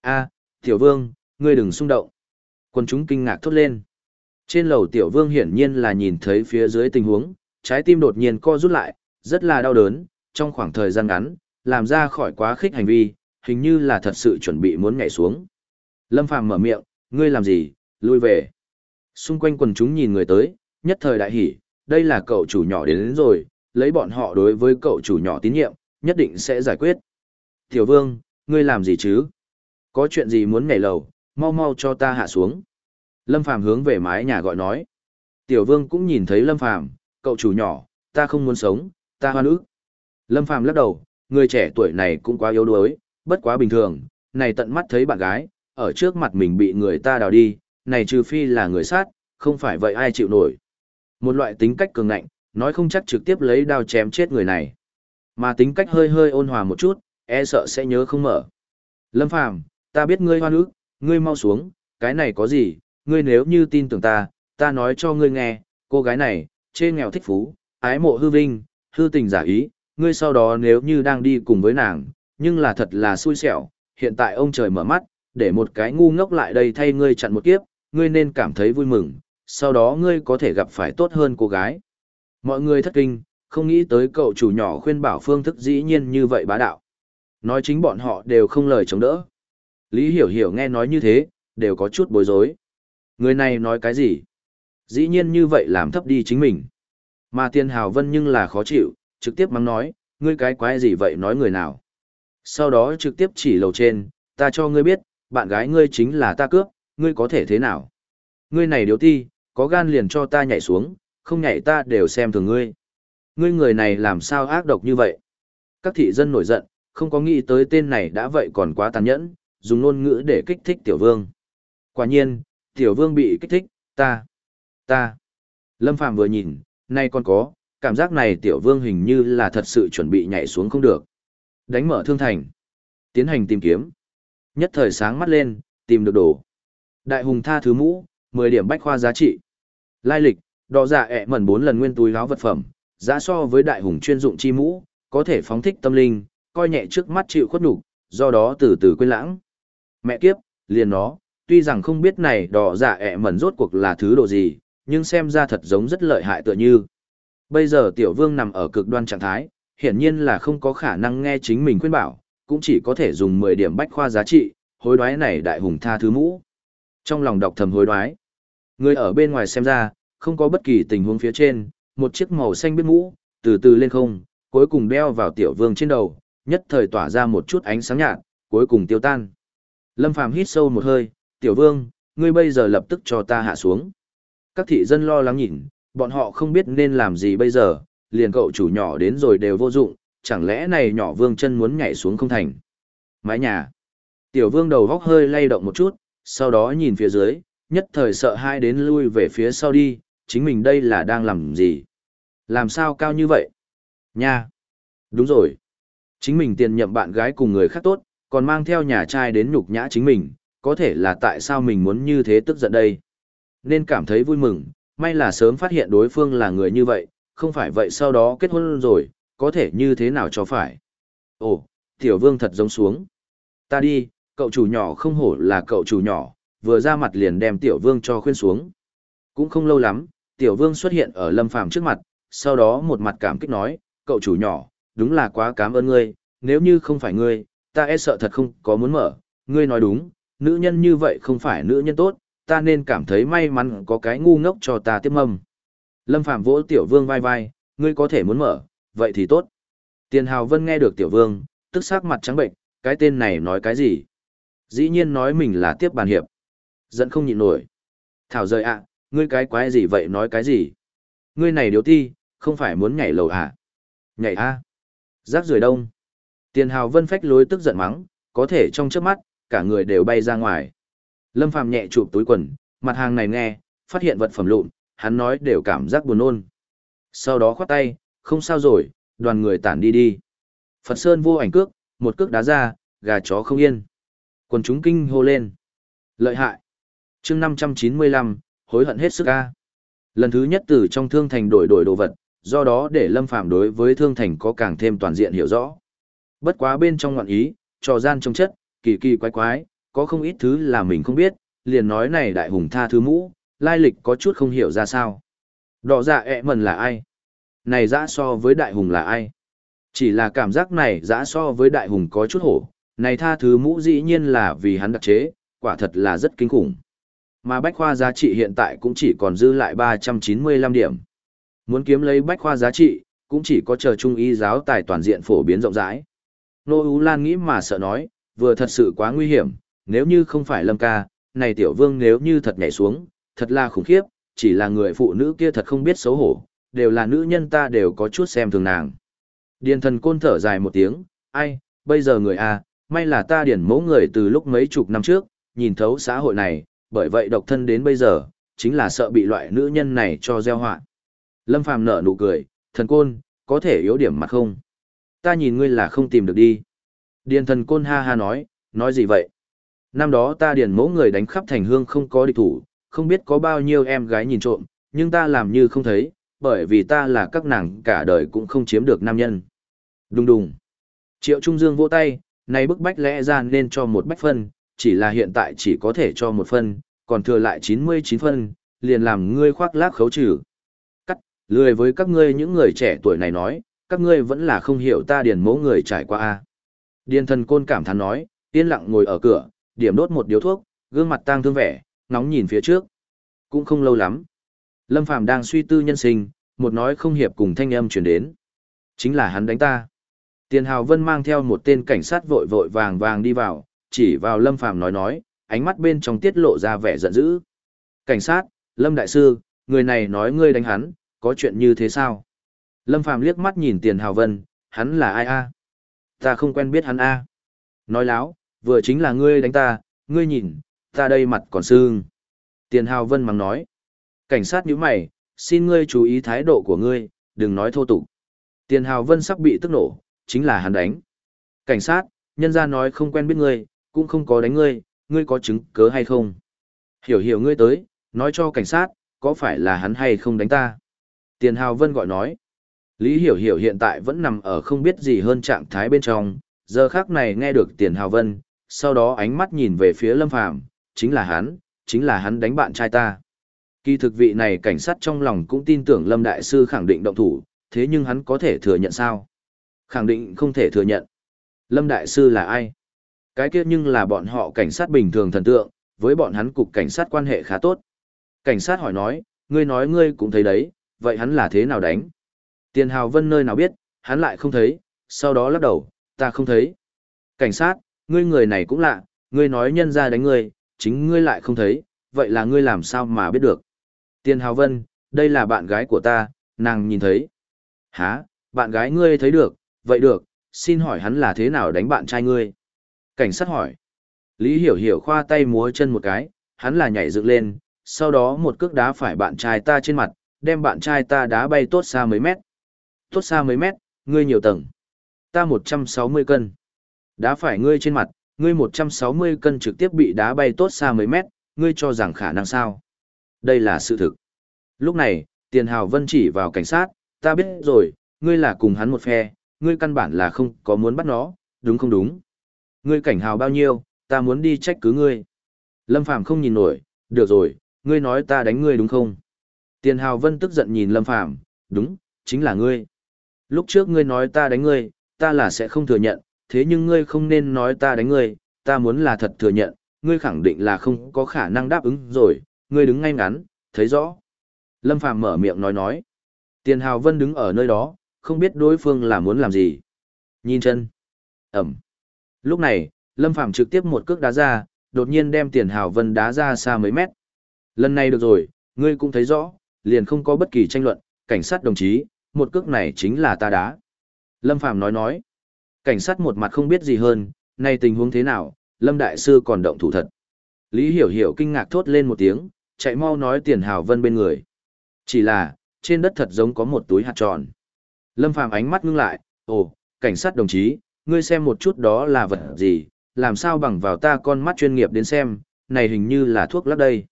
A, Tiểu Vương, ngươi đừng xung động. Quân chúng kinh ngạc thốt lên. Trên lầu tiểu vương hiển nhiên là nhìn thấy phía dưới tình huống, trái tim đột nhiên co rút lại, rất là đau đớn, trong khoảng thời gian ngắn, làm ra khỏi quá khích hành vi, hình như là thật sự chuẩn bị muốn nhảy xuống. Lâm Phàm mở miệng, ngươi làm gì, lui về. Xung quanh quần chúng nhìn người tới, nhất thời đại hỉ, đây là cậu chủ nhỏ đến, đến rồi, lấy bọn họ đối với cậu chủ nhỏ tín nhiệm, nhất định sẽ giải quyết. Tiểu vương, ngươi làm gì chứ? Có chuyện gì muốn nhảy lầu, mau mau cho ta hạ xuống. Lâm Phàm hướng về mái nhà gọi nói. Tiểu Vương cũng nhìn thấy Lâm Phàm, cậu chủ nhỏ, ta không muốn sống, ta hoan ức. Lâm Phàm lắc đầu, người trẻ tuổi này cũng quá yếu đuối, bất quá bình thường, này tận mắt thấy bạn gái, ở trước mặt mình bị người ta đào đi, này trừ phi là người sát, không phải vậy ai chịu nổi. Một loại tính cách cường ngạnh, nói không chắc trực tiếp lấy đao chém chết người này. Mà tính cách hơi hơi ôn hòa một chút, e sợ sẽ nhớ không mở. Lâm Phàm, ta biết ngươi hoan ức, ngươi mau xuống, cái này có gì, ngươi nếu như tin tưởng ta, ta nói cho ngươi nghe, cô gái này, chê nghèo thích phú, ái mộ hư vinh, hư tình giả ý, ngươi sau đó nếu như đang đi cùng với nàng, nhưng là thật là xui xẻo, hiện tại ông trời mở mắt, để một cái ngu ngốc lại đây thay ngươi chặn một kiếp, ngươi nên cảm thấy vui mừng, sau đó ngươi có thể gặp phải tốt hơn cô gái. Mọi người thất kinh, không nghĩ tới cậu chủ nhỏ khuyên bảo phương thức dĩ nhiên như vậy bá đạo. Nói chính bọn họ đều không lời chống đỡ. Lý Hiểu Hiểu nghe nói như thế, đều có chút bối rối. Người này nói cái gì? Dĩ nhiên như vậy làm thấp đi chính mình. Mà Tiên Hào Vân nhưng là khó chịu, trực tiếp mắng nói, ngươi cái quái gì vậy nói người nào? Sau đó trực tiếp chỉ lầu trên, ta cho ngươi biết, bạn gái ngươi chính là ta cướp, ngươi có thể thế nào? Ngươi này điếu ti, có gan liền cho ta nhảy xuống, không nhảy ta đều xem thường ngươi. Ngươi người này làm sao ác độc như vậy? Các thị dân nổi giận, không có nghĩ tới tên này đã vậy còn quá tàn nhẫn, dùng ngôn ngữ để kích thích tiểu vương. Quả nhiên, tiểu vương bị kích thích, ta, ta. Lâm Phàm vừa nhìn, nay còn có, cảm giác này tiểu vương hình như là thật sự chuẩn bị nhảy xuống không được. Đánh mở thương thành. Tiến hành tìm kiếm. Nhất thời sáng mắt lên, tìm được đồ. Đại hùng tha thứ mũ, 10 điểm bách khoa giá trị. Lai lịch, đỏ dạ ẹ mẩn 4 lần nguyên túi láo vật phẩm, giá so với đại hùng chuyên dụng chi mũ, có thể phóng thích tâm linh, coi nhẹ trước mắt chịu khuất nhục, do đó từ từ quên lãng. Mẹ kiếp, liền nó, tuy rằng không biết này đỏ dạ ẹ mẩn rốt cuộc là thứ đồ gì, nhưng xem ra thật giống rất lợi hại tựa như. Bây giờ tiểu vương nằm ở cực đoan trạng thái, hiển nhiên là không có khả năng nghe chính mình khuyên bảo, cũng chỉ có thể dùng 10 điểm bách khoa giá trị, hối đoái này đại hùng tha thứ mũ. Trong lòng đọc thầm hối đoái, người ở bên ngoài xem ra, không có bất kỳ tình huống phía trên, một chiếc màu xanh biết mũ, từ từ lên không, cuối cùng đeo vào tiểu vương trên đầu, nhất thời tỏa ra một chút ánh sáng nhạt, cuối cùng tiêu tan. Lâm Phàm hít sâu một hơi, tiểu vương, ngươi bây giờ lập tức cho ta hạ xuống. Các thị dân lo lắng nhìn, bọn họ không biết nên làm gì bây giờ, liền cậu chủ nhỏ đến rồi đều vô dụng, chẳng lẽ này nhỏ vương chân muốn nhảy xuống không thành. Mái nhà. Tiểu vương đầu góc hơi lay động một chút, sau đó nhìn phía dưới, nhất thời sợ hai đến lui về phía sau đi, chính mình đây là đang làm gì? Làm sao cao như vậy? Nha! Đúng rồi. Chính mình tiền nhậm bạn gái cùng người khác tốt, còn mang theo nhà trai đến nhục nhã chính mình, có thể là tại sao mình muốn như thế tức giận đây? Nên cảm thấy vui mừng, may là sớm phát hiện đối phương là người như vậy, không phải vậy sau đó kết hôn rồi, có thể như thế nào cho phải. Ồ, tiểu vương thật giống xuống. Ta đi, cậu chủ nhỏ không hổ là cậu chủ nhỏ, vừa ra mặt liền đem tiểu vương cho khuyên xuống. Cũng không lâu lắm, tiểu vương xuất hiện ở lâm phàm trước mặt, sau đó một mặt cảm kích nói, cậu chủ nhỏ, đúng là quá cảm ơn ngươi, nếu như không phải ngươi, ta e sợ thật không có muốn mở, ngươi nói đúng, nữ nhân như vậy không phải nữ nhân tốt, ta nên cảm thấy may mắn có cái ngu ngốc cho ta tiếp mâm. Lâm Phàm vỗ Tiểu Vương vai vai, ngươi có thể muốn mở, vậy thì tốt. Tiền Hào Vân nghe được Tiểu Vương, tức sắc mặt trắng bệnh, cái tên này nói cái gì? Dĩ nhiên nói mình là tiếp bàn hiệp. Dẫn không nhịn nổi. Thảo rời ạ, ngươi cái quái gì vậy nói cái gì? Ngươi này điếu ti, không phải muốn nhảy lầu à? Nhảy a à? Rác rưởi đông. Tiền Hào Vân phách lối tức giận mắng, có thể trong chớp mắt, cả người đều bay ra ngoài. Lâm Phàm nhẹ chụp túi quần, mặt hàng này nghe, phát hiện vật phẩm lụn, hắn nói đều cảm giác buồn nôn. Sau đó khoát tay, không sao rồi, đoàn người tản đi đi. Phật Sơn vô ảnh cước, một cước đá ra, gà chó không yên. Quần chúng kinh hô lên. Lợi hại. chương 595, hối hận hết sức ca. Lần thứ nhất từ trong thương thành đổi đổi đồ vật, do đó để Lâm Phàm đối với thương thành có càng thêm toàn diện hiểu rõ. Bất quá bên trong ngọn ý, trò gian trong chất, kỳ kỳ quái quái, có không ít thứ là mình không biết, liền nói này đại hùng tha thứ mũ, lai lịch có chút không hiểu ra sao. Đỏ dạ ẹ mần là ai? Này dã so với đại hùng là ai? Chỉ là cảm giác này dã so với đại hùng có chút hổ, này tha thứ mũ dĩ nhiên là vì hắn đặc chế, quả thật là rất kinh khủng. Mà bách khoa giá trị hiện tại cũng chỉ còn dư lại 395 điểm. Muốn kiếm lấy bách khoa giá trị, cũng chỉ có chờ trung y giáo tài toàn diện phổ biến rộng rãi. Nô Ú Lan nghĩ mà sợ nói, vừa thật sự quá nguy hiểm, nếu như không phải lâm ca, này tiểu vương nếu như thật nhảy xuống, thật là khủng khiếp, chỉ là người phụ nữ kia thật không biết xấu hổ, đều là nữ nhân ta đều có chút xem thường nàng. Điền thần côn thở dài một tiếng, ai, bây giờ người A, may là ta điển mẫu người từ lúc mấy chục năm trước, nhìn thấu xã hội này, bởi vậy độc thân đến bây giờ, chính là sợ bị loại nữ nhân này cho gieo họa. Lâm Phàm nở nụ cười, thần côn, có thể yếu điểm mặt không? Ta nhìn ngươi là không tìm được đi. Điền thần côn ha ha nói, nói gì vậy? Năm đó ta điền mẫu người đánh khắp thành hương không có địch thủ, không biết có bao nhiêu em gái nhìn trộm, nhưng ta làm như không thấy, bởi vì ta là các nàng cả đời cũng không chiếm được nam nhân. Đùng đùng. Triệu Trung Dương vỗ tay, nay bức bách lẽ ra nên cho một bách phân, chỉ là hiện tại chỉ có thể cho một phân, còn thừa lại 99 phân, liền làm ngươi khoác lác khấu trừ. Cắt, lười với các ngươi những người trẻ tuổi này nói, các ngươi vẫn là không hiểu ta điền mẫu người trải qua a. Điền thần côn cảm thán nói, yên lặng ngồi ở cửa, điểm đốt một điếu thuốc, gương mặt tang thương vẻ, nóng nhìn phía trước. Cũng không lâu lắm. Lâm Phàm đang suy tư nhân sinh, một nói không hiệp cùng thanh âm truyền đến. Chính là hắn đánh ta. Tiền Hào Vân mang theo một tên cảnh sát vội vội vàng vàng đi vào, chỉ vào Lâm Phàm nói nói, ánh mắt bên trong tiết lộ ra vẻ giận dữ. Cảnh sát, Lâm Đại Sư, người này nói ngươi đánh hắn, có chuyện như thế sao? Lâm Phàm liếc mắt nhìn Tiền Hào Vân, hắn là ai a? Ta không quen biết hắn a. Nói láo, vừa chính là ngươi đánh ta, ngươi nhìn, ta đây mặt còn sưng. Tiền Hào Vân mắng nói. Cảnh sát nhíu mày, xin ngươi chú ý thái độ của ngươi, đừng nói thô tục. Tiền Hào Vân sắp bị tức nổ, chính là hắn đánh. Cảnh sát, nhân ra nói không quen biết ngươi, cũng không có đánh ngươi, ngươi có chứng cớ hay không? Hiểu hiểu ngươi tới, nói cho cảnh sát, có phải là hắn hay không đánh ta? Tiền Hào Vân gọi nói. Lý Hiểu Hiểu hiện tại vẫn nằm ở không biết gì hơn trạng thái bên trong, giờ khác này nghe được Tiền Hào Vân, sau đó ánh mắt nhìn về phía Lâm Phàm chính là hắn, chính là hắn đánh bạn trai ta. Kỳ thực vị này cảnh sát trong lòng cũng tin tưởng Lâm Đại Sư khẳng định động thủ, thế nhưng hắn có thể thừa nhận sao? Khẳng định không thể thừa nhận. Lâm Đại Sư là ai? Cái kia nhưng là bọn họ cảnh sát bình thường thần tượng, với bọn hắn cục cảnh sát quan hệ khá tốt. Cảnh sát hỏi nói, ngươi nói ngươi cũng thấy đấy, vậy hắn là thế nào đánh? Tiền Hào Vân nơi nào biết, hắn lại không thấy, sau đó lắc đầu, ta không thấy. Cảnh sát, ngươi người này cũng lạ, ngươi nói nhân ra đánh ngươi, chính ngươi lại không thấy, vậy là ngươi làm sao mà biết được. Tiền Hào Vân, đây là bạn gái của ta, nàng nhìn thấy. Hả, bạn gái ngươi thấy được, vậy được, xin hỏi hắn là thế nào đánh bạn trai ngươi? Cảnh sát hỏi. Lý Hiểu Hiểu khoa tay múa chân một cái, hắn là nhảy dựng lên, sau đó một cước đá phải bạn trai ta trên mặt, đem bạn trai ta đá bay tốt xa mấy mét. Tốt xa mấy mét, ngươi nhiều tầng. Ta 160 cân. Đá phải ngươi trên mặt, ngươi 160 cân trực tiếp bị đá bay tốt xa mấy mét, ngươi cho rằng khả năng sao? Đây là sự thực. Lúc này, Tiền Hào Vân chỉ vào cảnh sát, ta biết rồi, ngươi là cùng hắn một phe, ngươi căn bản là không có muốn bắt nó, đúng không đúng? Ngươi cảnh hào bao nhiêu, ta muốn đi trách cứ ngươi. Lâm Phàm không nhìn nổi, được rồi, ngươi nói ta đánh ngươi đúng không? Tiền Hào Vân tức giận nhìn Lâm Phàm đúng, chính là ngươi. Lúc trước ngươi nói ta đánh ngươi, ta là sẽ không thừa nhận, thế nhưng ngươi không nên nói ta đánh ngươi, ta muốn là thật thừa nhận, ngươi khẳng định là không có khả năng đáp ứng rồi, ngươi đứng ngay ngắn, thấy rõ. Lâm Phàm mở miệng nói nói. Tiền Hào Vân đứng ở nơi đó, không biết đối phương là muốn làm gì. Nhìn chân. Ẩm. Lúc này, Lâm Phàm trực tiếp một cước đá ra, đột nhiên đem Tiền Hào Vân đá ra xa mấy mét. Lần này được rồi, ngươi cũng thấy rõ, liền không có bất kỳ tranh luận, cảnh sát đồng chí, một cước này chính là ta đá. Lâm Phàm nói nói. Cảnh sát một mặt không biết gì hơn, nay tình huống thế nào, Lâm Đại Sư còn động thủ thật. Lý Hiểu Hiểu kinh ngạc thốt lên một tiếng, chạy mau nói Tiền Hào Vân bên người. Chỉ là, trên đất thật giống có một túi hạt tròn. Lâm Phàm ánh mắt ngưng lại, ồ, cảnh sát đồng chí, ngươi xem một chút đó là vật gì, làm sao bằng vào ta con mắt chuyên nghiệp đến xem, này hình như là thuốc lắc đây.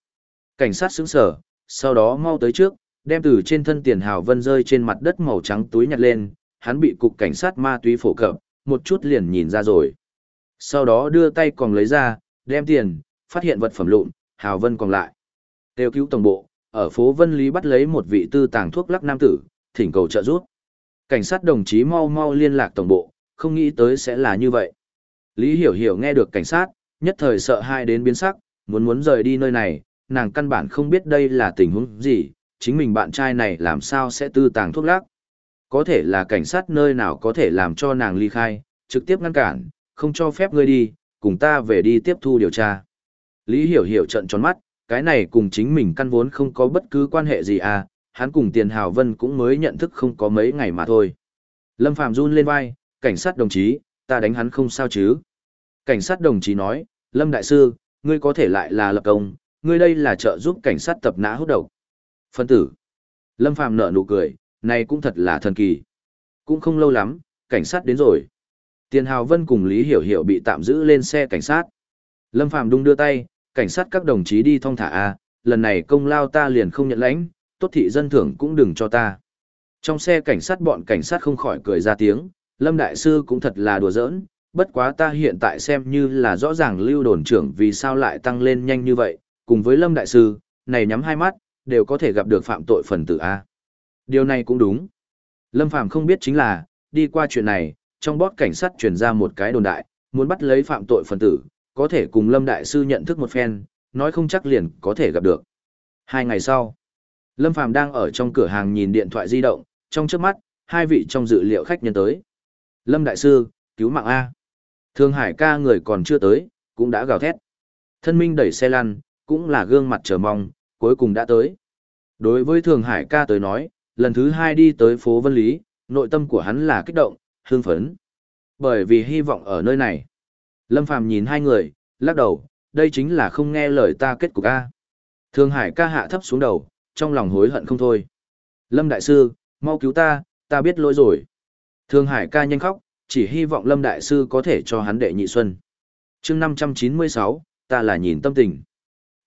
Cảnh sát sững sở, sau đó mau tới trước, đem từ trên thân tiền hào vân rơi trên mặt đất màu trắng túi nhặt lên, hắn bị cục cảnh sát ma túy phổ cập, một chút liền nhìn ra rồi. Sau đó đưa tay còn lấy ra, đem tiền, phát hiện vật phẩm lụn, hào vân còn lại. Tiêu cứu tổng bộ, ở phố Vân Lý bắt lấy một vị tư tàng thuốc lắc nam tử, thỉnh cầu trợ giúp. Cảnh sát đồng chí mau mau liên lạc tổng bộ, không nghĩ tới sẽ là như vậy. Lý Hiểu Hiểu nghe được cảnh sát, nhất thời sợ hai đến biến sắc, muốn muốn rời đi nơi này, nàng căn bản không biết đây là tình huống gì, chính mình bạn trai này làm sao sẽ tư tàng thuốc lắc. Có thể là cảnh sát nơi nào có thể làm cho nàng ly khai, trực tiếp ngăn cản, không cho phép ngươi đi, cùng ta về đi tiếp thu điều tra. Lý Hiểu Hiểu trận tròn mắt, cái này cùng chính mình căn vốn không có bất cứ quan hệ gì à, hắn cùng Tiền Hào Vân cũng mới nhận thức không có mấy ngày mà thôi. Lâm Phạm run lên vai, cảnh sát đồng chí, ta đánh hắn không sao chứ. Cảnh sát đồng chí nói, Lâm Đại Sư, ngươi có thể lại là lập công, ngươi đây là trợ giúp cảnh sát tập nã hút độc. Phân tử. Lâm Phạm nở nụ cười, này cũng thật là thần kỳ. Cũng không lâu lắm, cảnh sát đến rồi. Tiền Hào Vân cùng Lý Hiểu Hiểu bị tạm giữ lên xe cảnh sát. Lâm Phạm đung đưa tay, cảnh sát các đồng chí đi thong thả a, lần này công lao ta liền không nhận lãnh, tốt thị dân thưởng cũng đừng cho ta. Trong xe cảnh sát bọn cảnh sát không khỏi cười ra tiếng, Lâm Đại Sư cũng thật là đùa giỡn, bất quá ta hiện tại xem như là rõ ràng lưu đồn trưởng vì sao lại tăng lên nhanh như vậy, cùng với Lâm Đại Sư, này nhắm hai mắt, đều có thể gặp được phạm tội phần tử A. Điều này cũng đúng. Lâm Phàm không biết chính là, đi qua chuyện này, trong bót cảnh sát truyền ra một cái đồn đại, muốn bắt lấy phạm tội phần tử, có thể cùng Lâm Đại Sư nhận thức một phen, nói không chắc liền có thể gặp được. Hai ngày sau, Lâm Phàm đang ở trong cửa hàng nhìn điện thoại di động, trong trước mắt, hai vị trong dự liệu khách nhân tới. Lâm Đại Sư, cứu mạng A. Thương Hải ca người còn chưa tới, cũng đã gào thét. Thân minh đẩy xe lăn, cũng là gương mặt chờ mong, cuối cùng đã tới. Đối với Thường Hải ca tới nói, lần thứ hai đi tới phố Vân Lý, nội tâm của hắn là kích động, hương phấn. Bởi vì hy vọng ở nơi này. Lâm Phàm nhìn hai người, lắc đầu, đây chính là không nghe lời ta kết cục A. Thương Hải ca hạ thấp xuống đầu, trong lòng hối hận không thôi. Lâm Đại Sư, mau cứu ta, ta biết lỗi rồi. Thương Hải ca nhanh khóc, chỉ hy vọng Lâm Đại Sư có thể cho hắn đệ nhị xuân. chương 596, ta là nhìn tâm tình.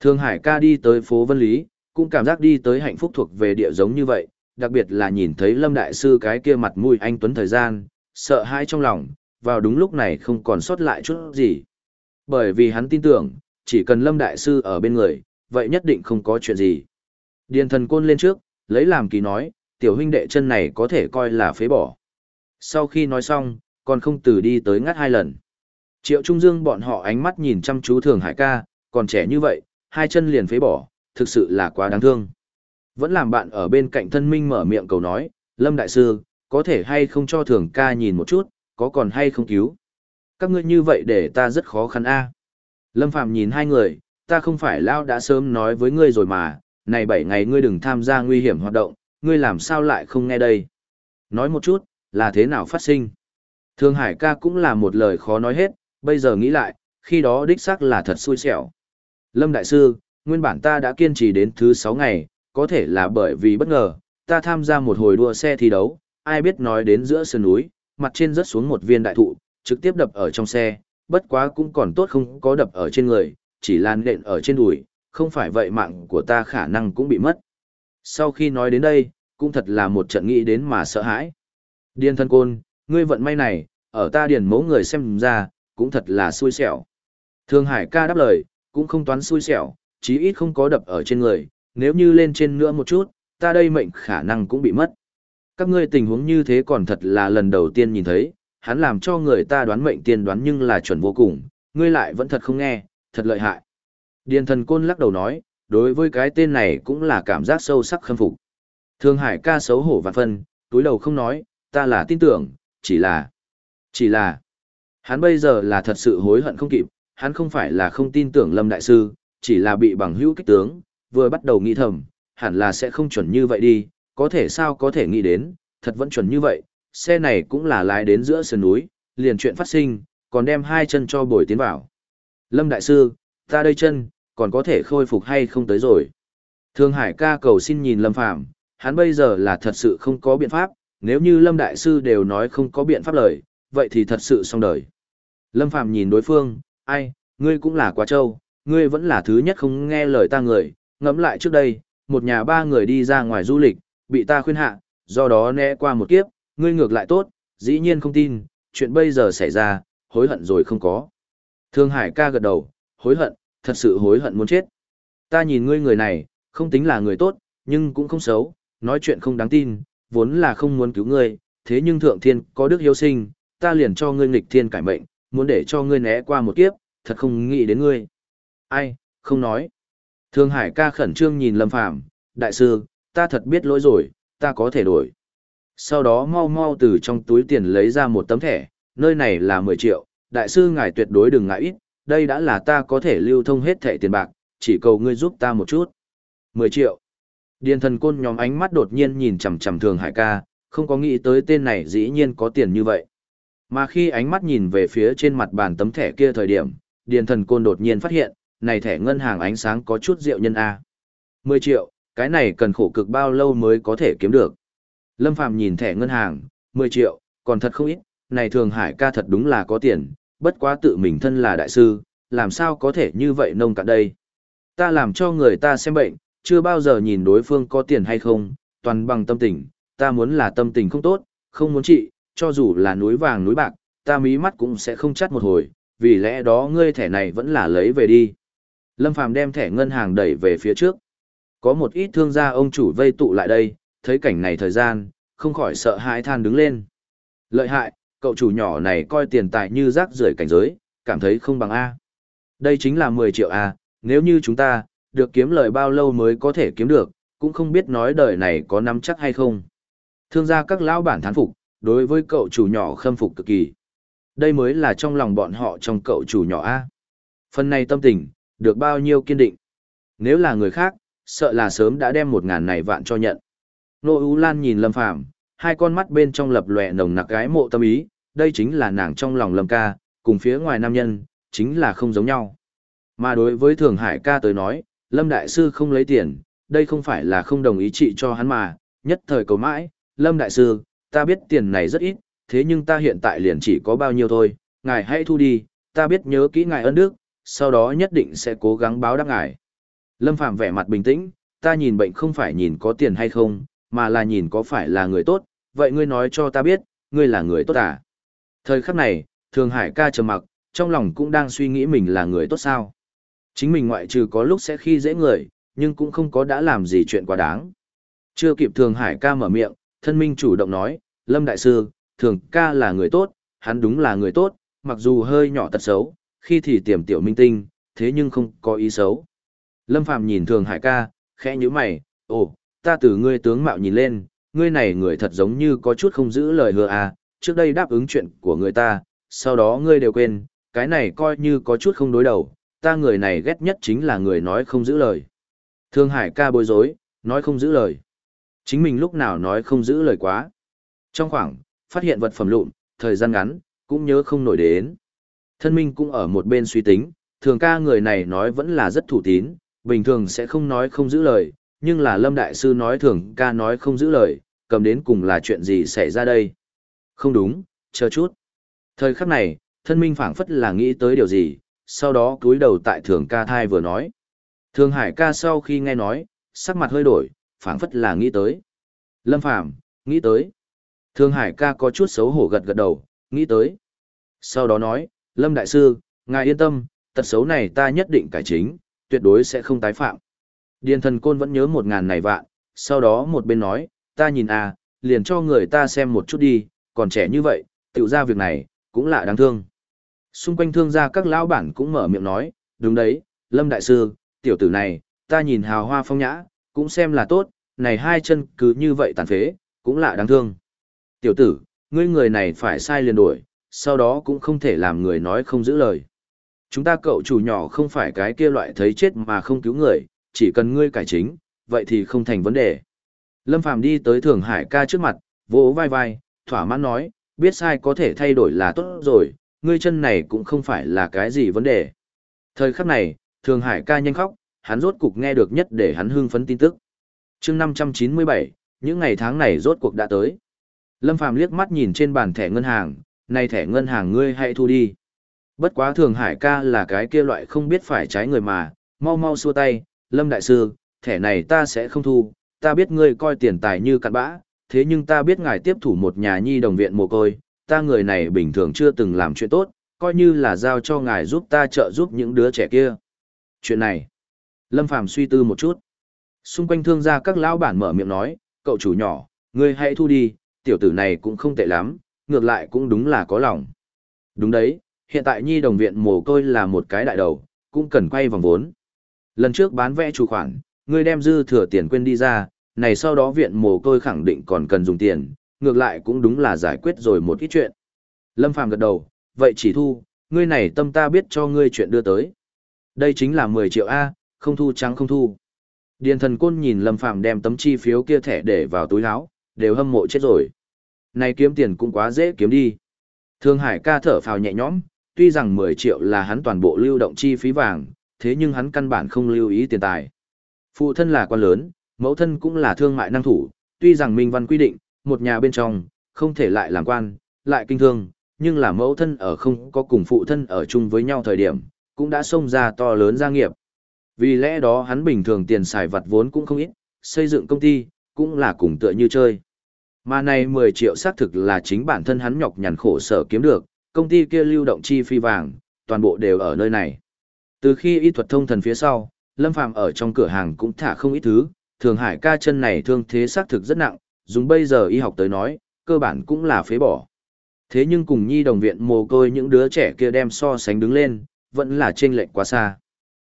Thương Hải ca đi tới phố Vân Lý, cũng cảm giác đi tới hạnh phúc thuộc về địa giống như vậy, đặc biệt là nhìn thấy Lâm Đại Sư cái kia mặt mũi anh Tuấn thời gian, sợ hãi trong lòng, vào đúng lúc này không còn sót lại chút gì. Bởi vì hắn tin tưởng, chỉ cần Lâm Đại Sư ở bên người, vậy nhất định không có chuyện gì. Điền thần côn lên trước, lấy làm kỳ nói, tiểu huynh đệ chân này có thể coi là phế bỏ. Sau khi nói xong, còn không từ đi tới ngắt hai lần. Triệu Trung Dương bọn họ ánh mắt nhìn chăm chú Thường Hải ca, còn trẻ như vậy, hai chân liền phế bỏ, thực sự là quá đáng thương. Vẫn làm bạn ở bên cạnh thân minh mở miệng cầu nói, Lâm Đại Sư, có thể hay không cho Thường ca nhìn một chút, có còn hay không cứu. Các ngươi như vậy để ta rất khó khăn a. Lâm Phạm nhìn hai người, ta không phải lao đã sớm nói với ngươi rồi mà, này bảy ngày ngươi đừng tham gia nguy hiểm hoạt động, ngươi làm sao lại không nghe đây. Nói một chút, là thế nào phát sinh. Thương Hải ca cũng là một lời khó nói hết, bây giờ nghĩ lại, khi đó đích xác là thật xui xẻo. Lâm Đại Sư, nguyên bản ta đã kiên trì đến thứ sáu ngày, có thể là bởi vì bất ngờ, ta tham gia một hồi đua xe thi đấu, ai biết nói đến giữa sườn núi, mặt trên rớt xuống một viên đại thụ, trực tiếp đập ở trong xe, bất quá cũng còn tốt không có đập ở trên người, chỉ lan đện ở trên đùi, không phải vậy mạng của ta khả năng cũng bị mất. Sau khi nói đến đây, cũng thật là một trận nghĩ đến mà sợ hãi. Điên thân côn, ngươi vận may này, ở ta điền mẫu người xem ra, cũng thật là xui xẻo. Thương Hải ca đáp lời, cũng không toán xui xẻo, chí ít không có đập ở trên người, nếu như lên trên nữa một chút, ta đây mệnh khả năng cũng bị mất. Các ngươi tình huống như thế còn thật là lần đầu tiên nhìn thấy, hắn làm cho người ta đoán mệnh tiên đoán nhưng là chuẩn vô cùng, ngươi lại vẫn thật không nghe, thật lợi hại. Điền thần côn lắc đầu nói, đối với cái tên này cũng là cảm giác sâu sắc khâm phục. Thương Hải ca xấu hổ vạn phân, túi đầu không nói, ta là tin tưởng, chỉ là, chỉ là, hắn bây giờ là thật sự hối hận không kịp, hắn không phải là không tin tưởng Lâm Đại Sư, chỉ là bị bằng hữu kích tướng, vừa bắt đầu nghĩ thầm, hẳn là sẽ không chuẩn như vậy đi, có thể sao có thể nghĩ đến, thật vẫn chuẩn như vậy, xe này cũng là lái đến giữa sườn núi, liền chuyện phát sinh, còn đem hai chân cho bồi tiến vào. Lâm Đại Sư, ta đây chân, còn có thể khôi phục hay không tới rồi. Thương Hải ca cầu xin nhìn Lâm Phàm hắn bây giờ là thật sự không có biện pháp, nếu như Lâm Đại Sư đều nói không có biện pháp lời, vậy thì thật sự xong đời. Lâm Phàm nhìn đối phương, ai, ngươi cũng là quá trâu, ngươi vẫn là thứ nhất không nghe lời ta người, ngẫm lại trước đây, một nhà ba người đi ra ngoài du lịch, bị ta khuyên hạ, do đó né qua một kiếp, ngươi ngược lại tốt, dĩ nhiên không tin, chuyện bây giờ xảy ra, hối hận rồi không có. Thương Hải ca gật đầu, hối hận, thật sự hối hận muốn chết. Ta nhìn ngươi người này, không tính là người tốt, nhưng cũng không xấu, nói chuyện không đáng tin, vốn là không muốn cứu ngươi, thế nhưng thượng thiên có đức hiếu sinh, ta liền cho ngươi nghịch thiên cải mệnh, muốn để cho ngươi né qua một kiếp, thật không nghĩ đến ngươi. Ai, không nói. Thương Hải ca khẩn trương nhìn Lâm Phàm, đại sư, ta thật biết lỗi rồi, ta có thể đổi. Sau đó mau mau từ trong túi tiền lấy ra một tấm thẻ, nơi này là 10 triệu, đại sư ngài tuyệt đối đừng ngại ít, đây đã là ta có thể lưu thông hết thẻ tiền bạc, chỉ cầu ngươi giúp ta một chút. 10 triệu. Điền thần côn nhóm ánh mắt đột nhiên nhìn chằm chằm thường hải ca, không có nghĩ tới tên này dĩ nhiên có tiền như vậy. Mà khi ánh mắt nhìn về phía trên mặt bàn tấm thẻ kia thời điểm, điền thần côn đột nhiên phát hiện, này thẻ ngân hàng ánh sáng có chút rượu nhân A. 10 triệu, cái này cần khổ cực bao lâu mới có thể kiếm được. Lâm Phàm nhìn thẻ ngân hàng, 10 triệu, còn thật không ít, này thường hải ca thật đúng là có tiền, bất quá tự mình thân là đại sư, làm sao có thể như vậy nông cạn đây. Ta làm cho người ta xem bệnh, chưa bao giờ nhìn đối phương có tiền hay không, toàn bằng tâm tình, ta muốn là tâm tình không tốt, không muốn trị, cho dù là núi vàng núi bạc, ta mí mắt cũng sẽ không chắt một hồi, vì lẽ đó ngươi thẻ này vẫn là lấy về đi. Lâm Phàm đem thẻ ngân hàng đẩy về phía trước. Có một ít thương gia ông chủ vây tụ lại đây, thấy cảnh này thời gian, không khỏi sợ hãi than đứng lên. Lợi hại, cậu chủ nhỏ này coi tiền tài như rác rưởi cảnh giới, cảm thấy không bằng A. Đây chính là 10 triệu A, nếu như chúng ta, được kiếm lời bao lâu mới có thể kiếm được, cũng không biết nói đời này có nắm chắc hay không. Thương gia các lão bản thán phục, đối với cậu chủ nhỏ khâm phục cực kỳ. Đây mới là trong lòng bọn họ trong cậu chủ nhỏ A. Phần này tâm tình, được bao nhiêu kiên định. Nếu là người khác, sợ là sớm đã đem một ngàn này vạn cho nhận. Nô U Lan nhìn Lâm Phàm hai con mắt bên trong lập lòe nồng nặc gái mộ tâm ý, đây chính là nàng trong lòng Lâm ca, cùng phía ngoài nam nhân, chính là không giống nhau. Mà đối với Thường Hải ca tới nói, Lâm Đại Sư không lấy tiền, đây không phải là không đồng ý trị cho hắn mà, nhất thời cầu mãi, Lâm Đại Sư, ta biết tiền này rất ít, thế nhưng ta hiện tại liền chỉ có bao nhiêu thôi, ngài hãy thu đi, ta biết nhớ kỹ ngài ơn đức, sau đó nhất định sẽ cố gắng báo đáp ngài. Lâm Phạm vẻ mặt bình tĩnh, ta nhìn bệnh không phải nhìn có tiền hay không, mà là nhìn có phải là người tốt, vậy ngươi nói cho ta biết, ngươi là người tốt à? Thời khắc này, Thường Hải ca trầm mặc, trong lòng cũng đang suy nghĩ mình là người tốt sao. Chính mình ngoại trừ có lúc sẽ khi dễ người, nhưng cũng không có đã làm gì chuyện quá đáng. Chưa kịp Thường Hải ca mở miệng, thân minh chủ động nói, Lâm Đại Sư, Thường ca là người tốt, hắn đúng là người tốt, mặc dù hơi nhỏ tật xấu, khi thì tiềm tiểu minh tinh, thế nhưng không có ý xấu. Lâm Phàm nhìn Thường Hải ca, khẽ nhíu mày, ồ, ta từ ngươi tướng mạo nhìn lên, ngươi này người thật giống như có chút không giữ lời hứa à, trước đây đáp ứng chuyện của người ta, sau đó ngươi đều quên, cái này coi như có chút không đối đầu, ta người này ghét nhất chính là người nói không giữ lời. Thương Hải ca bối rối, nói không giữ lời. Chính mình lúc nào nói không giữ lời quá. Trong khoảng, phát hiện vật phẩm lụn, thời gian ngắn, cũng nhớ không nổi đến. Thân minh cũng ở một bên suy tính, thường ca người này nói vẫn là rất thủ tín, bình thường sẽ không nói không giữ lời, nhưng là Lâm Đại Sư nói thường ca nói không giữ lời, cầm đến cùng là chuyện gì xảy ra đây. Không đúng, chờ chút. Thời khắc này, thân minh phảng phất là nghĩ tới điều gì, sau đó cúi đầu tại thường ca thai vừa nói. Thường hải ca sau khi nghe nói, sắc mặt hơi đổi, phảng phất là nghĩ tới. Lâm Phàm nghĩ tới. Thường hải ca có chút xấu hổ gật gật đầu, nghĩ tới. Sau đó nói, Lâm Đại Sư, ngài yên tâm, tật xấu này ta nhất định cải chính, tuyệt đối sẽ không tái phạm. Điền thần côn vẫn nhớ một ngàn này vạn, sau đó một bên nói, ta nhìn à, liền cho người ta xem một chút đi, còn trẻ như vậy, tiểu ra việc này, cũng là đáng thương. Xung quanh thương gia các lão bản cũng mở miệng nói, đúng đấy, Lâm Đại Sư, tiểu tử này, ta nhìn hào hoa phong nhã, cũng xem là tốt, này hai chân cứ như vậy tàn phế, cũng là đáng thương. Tiểu tử, ngươi người này phải sai liền đổi, sau đó cũng không thể làm người nói không giữ lời. Chúng ta cậu chủ nhỏ không phải cái kia loại thấy chết mà không cứu người, chỉ cần ngươi cải chính, vậy thì không thành vấn đề. Lâm Phàm đi tới Thường Hải ca trước mặt, vỗ vai vai, thỏa mãn nói, biết sai có thể thay đổi là tốt rồi, ngươi chân này cũng không phải là cái gì vấn đề. Thời khắc này, Thường Hải ca nhanh khóc, hắn rốt cục nghe được nhất để hắn hưng phấn tin tức. chương 597, những ngày tháng này rốt cuộc đã tới. Lâm Phàm liếc mắt nhìn trên bàn thẻ ngân hàng, này thẻ ngân hàng ngươi hãy thu đi. Bất quá Thường Hải ca là cái kia loại không biết phải trái người mà, mau mau xua tay, Lâm Đại Sư, thẻ này ta sẽ không thu, ta biết ngươi coi tiền tài như cặn bã, thế nhưng ta biết ngài tiếp thủ một nhà nhi đồng viện mồ côi, ta người này bình thường chưa từng làm chuyện tốt, coi như là giao cho ngài giúp ta trợ giúp những đứa trẻ kia. Chuyện này, Lâm Phàm suy tư một chút. Xung quanh thương gia các lão bản mở miệng nói, cậu chủ nhỏ, ngươi hãy thu đi, tiểu tử này cũng không tệ lắm, ngược lại cũng đúng là có lòng. Đúng đấy, hiện tại nhi đồng viện mồ côi là một cái đại đầu, cũng cần quay vòng vốn. Lần trước bán vẽ chủ khoản, ngươi đem dư thừa tiền quên đi ra, này sau đó viện mồ côi khẳng định còn cần dùng tiền, ngược lại cũng đúng là giải quyết rồi một ít chuyện. Lâm Phàm gật đầu, vậy chỉ thu, ngươi này tâm ta biết cho ngươi chuyện đưa tới. Đây chính là 10 triệu A, không thu trắng không thu. Điền thần côn nhìn Lâm Phàm đem tấm chi phiếu kia thẻ để vào túi áo, đều hâm mộ chết rồi. Này kiếm tiền cũng quá dễ kiếm đi. Thương Hải ca thở phào nhẹ nhõm, tuy rằng 10 triệu là hắn toàn bộ lưu động chi phí vàng, thế nhưng hắn căn bản không lưu ý tiền tài. Phụ thân là quan lớn, mẫu thân cũng là thương mại năng thủ, tuy rằng Minh Văn quy định, một nhà bên trong, không thể lại làm quan, lại kinh thương, nhưng là mẫu thân ở không có cùng phụ thân ở chung với nhau thời điểm, cũng đã xông ra to lớn gia nghiệp. Vì lẽ đó hắn bình thường tiền xài vặt vốn cũng không ít, xây dựng công ty, cũng là cùng tựa như chơi. Mà này 10 triệu xác thực là chính bản thân hắn nhọc nhằn khổ sở kiếm được, công ty kia lưu động chi phi vàng, toàn bộ đều ở nơi này. Từ khi y thuật thông thần phía sau, Lâm Phàm ở trong cửa hàng cũng thả không ít thứ, Thường Hải ca chân này thương thế xác thực rất nặng, dùng bây giờ y học tới nói, cơ bản cũng là phế bỏ. Thế nhưng cùng nhi đồng viện mồ côi những đứa trẻ kia đem so sánh đứng lên, vẫn là chênh lệch quá xa.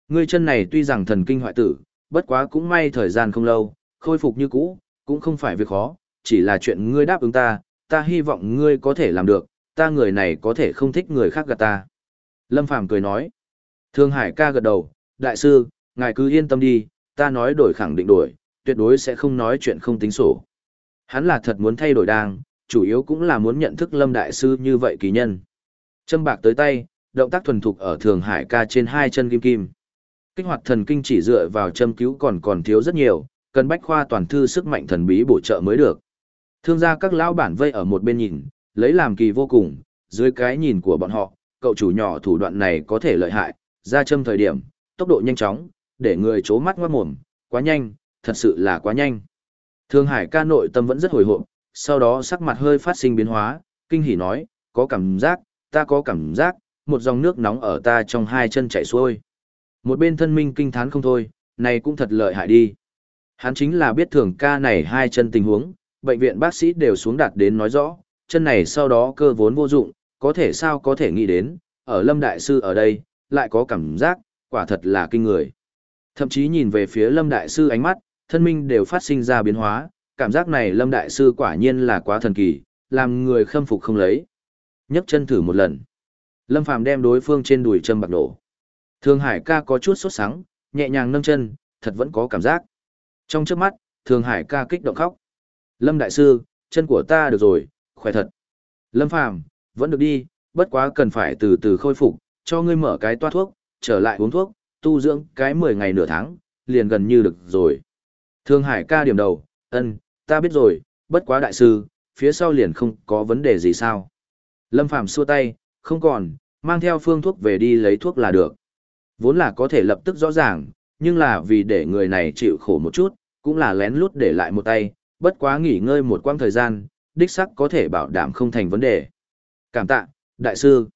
Ngươi chân này tuy rằng thần kinh hoại tử, bất quá cũng may thời gian không lâu, khôi phục như cũ, cũng không phải việc khó, chỉ là chuyện ngươi đáp ứng ta, ta hy vọng ngươi có thể làm được, ta người này có thể không thích người khác gạt ta. Lâm Phàm cười nói. Thương Hải ca gật đầu, đại sư, ngài cứ yên tâm đi, ta nói đổi khẳng định đổi, tuyệt đối sẽ không nói chuyện không tính sổ. Hắn là thật muốn thay đổi đang, chủ yếu cũng là muốn nhận thức Lâm Đại Sư như vậy kỳ nhân. Châm bạc tới tay, động tác thuần thục ở Thường Hải ca trên hai chân kim kim. Kích hoạt thần kinh chỉ dựa vào châm cứu còn còn thiếu rất nhiều, cần bách khoa toàn thư sức mạnh thần bí bổ trợ mới được. Thương gia các lão bản vây ở một bên nhìn, lấy làm kỳ vô cùng, dưới cái nhìn của bọn họ, cậu chủ nhỏ thủ đoạn này có thể lợi hại, ra châm thời điểm, tốc độ nhanh chóng, để người chố mắt ngoát mồm, quá nhanh, thật sự là quá nhanh. Thương Hải ca nội tâm vẫn rất hồi hộp, sau đó sắc mặt hơi phát sinh biến hóa, kinh hỉ nói, có cảm giác, ta có cảm giác, một dòng nước nóng ở ta trong hai chân chảy xuôi. Một bên thân minh kinh thán không thôi, này cũng thật lợi hại đi. Hắn chính là biết thường ca này hai chân tình huống, bệnh viện bác sĩ đều xuống đặt đến nói rõ, chân này sau đó cơ vốn vô dụng, có thể sao có thể nghĩ đến, ở Lâm Đại Sư ở đây, lại có cảm giác, quả thật là kinh người. Thậm chí nhìn về phía Lâm Đại Sư ánh mắt, thân minh đều phát sinh ra biến hóa, cảm giác này Lâm Đại Sư quả nhiên là quá thần kỳ, làm người khâm phục không lấy. nhấc chân thử một lần. Lâm Phàm đem đối phương trên đùi châm bạc nổ. Thường Hải ca có chút sốt sắng, nhẹ nhàng nâng chân, thật vẫn có cảm giác. Trong trước mắt, Thường Hải ca kích động khóc. Lâm Đại Sư, chân của ta được rồi, khỏe thật. Lâm Phàm vẫn được đi, bất quá cần phải từ từ khôi phục, cho ngươi mở cái toa thuốc, trở lại uống thuốc, tu dưỡng cái 10 ngày nửa tháng, liền gần như được rồi. Thương Hải ca điểm đầu, ân, ta biết rồi, bất quá đại sư, phía sau liền không có vấn đề gì sao. Lâm Phàm xua tay, không còn, mang theo phương thuốc về đi lấy thuốc là được. Vốn là có thể lập tức rõ ràng, nhưng là vì để người này chịu khổ một chút, cũng là lén lút để lại một tay, bất quá nghỉ ngơi một quãng thời gian, đích sắc có thể bảo đảm không thành vấn đề. Cảm tạ, đại sư.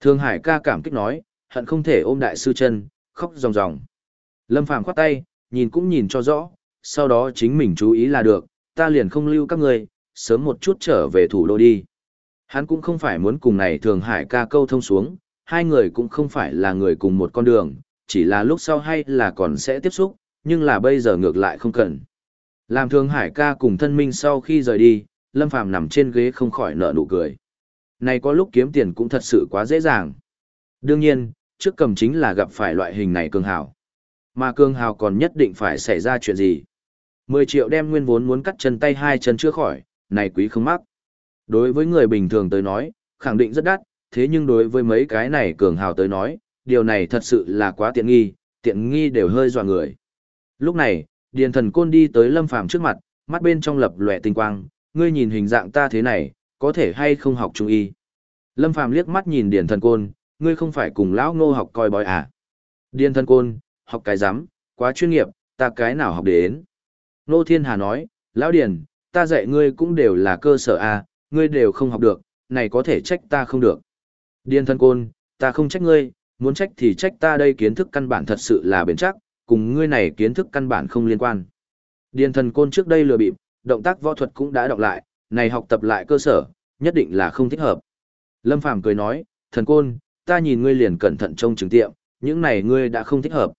Thương Hải ca cảm kích nói, hận không thể ôm đại sư chân, khóc ròng ròng. Lâm Phàm khoát tay, nhìn cũng nhìn cho rõ, sau đó chính mình chú ý là được, ta liền không lưu các người, sớm một chút trở về thủ đô đi. Hắn cũng không phải muốn cùng này Thường Hải ca câu thông xuống, hai người cũng không phải là người cùng một con đường, chỉ là lúc sau hay là còn sẽ tiếp xúc, nhưng là bây giờ ngược lại không cần. Làm Thường Hải ca cùng thân minh sau khi rời đi, Lâm Phàm nằm trên ghế không khỏi nở nụ cười. Này có lúc kiếm tiền cũng thật sự quá dễ dàng. Đương nhiên, trước cầm chính là gặp phải loại hình này cường hào. Mà cường hào còn nhất định phải xảy ra chuyện gì. 10 triệu đem nguyên vốn muốn cắt chân tay hai chân chưa khỏi, này quý không mắc. Đối với người bình thường tới nói, khẳng định rất đắt, thế nhưng đối với mấy cái này cường hào tới nói, điều này thật sự là quá tiện nghi, tiện nghi đều hơi dọa người. Lúc này, Điền Thần Côn đi tới Lâm Phàm trước mặt, mắt bên trong lập lòe tinh quang, ngươi nhìn hình dạng ta thế này, có thể hay không học trung y. Lâm Phàm liếc mắt nhìn Điền Thần Côn, ngươi không phải cùng lão Ngô học coi bói à? Điền Thần Côn, học cái rắm, quá chuyên nghiệp, ta cái nào học đến? Nô Thiên Hà nói, lão Điền, ta dạy ngươi cũng đều là cơ sở à, ngươi đều không học được, này có thể trách ta không được. Điền Thần Côn, ta không trách ngươi, muốn trách thì trách ta đây kiến thức căn bản thật sự là bền chắc, cùng ngươi này kiến thức căn bản không liên quan. Điền Thần Côn trước đây lừa bịp, động tác võ thuật cũng đã đọc lại, này học tập lại cơ sở, nhất định là không thích hợp. Lâm Phàm cười nói, thần côn, ta nhìn ngươi liền cẩn thận trông chứng tiệm, những này ngươi đã không thích hợp.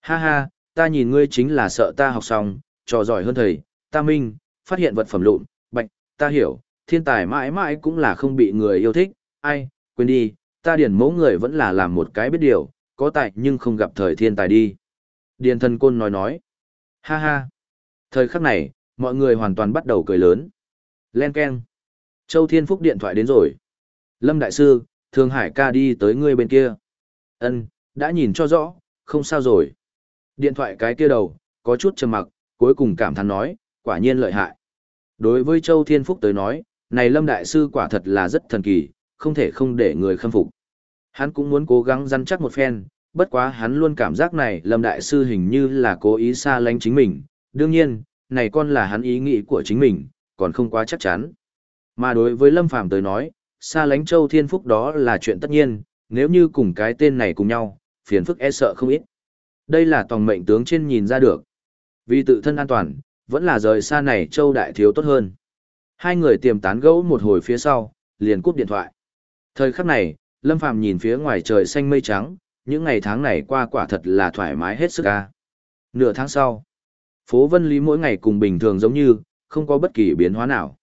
Ha ha, ta nhìn ngươi chính là sợ ta học xong, trò giỏi hơn thầy, ta minh, phát hiện vật phẩm lụn, bạch, ta hiểu, thiên tài mãi mãi cũng là không bị người yêu thích, ai, quên đi, ta điển mẫu người vẫn là làm một cái biết điều, có tài nhưng không gặp thời thiên tài đi. Điền thần côn nói nói, ha ha, thời khắc này, mọi người hoàn toàn bắt đầu cười lớn. Len Ken. Châu Thiên Phúc điện thoại đến rồi. Lâm Đại Sư, Thương Hải ca đi tới ngươi bên kia. Ân, đã nhìn cho rõ, không sao rồi. Điện thoại cái kia đầu, có chút trầm mặc, cuối cùng cảm thán nói, quả nhiên lợi hại. Đối với Châu Thiên Phúc tới nói, này Lâm Đại Sư quả thật là rất thần kỳ, không thể không để người khâm phục. Hắn cũng muốn cố gắng răn chắc một phen, bất quá hắn luôn cảm giác này Lâm Đại Sư hình như là cố ý xa lánh chính mình. Đương nhiên, này con là hắn ý nghĩ của chính mình, còn không quá chắc chắn. Mà đối với Lâm Phàm tới nói, xa lánh Châu Thiên Phúc đó là chuyện tất nhiên, nếu như cùng cái tên này cùng nhau, phiền phức e sợ không ít. Đây là tòng mệnh tướng trên nhìn ra được. Vì tự thân an toàn, vẫn là rời xa này Châu Đại Thiếu tốt hơn. Hai người tiềm tán gẫu một hồi phía sau, liền cúp điện thoại. Thời khắc này, Lâm Phàm nhìn phía ngoài trời xanh mây trắng, những ngày tháng này qua quả thật là thoải mái hết sức ca. Nửa tháng sau, phố Vân Lý mỗi ngày cùng bình thường giống như, không có bất kỳ biến hóa nào.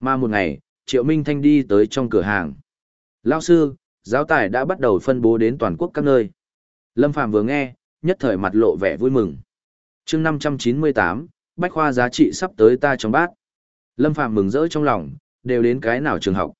Mà một ngày, Triệu Minh Thanh đi tới trong cửa hàng. Lao sư, giáo tài đã bắt đầu phân bố đến toàn quốc các nơi. Lâm Phàm vừa nghe, nhất thời mặt lộ vẻ vui mừng. chương 598, Bách Khoa giá trị sắp tới ta trong bát. Lâm Phạm mừng rỡ trong lòng, đều đến cái nào trường học.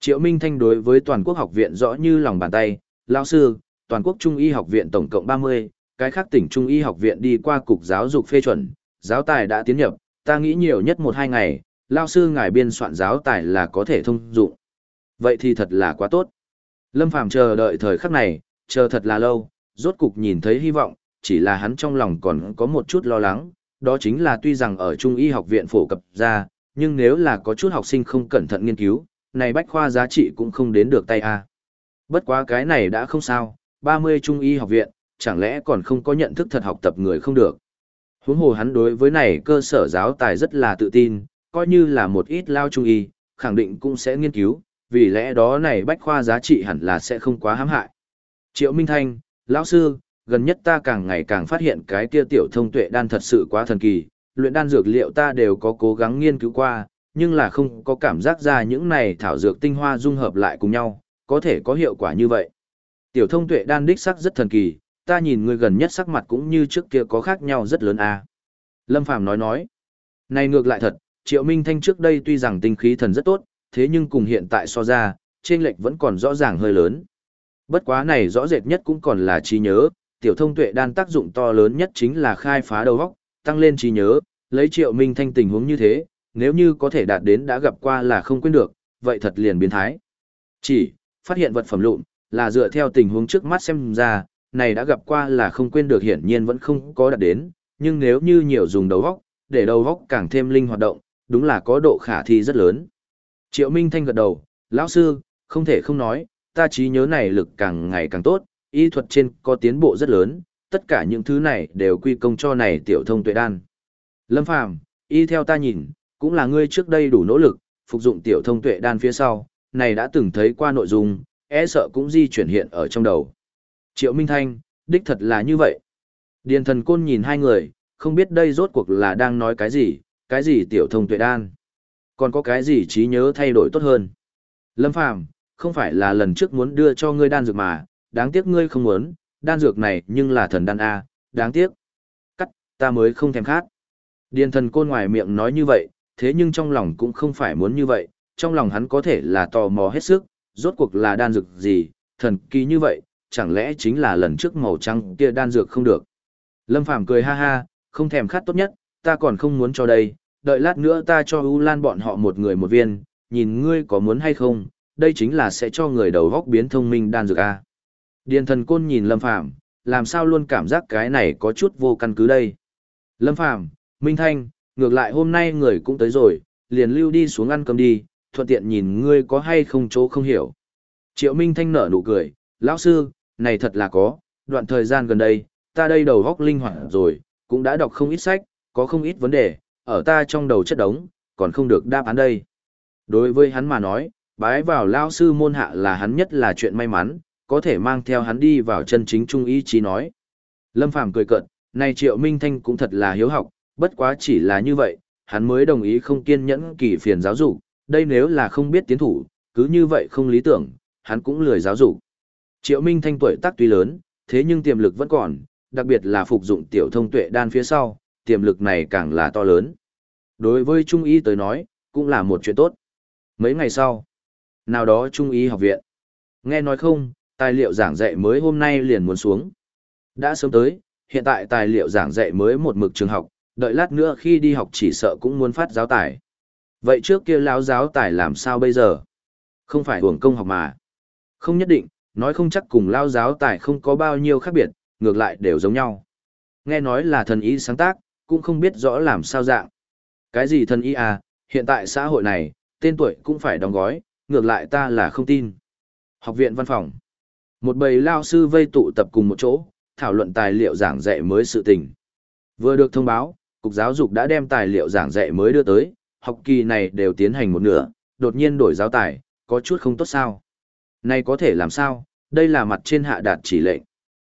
Triệu Minh Thanh đối với toàn quốc học viện rõ như lòng bàn tay, lão sư, toàn quốc trung y học viện tổng cộng 30, cái khác tỉnh trung y học viện đi qua cục giáo dục phê chuẩn, giáo tài đã tiến nhập, ta nghĩ nhiều nhất một hai ngày, lao sư ngài biên soạn giáo tài là có thể thông dụng. Vậy thì thật là quá tốt. Lâm Phàm chờ đợi thời khắc này, chờ thật là lâu, rốt cục nhìn thấy hy vọng, chỉ là hắn trong lòng còn có một chút lo lắng, đó chính là tuy rằng ở Trung y học viện phổ cập ra, nhưng nếu là có chút học sinh không cẩn thận nghiên cứu, này bách khoa giá trị cũng không đến được tay a. Bất quá cái này đã không sao, 30 Trung y học viện, chẳng lẽ còn không có nhận thức thật học tập người không được. Huống hồ hắn đối với này cơ sở giáo tài rất là tự tin, coi như là một ít lao trung y, khẳng định cũng sẽ nghiên cứu, vì lẽ đó này bách khoa giá trị hẳn là sẽ không quá hãm hại. Triệu Minh Thanh, lão sư, gần nhất ta càng ngày càng phát hiện cái kia tiểu thông tuệ đan thật sự quá thần kỳ, luyện đan dược liệu ta đều có cố gắng nghiên cứu qua, nhưng là không có cảm giác ra những này thảo dược tinh hoa dung hợp lại cùng nhau, có thể có hiệu quả như vậy. Tiểu thông tuệ đan đích sắc rất thần kỳ, ta nhìn người gần nhất sắc mặt cũng như trước kia có khác nhau rất lớn à. Lâm Phàm nói nói, này ngược lại thật, Triệu Minh Thanh trước đây tuy rằng tinh khí thần rất tốt, thế nhưng cùng hiện tại so ra, trên lệch vẫn còn rõ ràng hơi lớn. Bất quá này rõ rệt nhất cũng còn là trí nhớ, tiểu thông tuệ đan tác dụng to lớn nhất chính là khai phá đầu óc, tăng lên trí nhớ, lấy Triệu Minh Thanh tình huống như thế, nếu như có thể đạt đến đã gặp qua là không quên được, vậy thật liền biến thái. Chỉ, phát hiện vật phẩm lụn, là dựa theo tình huống trước mắt xem ra, này đã gặp qua là không quên được hiển nhiên vẫn không có đạt đến, nhưng nếu như nhiều dùng đầu góc, để đầu góc càng thêm linh hoạt động, đúng là có độ khả thi rất lớn. Triệu Minh Thanh gật đầu, lão sư, không thể không nói, ta trí nhớ này lực càng ngày càng tốt, y thuật trên có tiến bộ rất lớn, tất cả những thứ này đều quy công cho này tiểu thông tuệ đan. Lâm Phàm, y theo ta nhìn, cũng là ngươi trước đây đủ nỗ lực, phục dụng tiểu thông tuệ đan phía sau, này đã từng thấy qua nội dung, e sợ cũng di chuyển hiện ở trong đầu. Triệu Minh Thanh, đích thật là như vậy. Điền thần côn nhìn hai người, không biết đây rốt cuộc là đang nói cái gì, cái gì tiểu thông tuệ đan. Còn có cái gì trí nhớ thay đổi tốt hơn. Lâm Phàm không phải là lần trước muốn đưa cho ngươi đan dược mà, đáng tiếc ngươi không muốn, đan dược này nhưng là thần đan A, đáng tiếc. Cắt, ta mới không thèm khát. Điền thần côn ngoài miệng nói như vậy, thế nhưng trong lòng cũng không phải muốn như vậy, trong lòng hắn có thể là tò mò hết sức, rốt cuộc là đan dược gì, thần kỳ như vậy, chẳng lẽ chính là lần trước màu trắng kia đan dược không được. Lâm Phàm cười ha ha, không thèm khát tốt nhất, ta còn không muốn cho đây, đợi lát nữa ta cho U Lan bọn họ một người một viên, nhìn ngươi có muốn hay không, đây chính là sẽ cho người đầu góc biến thông minh đan dược a. Điền thần côn nhìn Lâm Phàm làm sao luôn cảm giác cái này có chút vô căn cứ đây. Lâm Phàm Minh Thanh, ngược lại hôm nay người cũng tới rồi, liền lưu đi xuống ăn cơm đi, thuận tiện nhìn ngươi có hay không chỗ không hiểu. Triệu Minh Thanh nở nụ cười, lão sư, này thật là có, đoạn thời gian gần đây, ta đây đầu góc linh hoạt rồi, cũng đã đọc không ít sách, có không ít vấn đề, ở ta trong đầu chất đống, còn không được đáp án đây. Đối với hắn mà nói, bái vào lão sư môn hạ là hắn nhất là chuyện may mắn, có thể mang theo hắn đi vào chân chính trung ý chí nói. Lâm Phàm cười cợt, này Triệu Minh Thanh cũng thật là hiếu học, bất quá chỉ là như vậy, hắn mới đồng ý không kiên nhẫn kỳ phiền giáo dục, đây nếu là không biết tiến thủ, cứ như vậy không lý tưởng, hắn cũng lười giáo dục. Triệu Minh Thanh tuổi tác tuy lớn, thế nhưng tiềm lực vẫn còn, đặc biệt là phục dụng tiểu thông tuệ đan phía sau, tiềm lực này càng là to lớn. Đối với Trung y tới nói, cũng là một chuyện tốt. Mấy ngày sau, nào đó Trung y học viện. Nghe nói không, tài liệu giảng dạy mới hôm nay liền muốn xuống. Đã sớm tới, hiện tại tài liệu giảng dạy mới một mực trường học, đợi lát nữa khi đi học chỉ sợ cũng muốn phát giáo tài. Vậy trước kia lão giáo tài làm sao bây giờ? Không phải hưởng công học mà. Không nhất định, nói không chắc cùng lao giáo tài không có bao nhiêu khác biệt, ngược lại đều giống nhau. Nghe nói là thần ý sáng tác, cũng không biết rõ làm sao dạng. Cái gì thần ý à, hiện tại xã hội này, tên tuổi cũng phải đóng gói, ngược lại ta là không tin. Học viện văn phòng. Một bầy lao sư vây tụ tập cùng một chỗ, thảo luận tài liệu giảng dạy mới sự tình. Vừa được thông báo, Cục Giáo dục đã đem tài liệu giảng dạy mới đưa tới, học kỳ này đều tiến hành một nửa, đột nhiên đổi giáo tài, có chút không tốt sao. Này có thể làm sao, đây là mặt trên hạ đạt chỉ lệnh.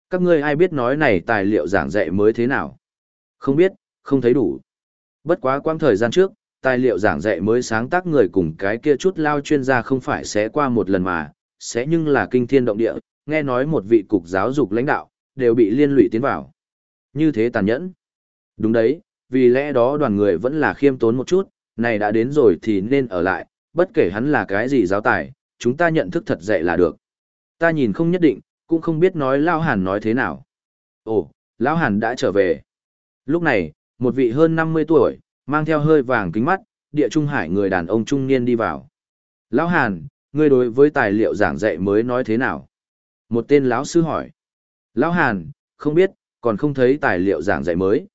Các ngươi ai biết nói này tài liệu giảng dạy mới thế nào? Không biết, không thấy đủ. Bất quá quãng thời gian trước, tài liệu giảng dạy mới sáng tác người cùng cái kia chút lao chuyên gia không phải sẽ qua một lần mà, sẽ nhưng là kinh thiên động địa, nghe nói một vị cục giáo dục lãnh đạo, đều bị liên lụy tiến vào. Như thế tàn nhẫn. Đúng đấy, vì lẽ đó đoàn người vẫn là khiêm tốn một chút, này đã đến rồi thì nên ở lại, bất kể hắn là cái gì giáo tài, chúng ta nhận thức thật dạy là được. Ta nhìn không nhất định, cũng không biết nói Lao Hàn nói thế nào. Ồ, Lão Hàn đã trở về. Lúc này, một vị hơn 50 tuổi, mang theo hơi vàng kính mắt, địa trung hải người đàn ông trung niên đi vào. Lão Hàn, ngươi đối với tài liệu giảng dạy mới nói thế nào? Một tên lão sư hỏi. Lão Hàn, không biết, còn không thấy tài liệu giảng dạy mới.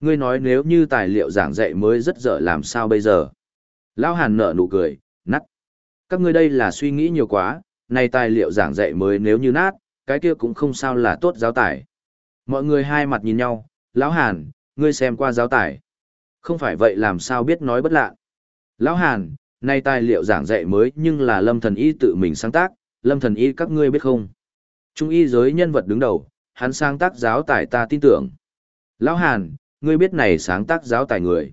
Ngươi nói nếu như tài liệu giảng dạy mới rất dở làm sao bây giờ? Lão Hàn nở nụ cười, nắt. Các ngươi đây là suy nghĩ nhiều quá, này tài liệu giảng dạy mới nếu như nát, cái kia cũng không sao là tốt giáo tải. Mọi người hai mặt nhìn nhau, Lão Hàn, ngươi xem qua giáo tải. Không phải vậy làm sao biết nói bất lạ. Lão Hàn, nay tài liệu giảng dạy mới nhưng là lâm thần y tự mình sáng tác, lâm thần y các ngươi biết không? Trung y giới nhân vật đứng đầu, hắn sáng tác giáo tải ta tin tưởng. Lão Hàn, ngươi biết này sáng tác giáo tài người.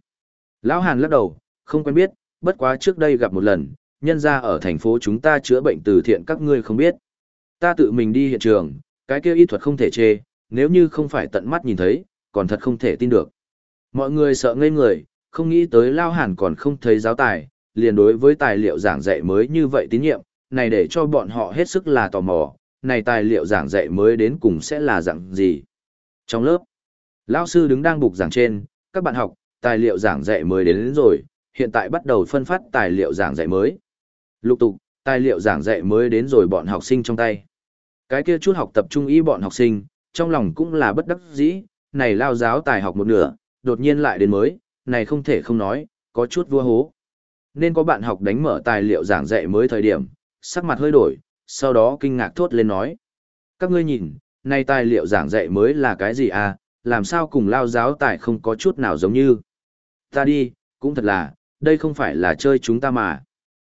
Lão Hàn lắc đầu, không quen biết, bất quá trước đây gặp một lần, nhân ra ở thành phố chúng ta chữa bệnh từ thiện các ngươi không biết. Ta tự mình đi hiện trường, cái kia y thuật không thể chê, nếu như không phải tận mắt nhìn thấy, còn thật không thể tin được. Mọi người sợ ngây người, không nghĩ tới Lao Hàn còn không thấy giáo tài, liền đối với tài liệu giảng dạy mới như vậy tín nhiệm, này để cho bọn họ hết sức là tò mò, này tài liệu giảng dạy mới đến cùng sẽ là dạng gì. Trong lớp, Lão sư đứng đang bục giảng trên, các bạn học, tài liệu giảng dạy mới đến, đến rồi, hiện tại bắt đầu phân phát tài liệu giảng dạy mới. Lục tục, tài liệu giảng dạy mới đến rồi bọn học sinh trong tay. Cái kia chút học tập trung ý bọn học sinh, trong lòng cũng là bất đắc dĩ, này lao giáo tài học một nửa, đột nhiên lại đến mới, này không thể không nói, có chút vua hố. Nên có bạn học đánh mở tài liệu giảng dạy mới thời điểm, sắc mặt hơi đổi, sau đó kinh ngạc thốt lên nói. Các ngươi nhìn, này tài liệu giảng dạy mới là cái gì à, làm sao cùng lao giáo tài không có chút nào giống như. Ta đi, cũng thật là, đây không phải là chơi chúng ta mà.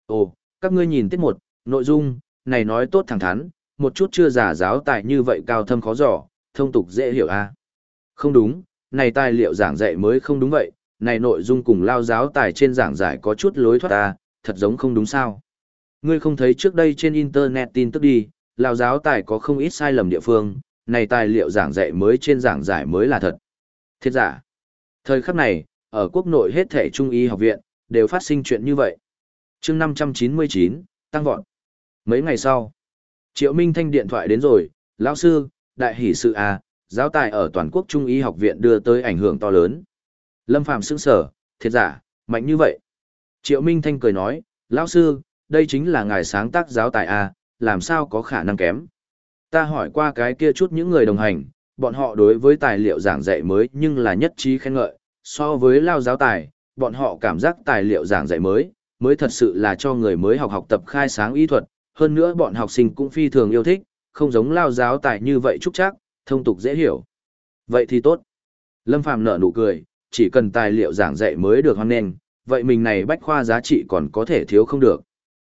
Ồ, các ngươi nhìn tiết một, nội dung, này nói tốt thẳng thắn, một chút chưa giả giáo tài như vậy cao thâm khó dò, thông tục dễ hiểu a. À? Không đúng, này tài liệu giảng dạy mới không đúng vậy, này nội dung cùng lao giáo tài trên giảng giải có chút lối thoát ta, thật giống không đúng sao. Ngươi không thấy trước đây trên internet tin tức đi, lao giáo tài có không ít sai lầm địa phương, này tài liệu giảng dạy mới trên giảng giải mới là thật. Thiết giả. Thời khắc này, ở quốc nội hết thể trung y học viện, đều phát sinh chuyện như vậy. chương 599, tăng vọt. Mấy ngày sau, Triệu Minh Thanh điện thoại đến rồi, lão sư, đại hỷ sự à, giáo tài ở toàn quốc trung y học viện đưa tới ảnh hưởng to lớn. Lâm Phàm sững sở, thiệt giả, mạnh như vậy. Triệu Minh Thanh cười nói, lão sư, đây chính là ngài sáng tác giáo tài à, làm sao có khả năng kém. Ta hỏi qua cái kia chút những người đồng hành, bọn họ đối với tài liệu giảng dạy mới nhưng là nhất trí khen ngợi, so với lao giáo tài, bọn họ cảm giác tài liệu giảng dạy mới, mới thật sự là cho người mới học học tập khai sáng y thuật, hơn nữa bọn học sinh cũng phi thường yêu thích, không giống lao giáo tài như vậy trúc chắc, thông tục dễ hiểu. Vậy thì tốt. Lâm Phàm nở nụ cười, chỉ cần tài liệu giảng dạy mới được hoan nghênh, vậy mình này bách khoa giá trị còn có thể thiếu không được.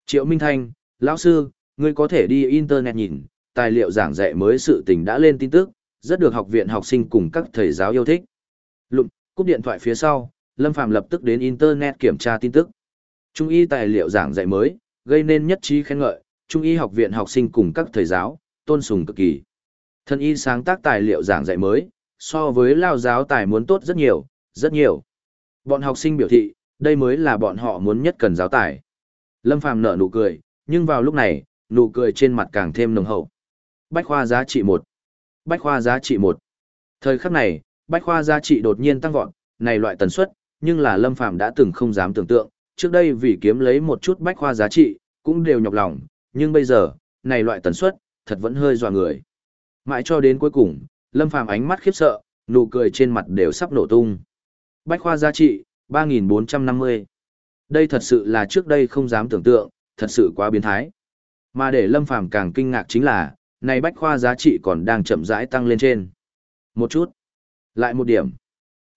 Triệu Minh Thanh, lão sư, ngươi có thể đi internet nhìn, tài liệu giảng dạy mới sự tình đã lên tin tức, rất được học viện học sinh cùng các thầy giáo yêu thích. Lụm, cúp điện thoại phía sau, Lâm Phàm lập tức đến internet kiểm tra tin tức. Trung y tài liệu giảng dạy mới, gây nên nhất trí khen ngợi, Trung y học viện học sinh cùng các thầy giáo, tôn sùng cực kỳ. Thân y sáng tác tài liệu giảng dạy mới, so với lao giáo tài muốn tốt rất nhiều, rất nhiều. Bọn học sinh biểu thị, đây mới là bọn họ muốn nhất cần giáo tài. Lâm Phàm nở nụ cười, nhưng vào lúc này, nụ cười trên mặt càng thêm nồng hậu. Bách khoa giá trị 1. Bách khoa giá trị 1. Thời khắc này, bách khoa giá trị đột nhiên tăng vọt, này loại tần suất, nhưng là Lâm Phàm đã từng không dám tưởng tượng, trước đây vì kiếm lấy một chút bách khoa giá trị, cũng đều nhọc lòng, nhưng bây giờ, này loại tần suất, thật vẫn hơi dọa người. Mãi cho đến cuối cùng, Lâm Phàm ánh mắt khiếp sợ, nụ cười trên mặt đều sắp nổ tung. Bách khoa giá trị, 3.450. Đây thật sự là trước đây không dám tưởng tượng, thật sự quá biến thái. Mà để Lâm Phàm càng kinh ngạc chính là, này bách khoa giá trị còn đang chậm rãi tăng lên trên. Một chút. Lại một điểm.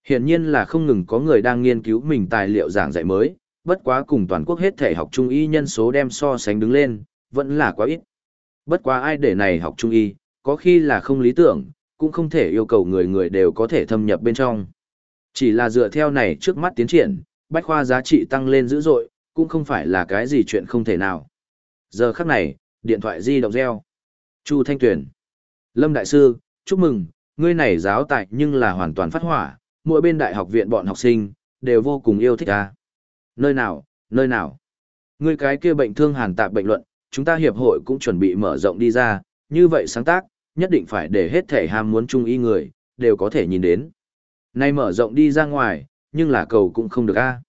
Hiển nhiên là không ngừng có người đang nghiên cứu mình tài liệu giảng dạy mới, bất quá cùng toàn quốc hết thể học trung y nhân số đem so sánh đứng lên, vẫn là quá ít. Bất quá ai để này học trung y, có khi là không lý tưởng, cũng không thể yêu cầu người người đều có thể thâm nhập bên trong. Chỉ là dựa theo này trước mắt tiến triển, bách khoa giá trị tăng lên dữ dội, cũng không phải là cái gì chuyện không thể nào. Giờ khắc này, điện thoại di động reo. Chu Thanh Tuyền. Lâm Đại Sư, chúc mừng, ngươi này giáo tại nhưng là hoàn toàn phát hỏa, mỗi bên đại học viện bọn học sinh, đều vô cùng yêu thích ta. Nơi nào, nơi nào? Ngươi cái kia bệnh thương hàn tạp bệnh luận, chúng ta hiệp hội cũng chuẩn bị mở rộng đi ra, như vậy sáng tác, nhất định phải để hết thể ham muốn chung y người, đều có thể nhìn đến. Nay mở rộng đi ra ngoài, nhưng là cầu cũng không được a.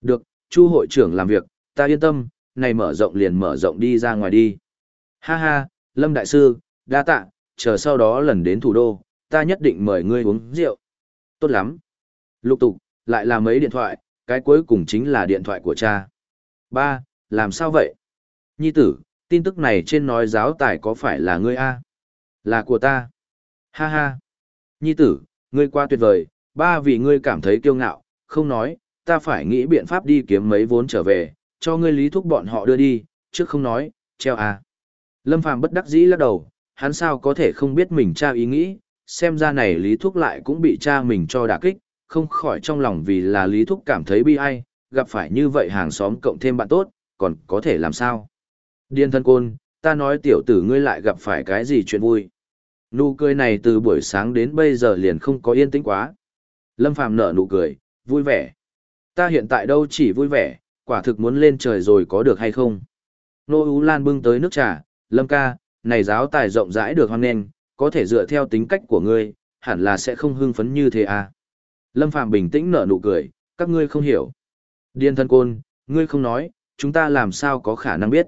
Được, Chu hội trưởng làm việc, ta yên tâm, này mở rộng liền mở rộng đi ra ngoài đi. Ha ha, Lâm Đại Sư, đa tạ, chờ sau đó lần đến thủ đô, ta nhất định mời ngươi uống rượu. Tốt lắm. Lục tục, lại là mấy điện thoại, cái cuối cùng chính là điện thoại của cha. Ba, làm sao vậy? Nhi tử, tin tức này trên nói giáo tài có phải là ngươi a? Là của ta. Ha ha. Nhi tử, ngươi qua tuyệt vời, ba vì ngươi cảm thấy kiêu ngạo, không nói, ta phải nghĩ biện pháp đi kiếm mấy vốn trở về, cho ngươi lý thúc bọn họ đưa đi, trước không nói, treo à. Lâm Phàm bất đắc dĩ lắc đầu, hắn sao có thể không biết mình cha ý nghĩ, xem ra này lý thúc lại cũng bị cha mình cho đả kích, không khỏi trong lòng vì là lý thúc cảm thấy bi ai, gặp phải như vậy hàng xóm cộng thêm bạn tốt, còn có thể làm sao. Điên thân côn, ta nói tiểu tử ngươi lại gặp phải cái gì chuyện vui. Nụ cười này từ buổi sáng đến bây giờ liền không có yên tĩnh quá. Lâm Phàm nở nụ cười, vui vẻ. Ta hiện tại đâu chỉ vui vẻ, quả thực muốn lên trời rồi có được hay không. Nô Ú Lan bưng tới nước trà, Lâm ca, này giáo tài rộng rãi được hoan nghênh, có thể dựa theo tính cách của ngươi, hẳn là sẽ không hưng phấn như thế à. Lâm Phạm bình tĩnh nở nụ cười, các ngươi không hiểu. Điên thân côn, ngươi không nói, chúng ta làm sao có khả năng biết.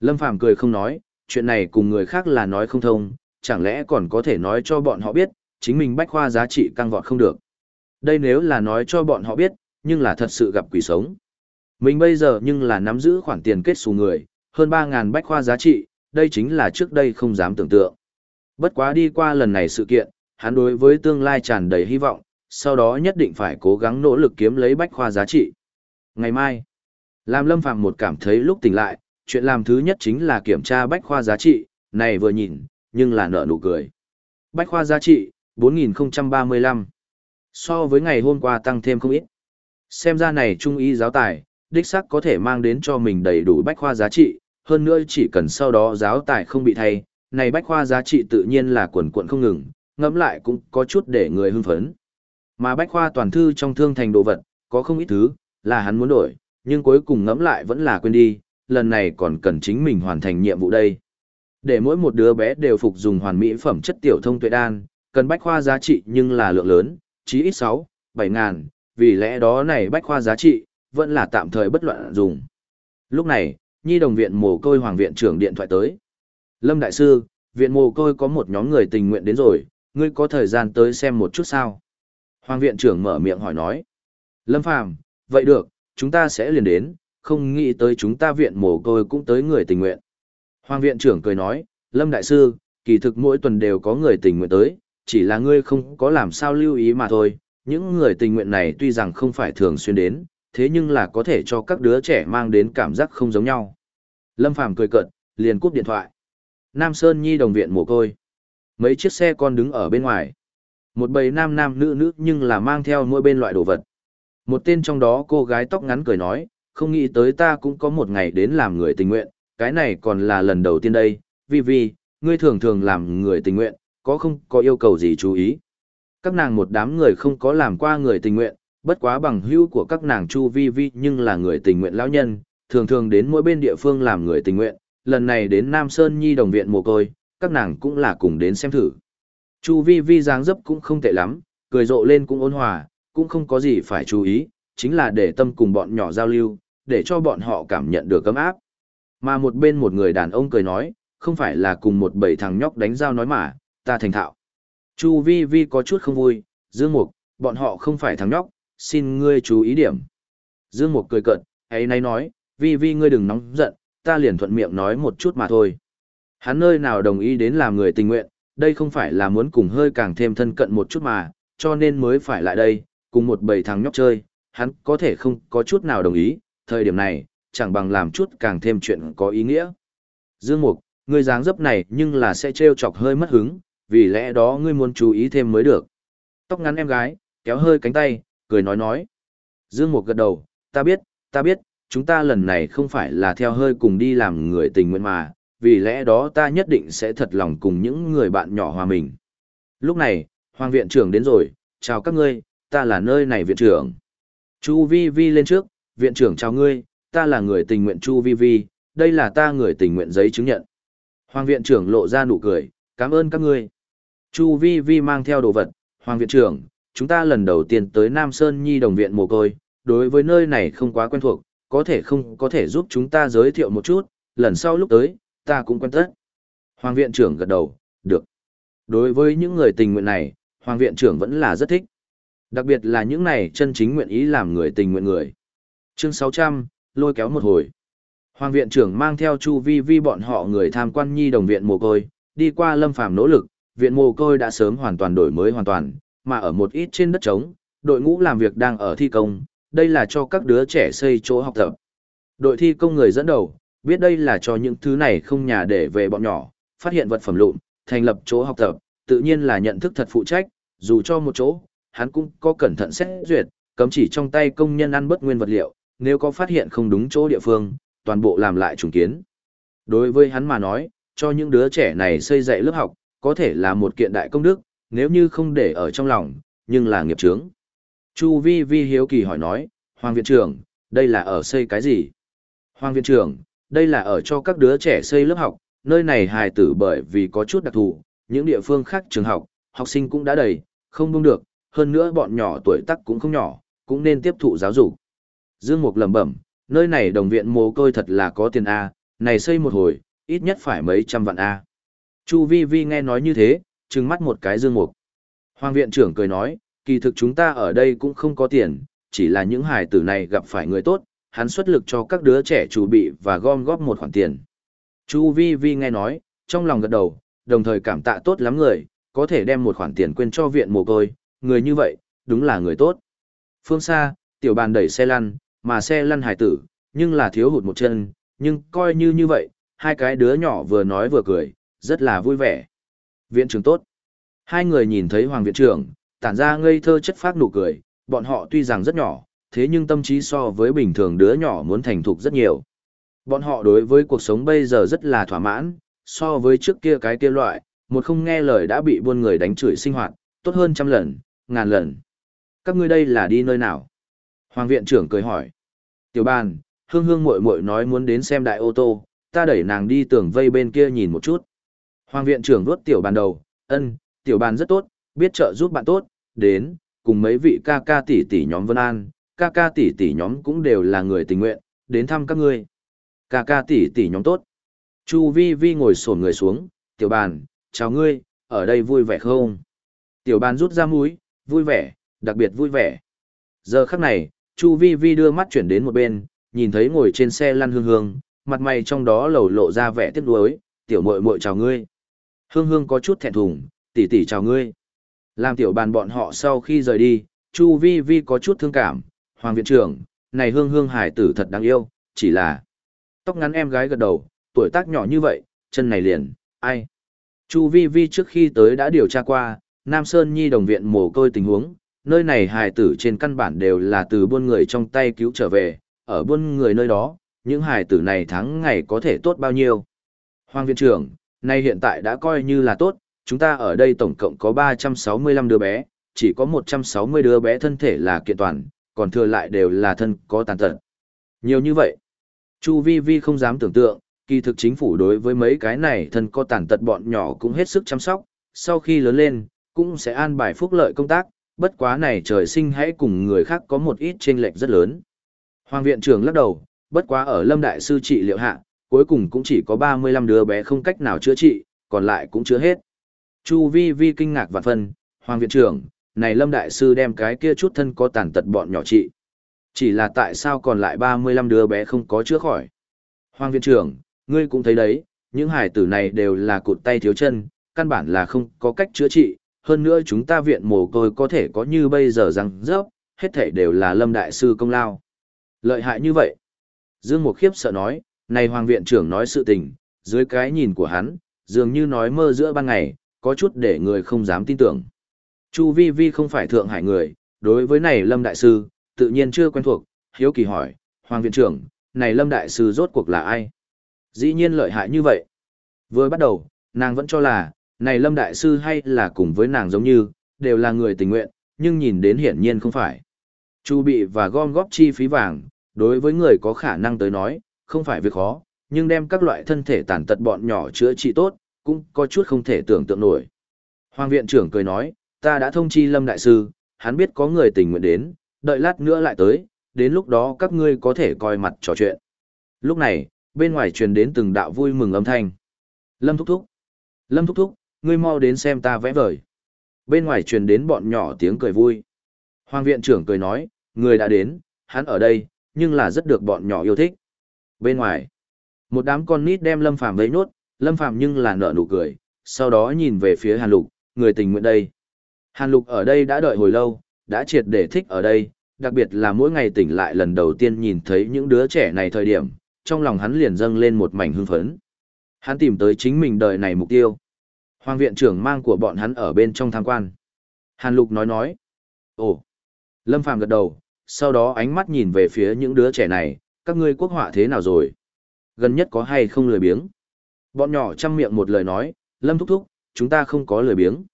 Lâm Phạm cười không nói, chuyện này cùng người khác là nói không thông, chẳng lẽ còn có thể nói cho bọn họ biết, chính mình bách khoa giá trị căng vọt không được. Đây nếu là nói cho bọn họ biết, nhưng là thật sự gặp quỷ sống. Mình bây giờ nhưng là nắm giữ khoản tiền kết xù người, hơn 3.000 bách khoa giá trị, đây chính là trước đây không dám tưởng tượng. Bất quá đi qua lần này sự kiện, hắn đối với tương lai tràn đầy hy vọng, sau đó nhất định phải cố gắng nỗ lực kiếm lấy bách khoa giá trị. Ngày mai, Lam Lâm Phạm một cảm thấy lúc tỉnh lại, chuyện làm thứ nhất chính là kiểm tra bách khoa giá trị, này vừa nhìn, nhưng là nợ nụ cười. Bách khoa giá trị, 4035. So với ngày hôm qua tăng thêm không ít. Xem ra này trung y giáo tài, đích xác có thể mang đến cho mình đầy đủ bách khoa giá trị, hơn nữa chỉ cần sau đó giáo tài không bị thay, này bách khoa giá trị tự nhiên là quần quận không ngừng, ngẫm lại cũng có chút để người hưng phấn. Mà bách khoa toàn thư trong thương thành đồ vật, có không ít thứ, là hắn muốn đổi, nhưng cuối cùng ngẫm lại vẫn là quên đi, lần này còn cần chính mình hoàn thành nhiệm vụ đây. Để mỗi một đứa bé đều phục dùng hoàn mỹ phẩm chất tiểu thông tuệ đan, cần bách khoa giá trị nhưng là lượng lớn, chí ít 6, 7 ngàn, vì lẽ đó này bách khoa giá trị, vẫn là tạm thời bất luận dùng. Lúc này, Nhi đồng viện mồ côi hoàng viện trưởng điện thoại tới. Lâm Đại Sư, viện mồ côi có một nhóm người tình nguyện đến rồi, ngươi có thời gian tới xem một chút sao? Hoàng viện trưởng mở miệng hỏi nói. Lâm Phàm, vậy được, chúng ta sẽ liền đến, không nghĩ tới chúng ta viện mồ côi cũng tới người tình nguyện. Hoàng viện trưởng cười nói, Lâm Đại Sư, kỳ thực mỗi tuần đều có người tình nguyện tới, chỉ là ngươi không có làm sao lưu ý mà thôi. Những người tình nguyện này tuy rằng không phải thường xuyên đến, thế nhưng là có thể cho các đứa trẻ mang đến cảm giác không giống nhau. Lâm Phàm cười cợt, liền cúp điện thoại. Nam Sơn Nhi đồng viện mồ côi. Mấy chiếc xe con đứng ở bên ngoài. Một bầy nam nam nữ nữ nhưng là mang theo mỗi bên loại đồ vật. Một tên trong đó cô gái tóc ngắn cười nói, không nghĩ tới ta cũng có một ngày đến làm người tình nguyện, cái này còn là lần đầu tiên đây, vì vì, ngươi thường thường làm người tình nguyện, có không có yêu cầu gì chú ý. Các nàng một đám người không có làm qua người tình nguyện, bất quá bằng hữu của các nàng Chu Vi Vi nhưng là người tình nguyện lão nhân, thường thường đến mỗi bên địa phương làm người tình nguyện, lần này đến Nam Sơn Nhi đồng viện mồ côi, các nàng cũng là cùng đến xem thử. Chu Vi Vi dáng dấp cũng không tệ lắm, cười rộ lên cũng ôn hòa, cũng không có gì phải chú ý, chính là để tâm cùng bọn nhỏ giao lưu, để cho bọn họ cảm nhận được cấm áp. Mà một bên một người đàn ông cười nói, không phải là cùng một bầy thằng nhóc đánh giao nói mà, ta thành thạo. Chu Vi Vi có chút không vui, Dương Mục, bọn họ không phải thằng nhóc, xin ngươi chú ý điểm. Dương Mục cười cợt, ấy nay nói, Vi Vi ngươi đừng nóng giận, ta liền thuận miệng nói một chút mà thôi. Hắn nơi nào đồng ý đến làm người tình nguyện, đây không phải là muốn cùng hơi càng thêm thân cận một chút mà, cho nên mới phải lại đây, cùng một bầy thằng nhóc chơi, hắn có thể không có chút nào đồng ý, thời điểm này, chẳng bằng làm chút càng thêm chuyện có ý nghĩa. Dương Mục, ngươi dáng dấp này nhưng là sẽ trêu chọc hơi mất hứng, vì lẽ đó ngươi muốn chú ý thêm mới được. Tóc ngắn em gái, kéo hơi cánh tay, cười nói nói. Dương Mục gật đầu, ta biết, ta biết, chúng ta lần này không phải là theo hơi cùng đi làm người tình nguyện mà, vì lẽ đó ta nhất định sẽ thật lòng cùng những người bạn nhỏ hòa mình. Lúc này, Hoàng viện trưởng đến rồi, chào các ngươi, ta là nơi này viện trưởng. Chu Vi Vi lên trước, viện trưởng chào ngươi, ta là người tình nguyện Chu Vi Vi, đây là ta người tình nguyện giấy chứng nhận. Hoàng viện trưởng lộ ra nụ cười, cảm ơn các ngươi. Chu Vi Vi mang theo đồ vật, Hoàng viện trưởng, chúng ta lần đầu tiên tới Nam Sơn Nhi đồng viện mồ côi, đối với nơi này không quá quen thuộc, có thể không có thể giúp chúng ta giới thiệu một chút, lần sau lúc tới, ta cũng quen tất. Hoàng viện trưởng gật đầu, được. Đối với những người tình nguyện này, Hoàng viện trưởng vẫn là rất thích. Đặc biệt là những này chân chính nguyện ý làm người tình nguyện người. Chương 600, lôi kéo một hồi. Hoàng viện trưởng mang theo Chu Vi Vi bọn họ người tham quan nhi đồng viện mồ côi, đi qua lâm phàm nỗ lực, viện mồ côi đã sớm hoàn toàn đổi mới hoàn toàn, mà ở một ít trên đất trống, đội ngũ làm việc đang ở thi công, đây là cho các đứa trẻ xây chỗ học tập. Đội thi công người dẫn đầu, biết đây là cho những thứ này không nhà để về bọn nhỏ, phát hiện vật phẩm lụn, thành lập chỗ học tập, tự nhiên là nhận thức thật phụ trách, dù cho một chỗ, hắn cũng có cẩn thận xét duyệt, cấm chỉ trong tay công nhân ăn bất nguyên vật liệu, nếu có phát hiện không đúng chỗ địa phương, toàn bộ làm lại trùng kiến. Đối với hắn mà nói, cho những đứa trẻ này xây dạy lớp học, có thể là một kiện đại công đức, nếu như không để ở trong lòng, nhưng là nghiệp chướng. Chu Vi Vi hiếu kỳ hỏi nói, Hoàng viện trưởng, đây là ở xây cái gì? Hoàng viện trưởng, đây là ở cho các đứa trẻ xây lớp học, nơi này hài tử bởi vì có chút đặc thù, những địa phương khác trường học, học sinh cũng đã đầy, không buông được, hơn nữa bọn nhỏ tuổi tác cũng không nhỏ, cũng nên tiếp thụ giáo dục. Dương Mục lẩm bẩm, nơi này đồng viện mồ côi thật là có tiền A, này xây một hồi, ít nhất phải mấy trăm vạn A. Chu Vi Vi nghe nói như thế, trừng mắt một cái Dương Mục. Hoàng viện trưởng cười nói, kỳ thực chúng ta ở đây cũng không có tiền, chỉ là những hài tử này gặp phải người tốt, hắn xuất lực cho các đứa trẻ chuẩn bị và gom góp một khoản tiền. Chu Vi Vi nghe nói, trong lòng gật đầu, đồng thời cảm tạ tốt lắm người, có thể đem một khoản tiền quên cho viện mồ côi, người như vậy, đúng là người tốt. Phương xa, tiểu bàn đẩy xe lăn, mà xe lăn hài tử, nhưng là thiếu hụt một chân, nhưng coi như như vậy, hai cái đứa nhỏ vừa nói vừa cười, rất là vui vẻ. Viện trưởng tốt. Hai người nhìn thấy Hoàng viện trưởng, tản ra ngây thơ chất phát nụ cười, bọn họ tuy rằng rất nhỏ, thế nhưng tâm trí so với bình thường đứa nhỏ muốn thành thục rất nhiều. Bọn họ đối với cuộc sống bây giờ rất là thỏa mãn, so với trước kia cái kia loại, một không nghe lời đã bị buôn người đánh chửi sinh hoạt, tốt hơn trăm lần, ngàn lần. Các ngươi đây là đi nơi nào? Hoàng viện trưởng cười hỏi. Tiểu bàn, hương hương muội muội nói muốn đến xem đại ô tô, ta đẩy nàng đi tường vây bên kia nhìn một chút. Hoàng viện trưởng vuốt tiểu bàn đầu, ân, tiểu bàn rất tốt, biết trợ giúp bạn tốt, đến, cùng mấy vị ca ca tỷ tỷ nhóm Vân An, ca ca tỷ tỷ nhóm cũng đều là người tình nguyện, đến thăm các ngươi. Ca ca tỷ tỷ nhóm tốt. Chu Vi Vi ngồi xổm người xuống, tiểu bàn, chào ngươi, ở đây vui vẻ không? Tiểu bàn rút ra mũi, vui vẻ, đặc biệt vui vẻ. Giờ khắc này, Chu Vi Vi đưa mắt chuyển đến một bên, nhìn thấy ngồi trên xe lăn hương hương, mặt mày trong đó lầu lộ ra vẻ tiếc nuối, tiểu muội muội chào ngươi. Hương hương có chút thẹn thùng, tỷ tỷ chào ngươi. Làm tiểu bàn bọn họ sau khi rời đi, Chu Vi Vi có chút thương cảm, Hoàng viện trưởng, này hương hương hải tử thật đáng yêu, chỉ là tóc ngắn em gái gật đầu, tuổi tác nhỏ như vậy, chân này liền, ai. Chu Vi Vi trước khi tới đã điều tra qua, Nam Sơn Nhi đồng viện mồ côi tình huống, nơi này hài tử trên căn bản đều là từ buôn người trong tay cứu trở về, ở buôn người nơi đó, những hài tử này tháng ngày có thể tốt bao nhiêu. Hoàng viện trưởng, nay hiện tại đã coi như là tốt, chúng ta ở đây tổng cộng có 365 đứa bé, chỉ có 160 đứa bé thân thể là kiện toàn, còn thừa lại đều là thân có tàn tật. Nhiều như vậy, Chu Vi Vi không dám tưởng tượng, kỳ thực chính phủ đối với mấy cái này thân có tàn tật bọn nhỏ cũng hết sức chăm sóc, sau khi lớn lên, cũng sẽ an bài phúc lợi công tác, bất quá này trời sinh hãy cùng người khác có một ít chênh lệch rất lớn. Hoàng viện trưởng lắc đầu, bất quá ở Lâm Đại Sư trị liệu hạ, cuối cùng cũng chỉ có 35 đứa bé không cách nào chữa trị, còn lại cũng chữa hết. Chu Vi Vi kinh ngạc và phân, Hoàng viện trưởng, này Lâm Đại Sư đem cái kia chút thân có tàn tật bọn nhỏ trị. Chỉ là tại sao còn lại 35 đứa bé không có chữa khỏi. Hoàng viện trưởng, ngươi cũng thấy đấy, những hải tử này đều là cụt tay thiếu chân, căn bản là không có cách chữa trị, hơn nữa chúng ta viện mồ côi có thể có như bây giờ rằng rớp, hết thể đều là Lâm Đại Sư công lao. Lợi hại như vậy. Dương Mục khiếp sợ nói, này Hoàng viện trưởng nói sự tình, dưới cái nhìn của hắn, dường như nói mơ giữa ban ngày, có chút để người không dám tin tưởng. Chu Vi Vi không phải thượng hải người, đối với này Lâm Đại Sư, tự nhiên chưa quen thuộc, hiếu kỳ hỏi, Hoàng viện trưởng, này Lâm Đại Sư rốt cuộc là ai? Dĩ nhiên lợi hại như vậy. Vừa bắt đầu, nàng vẫn cho là, này Lâm Đại Sư hay là cùng với nàng giống như, đều là người tình nguyện, nhưng nhìn đến hiển nhiên không phải. Chu bị và gom góp chi phí vàng, đối với người có khả năng tới nói, không phải việc khó, nhưng đem các loại thân thể tàn tật bọn nhỏ chữa trị tốt, cũng có chút không thể tưởng tượng nổi. Hoàng viện trưởng cười nói, ta đã thông chi Lâm Đại Sư, hắn biết có người tình nguyện đến, đợi lát nữa lại tới, đến lúc đó các ngươi có thể coi mặt trò chuyện. Lúc này, bên ngoài truyền đến từng đạo vui mừng âm thanh. Lâm Thúc Thúc. Lâm Thúc Thúc, ngươi mau đến xem ta vẽ vời. Bên ngoài truyền đến bọn nhỏ tiếng cười vui. Hoàng viện trưởng cười nói, người đã đến, hắn ở đây, nhưng là rất được bọn nhỏ yêu thích. Bên ngoài, một đám con nít đem Lâm Phàm vây nốt, Lâm Phàm nhưng là nở nụ cười, sau đó nhìn về phía Hàn Lục, người tình nguyện đây. Hàn Lục ở đây đã đợi hồi lâu, đã triệt để thích ở đây, đặc biệt là mỗi ngày tỉnh lại lần đầu tiên nhìn thấy những đứa trẻ này thời điểm, trong lòng hắn liền dâng lên một mảnh hưng phấn. Hắn tìm tới chính mình đời này mục tiêu. Hoàng viện trưởng mang của bọn hắn ở bên trong tham quan. Hàn Lục nói nói. Ồ. Lâm Phàm gật đầu, sau đó ánh mắt nhìn về phía những đứa trẻ này, các ngươi quốc họa thế nào rồi? Gần nhất có hay không lười biếng? Bọn nhỏ chăm miệng một lời nói, Lâm thúc thúc, chúng ta không có lười biếng.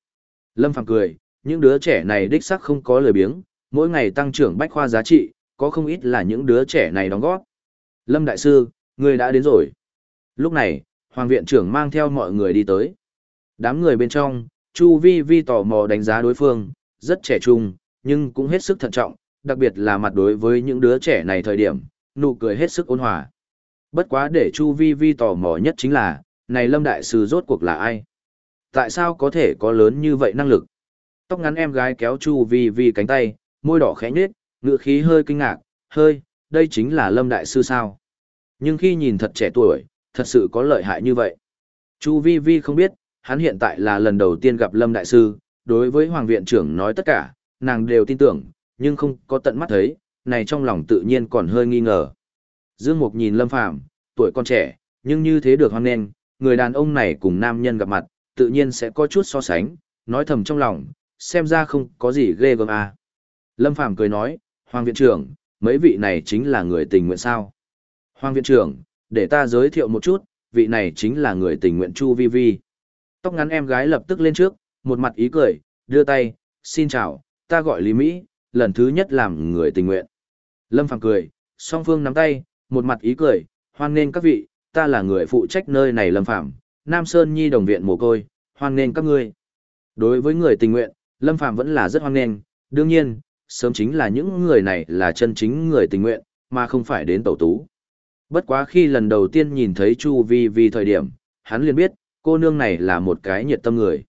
Lâm Phàm cười, những đứa trẻ này đích xác không có lười biếng, mỗi ngày tăng trưởng bách khoa giá trị, có không ít là những đứa trẻ này đóng góp. Lâm Đại Sư, người đã đến rồi. Lúc này, Hoàng viện trưởng mang theo mọi người đi tới. Đám người bên trong, Chu Vi Vi tò mò đánh giá đối phương, rất trẻ trung, nhưng cũng hết sức thận trọng, đặc biệt là mặt đối với những đứa trẻ này thời điểm, nụ cười hết sức ôn hòa. Bất quá để Chu Vi Vi tò mò nhất chính là, này Lâm Đại Sư rốt cuộc là ai? Tại sao có thể có lớn như vậy năng lực? Tóc ngắn em gái kéo Chu Vi Vi cánh tay, môi đỏ khẽ nhếch, ngựa khí hơi kinh ngạc, hơi, đây chính là Lâm Đại Sư sao? Nhưng khi nhìn thật trẻ tuổi, thật sự có lợi hại như vậy. Chu Vi Vi không biết, hắn hiện tại là lần đầu tiên gặp Lâm Đại Sư, đối với Hoàng Viện trưởng nói tất cả, nàng đều tin tưởng, nhưng không có tận mắt thấy, này trong lòng tự nhiên còn hơi nghi ngờ. Dương Mục nhìn Lâm Phàm tuổi còn trẻ, nhưng như thế được hoan nghênh, người đàn ông này cùng nam nhân gặp mặt, tự nhiên sẽ có chút so sánh, nói thầm trong lòng, xem ra không có gì ghê gớm à. Lâm Phàm cười nói, Hoàng Viện trưởng, mấy vị này chính là người tình nguyện sao. Hoàng Viện trưởng, để ta giới thiệu một chút, vị này chính là người tình nguyện Chu Vi Vi. Tóc ngắn em gái lập tức lên trước, một mặt ý cười, đưa tay, xin chào, ta gọi Lý Mỹ, lần thứ nhất làm người tình nguyện. Lâm Phàm cười, song phương nắm tay, một mặt ý cười, hoan nghênh các vị, ta là người phụ trách nơi này Lâm Phàm Nam Sơn Nhi đồng viện mồ côi, hoan nghênh các ngươi. Đối với người tình nguyện, Lâm Phàm vẫn là rất hoan nghênh, đương nhiên, sớm chính là những người này là chân chính người tình nguyện, mà không phải đến tẩu tú. Bất quá khi lần đầu tiên nhìn thấy Chu Vi Vi thời điểm, hắn liền biết, cô nương này là một cái nhiệt tâm người.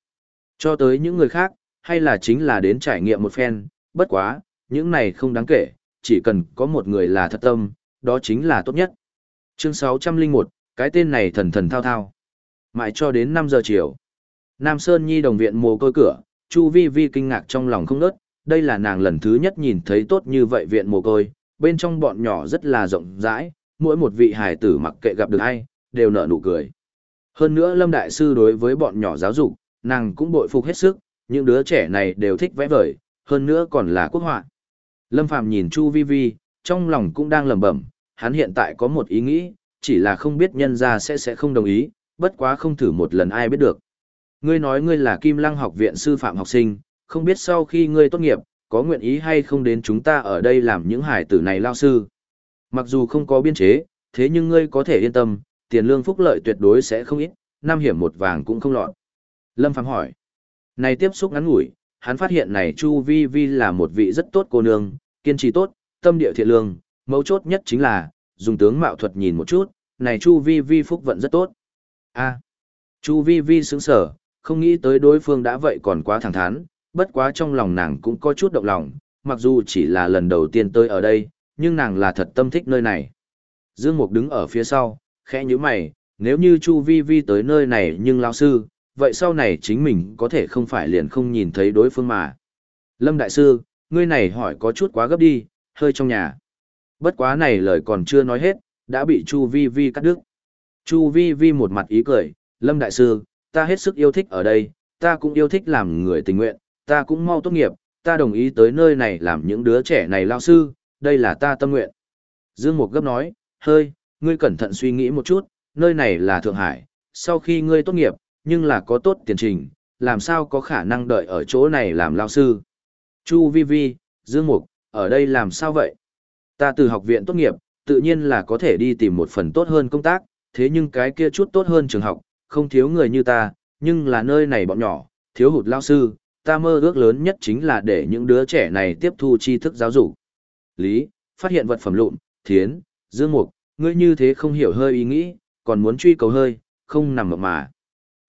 Cho tới những người khác, hay là chính là đến trải nghiệm một phen, bất quá, những này không đáng kể, chỉ cần có một người là thật tâm, đó chính là tốt nhất. Chương 601, cái tên này thần thần thao thao. Mãi cho đến 5 giờ chiều. Nam Sơn Nhi đồng viện mồ côi cửa, Chu Vi Vi kinh ngạc trong lòng không ngớt, đây là nàng lần thứ nhất nhìn thấy tốt như vậy viện mồ côi, bên trong bọn nhỏ rất là rộng rãi, mỗi một vị hài tử mặc kệ gặp được ai, đều nở nụ cười. Hơn nữa Lâm Đại Sư đối với bọn nhỏ giáo dục, nàng cũng bội phục hết sức, những đứa trẻ này đều thích vẽ vời, hơn nữa còn là quốc họa. Lâm Phàm nhìn Chu Vi Vi, trong lòng cũng đang lẩm bẩm, hắn hiện tại có một ý nghĩ, chỉ là không biết nhân gia sẽ sẽ không đồng ý, bất quá không thử một lần ai biết được. Ngươi nói ngươi là Kim Lăng học viện sư phạm học sinh, không biết sau khi ngươi tốt nghiệp, có nguyện ý hay không đến chúng ta ở đây làm những hải tử này lao sư. Mặc dù không có biên chế, thế nhưng ngươi có thể yên tâm, tiền lương phúc lợi tuyệt đối sẽ không ít, năm hiểm một vàng cũng không lọt. Lâm Phàm hỏi. Này tiếp xúc ngắn ngủi, hắn phát hiện này Chu Vi Vi là một vị rất tốt cô nương, kiên trì tốt, tâm địa thiện lương, mấu chốt nhất chính là, dùng tướng mạo thuật nhìn một chút, này Chu Vi Vi phúc vận rất tốt. A. Chu Vi Vi sướng sở, không nghĩ tới đối phương đã vậy còn quá thẳng thắn, bất quá trong lòng nàng cũng có chút động lòng, mặc dù chỉ là lần đầu tiên tới ở đây, nhưng nàng là thật tâm thích nơi này. Dương Mục đứng ở phía sau, khẽ như mày, nếu như Chu Vi Vi tới nơi này nhưng lão sư, vậy sau này chính mình có thể không phải liền không nhìn thấy đối phương mà. Lâm Đại Sư, ngươi này hỏi có chút quá gấp đi, hơi trong nhà. Bất quá này lời còn chưa nói hết, đã bị Chu Vi Vi cắt đứt. Chu Vi Vi một mặt ý cười, Lâm Đại Sư, ta hết sức yêu thích ở đây, ta cũng yêu thích làm người tình nguyện, ta cũng mau tốt nghiệp, ta đồng ý tới nơi này làm những đứa trẻ này lao sư, đây là ta tâm nguyện. Dương Mục gấp nói, hơi, ngươi cẩn thận suy nghĩ một chút, nơi này là Thượng Hải, sau khi ngươi tốt nghiệp, nhưng là có tốt tiền trình, làm sao có khả năng đợi ở chỗ này làm lao sư. Chu Vi Vi, Dương Mục, ở đây làm sao vậy? Ta từ học viện tốt nghiệp, tự nhiên là có thể đi tìm một phần tốt hơn công tác, thế nhưng cái kia chút tốt hơn trường học, không thiếu người như ta, nhưng là nơi này bọn nhỏ, thiếu hụt lao sư, ta mơ ước lớn nhất chính là để những đứa trẻ này tiếp thu tri thức giáo dục. Lý, phát hiện vật phẩm lụn, thiến, dương mục, ngươi như thế không hiểu hơi ý nghĩ, còn muốn truy cầu hơi, không nằm mộng mà.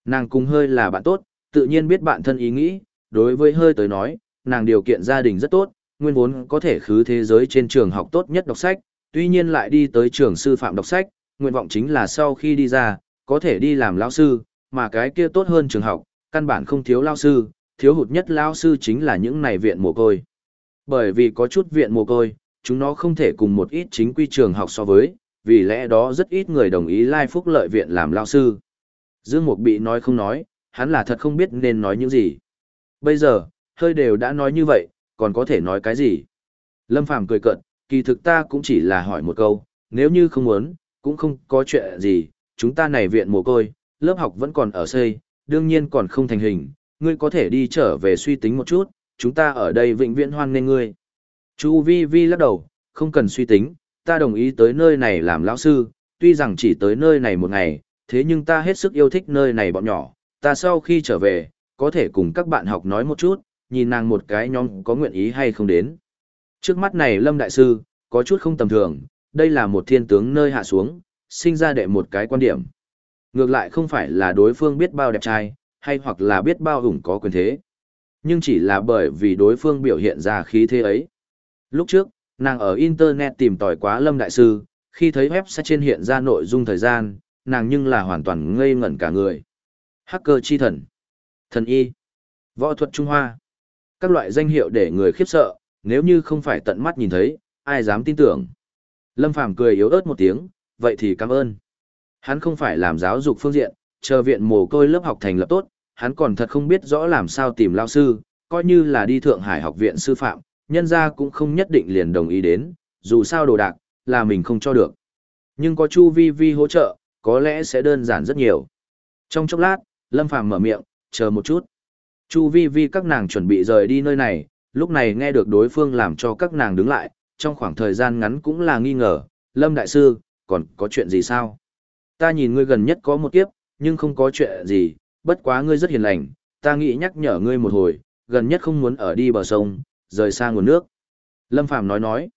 Nàng cùng hơi là bạn tốt, tự nhiên biết bạn thân ý nghĩ, đối với hơi tới nói, nàng điều kiện gia đình rất tốt, nguyên vốn có thể khứ thế giới trên trường học tốt nhất đọc sách, tuy nhiên lại đi tới trường sư phạm đọc sách, nguyện vọng chính là sau khi đi ra, có thể đi làm lao sư, mà cái kia tốt hơn trường học, căn bản không thiếu lao sư, thiếu hụt nhất lao sư chính là những này viện mồ côi. Bởi vì có chút viện mồ côi, chúng nó không thể cùng một ít chính quy trường học so với, vì lẽ đó rất ít người đồng ý lai phúc lợi viện làm lao sư. Dương Mục bị nói không nói, hắn là thật không biết nên nói những gì. Bây giờ, hơi đều đã nói như vậy, còn có thể nói cái gì? Lâm Phàm cười cợt, kỳ thực ta cũng chỉ là hỏi một câu, nếu như không muốn, cũng không có chuyện gì, chúng ta này viện mồ côi, lớp học vẫn còn ở xây, đương nhiên còn không thành hình, ngươi có thể đi trở về suy tính một chút, chúng ta ở đây vĩnh viễn hoan nên ngươi. Chu Vi Vi lắc đầu, không cần suy tính, ta đồng ý tới nơi này làm lão sư, tuy rằng chỉ tới nơi này một ngày, thế nhưng ta hết sức yêu thích nơi này bọn nhỏ, ta sau khi trở về, có thể cùng các bạn học nói một chút, nhìn nàng một cái nhóm có nguyện ý hay không đến. Trước mắt này Lâm Đại Sư, có chút không tầm thường, đây là một thiên tướng nơi hạ xuống, sinh ra đệ một cái quan điểm. Ngược lại không phải là đối phương biết bao đẹp trai, hay hoặc là biết bao hùng có quyền thế. Nhưng chỉ là bởi vì đối phương biểu hiện ra khí thế ấy. Lúc trước, nàng ở Internet tìm tòi quá Lâm Đại Sư, khi thấy web sẽ trên hiện ra nội dung thời gian, nàng nhưng là hoàn toàn ngây ngẩn cả người. Hacker chi thần, thần y, võ thuật Trung Hoa. Các loại danh hiệu để người khiếp sợ, nếu như không phải tận mắt nhìn thấy, ai dám tin tưởng. Lâm Phàm cười yếu ớt một tiếng, vậy thì cảm ơn. Hắn không phải làm giáo dục phương diện, chờ viện mồ côi lớp học thành lập tốt, hắn còn thật không biết rõ làm sao tìm lao sư, coi như là đi Thượng Hải học viện sư phạm, nhân ra cũng không nhất định liền đồng ý đến, dù sao đồ đạc, là mình không cho được. Nhưng có Chu Vi Vi hỗ trợ, có lẽ sẽ đơn giản rất nhiều. Trong chốc lát, Lâm Phàm mở miệng, chờ một chút. Chu Vi Vi các nàng chuẩn bị rời đi nơi này, lúc này nghe được đối phương làm cho các nàng đứng lại, trong khoảng thời gian ngắn cũng là nghi ngờ, Lâm Đại Sư, còn có chuyện gì sao? Ta nhìn ngươi gần nhất có một kiếp, nhưng không có chuyện gì, bất quá ngươi rất hiền lành, ta nghĩ nhắc nhở ngươi một hồi, gần nhất không muốn ở đi bờ sông, rời xa nguồn nước. Lâm Phàm nói nói,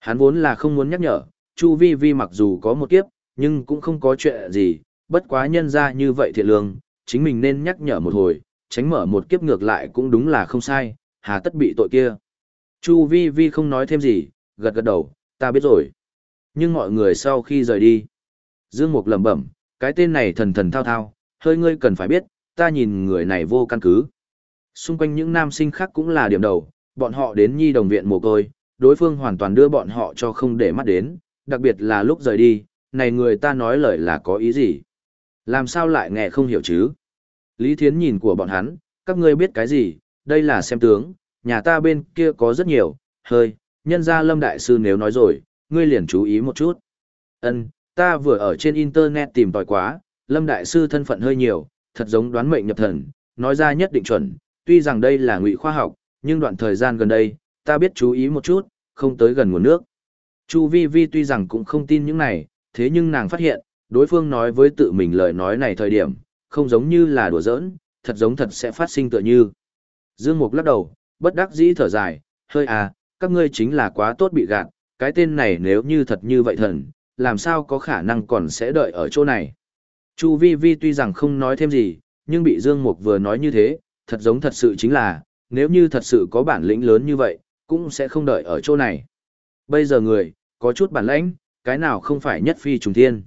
hắn vốn là không muốn nhắc nhở, Chu Vi Vi mặc dù có một kiếp, nhưng cũng không có chuyện gì, bất quá nhân ra như vậy thiệt lương, chính mình nên nhắc nhở một hồi, tránh mở một kiếp ngược lại cũng đúng là không sai, hà tất bị tội kia. Chu Vi Vi không nói thêm gì, gật gật đầu, ta biết rồi. Nhưng mọi người sau khi rời đi, Dương Mục lẩm bẩm, cái tên này thần thần thao thao, hơi ngươi cần phải biết, ta nhìn người này vô căn cứ. Xung quanh những nam sinh khác cũng là điểm đầu, bọn họ đến nhi đồng viện mồ côi, đối phương hoàn toàn đưa bọn họ cho không để mắt đến, đặc biệt là lúc rời đi, này người ta nói lời là có ý gì? Làm sao lại nghe không hiểu chứ? Lý Thiến nhìn của bọn hắn, các ngươi biết cái gì, đây là xem tướng, nhà ta bên kia có rất nhiều, hơi, nhân ra Lâm Đại Sư nếu nói rồi, ngươi liền chú ý một chút. Ân, ta vừa ở trên Internet tìm tòi quá, Lâm Đại Sư thân phận hơi nhiều, thật giống đoán mệnh nhập thần, nói ra nhất định chuẩn, tuy rằng đây là ngụy khoa học, nhưng đoạn thời gian gần đây, ta biết chú ý một chút, không tới gần nguồn nước. Chu Vi Vi tuy rằng cũng không tin những này, thế nhưng nàng phát hiện, đối phương nói với tự mình lời nói này thời điểm, không giống như là đùa giỡn, thật giống thật sẽ phát sinh tựa như. Dương Mục lắc đầu, bất đắc dĩ thở dài, hơi à, các ngươi chính là quá tốt bị gạt, cái tên này nếu như thật như vậy thần, làm sao có khả năng còn sẽ đợi ở chỗ này. Chu Vi Vi tuy rằng không nói thêm gì, nhưng bị Dương Mục vừa nói như thế, thật giống thật sự chính là, nếu như thật sự có bản lĩnh lớn như vậy, cũng sẽ không đợi ở chỗ này. Bây giờ người, có chút bản lãnh, cái nào không phải nhất phi trùng thiên.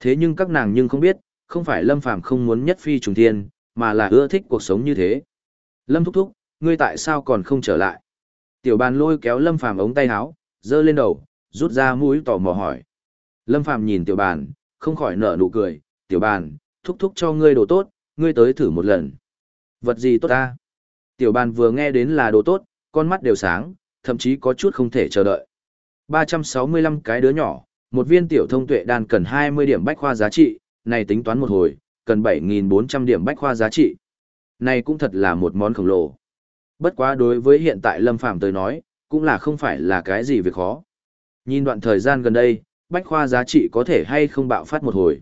Thế nhưng các nàng nhưng không biết, không phải Lâm Phàm không muốn nhất phi trùng thiên, mà là ưa thích cuộc sống như thế. Lâm thúc thúc, ngươi tại sao còn không trở lại? Tiểu bàn lôi kéo Lâm Phàm ống tay áo, giơ lên đầu, rút ra mũi tò mò hỏi. Lâm Phàm nhìn tiểu bàn, không khỏi nở nụ cười, tiểu bàn, thúc thúc cho ngươi đồ tốt, ngươi tới thử một lần. Vật gì tốt ta? Tiểu bàn vừa nghe đến là đồ tốt, con mắt đều sáng, thậm chí có chút không thể chờ đợi. 365 cái đứa nhỏ, một viên tiểu thông tuệ đan cần 20 điểm bách khoa giá trị, này tính toán một hồi, cần 7.400 điểm bách khoa giá trị. Này cũng thật là một món khổng lồ. Bất quá đối với hiện tại Lâm Phàm tới nói, cũng là không phải là cái gì việc khó. Nhìn đoạn thời gian gần đây, bách khoa giá trị có thể hay không bạo phát một hồi.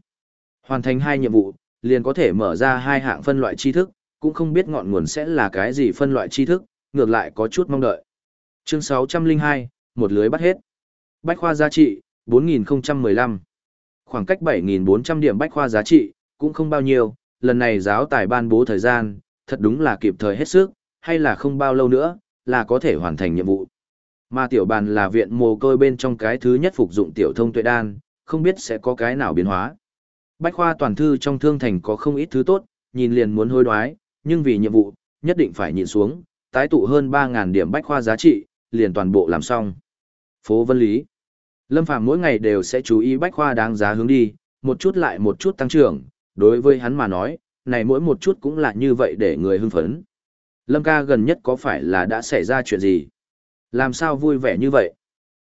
Hoàn thành hai nhiệm vụ, liền có thể mở ra hai hạng phân loại tri thức, cũng không biết ngọn nguồn sẽ là cái gì phân loại tri thức, ngược lại có chút mong đợi. Chương 602, một lưới bắt hết. Bách khoa giá trị, 4015. Khoảng cách 7400 điểm bách khoa giá trị, cũng không bao nhiêu, lần này giáo tài ban bố thời gian, thật đúng là kịp thời hết sức, hay là không bao lâu nữa, là có thể hoàn thành nhiệm vụ. Mà tiểu bàn là viện mồ côi bên trong cái thứ nhất phục dụng tiểu thông tuệ đan, không biết sẽ có cái nào biến hóa. Bách khoa toàn thư trong thương thành có không ít thứ tốt, nhìn liền muốn hối đoái, nhưng vì nhiệm vụ, nhất định phải nhìn xuống, tái tụ hơn 3.000 điểm bách khoa giá trị, liền toàn bộ làm xong. Phố Vân Lý Lâm Phàm mỗi ngày đều sẽ chú ý bách khoa đáng giá hướng đi, một chút lại một chút tăng trưởng, đối với hắn mà nói, này mỗi một chút cũng là như vậy để người hưng phấn. Lâm ca gần nhất có phải là đã xảy ra chuyện gì? Làm sao vui vẻ như vậy?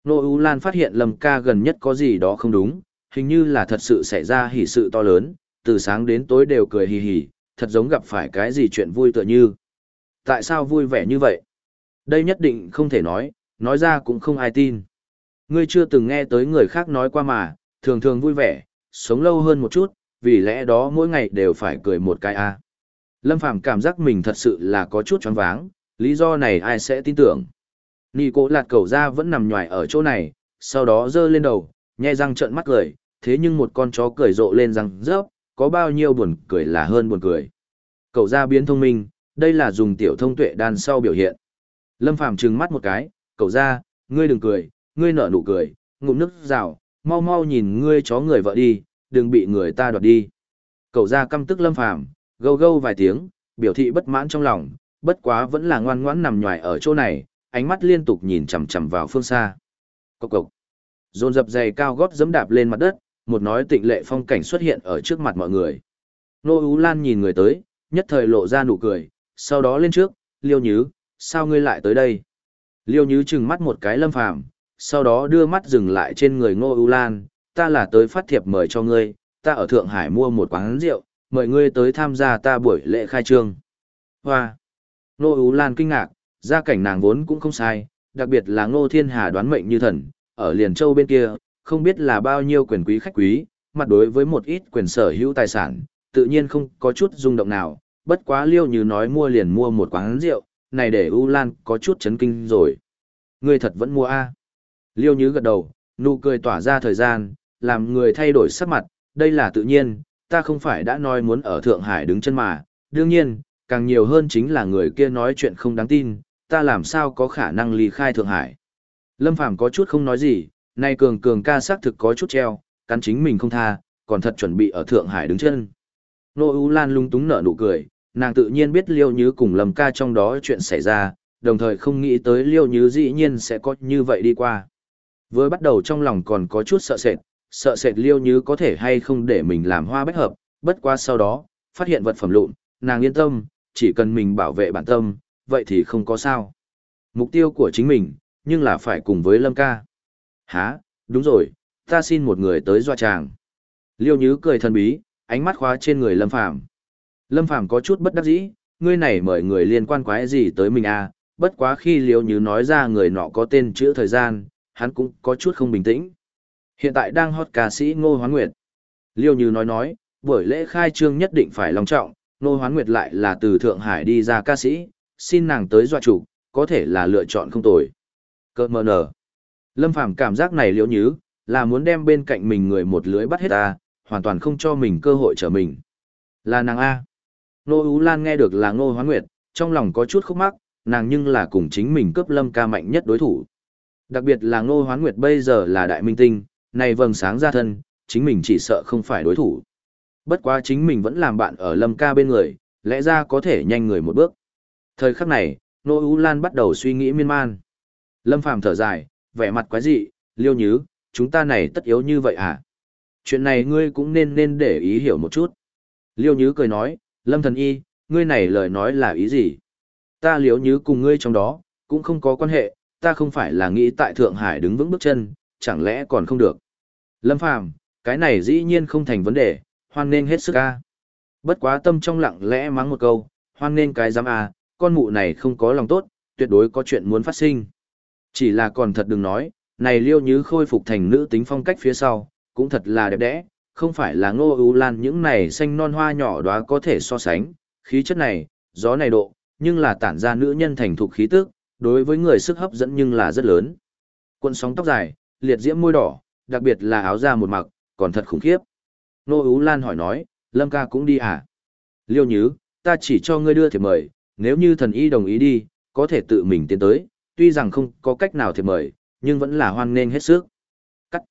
Nô U Lan phát hiện Lâm ca gần nhất có gì đó không đúng, hình như là thật sự xảy ra hỉ sự to lớn, từ sáng đến tối đều cười hì hì, thật giống gặp phải cái gì chuyện vui tựa như. Tại sao vui vẻ như vậy? Đây nhất định không thể nói, nói ra cũng không ai tin. Ngươi chưa từng nghe tới người khác nói qua mà, thường thường vui vẻ, sống lâu hơn một chút, vì lẽ đó mỗi ngày đều phải cười một cái a. Lâm Phàm cảm giác mình thật sự là có chút choáng váng, lý do này ai sẽ tin tưởng. Nị cố lạt cầu ra vẫn nằm nhòi ở chỗ này, sau đó giơ lên đầu, nhai răng trợn mắt cười, thế nhưng một con chó cười rộ lên răng rớp, có bao nhiêu buồn cười là hơn buồn cười. Cậu ra biến thông minh, đây là dùng tiểu thông tuệ đan sau biểu hiện. Lâm Phàm trừng mắt một cái, cậu ra, ngươi đừng cười, ngươi nở nụ cười, ngụm nước rào, mau mau nhìn ngươi chó người vợ đi, đừng bị người ta đoạt đi. Cậu ra căm tức Lâm Phàm gâu gâu vài tiếng, biểu thị bất mãn trong lòng, bất quá vẫn là ngoan ngoãn nằm nhòi ở chỗ này, ánh mắt liên tục nhìn chằm chằm vào phương xa. Cộc cộc. Dồn dập giày cao gót giẫm đạp lên mặt đất, một nói tịnh lệ phong cảnh xuất hiện ở trước mặt mọi người. Nô Ú Lan nhìn người tới, nhất thời lộ ra nụ cười, sau đó lên trước, Liêu Nhứ, sao ngươi lại tới đây? Liêu Nhứ trừng mắt một cái lâm phàm, sau đó đưa mắt dừng lại trên người Ngô U Lan, ta là tới phát thiệp mời cho ngươi, ta ở Thượng Hải mua một quán rượu, mời ngươi tới tham gia ta buổi lễ khai trương. Hoa! Ngô U Lan kinh ngạc, gia cảnh nàng vốn cũng không sai, đặc biệt là Ngô Thiên Hà đoán mệnh như thần, ở Liền Châu bên kia, không biết là bao nhiêu quyền quý khách quý, mặt đối với một ít quyền sở hữu tài sản, tự nhiên không có chút rung động nào, bất quá liêu như nói mua liền mua một quán rượu, này để U Lan có chút chấn kinh rồi. Ngươi thật vẫn mua A. Liêu như gật đầu, nụ cười tỏa ra thời gian, làm người thay đổi sắc mặt, đây là tự nhiên, ta không phải đã nói muốn ở Thượng Hải đứng chân mà, đương nhiên, càng nhiều hơn chính là người kia nói chuyện không đáng tin, ta làm sao có khả năng ly khai Thượng Hải. Lâm Phàm có chút không nói gì, nay cường cường ca xác thực có chút treo, cắn chính mình không tha, còn thật chuẩn bị ở Thượng Hải đứng chân. Nô U Lan lung túng nở nụ cười, nàng tự nhiên biết Liêu Như cùng Lâm ca trong đó chuyện xảy ra, đồng thời không nghĩ tới Liêu Như dĩ nhiên sẽ có như vậy đi qua. Vừa bắt đầu trong lòng còn có chút sợ sệt, sợ sệt Liêu Như có thể hay không để mình làm hoa bách hợp, bất qua sau đó, phát hiện vật phẩm lụn, nàng yên tâm, chỉ cần mình bảo vệ bản tâm, vậy thì không có sao. Mục tiêu của chính mình, nhưng là phải cùng với Lâm ca. Hả, đúng rồi, ta xin một người tới dọa chàng. Liêu Nhứ cười thần bí, ánh mắt khóa trên người Lâm Phàm. Lâm Phàm có chút bất đắc dĩ, ngươi này mời người liên quan quái gì tới mình à, bất quá khi Liêu Như nói ra người nọ có tên chữ thời gian, hắn cũng có chút không bình tĩnh. Hiện tại đang hot ca sĩ Ngô Hoán Nguyệt. Liêu Như nói nói, buổi lễ khai trương nhất định phải long trọng, Ngô Hoán Nguyệt lại là từ Thượng Hải đi ra ca sĩ, xin nàng tới dọa chủ, có thể là lựa chọn không tồi. Cơ mờ nở. Lâm Phàm cảm giác này liễu nhứ, là muốn đem bên cạnh mình người một lưới bắt hết ta, hoàn toàn không cho mình cơ hội trở mình. Là nàng A. Nô Ú Lan nghe được là Ngô Hoán Nguyệt, trong lòng có chút khúc mắc, nàng nhưng là cùng chính mình cướp lâm ca mạnh nhất đối thủ. Đặc biệt là Ngô Hoán Nguyệt bây giờ là đại minh tinh, này vầng sáng ra thân, chính mình chỉ sợ không phải đối thủ. Bất quá chính mình vẫn làm bạn ở lâm ca bên người, lẽ ra có thể nhanh người một bước. Thời khắc này, Nô Ú Lan bắt đầu suy nghĩ miên man. Lâm Phàm thở dài, vẻ mặt quái dị, liêu nhứ, chúng ta này tất yếu như vậy à? Chuyện này ngươi cũng nên nên để ý hiểu một chút. Liêu nhứ cười nói, Lâm thần y, ngươi này lời nói là ý gì? Ta liếu như cùng ngươi trong đó, cũng không có quan hệ, ta không phải là nghĩ tại Thượng Hải đứng vững bước chân, chẳng lẽ còn không được. Lâm Phàm cái này dĩ nhiên không thành vấn đề, hoan nên hết sức ca. Bất quá tâm trong lặng lẽ mắng một câu, hoan nên cái giám à, con mụ này không có lòng tốt, tuyệt đối có chuyện muốn phát sinh. Chỉ là còn thật đừng nói, này liêu như khôi phục thành nữ tính phong cách phía sau, cũng thật là đẹp đẽ, không phải là ngô ưu lan những này xanh non hoa nhỏ đó có thể so sánh, khí chất này, gió này độ, nhưng là tản ra nữ nhân thành thục khí tức, đối với người sức hấp dẫn nhưng là rất lớn. Quân sóng tóc dài, liệt diễm môi đỏ, đặc biệt là áo da một mặc, còn thật khủng khiếp. Nô Ú Lan hỏi nói, Lâm ca cũng đi à? Liêu Nhứ, ta chỉ cho ngươi đưa thiệp mời, nếu như thần y đồng ý đi, có thể tự mình tiến tới, tuy rằng không có cách nào thiệp mời, nhưng vẫn là hoan nghênh hết sức. Cắt.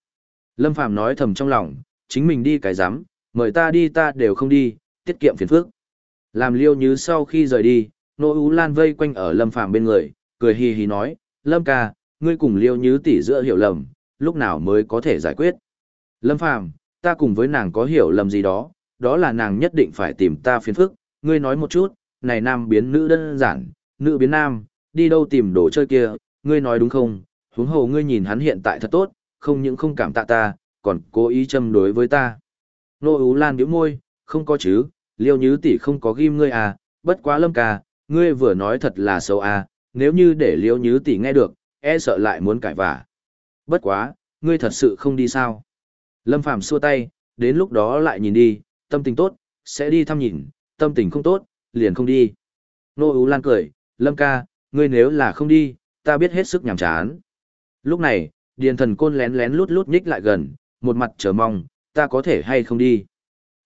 Lâm Phàm nói thầm trong lòng, chính mình đi cái dám mời ta đi ta đều không đi, tiết kiệm phiền phức. Làm Liêu Nhứ sau khi rời đi, Nô Ú Lan vây quanh ở Lâm Phàm bên người, cười hì hì nói, Lâm ca, ngươi cùng Liêu Nhứ tỷ giữa hiểu lầm, lúc nào mới có thể giải quyết. Lâm Phàm, ta cùng với nàng có hiểu lầm gì đó, đó là nàng nhất định phải tìm ta phiền phức, ngươi nói một chút, này nam biến nữ đơn giản, nữ biến nam, đi đâu tìm đồ chơi kia, ngươi nói đúng không, huống hồ ngươi nhìn hắn hiện tại thật tốt, không những không cảm tạ ta, còn cố ý châm đối với ta. Nô Ú Lan biểu môi, không có chứ, liêu nhứ tỷ không có ghim ngươi à, bất quá lâm ca, ngươi vừa nói thật là xấu à, nếu như để liêu nhứ tỷ nghe được, e sợ lại muốn cãi vả. Bất quá, ngươi thật sự không đi sao. Lâm Phàm xua tay, đến lúc đó lại nhìn đi, tâm tình tốt, sẽ đi thăm nhìn, tâm tình không tốt, liền không đi. Nô Ú Lan cười, Lâm ca, ngươi nếu là không đi, ta biết hết sức nhàm chán. Lúc này, điền thần côn lén lén lút lút nhích lại gần, một mặt chờ mong, ta có thể hay không đi.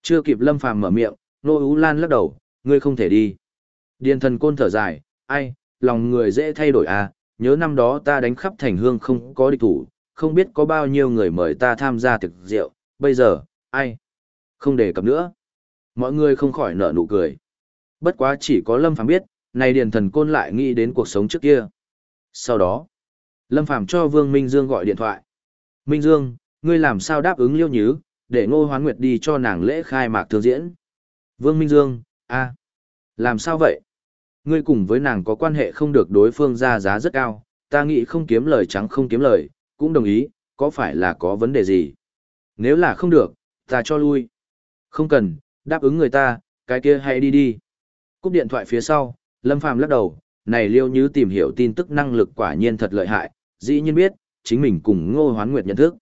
Chưa kịp Lâm Phàm mở miệng, Nô Ú Lan lắc đầu, ngươi không thể đi. Điền thần côn thở dài, ai, lòng người dễ thay đổi à, nhớ năm đó ta đánh khắp thành hương không có địch thủ, không biết có bao nhiêu người mời ta tham gia thực rượu, bây giờ, ai? Không đề cập nữa. Mọi người không khỏi nở nụ cười. Bất quá chỉ có Lâm Phàm biết, này Điền Thần Côn lại nghĩ đến cuộc sống trước kia. Sau đó, Lâm Phàm cho Vương Minh Dương gọi điện thoại. Minh Dương, ngươi làm sao đáp ứng liêu nhứ, để Ngô Hoán Nguyệt đi cho nàng lễ khai mạc thương diễn. Vương Minh Dương, a, làm sao vậy? Ngươi cùng với nàng có quan hệ không được đối phương ra giá rất cao, ta nghĩ không kiếm lời trắng không kiếm lời, cũng đồng ý, có phải là có vấn đề gì? Nếu là không được, ta cho lui. Không cần, đáp ứng người ta, cái kia hãy đi đi. Cúp điện thoại phía sau, Lâm Phàm lắc đầu, này liêu như tìm hiểu tin tức năng lực quả nhiên thật lợi hại, dĩ nhiên biết, chính mình cùng Ngô Hoán Nguyệt nhận thức.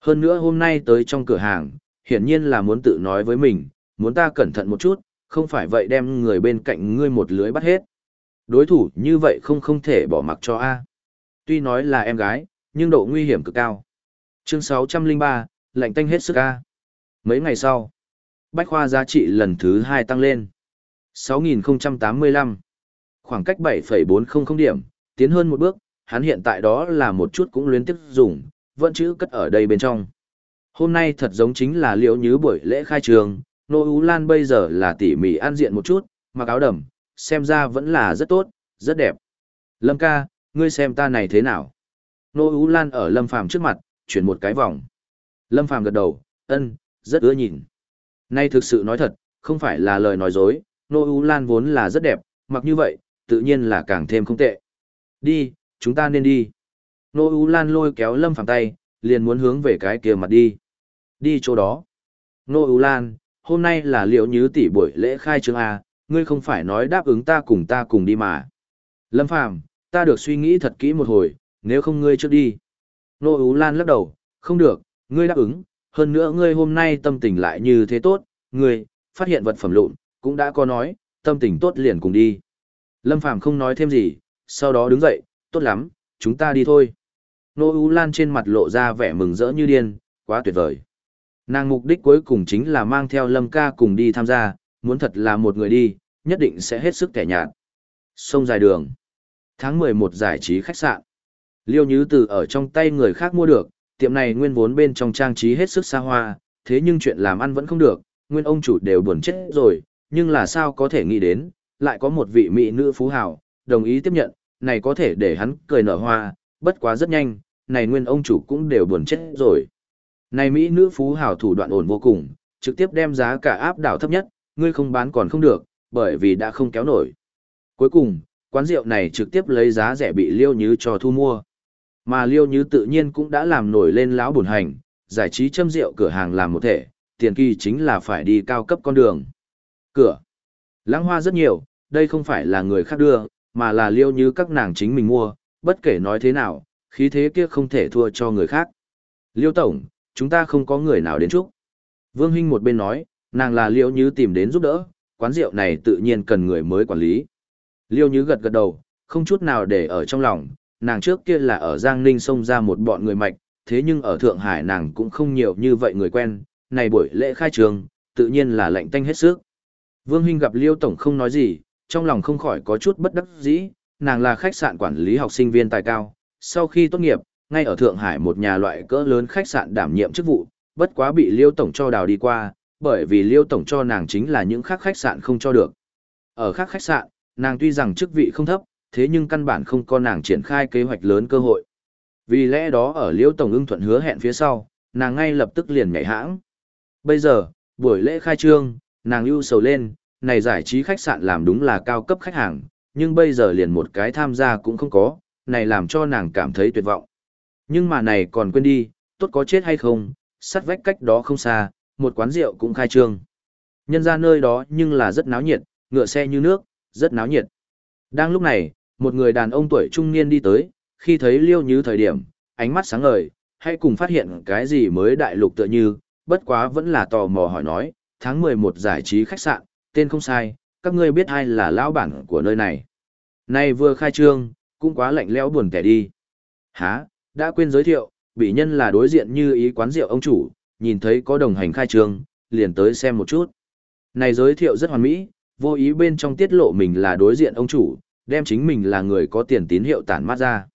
Hơn nữa hôm nay tới trong cửa hàng, hiển nhiên là muốn tự nói với mình, muốn ta cẩn thận một chút, không phải vậy đem người bên cạnh ngươi một lưới bắt hết. Đối thủ như vậy không không thể bỏ mặc cho A. Tuy nói là em gái, nhưng độ nguy hiểm cực cao. Chương 603, lạnh tanh hết sức A. Mấy ngày sau, bách khoa giá trị lần thứ 2 tăng lên. 6.085. Khoảng cách 7,400 điểm, tiến hơn một bước, hắn hiện tại đó là một chút cũng luyến tiếp dùng, vẫn chữ cất ở đây bên trong. Hôm nay thật giống chính là liễu như buổi lễ khai trường, Nô Ú Lan bây giờ là tỉ mỉ an diện một chút, mặc áo đầm, xem ra vẫn là rất tốt, rất đẹp. Lâm ca, ngươi xem ta này thế nào? Nô Ú Lan ở Lâm Phàm trước mặt, chuyển một cái vòng. Lâm Phàm gật đầu, ân, rất ưa nhìn. Nay thực sự nói thật, không phải là lời nói dối, Nô Ú Lan vốn là rất đẹp, mặc như vậy, tự nhiên là càng thêm không tệ. Đi, chúng ta nên đi. Nô U Lan lôi kéo Lâm Phàm tay, liền muốn hướng về cái kia mặt đi. Đi chỗ đó. Nô U Lan, hôm nay là liệu như tỷ buổi lễ khai trương A, ngươi không phải nói đáp ứng ta cùng ta cùng đi mà. Lâm Phàm, ta được suy nghĩ thật kỹ một hồi, nếu không ngươi trước đi. Nô Ú Lan lắc đầu, không được, ngươi đáp ứng, hơn nữa ngươi hôm nay tâm tình lại như thế tốt, ngươi, phát hiện vật phẩm lụn, cũng đã có nói, tâm tình tốt liền cùng đi. Lâm Phàm không nói thêm gì, sau đó đứng dậy, tốt lắm, chúng ta đi thôi. Nô U Lan trên mặt lộ ra vẻ mừng rỡ như điên, quá tuyệt vời. Nàng mục đích cuối cùng chính là mang theo Lâm ca cùng đi tham gia, muốn thật là một người đi, nhất định sẽ hết sức kẻ nhạt. Sông dài đường. Tháng 11 giải trí khách sạn. Liêu Nhứ Từ ở trong tay người khác mua được, tiệm này nguyên vốn bên trong trang trí hết sức xa hoa, thế nhưng chuyện làm ăn vẫn không được, nguyên ông chủ đều buồn chết rồi, nhưng là sao có thể nghĩ đến, lại có một vị mỹ nữ phú hào, đồng ý tiếp nhận, này có thể để hắn cười nở hoa, bất quá rất nhanh, này nguyên ông chủ cũng đều buồn chết rồi. Này Mỹ nữ phú hào thủ đoạn ổn vô cùng, trực tiếp đem giá cả áp đảo thấp nhất, ngươi không bán còn không được, bởi vì đã không kéo nổi. Cuối cùng, quán rượu này trực tiếp lấy giá rẻ bị Liêu Nhứ cho thu mua. Mà Liêu Nhứ tự nhiên cũng đã làm nổi lên lão buồn hành, giải trí châm rượu cửa hàng làm một thể, tiền kỳ chính là phải đi cao cấp con đường. Cửa. Lãng hoa rất nhiều, đây không phải là người khác đưa, mà là Liêu Nhứ các nàng chính mình mua, bất kể nói thế nào, khí thế kia không thể thua cho người khác. Liêu Tổng, chúng ta không có người nào đến chúc. Vương Hinh một bên nói, nàng là Liêu Như tìm đến giúp đỡ, quán rượu này tự nhiên cần người mới quản lý. Liêu Như gật gật đầu, không chút nào để ở trong lòng, nàng trước kia là ở Giang Ninh xông ra một bọn người mạch, thế nhưng ở Thượng Hải nàng cũng không nhiều như vậy người quen, này buổi lễ khai trường, tự nhiên là lạnh tanh hết sức. Vương Hinh gặp Liêu Tổng không nói gì, trong lòng không khỏi có chút bất đắc dĩ, nàng là khách sạn quản lý học sinh viên tài cao, sau khi tốt nghiệp, ngay ở Thượng Hải một nhà loại cỡ lớn khách sạn đảm nhiệm chức vụ, bất quá bị Liêu Tổng cho đào đi qua, bởi vì Liêu Tổng cho nàng chính là những khác khách sạn không cho được. Ở khác khách sạn, nàng tuy rằng chức vị không thấp, thế nhưng căn bản không có nàng triển khai kế hoạch lớn cơ hội. Vì lẽ đó ở Liêu Tổng ưng thuận hứa hẹn phía sau, nàng ngay lập tức liền nhảy hãng. Bây giờ, buổi lễ khai trương, nàng ưu sầu lên, này giải trí khách sạn làm đúng là cao cấp khách hàng, nhưng bây giờ liền một cái tham gia cũng không có, này làm cho nàng cảm thấy tuyệt vọng. Nhưng mà này còn quên đi, tốt có chết hay không, sắt vách cách đó không xa, một quán rượu cũng khai trương. Nhân ra nơi đó nhưng là rất náo nhiệt, ngựa xe như nước, rất náo nhiệt. Đang lúc này, một người đàn ông tuổi trung niên đi tới, khi thấy liêu như thời điểm, ánh mắt sáng ngời, hay cùng phát hiện cái gì mới đại lục tựa như, bất quá vẫn là tò mò hỏi nói, tháng 11 giải trí khách sạn, tên không sai, các ngươi biết ai là lão bản của nơi này. Này vừa khai trương, cũng quá lạnh lẽo buồn kẻ đi. Hả, đã quên giới thiệu, bị nhân là đối diện như ý quán rượu ông chủ, nhìn thấy có đồng hành khai trương, liền tới xem một chút. Này giới thiệu rất hoàn mỹ, vô ý bên trong tiết lộ mình là đối diện ông chủ, đem chính mình là người có tiền tín hiệu tản mát ra.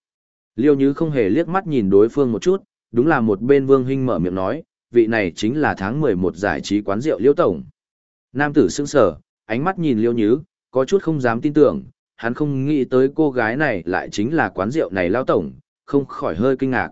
Liêu Như không hề liếc mắt nhìn đối phương một chút, đúng là một bên Vương Hinh mở miệng nói, vị này chính là tháng 11 giải trí quán rượu Liêu Tổng. Nam tử sững sờ, ánh mắt nhìn Liêu Như, có chút không dám tin tưởng, hắn không nghĩ tới cô gái này lại chính là quán rượu này Lao Tổng, không khỏi hơi kinh ngạc.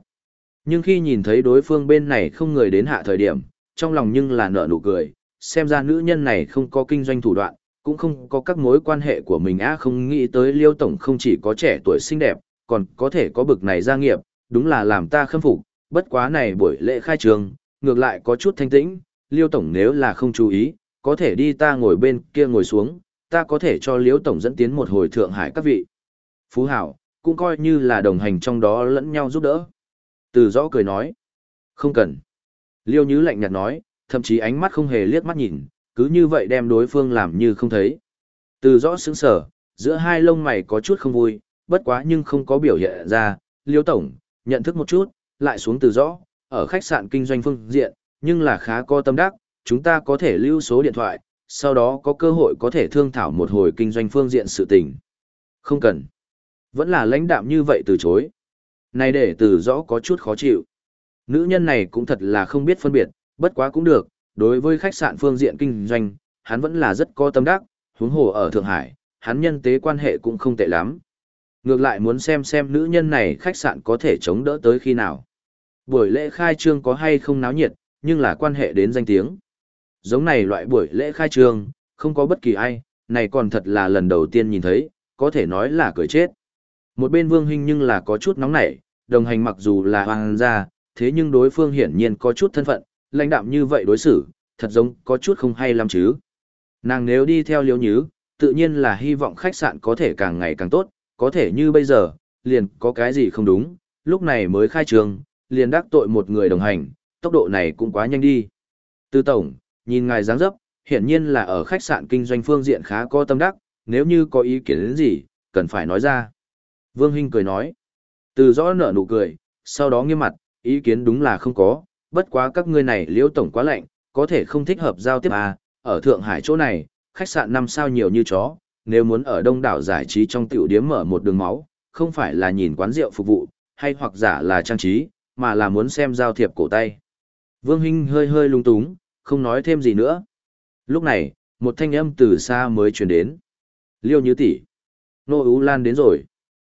Nhưng khi nhìn thấy đối phương bên này không người đến hạ thời điểm, trong lòng nhưng là nở nụ cười, xem ra nữ nhân này không có kinh doanh thủ đoạn, cũng không có các mối quan hệ của mình á không nghĩ tới Liêu Tổng không chỉ có trẻ tuổi xinh đẹp, còn có thể có bực này gia nghiệp, đúng là làm ta khâm phục, bất quá này buổi lễ khai trường, ngược lại có chút thanh tĩnh, Liêu Tổng nếu là không chú ý, có thể đi ta ngồi bên kia ngồi xuống, ta có thể cho Liêu Tổng dẫn tiến một hồi Thượng Hải các vị. Phú Hảo, cũng coi như là đồng hành trong đó lẫn nhau giúp đỡ. Từ rõ cười nói, không cần. Liêu Nhứ lạnh nhạt nói, thậm chí ánh mắt không hề liếc mắt nhìn, cứ như vậy đem đối phương làm như không thấy. Từ rõ sững sở, giữa hai lông mày có chút không vui, bất quá nhưng không có biểu hiện ra, Liêu Tổng, nhận thức một chút, lại xuống từ rõ, ở khách sạn kinh doanh phương diện, nhưng là khá có tâm đắc, chúng ta có thể lưu số điện thoại, sau đó có cơ hội có thể thương thảo một hồi kinh doanh phương diện sự tình. Không cần. Vẫn là lãnh đạm như vậy từ chối. Này để từ rõ có chút khó chịu. Nữ nhân này cũng thật là không biết phân biệt, bất quá cũng được, đối với khách sạn phương diện kinh doanh, hắn vẫn là rất có tâm đắc, huống hồ ở Thượng Hải, hắn nhân tế quan hệ cũng không tệ lắm. Ngược lại muốn xem xem nữ nhân này khách sạn có thể chống đỡ tới khi nào. Buổi lễ khai trương có hay không náo nhiệt, nhưng là quan hệ đến danh tiếng. Giống này loại buổi lễ khai trương, không có bất kỳ ai, này còn thật là lần đầu tiên nhìn thấy, có thể nói là cười chết. Một bên vương huynh nhưng là có chút nóng nảy, đồng hành mặc dù là hoàng gia, thế nhưng đối phương hiển nhiên có chút thân phận, lãnh đạm như vậy đối xử, thật giống có chút không hay lắm chứ. Nàng nếu đi theo liếu nhứ, tự nhiên là hy vọng khách sạn có thể càng ngày càng tốt, có thể như bây giờ, liền có cái gì không đúng, lúc này mới khai trường, liền đắc tội một người đồng hành, tốc độ này cũng quá nhanh đi. Tư tổng, nhìn ngài dáng dấp, hiển nhiên là ở khách sạn kinh doanh phương diện khá có tâm đắc, nếu như có ý kiến đến gì, cần phải nói ra. Vương Hinh cười nói. Từ rõ nở nụ cười, sau đó nghiêm mặt, ý kiến đúng là không có, bất quá các ngươi này liễu tổng quá lạnh, có thể không thích hợp giao tiếp à, ở Thượng Hải chỗ này, khách sạn năm sao nhiều như chó, nếu muốn ở đông đảo giải trí trong tiểu điếm mở một đường máu, không phải là nhìn quán rượu phục vụ, hay hoặc giả là trang trí, mà là muốn xem giao thiệp cổ tay. Vương Hinh hơi hơi lung túng, không nói thêm gì nữa. Lúc này, một thanh âm từ xa mới truyền đến. Liêu như tỷ Nô Ú Lan đến rồi.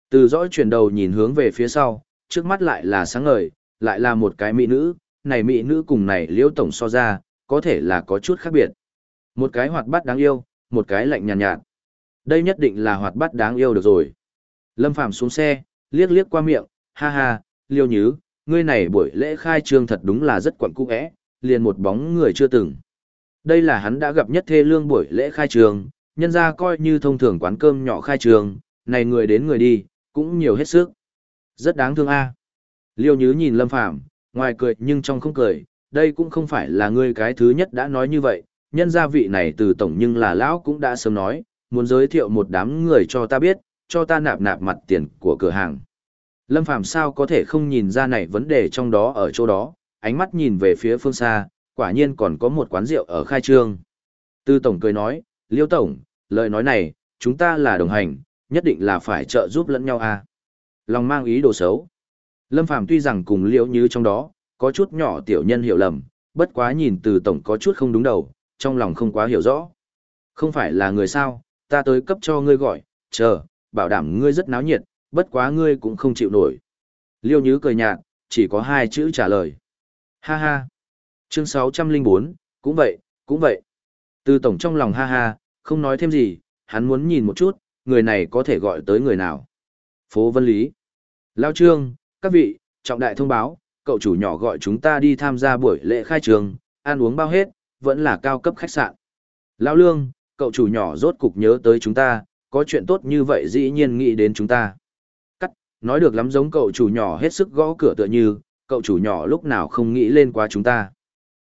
Từ dõi chuyển đầu nhìn hướng về phía sau, trước mắt lại là sáng ngời, lại là một cái mỹ nữ, này mỹ nữ cùng này Liêu tổng so ra, có thể là có chút khác biệt. Một cái hoạt bát đáng yêu, một cái lạnh nhàn nhạt, nhạt. Đây nhất định là hoạt bát đáng yêu được rồi. Lâm Phàm xuống xe, liếc liếc qua miệng, ha ha, liêu nhứ, ngươi này buổi lễ khai trương thật đúng là rất quẩn cũ ẽ, liền một bóng người chưa từng. Đây là hắn đã gặp nhất thê lương buổi lễ khai trường, nhân ra coi như thông thường quán cơm nhỏ khai trường, này người đến người đi, cũng nhiều hết sức. Rất đáng thương a. Liêu Nhứ nhìn Lâm Phàm, ngoài cười nhưng trong không cười, đây cũng không phải là ngươi cái thứ nhất đã nói như vậy, nhân gia vị này từ tổng nhưng là lão cũng đã sớm nói, muốn giới thiệu một đám người cho ta biết, cho ta nạp nạp mặt tiền của cửa hàng. Lâm Phàm sao có thể không nhìn ra này vấn đề trong đó ở chỗ đó, ánh mắt nhìn về phía phương xa, quả nhiên còn có một quán rượu ở khai trương. Tư Tổng cười nói, Liêu Tổng, lời nói này, chúng ta là đồng hành, nhất định là phải trợ giúp lẫn nhau à. Lòng mang ý đồ xấu. Lâm Phàm tuy rằng cùng Liễu Như trong đó, có chút nhỏ tiểu nhân hiểu lầm, bất quá nhìn từ Tổng có chút không đúng đầu, trong lòng không quá hiểu rõ. Không phải là người sao, ta tới cấp cho ngươi gọi, chờ, bảo đảm ngươi rất náo nhiệt, bất quá ngươi cũng không chịu nổi. Liêu Như cười nhạt, chỉ có hai chữ trả lời. Ha ha. Chương 604, cũng vậy, cũng vậy. Từ tổng trong lòng ha ha, không nói thêm gì, hắn muốn nhìn một chút, người này có thể gọi tới người nào. Phố Vân Lý. Lao Trương, các vị, trọng đại thông báo, cậu chủ nhỏ gọi chúng ta đi tham gia buổi lễ khai trường, ăn uống bao hết, vẫn là cao cấp khách sạn. Lao Lương, cậu chủ nhỏ rốt cục nhớ tới chúng ta, có chuyện tốt như vậy dĩ nhiên nghĩ đến chúng ta. Cắt, nói được lắm giống cậu chủ nhỏ hết sức gõ cửa tựa như, cậu chủ nhỏ lúc nào không nghĩ lên qua chúng ta.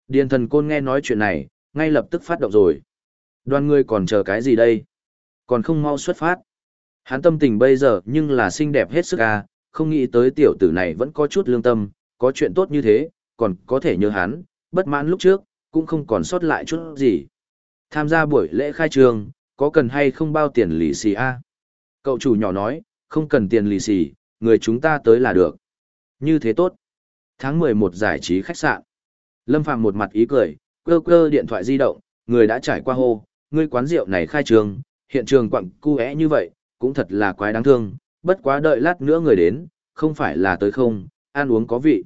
Điền thần côn nghe nói chuyện này, ngay lập tức phát động rồi. Đoàn ngươi còn chờ cái gì đây? Còn không mau xuất phát. Hắn tâm tình bây giờ nhưng là xinh đẹp hết sức à, không nghĩ tới tiểu tử này vẫn có chút lương tâm, có chuyện tốt như thế, còn có thể nhớ hắn, bất mãn lúc trước, cũng không còn sót lại chút gì. Tham gia buổi lễ khai trường, có cần hay không bao tiền lì xì a? Cậu chủ nhỏ nói, không cần tiền lì xì, người chúng ta tới là được. Như thế tốt. Tháng 11 giải trí khách sạn. Lâm Phạm một mặt ý cười, cơ cơ điện thoại di động, người đã trải qua hô, ngươi quán rượu này khai trường, hiện trường quặng cu é như vậy, cũng thật là quái đáng thương, bất quá đợi lát nữa người đến, không phải là tới không, ăn uống có vị.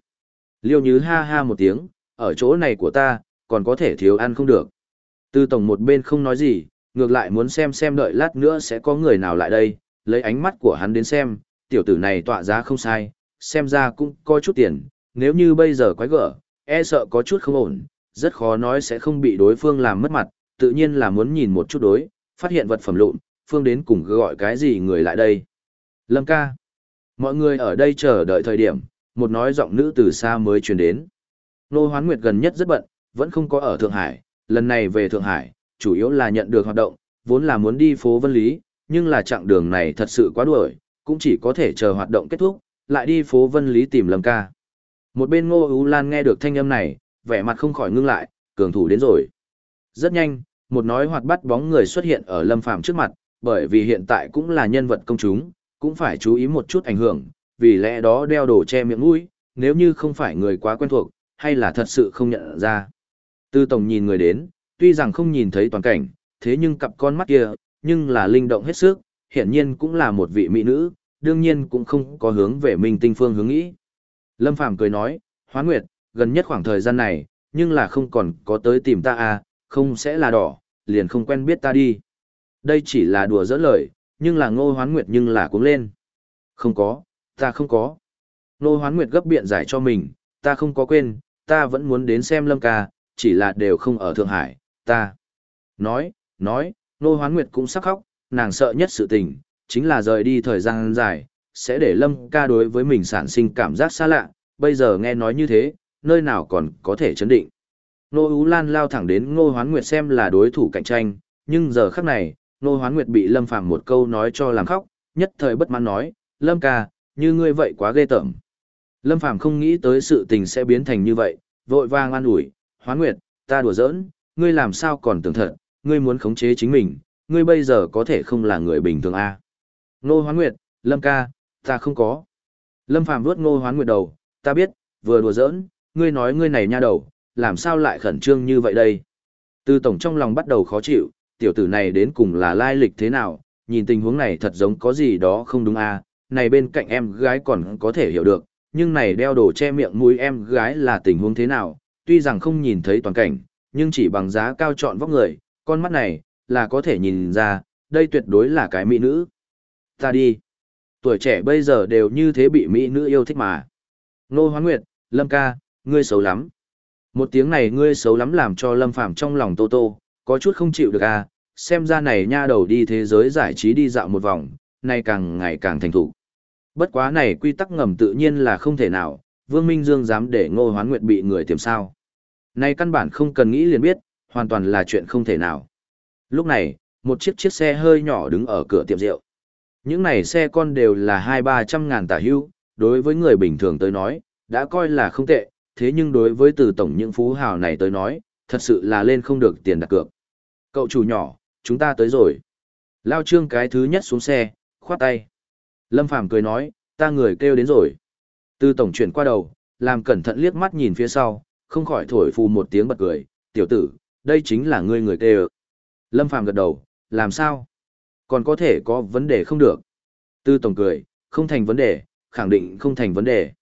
Liêu Nhứ ha ha một tiếng, ở chỗ này của ta, còn có thể thiếu ăn không được. Tư tổng một bên không nói gì, ngược lại muốn xem xem đợi lát nữa sẽ có người nào lại đây, lấy ánh mắt của hắn đến xem, tiểu tử này tọa giá không sai, xem ra cũng có chút tiền, nếu như bây giờ quái gở, e sợ có chút không ổn, rất khó nói sẽ không bị đối phương làm mất mặt, tự nhiên là muốn nhìn một chút đối, phát hiện vật phẩm lụn, phương đến cùng gọi cái gì người lại đây. Lâm ca. Mọi người ở đây chờ đợi thời điểm, một nói giọng nữ từ xa mới truyền đến. Nô Hoán Nguyệt gần nhất rất bận, vẫn không có ở Thượng Hải, lần này về Thượng Hải, chủ yếu là nhận được hoạt động, vốn là muốn đi phố Vân Lý, nhưng là chặng đường này thật sự quá đuổi, cũng chỉ có thể chờ hoạt động kết thúc, lại đi phố Vân Lý tìm Lâm ca. Một bên Ngô Ú Lan nghe được thanh âm này, vẻ mặt không khỏi ngưng lại, cường thủ đến rồi. Rất nhanh, một nói hoạt bắt bóng người xuất hiện ở Lâm Phàm trước mặt, bởi vì hiện tại cũng là nhân vật công chúng, cũng phải chú ý một chút ảnh hưởng, vì lẽ đó đeo đồ che miệng mũi, nếu như không phải người quá quen thuộc, hay là thật sự không nhận ra. Tư Tổng nhìn người đến, tuy rằng không nhìn thấy toàn cảnh, thế nhưng cặp con mắt kia, nhưng là linh động hết sức, hiển nhiên cũng là một vị mỹ nữ, đương nhiên cũng không có hướng về minh tinh phương hướng nghĩ. Lâm Phàm cười nói, Hoán Nguyệt, gần nhất khoảng thời gian này, nhưng là không còn có tới tìm ta à, không sẽ là đỏ, liền không quen biết ta đi. Đây chỉ là đùa dỡ lời, nhưng là ngô hoán nguyệt nhưng là cũng lên. Không có, ta không có. Ngô hoán nguyệt gấp biện giải cho mình, ta không có quên, ta vẫn muốn đến xem lâm ca, chỉ là đều không ở Thượng Hải, ta. Nói, nói, ngô hoán nguyệt cũng sắc khóc, nàng sợ nhất sự tình, chính là rời đi thời gian dài, sẽ để lâm ca đối với mình sản sinh cảm giác xa lạ, bây giờ nghe nói như thế, nơi nào còn có thể chấn định. Nô Ú Lan lao thẳng đến Ngô Hoán Nguyệt xem là đối thủ cạnh tranh, nhưng giờ khắc này, Nô Hoán Nguyệt bị Lâm Phàm một câu nói cho làm khóc, nhất thời bất mãn nói, Lâm ca, như ngươi vậy quá ghê tởm. Lâm Phàm không nghĩ tới sự tình sẽ biến thành như vậy, vội vàng an ủi, Hoán Nguyệt, ta đùa giỡn, ngươi làm sao còn tưởng thật, ngươi muốn khống chế chính mình, ngươi bây giờ có thể không là người bình thường à. Nô Hoán Nguyệt, Lâm ca, ta không có. Lâm Phàm vuốt ngô Hoán Nguyệt đầu, ta biết, vừa đùa giỡn, ngươi nói ngươi này nha đầu, làm sao lại khẩn trương như vậy đây? Từ tổng trong lòng bắt đầu khó chịu, tiểu tử này đến cùng là lai lịch thế nào, nhìn tình huống này thật giống có gì đó không đúng à, này bên cạnh em gái còn có thể hiểu được, nhưng này đeo đồ che miệng mũi em gái là tình huống thế nào, tuy rằng không nhìn thấy toàn cảnh, nhưng chỉ bằng giá cao chọn vóc người, con mắt này, là có thể nhìn ra, đây tuyệt đối là cái mỹ nữ. Ta đi. Tuổi trẻ bây giờ đều như thế bị mỹ nữ yêu thích mà. Nô Hoán Nguyệt, Lâm ca, ngươi xấu lắm. Một tiếng này ngươi xấu lắm làm cho Lâm Phàm trong lòng Tô Tô, có chút không chịu được à, xem ra này nha đầu đi thế giới giải trí đi dạo một vòng, nay càng ngày càng thành thục. Bất quá này quy tắc ngầm tự nhiên là không thể nào, Vương Minh Dương dám để Ngô Hoán Nguyệt bị người tiềm sao. Này căn bản không cần nghĩ liền biết, hoàn toàn là chuyện không thể nào. Lúc này, một chiếc chiếc xe hơi nhỏ đứng ở cửa tiệm rượu. Những này xe con đều là hai ba trăm ngàn tả hưu, đối với người bình thường tới nói, đã coi là không tệ, thế nhưng đối với từ tổng những phú hào này tới nói, thật sự là lên không được tiền đặt cược. Cậu chủ nhỏ, chúng ta tới rồi. Lao trương cái thứ nhất xuống xe, khoát tay. Lâm Phàm cười nói, ta người kêu đến rồi. Từ tổng chuyển qua đầu, làm cẩn thận liếc mắt nhìn phía sau, không khỏi thổi phù một tiếng bật cười, tiểu tử, đây chính là ngươi người kêu. Lâm Phàm gật đầu, làm sao? Còn có thể có vấn đề không được. Tư tổng cười, không thành vấn đề, khẳng định không thành vấn đề.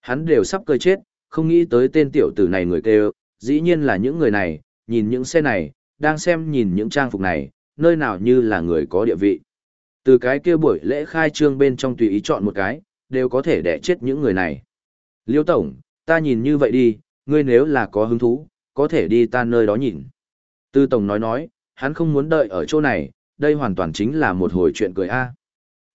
Hắn đều sắp cười chết, không nghĩ tới tên tiểu tử này người kêu, dĩ nhiên là những người này, nhìn những xe này, đang xem nhìn những trang phục này, nơi nào như là người có địa vị. Từ cái kia buổi lễ khai trương bên trong tùy ý chọn một cái, đều có thể đẻ chết những người này. Liêu Tổng, ta nhìn như vậy đi, ngươi nếu là có hứng thú, có thể đi ta nơi đó nhìn. Tư Tổng nói nói, hắn không muốn đợi ở chỗ này, đây hoàn toàn chính là một hồi chuyện cười a.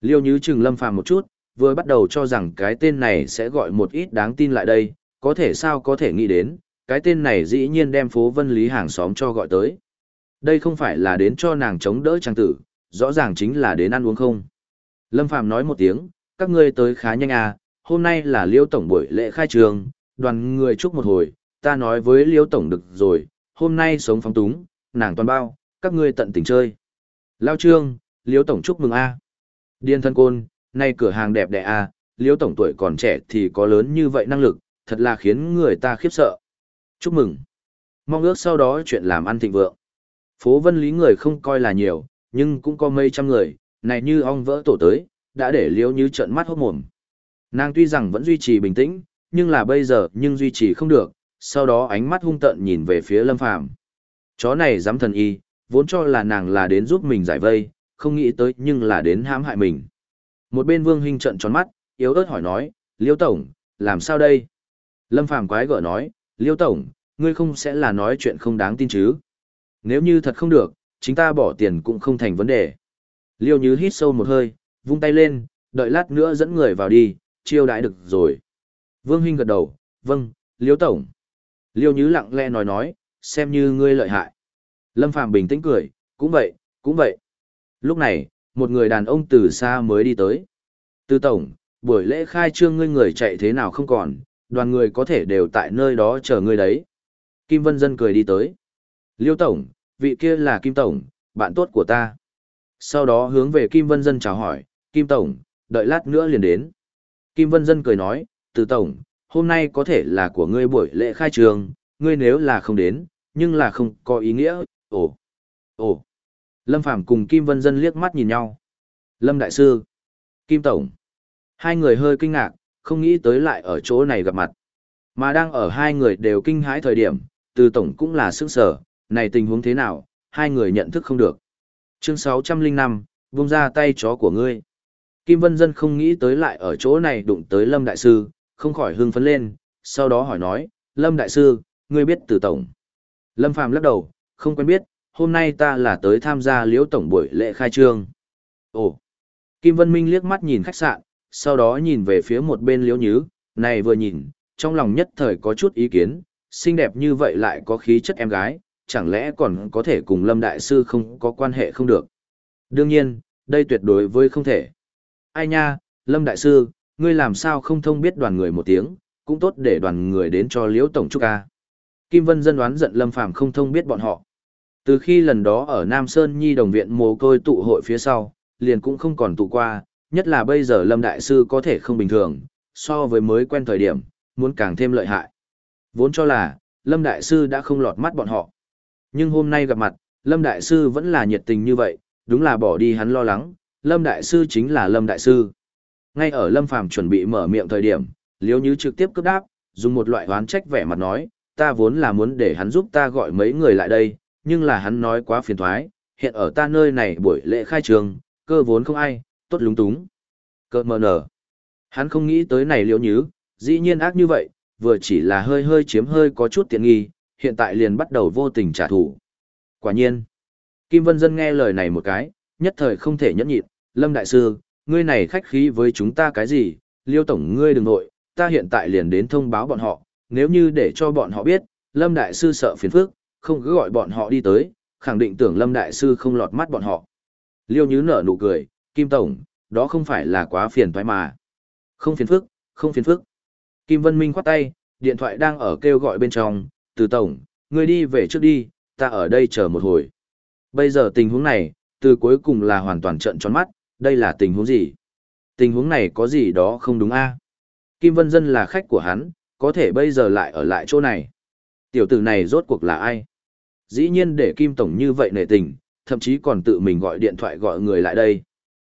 Liêu Như chừng Lâm Phàm một chút, vừa bắt đầu cho rằng cái tên này sẽ gọi một ít đáng tin lại đây, có thể sao có thể nghĩ đến, cái tên này dĩ nhiên đem phố Vân Lý hàng xóm cho gọi tới. Đây không phải là đến cho nàng chống đỡ trang tử, rõ ràng chính là đến ăn uống không. Lâm Phàm nói một tiếng, các ngươi tới khá nhanh à, hôm nay là Liêu Tổng buổi lễ khai trường, đoàn người chúc một hồi, ta nói với Liêu Tổng được rồi, hôm nay sống phóng túng, nàng toàn bao, các ngươi tận tình chơi. Lao Trương, Liêu Tổng chúc mừng a. Điên thân côn, nay cửa hàng đẹp đẽ a, Liêu Tổng tuổi còn trẻ thì có lớn như vậy năng lực, thật là khiến người ta khiếp sợ. Chúc mừng. Mong ước sau đó chuyện làm ăn thịnh vượng. Phố Vân Lý người không coi là nhiều, nhưng cũng có mấy trăm người, này như ong vỡ tổ tới, đã để Liêu như trợn mắt hốt mồm. Nàng tuy rằng vẫn duy trì bình tĩnh, nhưng là bây giờ nhưng duy trì không được, sau đó ánh mắt hung tợn nhìn về phía Lâm Phàm. Chó này dám thần y, vốn cho là nàng là đến giúp mình giải vây, không nghĩ tới nhưng là đến hãm hại mình. Một bên Vương Hinh trận tròn mắt, yếu ớt hỏi nói, Liêu Tổng, làm sao đây? Lâm Phàm quái gở nói, Liêu Tổng, ngươi không sẽ là nói chuyện không đáng tin chứ? Nếu như thật không được, chúng ta bỏ tiền cũng không thành vấn đề. Liêu Như hít sâu một hơi, vung tay lên, đợi lát nữa dẫn người vào đi, chiêu đãi được rồi. Vương Hinh gật đầu, vâng, Liêu Tổng. Liêu Như lặng lẽ nói nói, xem như ngươi lợi hại. Lâm Phàm bình tĩnh cười, cũng vậy, cũng vậy. Lúc này, một người đàn ông từ xa mới đi tới. Tư Tổng, buổi lễ khai trương ngươi người chạy thế nào không còn, đoàn người có thể đều tại nơi đó chờ ngươi đấy. Kim Vân Dân cười đi tới. Liêu Tổng, vị kia là Kim Tổng, bạn tốt của ta. Sau đó hướng về Kim Vân Dân chào hỏi, Kim Tổng, đợi lát nữa liền đến. Kim Vân Dân cười nói, từ Tổng, hôm nay có thể là của ngươi buổi lễ khai trường, ngươi nếu là không đến, nhưng là không có ý nghĩa, ồ, ồ. Lâm Phàm cùng Kim Vân Dân liếc mắt nhìn nhau. Lâm Đại Sư, Kim Tổng. Hai người hơi kinh ngạc, không nghĩ tới lại ở chỗ này gặp mặt. Mà đang ở hai người đều kinh hãi thời điểm, từ Tổng cũng là sức sở, này tình huống thế nào, hai người nhận thức không được. Chương 605, vung ra tay chó của ngươi. Kim Vân Dân không nghĩ tới lại ở chỗ này đụng tới Lâm Đại Sư, không khỏi hưng phấn lên, sau đó hỏi nói, Lâm Đại Sư, ngươi biết từ tổng. Lâm Phàm lắc đầu, không quen biết, hôm nay ta là tới tham gia liễu tổng buổi lễ khai trương. Ồ! Kim Vân Minh liếc mắt nhìn khách sạn, sau đó nhìn về phía một bên liễu nhứ, này vừa nhìn, trong lòng nhất thời có chút ý kiến, xinh đẹp như vậy lại có khí chất em gái, chẳng lẽ còn có thể cùng Lâm Đại Sư không có quan hệ không được. Đương nhiên, đây tuyệt đối với không thể. Ai nha, Lâm Đại Sư, ngươi làm sao không thông biết đoàn người một tiếng, cũng tốt để đoàn người đến cho Liễu Tổng chúc ca. Kim Vân dân đoán giận Lâm Phàm không thông biết bọn họ. Từ khi lần đó ở Nam Sơn Nhi đồng viện mồ côi tụ hội phía sau, liền cũng không còn tụ qua, nhất là bây giờ Lâm Đại Sư có thể không bình thường, so với mới quen thời điểm, muốn càng thêm lợi hại. Vốn cho là, Lâm Đại Sư đã không lọt mắt bọn họ. Nhưng hôm nay gặp mặt, Lâm Đại Sư vẫn là nhiệt tình như vậy, đúng là bỏ đi hắn lo lắng, Lâm Đại Sư chính là Lâm Đại Sư. Ngay ở Lâm Phàm chuẩn bị mở miệng thời điểm, Liêu Như trực tiếp cướp đáp, dùng một loại hoán trách vẻ mặt nói, ta vốn là muốn để hắn giúp ta gọi mấy người lại đây, nhưng là hắn nói quá phiền thoái, hiện ở ta nơi này buổi lễ khai trường, cơ vốn không ai, tốt lúng túng. Cơ mờ nở. Hắn không nghĩ tới này Liêu nhứ dĩ nhiên ác như vậy, vừa chỉ là hơi hơi chiếm hơi có chút tiện nghi, hiện tại liền bắt đầu vô tình trả thù. Quả nhiên, Kim Vân Dân nghe lời này một cái, nhất thời không thể nhẫn nhịn, Lâm Đại Sư, ngươi này khách khí với chúng ta cái gì, liêu tổng ngươi đừng nội, ta hiện tại liền đến thông báo bọn họ, nếu như để cho bọn họ biết, Lâm Đại Sư sợ phiền phức, không cứ gọi bọn họ đi tới, khẳng định tưởng Lâm Đại Sư không lọt mắt bọn họ. Liêu Nhứ nở nụ cười, Kim Tổng, đó không phải là quá phiền toái mà. Không phiền phức, không phiền phức. Kim Vân Minh khoát tay, điện thoại đang ở kêu gọi bên trong, từ Tổng, ngươi đi về trước đi, ta ở đây chờ một hồi. Bây giờ tình huống này, từ cuối cùng là hoàn toàn trận tròn mắt, đây là tình huống gì? Tình huống này có gì đó không đúng a? Kim Vân Dân là khách của hắn, có thể bây giờ lại ở lại chỗ này. Tiểu tử này rốt cuộc là ai? Dĩ nhiên để Kim Tổng như vậy nể tình, thậm chí còn tự mình gọi điện thoại gọi người lại đây.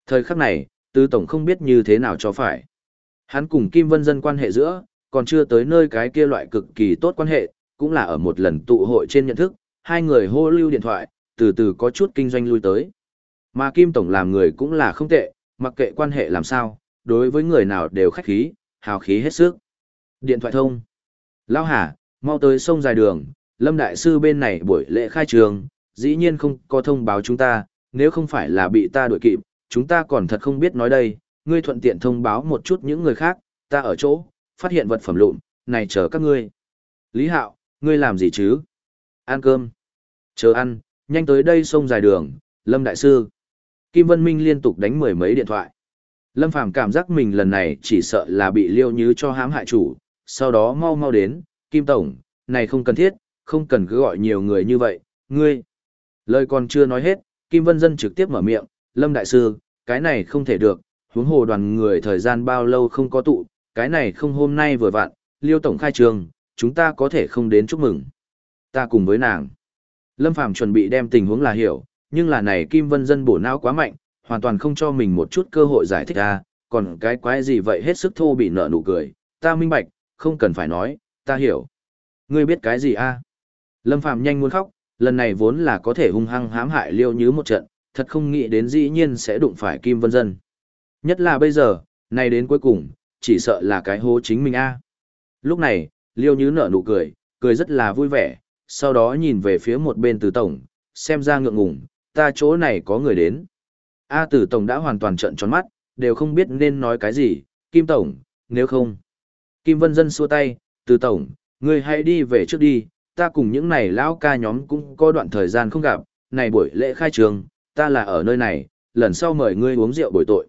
Thời khắc này, Tư Tổng không biết như thế nào cho phải. Hắn cùng Kim Vân Dân quan hệ giữa, còn chưa tới nơi cái kia loại cực kỳ tốt quan hệ, cũng là ở một lần tụ hội trên nhận thức, hai người hô lưu điện thoại, từ từ có chút kinh doanh lui tới. Mà Kim Tổng làm người cũng là không tệ, mặc kệ quan hệ làm sao, đối với người nào đều khách khí, hào khí hết sức. Điện thoại thông. Lao hả, mau tới sông dài đường, Lâm Đại Sư bên này buổi lễ khai trường, dĩ nhiên không có thông báo chúng ta, nếu không phải là bị ta đuổi kịp, chúng ta còn thật không biết nói đây, ngươi thuận tiện thông báo một chút những người khác, ta ở chỗ, phát hiện vật phẩm lụn, này chờ các ngươi. Lý Hạo, ngươi làm gì chứ? Ăn cơm. Chờ ăn, nhanh tới đây sông dài đường, Lâm Đại Sư. Kim Vân Minh liên tục đánh mười mấy điện thoại. Lâm Phàm cảm giác mình lần này chỉ sợ là bị liêu nhứ cho hãm hại chủ, sau đó mau mau đến, Kim Tổng, này không cần thiết, không cần cứ gọi nhiều người như vậy, ngươi. Lời còn chưa nói hết, Kim Vân Dân trực tiếp mở miệng, Lâm Đại Sư, cái này không thể được, huống hồ đoàn người thời gian bao lâu không có tụ, cái này không hôm nay vừa vặn, liêu tổng khai trường, chúng ta có thể không đến chúc mừng. Ta cùng với nàng. Lâm Phàm chuẩn bị đem tình huống là hiểu, nhưng là này Kim Vân Dân bổ não quá mạnh, hoàn toàn không cho mình một chút cơ hội giải thích ra, còn cái quái gì vậy hết sức thô bị nợ nụ cười, ta minh bạch, không cần phải nói, ta hiểu. Ngươi biết cái gì a? Lâm Phàm nhanh muốn khóc, lần này vốn là có thể hung hăng hãm hại liêu như một trận, thật không nghĩ đến dĩ nhiên sẽ đụng phải Kim Vân Dân. Nhất là bây giờ, nay đến cuối cùng, chỉ sợ là cái hố chính mình a. Lúc này, liêu như nở nụ cười, cười rất là vui vẻ, sau đó nhìn về phía một bên từ tổng, xem ra ngượng ngùng, ta chỗ này có người đến. A Từ tổng đã hoàn toàn trợn tròn mắt, đều không biết nên nói cái gì, Kim tổng, nếu không. Kim Vân Dân xua tay, từ tổng, người hãy đi về trước đi, ta cùng những này lão ca nhóm cũng có đoạn thời gian không gặp, này buổi lễ khai trường, ta là ở nơi này, lần sau mời ngươi uống rượu bồi tội.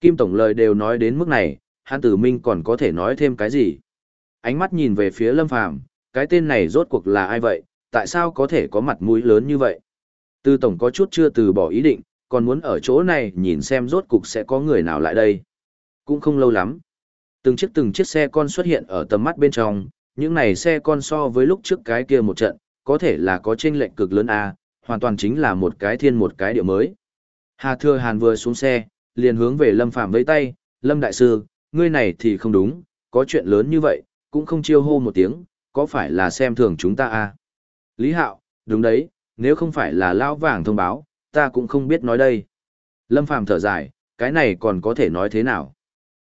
Kim tổng lời đều nói đến mức này, hắn tử minh còn có thể nói thêm cái gì. Ánh mắt nhìn về phía Lâm Phàm cái tên này rốt cuộc là ai vậy, tại sao có thể có mặt mũi lớn như vậy? Tư tổng có chút chưa từ bỏ ý định, còn muốn ở chỗ này nhìn xem rốt cục sẽ có người nào lại đây. Cũng không lâu lắm. Từng chiếc từng chiếc xe con xuất hiện ở tầm mắt bên trong, những này xe con so với lúc trước cái kia một trận, có thể là có chênh lệch cực lớn a, hoàn toàn chính là một cái thiên một cái địa mới. Hà Thừa Hàn vừa xuống xe, liền hướng về Lâm Phàm vẫy tay, "Lâm đại sư, ngươi này thì không đúng, có chuyện lớn như vậy, cũng không chiêu hô một tiếng, có phải là xem thường chúng ta a?" Lý Hạo, "Đúng đấy, nếu không phải là lão vàng thông báo, ta cũng không biết nói đây." Lâm Phàm thở dài, cái này còn có thể nói thế nào?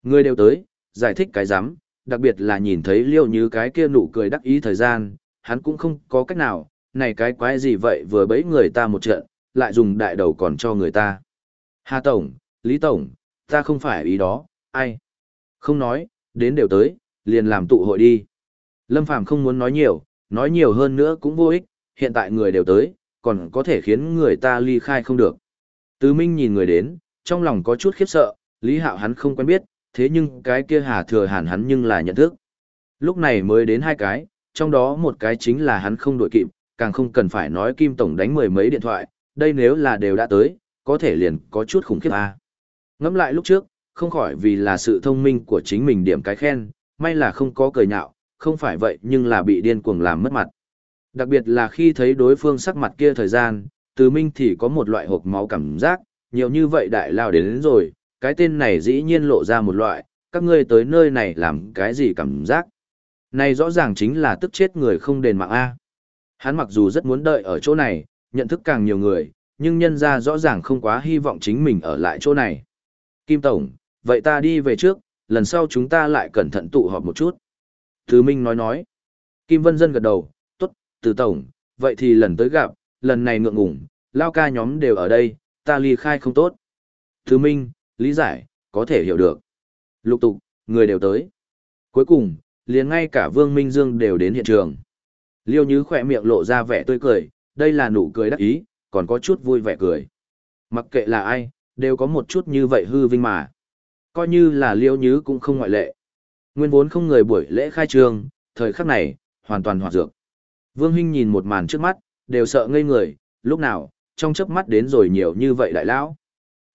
Ngươi đều tới, giải thích cái rắm đặc biệt là nhìn thấy liêu như cái kia nụ cười đắc ý thời gian, hắn cũng không có cách nào, này cái quái gì vậy vừa bấy người ta một trận, lại dùng đại đầu còn cho người ta. Hà Tổng, Lý Tổng, ta không phải ý đó, ai? Không nói, đến đều tới, liền làm tụ hội đi. Lâm Phàm không muốn nói nhiều, nói nhiều hơn nữa cũng vô ích, hiện tại người đều tới, còn có thể khiến người ta ly khai không được. Tứ Minh nhìn người đến, trong lòng có chút khiếp sợ, Lý Hạo hắn không quen biết, thế nhưng cái kia Hà Thừa Hàn hắn nhưng là nhận thức. Lúc này mới đến hai cái, trong đó một cái chính là hắn không đội kịp, càng không cần phải nói Kim Tổng đánh mười mấy điện thoại, đây nếu là đều đã tới, có thể liền có chút khủng khiếp à. Ngẫm lại lúc trước, không khỏi vì là sự thông minh của chính mình điểm cái khen, may là không có cười nhạo, không phải vậy nhưng là bị điên cuồng làm mất mặt. Đặc biệt là khi thấy đối phương sắc mặt kia thời gian, từ minh thì có một loại hộp máu cảm giác, nhiều như vậy đại lao đến, đến rồi, cái tên này dĩ nhiên lộ ra một loại, các ngươi tới nơi này làm cái gì cảm giác. Này rõ ràng chính là tức chết người không đền mạng A. Hắn mặc dù rất muốn đợi ở chỗ này, nhận thức càng nhiều người, nhưng nhân ra rõ ràng không quá hy vọng chính mình ở lại chỗ này. Kim Tổng, vậy ta đi về trước, lần sau chúng ta lại cẩn thận tụ họp một chút. Thứ Minh nói nói. Kim Vân Dân gật đầu, tốt, từ Tổng, vậy thì lần tới gặp, lần này ngượng ngủng, lao ca nhóm đều ở đây, ta ly khai không tốt. Thứ Minh, lý giải, có thể hiểu được. Lục tục, người đều tới. Cuối cùng, liền ngay cả Vương Minh Dương đều đến hiện trường. Liêu Như khỏe miệng lộ ra vẻ tươi cười, đây là nụ cười đắc ý, còn có chút vui vẻ cười. Mặc kệ là ai, đều có một chút như vậy hư vinh mà. Coi như là Liêu Như cũng không ngoại lệ. Nguyên vốn không người buổi lễ khai trường, thời khắc này, hoàn toàn hoạt dược. Vương Hinh nhìn một màn trước mắt, đều sợ ngây người, lúc nào, trong chớp mắt đến rồi nhiều như vậy đại lão.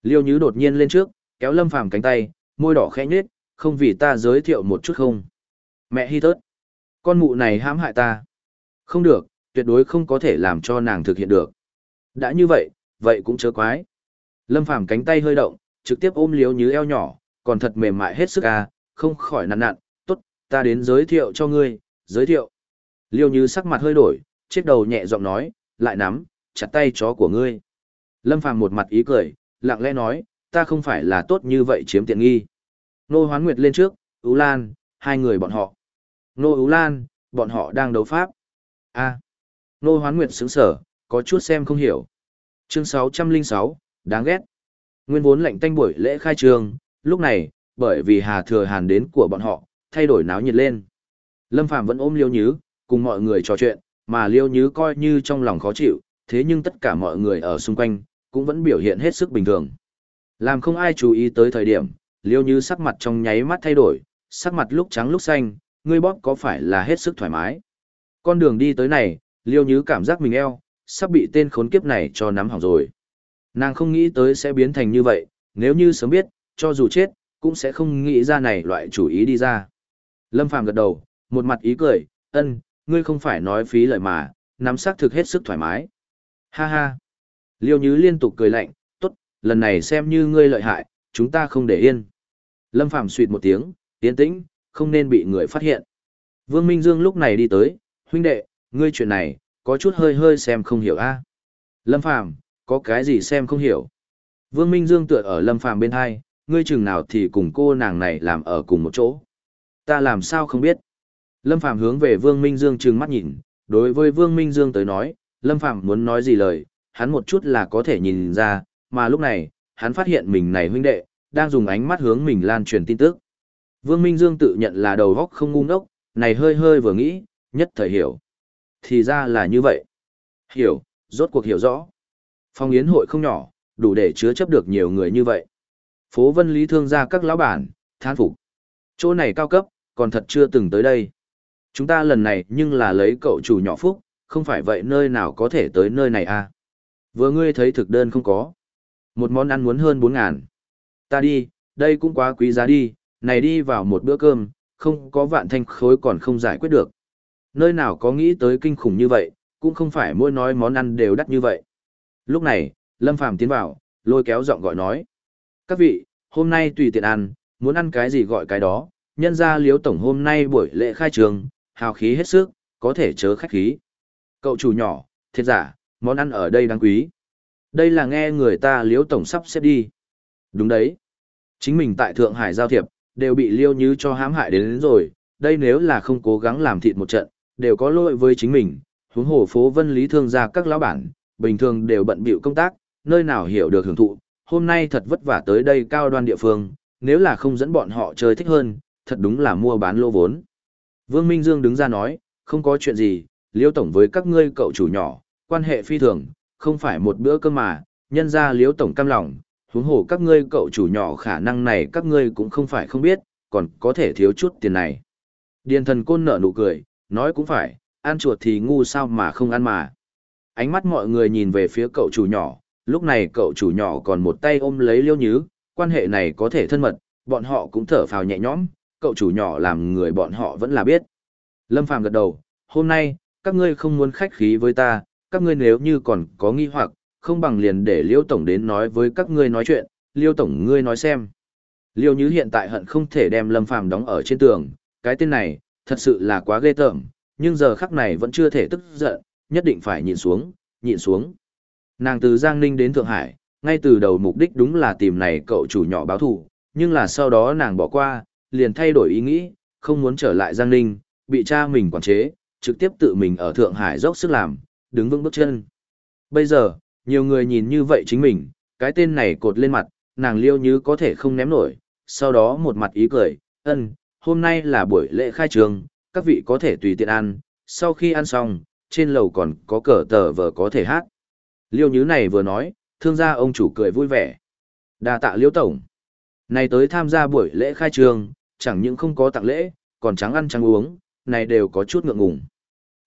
Liêu Như đột nhiên lên trước, kéo Lâm Phàm cánh tay, môi đỏ khẽ nhếch, không vì ta giới thiệu một chút không. Mẹ hi tớt. Con mụ này hãm hại ta. Không được, tuyệt đối không có thể làm cho nàng thực hiện được. Đã như vậy, vậy cũng chớ quái. Lâm Phàm cánh tay hơi động, trực tiếp ôm Liêu như eo nhỏ, còn thật mềm mại hết sức à, không khỏi nặn nặn, tốt, ta đến giới thiệu cho ngươi, giới thiệu. Liêu như sắc mặt hơi đổi, chiếc đầu nhẹ giọng nói, lại nắm, chặt tay chó của ngươi. Lâm Phàm một mặt ý cười, lặng lẽ nói, ta không phải là tốt như vậy chiếm tiện nghi. Nô Hoán Nguyệt lên trước, Ú Lan, hai người bọn họ. Nô Ú Lan, bọn họ đang đấu pháp. a Nô Hoán Nguyệt sững sở, có chút xem không hiểu. Chương 606, đáng ghét. Nguyên vốn lệnh tanh buổi lễ khai trường, lúc này, bởi vì Hà Thừa Hàn đến của bọn họ, thay đổi náo nhiệt lên. Lâm Phàm vẫn ôm Liêu Nhứ, cùng mọi người trò chuyện, mà Liêu Nhứ coi như trong lòng khó chịu, thế nhưng tất cả mọi người ở xung quanh, cũng vẫn biểu hiện hết sức bình thường. Làm không ai chú ý tới thời điểm, Liêu Như sắc mặt trong nháy mắt thay đổi, sắc mặt lúc trắng lúc xanh, ngươi bóp có phải là hết sức thoải mái. Con đường đi tới này, Liêu Như cảm giác mình eo, sắp bị tên khốn kiếp này cho nắm hỏng rồi. Nàng không nghĩ tới sẽ biến thành như vậy, nếu như sớm biết, cho dù chết, cũng sẽ không nghĩ ra này loại chủ ý đi ra. Lâm Phàm gật đầu, một mặt ý cười, ân, ngươi không phải nói phí lời mà, nắm xác thực hết sức thoải mái. Ha ha. Liêu Nhứ liên tục cười lạnh, tốt, lần này xem như ngươi lợi hại, chúng ta không để yên. Lâm Phàm suýt một tiếng, yên tĩnh, không nên bị người phát hiện. Vương Minh Dương lúc này đi tới, huynh đệ, ngươi chuyện này, có chút hơi hơi xem không hiểu a. Lâm Phàm, có cái gì xem không hiểu? Vương Minh Dương tựa ở Lâm Phàm bên hai, ngươi chừng nào thì cùng cô nàng này làm ở cùng một chỗ. Ta làm sao không biết? Lâm Phàm hướng về Vương Minh Dương trừng mắt nhìn, đối với Vương Minh Dương tới nói, Lâm Phàm muốn nói gì lời, hắn một chút là có thể nhìn ra, mà lúc này, hắn phát hiện mình này huynh đệ, đang dùng ánh mắt hướng mình lan truyền tin tức. Vương Minh Dương tự nhận là đầu góc không ngu ngốc, này hơi hơi vừa nghĩ, nhất thời hiểu. Thì ra là như vậy. Hiểu, rốt cuộc hiểu rõ. Phong yến hội không nhỏ, đủ để chứa chấp được nhiều người như vậy. Phố Vân Lý thương ra các lão bản, than phục. Chỗ này cao cấp, còn thật chưa từng tới đây. Chúng ta lần này nhưng là lấy cậu chủ nhỏ phúc, không phải vậy nơi nào có thể tới nơi này à. Vừa ngươi thấy thực đơn không có. Một món ăn muốn hơn 4 ngàn. Ta đi, đây cũng quá quý giá đi, này đi vào một bữa cơm, không có vạn thanh khối còn không giải quyết được. Nơi nào có nghĩ tới kinh khủng như vậy, cũng không phải mỗi nói món ăn đều đắt như vậy. Lúc này, Lâm Phàm tiến vào, lôi kéo giọng gọi nói. Các vị, hôm nay tùy tiện ăn, muốn ăn cái gì gọi cái đó, nhân ra liếu tổng hôm nay buổi lễ khai trường, hào khí hết sức, có thể chớ khách khí. Cậu chủ nhỏ, thiệt giả, món ăn ở đây đáng quý. Đây là nghe người ta liếu tổng sắp xếp đi. Đúng đấy. Chính mình tại Thượng Hải giao thiệp, đều bị liêu như cho hãm hại đến, đến rồi, đây nếu là không cố gắng làm thịt một trận, đều có lỗi với chính mình, huống hồ phố vân lý thương gia các lão bản, bình thường đều bận bịu công tác, nơi nào hiểu được hưởng thụ, hôm nay thật vất vả tới đây cao đoan địa phương, nếu là không dẫn bọn họ chơi thích hơn, thật đúng là mua bán lô vốn. Vương Minh Dương đứng ra nói, không có chuyện gì, liêu tổng với các ngươi cậu chủ nhỏ, quan hệ phi thường, không phải một bữa cơm mà, nhân ra liếu tổng cam lòng, huống hồ các ngươi cậu chủ nhỏ khả năng này các ngươi cũng không phải không biết, còn có thể thiếu chút tiền này. Điền thần côn nở nụ cười, nói cũng phải, ăn chuột thì ngu sao mà không ăn mà. Ánh mắt mọi người nhìn về phía cậu chủ nhỏ, lúc này cậu chủ nhỏ còn một tay ôm lấy liêu nhứ, quan hệ này có thể thân mật, bọn họ cũng thở phào nhẹ nhõm, cậu chủ nhỏ làm người bọn họ vẫn là biết. Lâm Phàm gật đầu, hôm nay, các ngươi không muốn khách khí với ta, các ngươi nếu như còn có nghi hoặc, không bằng liền để Liêu Tổng đến nói với các ngươi nói chuyện, Liêu Tổng ngươi nói xem. Liêu Như hiện tại hận không thể đem Lâm Phàm đóng ở trên tường, cái tên này, thật sự là quá ghê tởm, nhưng giờ khắc này vẫn chưa thể tức giận, nhất định phải nhịn xuống, nhịn xuống. Nàng từ Giang Ninh đến Thượng Hải, ngay từ đầu mục đích đúng là tìm này cậu chủ nhỏ báo thù, nhưng là sau đó nàng bỏ qua, liền thay đổi ý nghĩ, không muốn trở lại Giang Ninh, bị cha mình quản chế, trực tiếp tự mình ở Thượng Hải dốc sức làm, đứng vững bước chân. Bây giờ, nhiều người nhìn như vậy chính mình, cái tên này cột lên mặt, nàng liêu như có thể không ném nổi, sau đó một mặt ý cười, ân, hôm nay là buổi lễ khai trường, các vị có thể tùy tiện ăn, sau khi ăn xong, trên lầu còn có cờ tờ vờ có thể hát. Liêu Nhứ này vừa nói, thương gia ông chủ cười vui vẻ. đa tạ Liêu Tổng. Này tới tham gia buổi lễ khai trường, chẳng những không có tặng lễ, còn trắng ăn trắng uống, này đều có chút ngượng ngùng.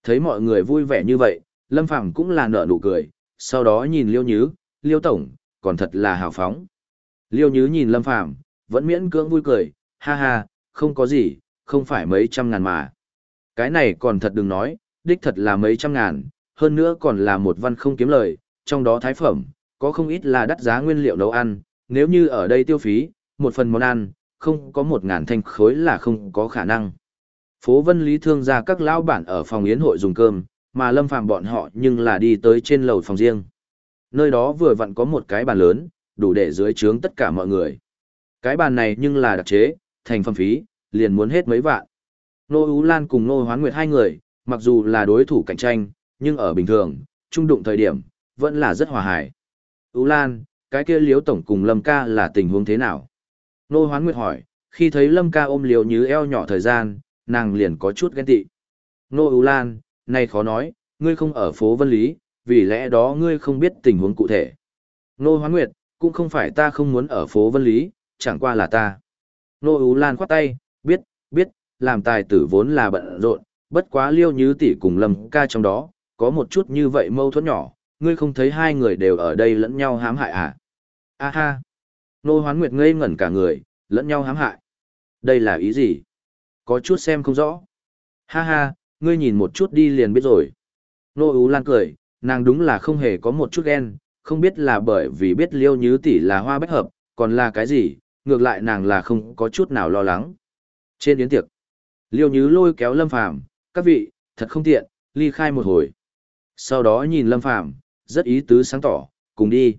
Thấy mọi người vui vẻ như vậy, Lâm Phàm cũng là nở nụ cười, sau đó nhìn Liêu Nhứ, Liêu Tổng, còn thật là hào phóng. Liêu Nhứ nhìn Lâm Phàm vẫn miễn cưỡng vui cười, ha ha, không có gì, không phải mấy trăm ngàn mà. Cái này còn thật đừng nói, đích thật là mấy trăm ngàn, hơn nữa còn là một văn không kiếm lời, trong đó thái phẩm, có không ít là đắt giá nguyên liệu nấu ăn, nếu như ở đây tiêu phí, một phần món ăn, không có một ngàn thanh khối là không có khả năng. Phố Vân Lý thương ra các lão bản ở phòng yến hội dùng cơm, mà Lâm Phàm bọn họ nhưng là đi tới trên lầu phòng riêng. Nơi đó vừa vặn có một cái bàn lớn, đủ để dưới trướng tất cả mọi người. Cái bàn này nhưng là đặc chế, thành phẩm phí, liền muốn hết mấy vạn. Nô Ú Lan cùng Nô Hoán Nguyệt hai người, mặc dù là đối thủ cạnh tranh, nhưng ở bình thường, trung đụng thời điểm, vẫn là rất hòa hài. Ú Lan, cái kia liếu tổng cùng Lâm ca là tình huống thế nào? Nô Hoán Nguyệt hỏi, khi thấy Lâm ca ôm liều như eo nhỏ thời gian, nàng liền có chút ghen tị. Nô Ú Lan, nay khó nói, ngươi không ở phố Vân Lý, vì lẽ đó ngươi không biết tình huống cụ thể. Nô Hoán Nguyệt, cũng không phải ta không muốn ở phố Vân Lý, chẳng qua là ta. Nô Ú Lan khoát tay, biết, biết, làm tài tử vốn là bận rộn, bất quá liêu như tỷ cùng lâm ca trong đó, có một chút như vậy mâu thuẫn nhỏ, ngươi không thấy hai người đều ở đây lẫn nhau hãm hại à? A ha! Nô Hoán Nguyệt ngây ngẩn cả người, lẫn nhau hãm hại. Đây là ý gì? Có chút xem không rõ. Ha ha, ngươi nhìn một chút đi liền biết rồi. Nô Ú Lan cười, nàng đúng là không hề có một chút ghen, không biết là bởi vì biết liêu như tỷ là hoa bách hợp, còn là cái gì, ngược lại nàng là không có chút nào lo lắng. Trên yến tiệc, liêu như lôi kéo lâm phàm, các vị, thật không tiện, ly khai một hồi. Sau đó nhìn lâm phàm, rất ý tứ sáng tỏ, cùng đi.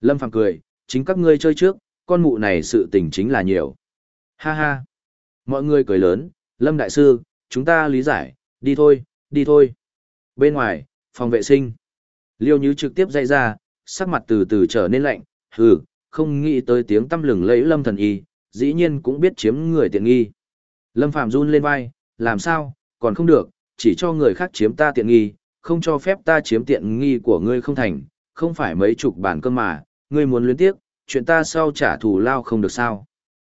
Lâm phàm cười, chính các ngươi chơi trước, con mụ này sự tình chính là nhiều. Ha ha. Mọi người cười lớn, Lâm Đại Sư, chúng ta lý giải, đi thôi, đi thôi. Bên ngoài, phòng vệ sinh. Liêu Nhứ trực tiếp dây ra, sắc mặt từ từ trở nên lạnh, hừ, không nghĩ tới tiếng tâm lừng lẫy Lâm Thần Y, dĩ nhiên cũng biết chiếm người tiện nghi. Lâm Phạm run lên vai, làm sao, còn không được, chỉ cho người khác chiếm ta tiện nghi, không cho phép ta chiếm tiện nghi của ngươi không thành, không phải mấy chục bản cơm mà, ngươi muốn luyến tiếc, chuyện ta sau trả thù lao không được sao.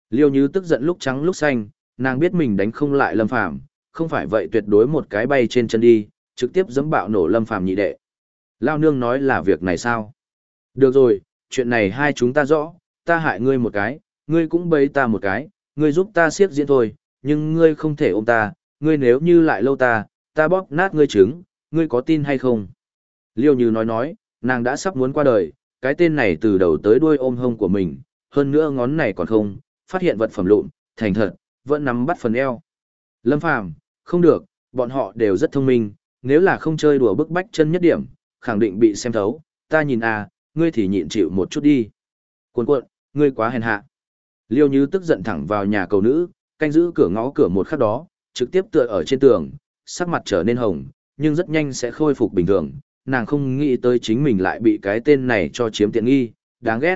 Liêu Như tức giận lúc trắng lúc xanh, nàng biết mình đánh không lại Lâm Phàm, không phải vậy tuyệt đối một cái bay trên chân đi, trực tiếp giẫm bạo nổ Lâm Phàm nhị đệ. Lao nương nói là việc này sao? Được rồi, chuyện này hai chúng ta rõ, ta hại ngươi một cái, ngươi cũng bấy ta một cái, ngươi giúp ta siết diễn thôi, nhưng ngươi không thể ôm ta, ngươi nếu như lại lâu ta, ta bóp nát ngươi trứng, ngươi có tin hay không? Liêu Như nói nói, nàng đã sắp muốn qua đời, cái tên này từ đầu tới đuôi ôm hông của mình, hơn nữa ngón này còn không, phát hiện vật phẩm lụn, thành thật, vẫn nắm bắt phần eo. Lâm Phàm, không được, bọn họ đều rất thông minh, nếu là không chơi đùa bức bách chân nhất điểm, khẳng định bị xem thấu, ta nhìn à, ngươi thì nhịn chịu một chút đi. Cuốn cuộn, ngươi quá hèn hạ. Liêu Như tức giận thẳng vào nhà cầu nữ, canh giữ cửa ngõ cửa một khắc đó, trực tiếp tựa ở trên tường, sắc mặt trở nên hồng, nhưng rất nhanh sẽ khôi phục bình thường, nàng không nghĩ tới chính mình lại bị cái tên này cho chiếm tiện nghi, đáng ghét.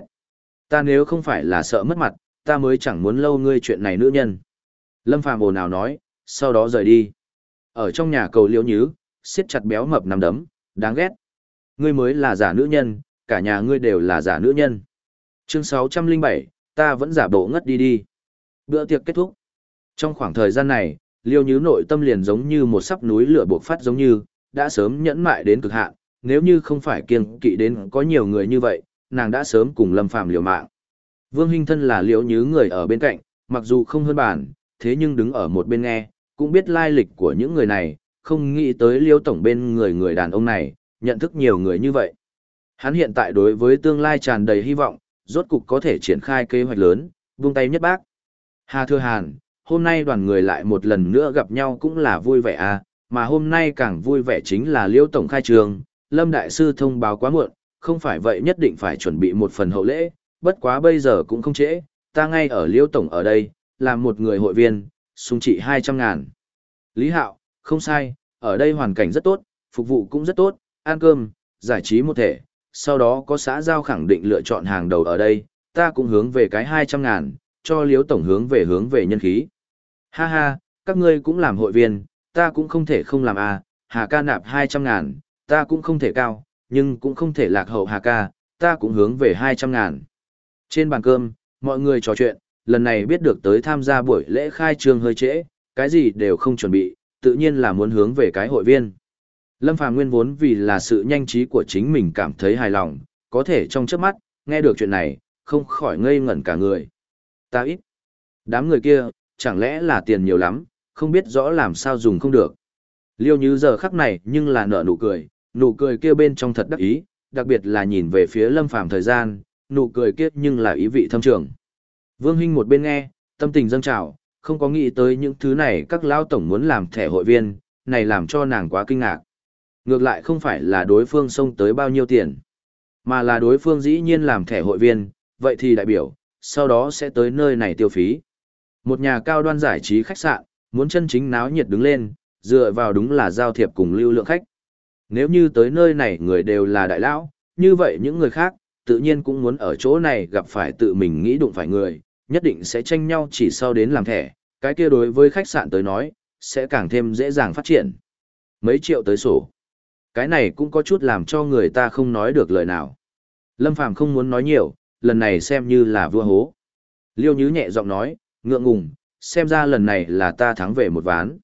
Ta nếu không phải là sợ mất mặt, ta mới chẳng muốn lâu ngươi chuyện này nữ nhân. Lâm Phàm ồn ào nói, sau đó rời đi. Ở trong nhà cầu liễu nhứ, siết chặt béo mập nằm đấm, đáng ghét. Ngươi mới là giả nữ nhân, cả nhà ngươi đều là giả nữ nhân. Chương 607, ta vẫn giả bộ ngất đi đi. Bữa tiệc kết thúc. Trong khoảng thời gian này, liêu nhứ nội tâm liền giống như một sắp núi lửa buộc phát giống như, đã sớm nhẫn mại đến cực hạn, nếu như không phải kiêng kỵ đến có nhiều người như vậy, nàng đã sớm cùng Lâm Phàm liều mạng. Vương Hinh Thân là liễu nhứ người ở bên cạnh, mặc dù không hơn bản, thế nhưng đứng ở một bên nghe, cũng biết lai lịch của những người này, không nghĩ tới liêu tổng bên người người đàn ông này, nhận thức nhiều người như vậy. Hắn hiện tại đối với tương lai tràn đầy hy vọng, rốt cục có thể triển khai kế hoạch lớn, buông tay nhất bác. Hà Thưa Hàn, hôm nay đoàn người lại một lần nữa gặp nhau cũng là vui vẻ à, mà hôm nay càng vui vẻ chính là liêu tổng khai trường, Lâm Đại Sư thông báo quá muộn, không phải vậy nhất định phải chuẩn bị một phần hậu lễ, bất quá bây giờ cũng không trễ, ta ngay ở liêu tổng ở đây, làm một người hội viên, sung trị 200 ngàn. Lý Hạo, không sai, ở đây hoàn cảnh rất tốt, phục vụ cũng rất tốt, ăn cơm, giải trí một thể, sau đó có xã giao khẳng định lựa chọn hàng đầu ở đây, ta cũng hướng về cái 200 ngàn, cho liếu tổng hướng về hướng về nhân khí. Ha ha, các ngươi cũng làm hội viên, ta cũng không thể không làm à, Hà ca nạp 200 ngàn, ta cũng không thể cao, nhưng cũng không thể lạc hậu Hà ca, ta cũng hướng về 200 ngàn. Trên bàn cơm, mọi người trò chuyện, lần này biết được tới tham gia buổi lễ khai trương hơi trễ, cái gì đều không chuẩn bị, tự nhiên là muốn hướng về cái hội viên. Lâm Phàm nguyên vốn vì là sự nhanh trí của chính mình cảm thấy hài lòng, có thể trong chớp mắt, nghe được chuyện này, không khỏi ngây ngẩn cả người. Ta ít. Đám người kia, chẳng lẽ là tiền nhiều lắm, không biết rõ làm sao dùng không được. Liêu như giờ khắc này nhưng là nở nụ cười, nụ cười kia bên trong thật đắc ý, đặc biệt là nhìn về phía lâm phàm thời gian, nụ cười kia nhưng là ý vị thâm trường. Vương Hinh một bên nghe, tâm tình dâng trào, không có nghĩ tới những thứ này các lão tổng muốn làm thẻ hội viên, này làm cho nàng quá kinh ngạc. Ngược lại không phải là đối phương xông tới bao nhiêu tiền, mà là đối phương dĩ nhiên làm thẻ hội viên, vậy thì đại biểu, sau đó sẽ tới nơi này tiêu phí. Một nhà cao đoan giải trí khách sạn, muốn chân chính náo nhiệt đứng lên, dựa vào đúng là giao thiệp cùng lưu lượng khách. Nếu như tới nơi này người đều là đại lão, như vậy những người khác, tự nhiên cũng muốn ở chỗ này gặp phải tự mình nghĩ đụng phải người, nhất định sẽ tranh nhau chỉ sau đến làm thẻ, cái kia đối với khách sạn tới nói, sẽ càng thêm dễ dàng phát triển. Mấy triệu tới sổ. Cái này cũng có chút làm cho người ta không nói được lời nào. Lâm Phàm không muốn nói nhiều, lần này xem như là vua hố. Liêu Nhứ nhẹ giọng nói, ngượng ngùng, xem ra lần này là ta thắng về một ván.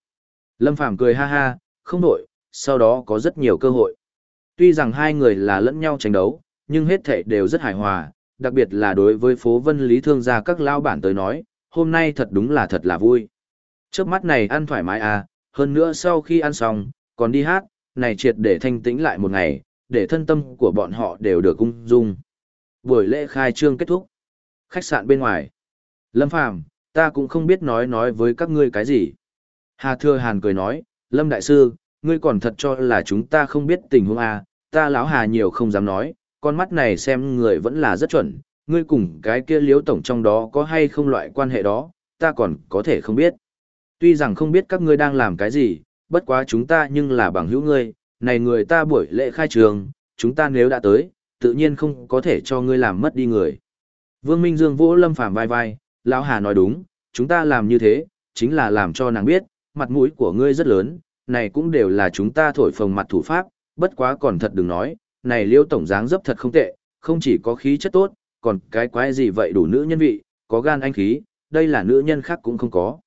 Lâm Phàm cười ha ha, không đổi, sau đó có rất nhiều cơ hội. Tuy rằng hai người là lẫn nhau tranh đấu, nhưng hết thảy đều rất hài hòa, đặc biệt là đối với phố vân lý thương gia các lao bản tới nói, hôm nay thật đúng là thật là vui. Trước mắt này ăn thoải mái à, hơn nữa sau khi ăn xong, còn đi hát, này triệt để thanh tĩnh lại một ngày, để thân tâm của bọn họ đều được cung dung. Buổi lễ khai trương kết thúc. Khách sạn bên ngoài. Lâm Phàm ta cũng không biết nói nói với các ngươi cái gì. Hà Thừa Hàn cười nói, Lâm Đại Sư, ngươi còn thật cho là chúng ta không biết tình huống à, ta lão Hà nhiều không dám nói, con mắt này xem người vẫn là rất chuẩn, ngươi cùng cái kia liếu tổng trong đó có hay không loại quan hệ đó, ta còn có thể không biết. Tuy rằng không biết các ngươi đang làm cái gì, bất quá chúng ta nhưng là bằng hữu ngươi, này người ta buổi lễ khai trường, chúng ta nếu đã tới, tự nhiên không có thể cho ngươi làm mất đi người. Vương Minh Dương vỗ Lâm Phàm vai vai, lão Hà nói đúng, chúng ta làm như thế, chính là làm cho nàng biết, mặt mũi của ngươi rất lớn, này cũng đều là chúng ta thổi phồng mặt thủ pháp, bất quá còn thật đừng nói, này liêu tổng dáng dấp thật không tệ, không chỉ có khí chất tốt, còn cái quái gì vậy đủ nữ nhân vị, có gan anh khí, đây là nữ nhân khác cũng không có.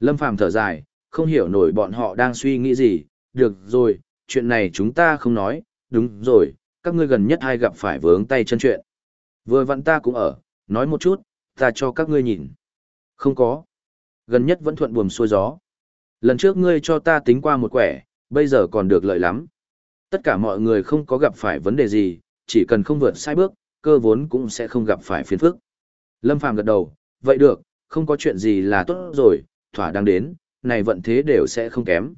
Lâm Phàm thở dài, không hiểu nổi bọn họ đang suy nghĩ gì, được rồi, chuyện này chúng ta không nói, đúng rồi, các ngươi gần nhất hay gặp phải vướng tay chân chuyện. Vừa vặn ta cũng ở, nói một chút, ta cho các ngươi nhìn. Không có. Gần nhất vẫn thuận buồm xuôi gió. Lần trước ngươi cho ta tính qua một quẻ, bây giờ còn được lợi lắm. Tất cả mọi người không có gặp phải vấn đề gì, chỉ cần không vượt sai bước, cơ vốn cũng sẽ không gặp phải phiền phức. Lâm Phàm gật đầu, vậy được, không có chuyện gì là tốt rồi, thỏa đang đến, này vận thế đều sẽ không kém.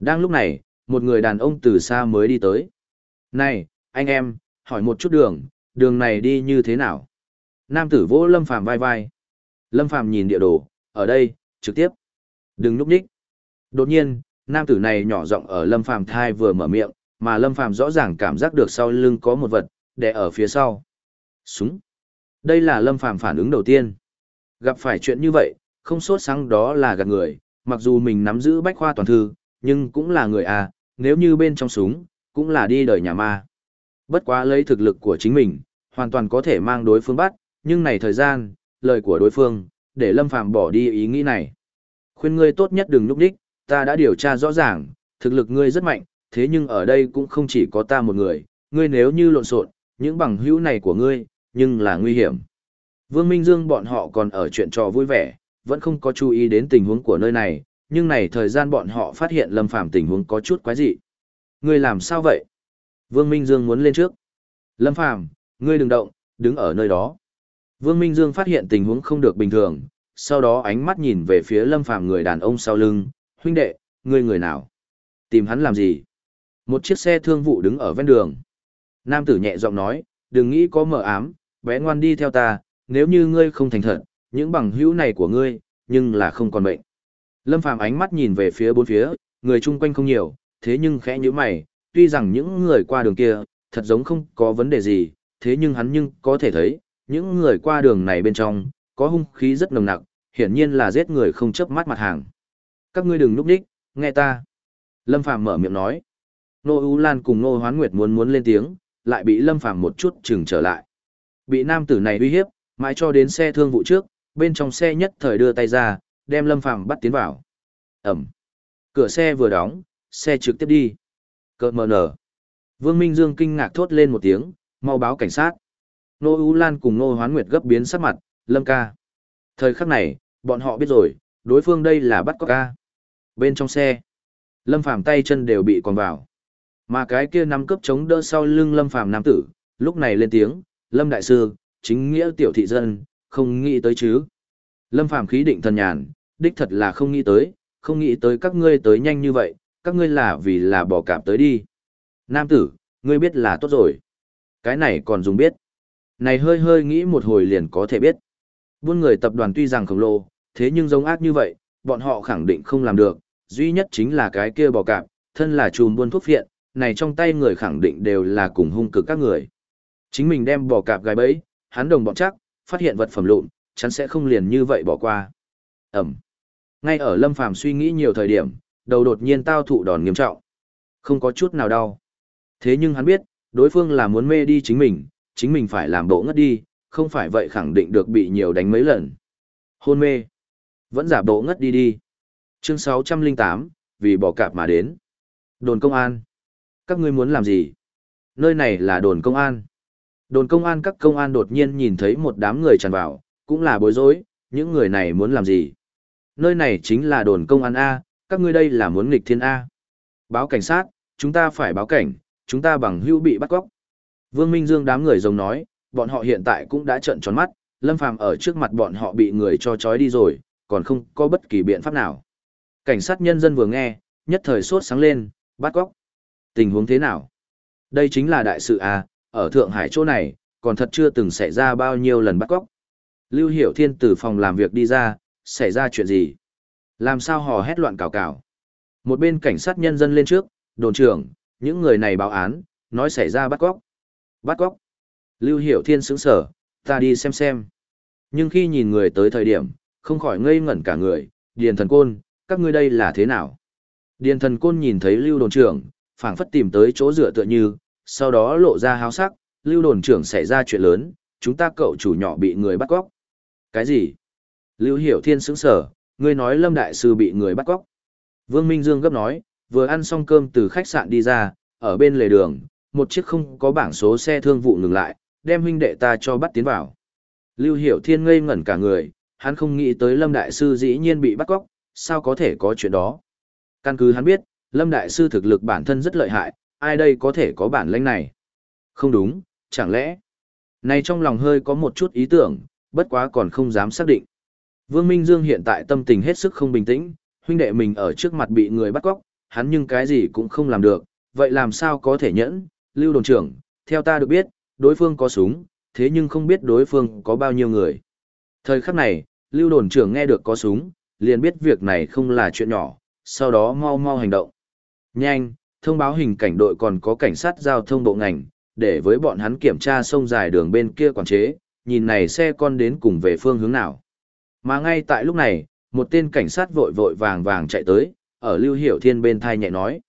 Đang lúc này, một người đàn ông từ xa mới đi tới. Này, anh em, hỏi một chút đường, đường này đi như thế nào? Nam tử vỗ Lâm Phàm vai vai. Lâm Phàm nhìn địa đồ, ở đây, trực tiếp. Đừng núp nhích. Đột nhiên, nam tử này nhỏ giọng ở Lâm Phàm thai vừa mở miệng, mà Lâm Phàm rõ ràng cảm giác được sau lưng có một vật, đè ở phía sau. Súng. Đây là Lâm Phàm phản ứng đầu tiên. Gặp phải chuyện như vậy, không sốt sáng đó là gạt người, mặc dù mình nắm giữ bách khoa toàn thư, nhưng cũng là người à, nếu như bên trong súng, cũng là đi đời nhà ma. Bất quá lấy thực lực của chính mình, hoàn toàn có thể mang đối phương bắt, nhưng này thời gian, lời của đối phương, để Lâm Phàm bỏ đi ý nghĩ này. Khuyên ngươi tốt nhất đừng núp đích, ta đã điều tra rõ ràng, thực lực ngươi rất mạnh, thế nhưng ở đây cũng không chỉ có ta một người, ngươi nếu như lộn xộn, những bằng hữu này của ngươi, nhưng là nguy hiểm. Vương Minh Dương bọn họ còn ở chuyện trò vui vẻ, vẫn không có chú ý đến tình huống của nơi này, nhưng này thời gian bọn họ phát hiện Lâm Phàm tình huống có chút quái dị. Ngươi làm sao vậy? Vương Minh Dương muốn lên trước. Lâm Phàm, ngươi đừng động, đứng ở nơi đó. Vương Minh Dương phát hiện tình huống không được bình thường, sau đó ánh mắt nhìn về phía Lâm Phàm người đàn ông sau lưng, huynh đệ, ngươi người nào? Tìm hắn làm gì? Một chiếc xe thương vụ đứng ở ven đường. Nam tử nhẹ giọng nói, đừng nghĩ có mờ ám, bé ngoan đi theo ta, nếu như ngươi không thành thật, những bằng hữu này của ngươi, nhưng là không còn bệnh. Lâm Phàm ánh mắt nhìn về phía bốn phía, người chung quanh không nhiều, thế nhưng khẽ như mày, tuy rằng những người qua đường kia, thật giống không có vấn đề gì, thế nhưng hắn nhưng có thể thấy, những người qua đường này bên trong, có hung khí rất nồng nặc, hiển nhiên là giết người không chớp mắt mặt hàng. Các ngươi đừng núp đích, nghe ta. Lâm Phàm mở miệng nói. Nô U Lan cùng Nô Hoán Nguyệt muốn muốn lên tiếng, lại bị Lâm Phàm một chút chừng trở lại. Bị nam tử này uy hiếp, mãi cho đến xe thương vụ trước, bên trong xe nhất thời đưa tay ra, đem Lâm Phàm bắt tiến vào. Ẩm. Cửa xe vừa đóng, xe trực tiếp đi. Cợt mờ nở. Vương Minh Dương kinh ngạc thốt lên một tiếng, mau báo cảnh sát. Nô U Lan cùng Nô Hoán Nguyệt gấp biến sắc mặt, Lâm ca. Thời khắc này, bọn họ biết rồi, đối phương đây là bắt cóc ca. Bên trong xe, Lâm Phàm tay chân đều bị còn vào. Mà cái kia nắm cấp chống đỡ sau lưng Lâm Phàm nam tử, lúc này lên tiếng, Lâm Đại Sư, chính nghĩa tiểu thị dân, không nghĩ tới chứ. Lâm Phàm khí định thần nhàn, đích thật là không nghĩ tới, không nghĩ tới các ngươi tới nhanh như vậy, các ngươi là vì là bỏ cảm tới đi. Nam tử, ngươi biết là tốt rồi. Cái này còn dùng biết. Này hơi hơi nghĩ một hồi liền có thể biết. Buôn người tập đoàn tuy rằng khổng lồ, thế nhưng giống ác như vậy, bọn họ khẳng định không làm được, duy nhất chính là cái kia bò cạp, thân là chùm buôn thuốc phiện, này trong tay người khẳng định đều là cùng hung cực các người. Chính mình đem bỏ cạp gài bẫy, hắn đồng bọn chắc, phát hiện vật phẩm lụn, chắn sẽ không liền như vậy bỏ qua. Ẩm. Ngay ở Lâm Phàm suy nghĩ nhiều thời điểm, đầu đột nhiên tao thụ đòn nghiêm trọng. Không có chút nào đau. Thế nhưng hắn biết, đối phương là muốn mê đi chính mình, chính mình phải làm bộ ngất đi, không phải vậy khẳng định được bị nhiều đánh mấy lần. Hôn mê. Vẫn giả bộ ngất đi đi. Chương 608, vì bỏ cạp mà đến. Đồn công an. Các ngươi muốn làm gì? Nơi này là đồn công an. Đồn công an các công an đột nhiên nhìn thấy một đám người tràn vào, cũng là bối rối, những người này muốn làm gì? Nơi này chính là đồn công an A, các ngươi đây là muốn nghịch thiên A. Báo cảnh sát, chúng ta phải báo cảnh, chúng ta bằng hữu bị bắt cóc. Vương Minh Dương đám người giống nói, bọn họ hiện tại cũng đã trợn tròn mắt, Lâm Phàm ở trước mặt bọn họ bị người cho trói đi rồi, còn không có bất kỳ biện pháp nào. Cảnh sát nhân dân vừa nghe, nhất thời sốt sáng lên, bắt cóc. Tình huống thế nào? Đây chính là đại sự à, ở Thượng Hải chỗ này, còn thật chưa từng xảy ra bao nhiêu lần bắt cóc. Lưu Hiểu Thiên từ phòng làm việc đi ra, xảy ra chuyện gì? Làm sao hò hét loạn cào cào? Một bên cảnh sát nhân dân lên trước, đồn trưởng, những người này báo án, nói xảy ra bắt cóc. Bắt cóc. Lưu Hiểu Thiên sững sở, ta đi xem xem. Nhưng khi nhìn người tới thời điểm, không khỏi ngây ngẩn cả người, Điền Thần Côn, các ngươi đây là thế nào? Điền Thần Côn nhìn thấy Lưu đồn trưởng, phảng phất tìm tới chỗ dựa tựa như, sau đó lộ ra háo sắc, Lưu đồn trưởng xảy ra chuyện lớn, chúng ta cậu chủ nhỏ bị người bắt cóc. Cái gì? Lưu Hiểu Thiên sững sở, ngươi nói Lâm Đại Sư bị người bắt cóc. Vương Minh Dương gấp nói, vừa ăn xong cơm từ khách sạn đi ra, ở bên lề đường, một chiếc không có bảng số xe thương vụ ngừng lại, đem huynh đệ ta cho bắt tiến vào. Lưu Hiểu Thiên ngây ngẩn cả người, hắn không nghĩ tới Lâm Đại Sư dĩ nhiên bị bắt cóc, sao có thể có chuyện đó. Căn cứ hắn biết, Lâm Đại Sư thực lực bản thân rất lợi hại, ai đây có thể có bản lĩnh này? Không đúng, chẳng lẽ? Này trong lòng hơi có một chút ý tưởng, bất quá còn không dám xác định. Vương Minh Dương hiện tại tâm tình hết sức không bình tĩnh, huynh đệ mình ở trước mặt bị người bắt cóc, hắn nhưng cái gì cũng không làm được, vậy làm sao có thể nhẫn? Lưu đồn trưởng, theo ta được biết, đối phương có súng, thế nhưng không biết đối phương có bao nhiêu người. Thời khắc này, lưu đồn trưởng nghe được có súng, liền biết việc này không là chuyện nhỏ, sau đó mau mau hành động. Nhanh, thông báo hình cảnh đội còn có cảnh sát giao thông bộ ngành, để với bọn hắn kiểm tra sông dài đường bên kia quản chế, nhìn này xe con đến cùng về phương hướng nào. Mà ngay tại lúc này, một tên cảnh sát vội vội vàng vàng chạy tới, ở Lưu Hiểu Thiên bên thai nhẹ nói.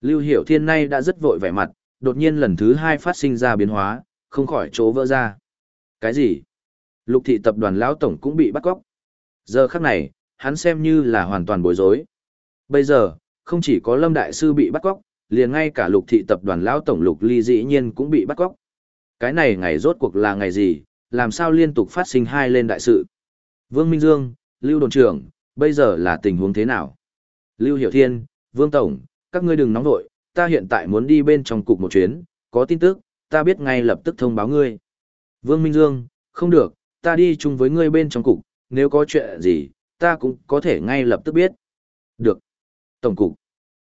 Lưu Hiểu Thiên nay đã rất vội vẻ mặt, đột nhiên lần thứ hai phát sinh ra biến hóa, không khỏi chỗ vỡ ra. Cái gì? Lục thị tập đoàn lão tổng cũng bị bắt cóc. Giờ khắc này, hắn xem như là hoàn toàn bối rối. Bây giờ, không chỉ có Lâm Đại Sư bị bắt cóc, liền ngay cả lục thị tập đoàn lão tổng lục ly dĩ nhiên cũng bị bắt cóc. Cái này ngày rốt cuộc là ngày gì, làm sao liên tục phát sinh hai lên đại sự. Vương Minh Dương, Lưu Đồn trưởng, bây giờ là tình huống thế nào? Lưu Hiểu Thiên, Vương Tổng, các ngươi đừng nóng nội, ta hiện tại muốn đi bên trong cục một chuyến, có tin tức, ta biết ngay lập tức thông báo ngươi. Vương Minh Dương, không được, ta đi chung với ngươi bên trong cục, nếu có chuyện gì, ta cũng có thể ngay lập tức biết. Được. Tổng cục.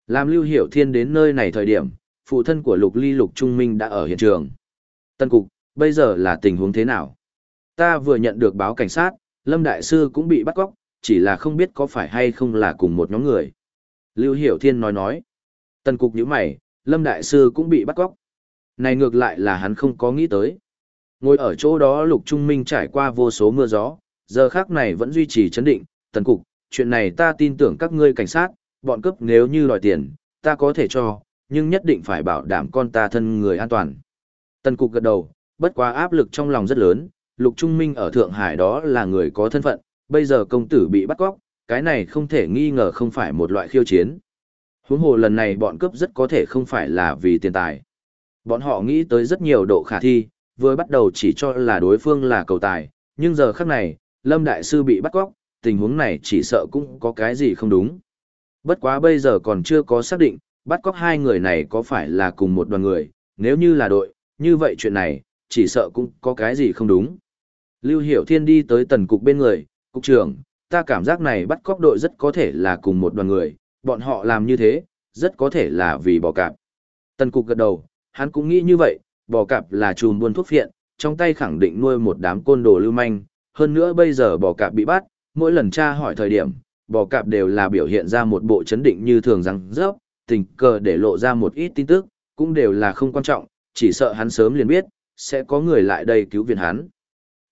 Làm Lưu Hiểu Thiên đến nơi này thời điểm, phụ thân của Lục Ly Lục Trung Minh đã ở hiện trường. Tân cục, bây giờ là tình huống thế nào? Ta vừa nhận được báo cảnh sát, Lâm Đại Sư cũng bị bắt cóc, chỉ là không biết có phải hay không là cùng một nhóm người. Lưu Hiểu Thiên nói nói. Tân cục nhíu mày, Lâm Đại Sư cũng bị bắt cóc. Này ngược lại là hắn không có nghĩ tới. Ngồi ở chỗ đó Lục Trung Minh trải qua vô số mưa gió, giờ khác này vẫn duy trì chấn định, tần cục, chuyện này ta tin tưởng các ngươi cảnh sát, bọn cướp nếu như đòi tiền, ta có thể cho, nhưng nhất định phải bảo đảm con ta thân người an toàn. Tần cục gật đầu, bất quá áp lực trong lòng rất lớn, Lục Trung Minh ở Thượng Hải đó là người có thân phận, bây giờ công tử bị bắt cóc, cái này không thể nghi ngờ không phải một loại khiêu chiến. Huống hồ lần này bọn cướp rất có thể không phải là vì tiền tài. Bọn họ nghĩ tới rất nhiều độ khả thi, vừa bắt đầu chỉ cho là đối phương là cầu tài, nhưng giờ khắc này, Lâm Đại Sư bị bắt cóc, tình huống này chỉ sợ cũng có cái gì không đúng. Bất quá bây giờ còn chưa có xác định, bắt cóc hai người này có phải là cùng một đoàn người, nếu như là đội, như vậy chuyện này, chỉ sợ cũng có cái gì không đúng. Lưu Hiểu Thiên đi tới tần cục bên người, cục trưởng, ta cảm giác này bắt cóc đội rất có thể là cùng một đoàn người, bọn họ làm như thế, rất có thể là vì bò cạp. Tần cục gật đầu, hắn cũng nghĩ như vậy, bò cạp là chùm buôn thuốc phiện, trong tay khẳng định nuôi một đám côn đồ lưu manh, hơn nữa bây giờ bò cạp bị bắt, mỗi lần tra hỏi thời điểm, bò cạp đều là biểu hiện ra một bộ chấn định như thường rằng rớp, tình cờ để lộ ra một ít tin tức, cũng đều là không quan trọng, chỉ sợ hắn sớm liền biết, sẽ có người lại đây cứu viện hắn.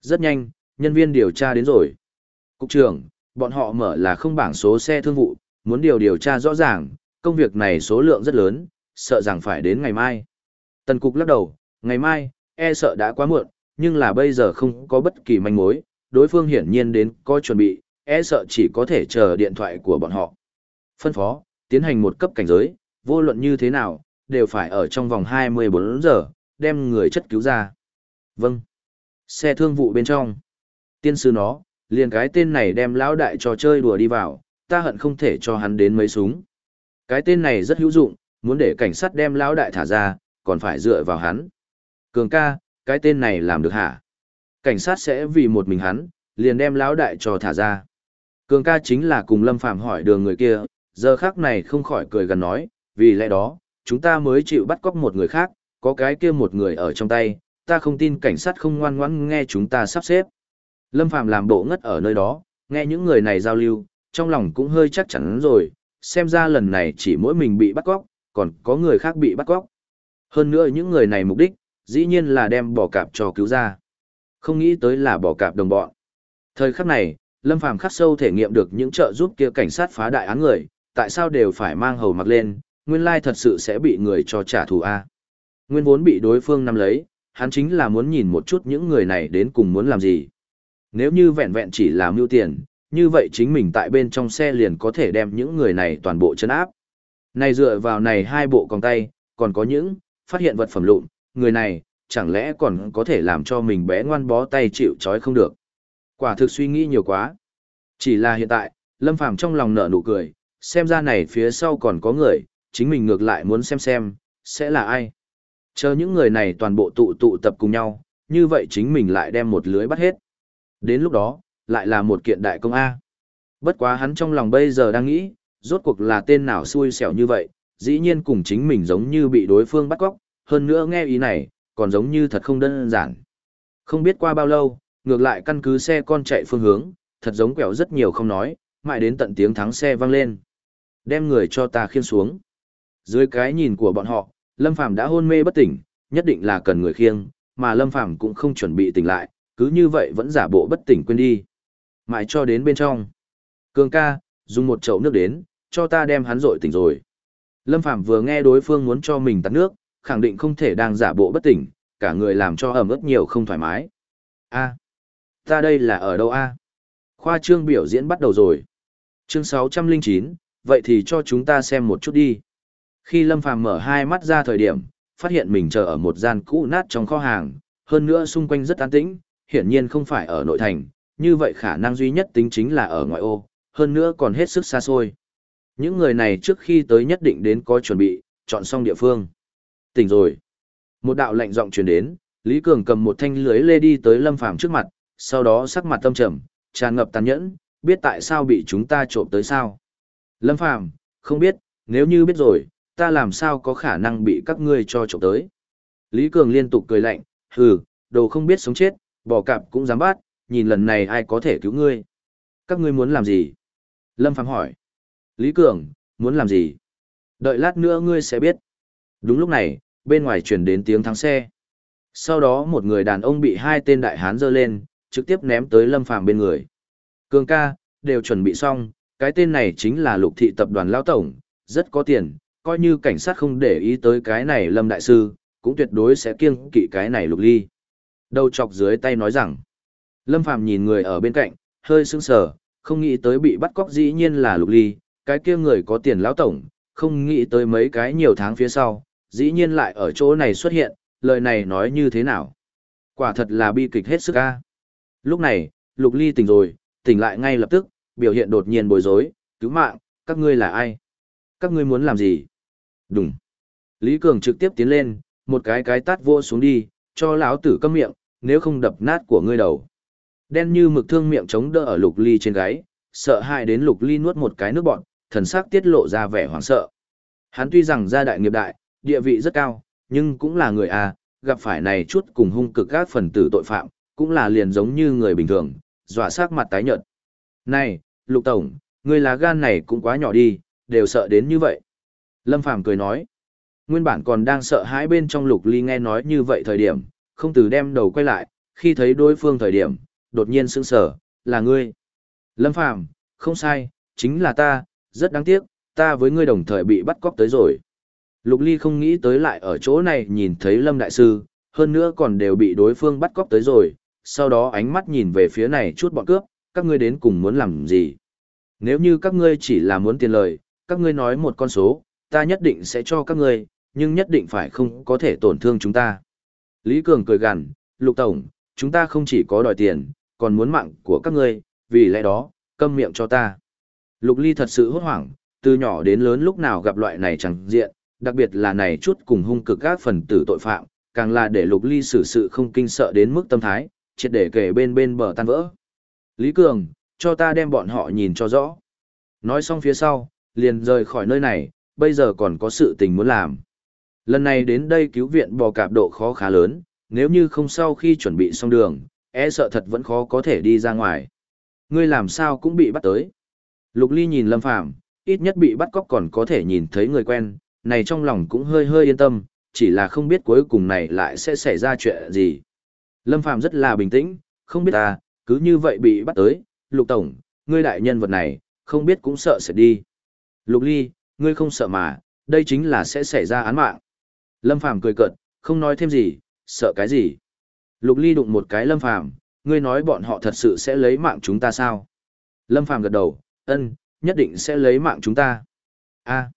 Rất nhanh, nhân viên điều tra đến rồi. Cục trưởng, bọn họ mở là không bảng số xe thương vụ, muốn điều điều tra rõ ràng, công việc này số lượng rất lớn, sợ rằng phải đến ngày mai. Tần cục lắc đầu, ngày mai, e sợ đã quá muộn, nhưng là bây giờ không có bất kỳ manh mối, đối phương hiển nhiên đến có chuẩn bị, e sợ chỉ có thể chờ điện thoại của bọn họ. Phân phó, tiến hành một cấp cảnh giới, vô luận như thế nào, đều phải ở trong vòng 24 giờ, đem người chất cứu ra. Vâng. Xe thương vụ bên trong. Tiên sư nó, liền cái tên này đem lão đại trò chơi đùa đi vào, ta hận không thể cho hắn đến mấy súng. Cái tên này rất hữu dụng, muốn để cảnh sát đem lão đại thả ra, còn phải dựa vào hắn. Cường ca, cái tên này làm được hả? Cảnh sát sẽ vì một mình hắn, liền đem lão đại cho thả ra. Cường ca chính là cùng Lâm Phàm hỏi đường người kia, giờ khác này không khỏi cười gần nói, vì lẽ đó, chúng ta mới chịu bắt cóc một người khác, có cái kia một người ở trong tay, ta không tin cảnh sát không ngoan ngoãn nghe chúng ta sắp xếp. Lâm Phàm làm bộ ngất ở nơi đó, nghe những người này giao lưu, trong lòng cũng hơi chắc chắn rồi, xem ra lần này chỉ mỗi mình bị bắt cóc, còn có người khác bị bắt cóc. Hơn nữa những người này mục đích, dĩ nhiên là đem bỏ cạp cho cứu ra. Không nghĩ tới là bỏ cạp đồng bọn. Thời khắc này, Lâm Phàm khắc sâu thể nghiệm được những trợ giúp kia cảnh sát phá đại án người, tại sao đều phải mang hầu mặc lên, nguyên lai thật sự sẽ bị người cho trả thù a. Nguyên vốn bị đối phương nắm lấy, hắn chính là muốn nhìn một chút những người này đến cùng muốn làm gì. Nếu như vẹn vẹn chỉ là mưu tiền, như vậy chính mình tại bên trong xe liền có thể đem những người này toàn bộ chấn áp. Này dựa vào này hai bộ còng tay, còn có những, phát hiện vật phẩm lụn, người này, chẳng lẽ còn có thể làm cho mình bé ngoan bó tay chịu trói không được. Quả thực suy nghĩ nhiều quá. Chỉ là hiện tại, Lâm Phàm trong lòng nở nụ cười, xem ra này phía sau còn có người, chính mình ngược lại muốn xem xem, sẽ là ai. Chờ những người này toàn bộ tụ tụ tập cùng nhau, như vậy chính mình lại đem một lưới bắt hết. Đến lúc đó, lại là một kiện đại công A. Bất quá hắn trong lòng bây giờ đang nghĩ, rốt cuộc là tên nào xui xẻo như vậy, dĩ nhiên cùng chính mình giống như bị đối phương bắt cóc, hơn nữa nghe ý này, còn giống như thật không đơn giản. Không biết qua bao lâu, ngược lại căn cứ xe con chạy phương hướng, thật giống quẹo rất nhiều không nói, mãi đến tận tiếng thắng xe vang lên. Đem người cho ta khiêng xuống. Dưới cái nhìn của bọn họ, Lâm Phàm đã hôn mê bất tỉnh, nhất định là cần người khiêng, mà Lâm Phàm cũng không chuẩn bị tỉnh lại, cứ như vậy vẫn giả bộ bất tỉnh quên đi. Mãi cho đến bên trong. Cường ca, dùng một chậu nước đến, cho ta đem hắn rội tỉnh rồi. Lâm Phàm vừa nghe đối phương muốn cho mình tắt nước, khẳng định không thể đang giả bộ bất tỉnh, cả người làm cho ẩm ướt nhiều không thoải mái. A, ta đây là ở đâu a? Khoa trương biểu diễn bắt đầu rồi. Chương 609, vậy thì cho chúng ta xem một chút đi. Khi Lâm Phàm mở hai mắt ra thời điểm, phát hiện mình chờ ở một gian cũ nát trong kho hàng, hơn nữa xung quanh rất an tĩnh, hiển nhiên không phải ở nội thành, như vậy khả năng duy nhất tính chính là ở ngoại ô, hơn nữa còn hết sức xa xôi. Những người này trước khi tới nhất định đến có chuẩn bị, chọn xong địa phương. Tỉnh rồi. Một đạo lệnh giọng truyền đến, Lý Cường cầm một thanh lưới lê đi tới Lâm Phàm trước mặt, sau đó sắc mặt tâm trầm, tràn ngập tàn nhẫn, biết tại sao bị chúng ta trộm tới sao. Lâm Phàm không biết, nếu như biết rồi, ta làm sao có khả năng bị các ngươi cho trộm tới. Lý Cường liên tục cười lạnh, hừ, đồ không biết sống chết, bỏ cạp cũng dám bắt, nhìn lần này ai có thể cứu ngươi. Các ngươi muốn làm gì? Lâm Phàm hỏi. Lý Cường, muốn làm gì? Đợi lát nữa ngươi sẽ biết. Đúng lúc này, bên ngoài truyền đến tiếng thắng xe. Sau đó một người đàn ông bị hai tên đại hán giơ lên, trực tiếp ném tới Lâm Phàm bên người. Cường ca, đều chuẩn bị xong, cái tên này chính là lục thị tập đoàn lão Tổng, rất có tiền, coi như cảnh sát không để ý tới cái này Lâm Đại Sư, cũng tuyệt đối sẽ kiêng kỵ cái này lục ly. Đầu chọc dưới tay nói rằng, Lâm Phàm nhìn người ở bên cạnh, hơi sững sờ, không nghĩ tới bị bắt cóc dĩ nhiên là lục ly, cái kia người có tiền lão tổng, không nghĩ tới mấy cái nhiều tháng phía sau, dĩ nhiên lại ở chỗ này xuất hiện, lời này nói như thế nào. Quả thật là bi kịch hết sức ca. Lúc này, lục ly tỉnh rồi, tỉnh lại ngay lập tức, biểu hiện đột nhiên bối rối, cứu mạng, các ngươi là ai? Các ngươi muốn làm gì? Đúng. Lý Cường trực tiếp tiến lên, một cái cái tát vô xuống đi, cho lão tử câm miệng, nếu không đập nát của ngươi đầu. Đen như mực thương miệng chống đỡ ở lục ly trên gáy, sợ hãi đến lục ly nuốt một cái nước bọt thần sắc tiết lộ ra vẻ hoảng sợ. Hắn tuy rằng gia đại nghiệp đại, địa vị rất cao, nhưng cũng là người A, gặp phải này chút cùng hung cực các phần tử tội phạm, cũng là liền giống như người bình thường, dọa sắc mặt tái nhợt. Này, Lục Tổng, người lá gan này cũng quá nhỏ đi, đều sợ đến như vậy. Lâm Phàm cười nói, nguyên bản còn đang sợ hãi bên trong Lục Ly nghe nói như vậy thời điểm, không từ đem đầu quay lại, khi thấy đối phương thời điểm, đột nhiên sững sờ, là ngươi. Lâm Phàm không sai, chính là ta, rất đáng tiếc, ta với ngươi đồng thời bị bắt cóc tới rồi. Lục Ly không nghĩ tới lại ở chỗ này nhìn thấy Lâm Đại Sư, hơn nữa còn đều bị đối phương bắt cóc tới rồi, sau đó ánh mắt nhìn về phía này chút bọn cướp, các ngươi đến cùng muốn làm gì? Nếu như các ngươi chỉ là muốn tiền lời, các ngươi nói một con số, ta nhất định sẽ cho các ngươi, nhưng nhất định phải không có thể tổn thương chúng ta. Lý Cường cười gằn, Lục Tổng, chúng ta không chỉ có đòi tiền, còn muốn mạng của các ngươi, vì lẽ đó, câm miệng cho ta. Lục Ly thật sự hốt hoảng, từ nhỏ đến lớn lúc nào gặp loại này chẳng diện, đặc biệt là này chút cùng hung cực các phần tử tội phạm, càng là để Lục Ly xử sự không kinh sợ đến mức tâm thái, triệt để kể bên bên bờ tan vỡ. Lý Cường, cho ta đem bọn họ nhìn cho rõ. Nói xong phía sau, liền rời khỏi nơi này, bây giờ còn có sự tình muốn làm. Lần này đến đây cứu viện bò cạp độ khó khá lớn, nếu như không sau khi chuẩn bị xong đường, e sợ thật vẫn khó có thể đi ra ngoài. Ngươi làm sao cũng bị bắt tới. Lục Ly nhìn Lâm Phàm, ít nhất bị bắt cóc còn có thể nhìn thấy người quen, này trong lòng cũng hơi hơi yên tâm, chỉ là không biết cuối cùng này lại sẽ xảy ra chuyện gì. Lâm Phàm rất là bình tĩnh, không biết ta, cứ như vậy bị bắt tới, Lục Tổng, ngươi đại nhân vật này, không biết cũng sợ sẽ đi. Lục Ly, ngươi không sợ mà, đây chính là sẽ xảy ra án mạng. Lâm Phàm cười cợt, không nói thêm gì, sợ cái gì. Lục Ly đụng một cái Lâm Phàm, ngươi nói bọn họ thật sự sẽ lấy mạng chúng ta sao? Lâm Phàm gật đầu, ân, nhất định sẽ lấy mạng chúng ta. A.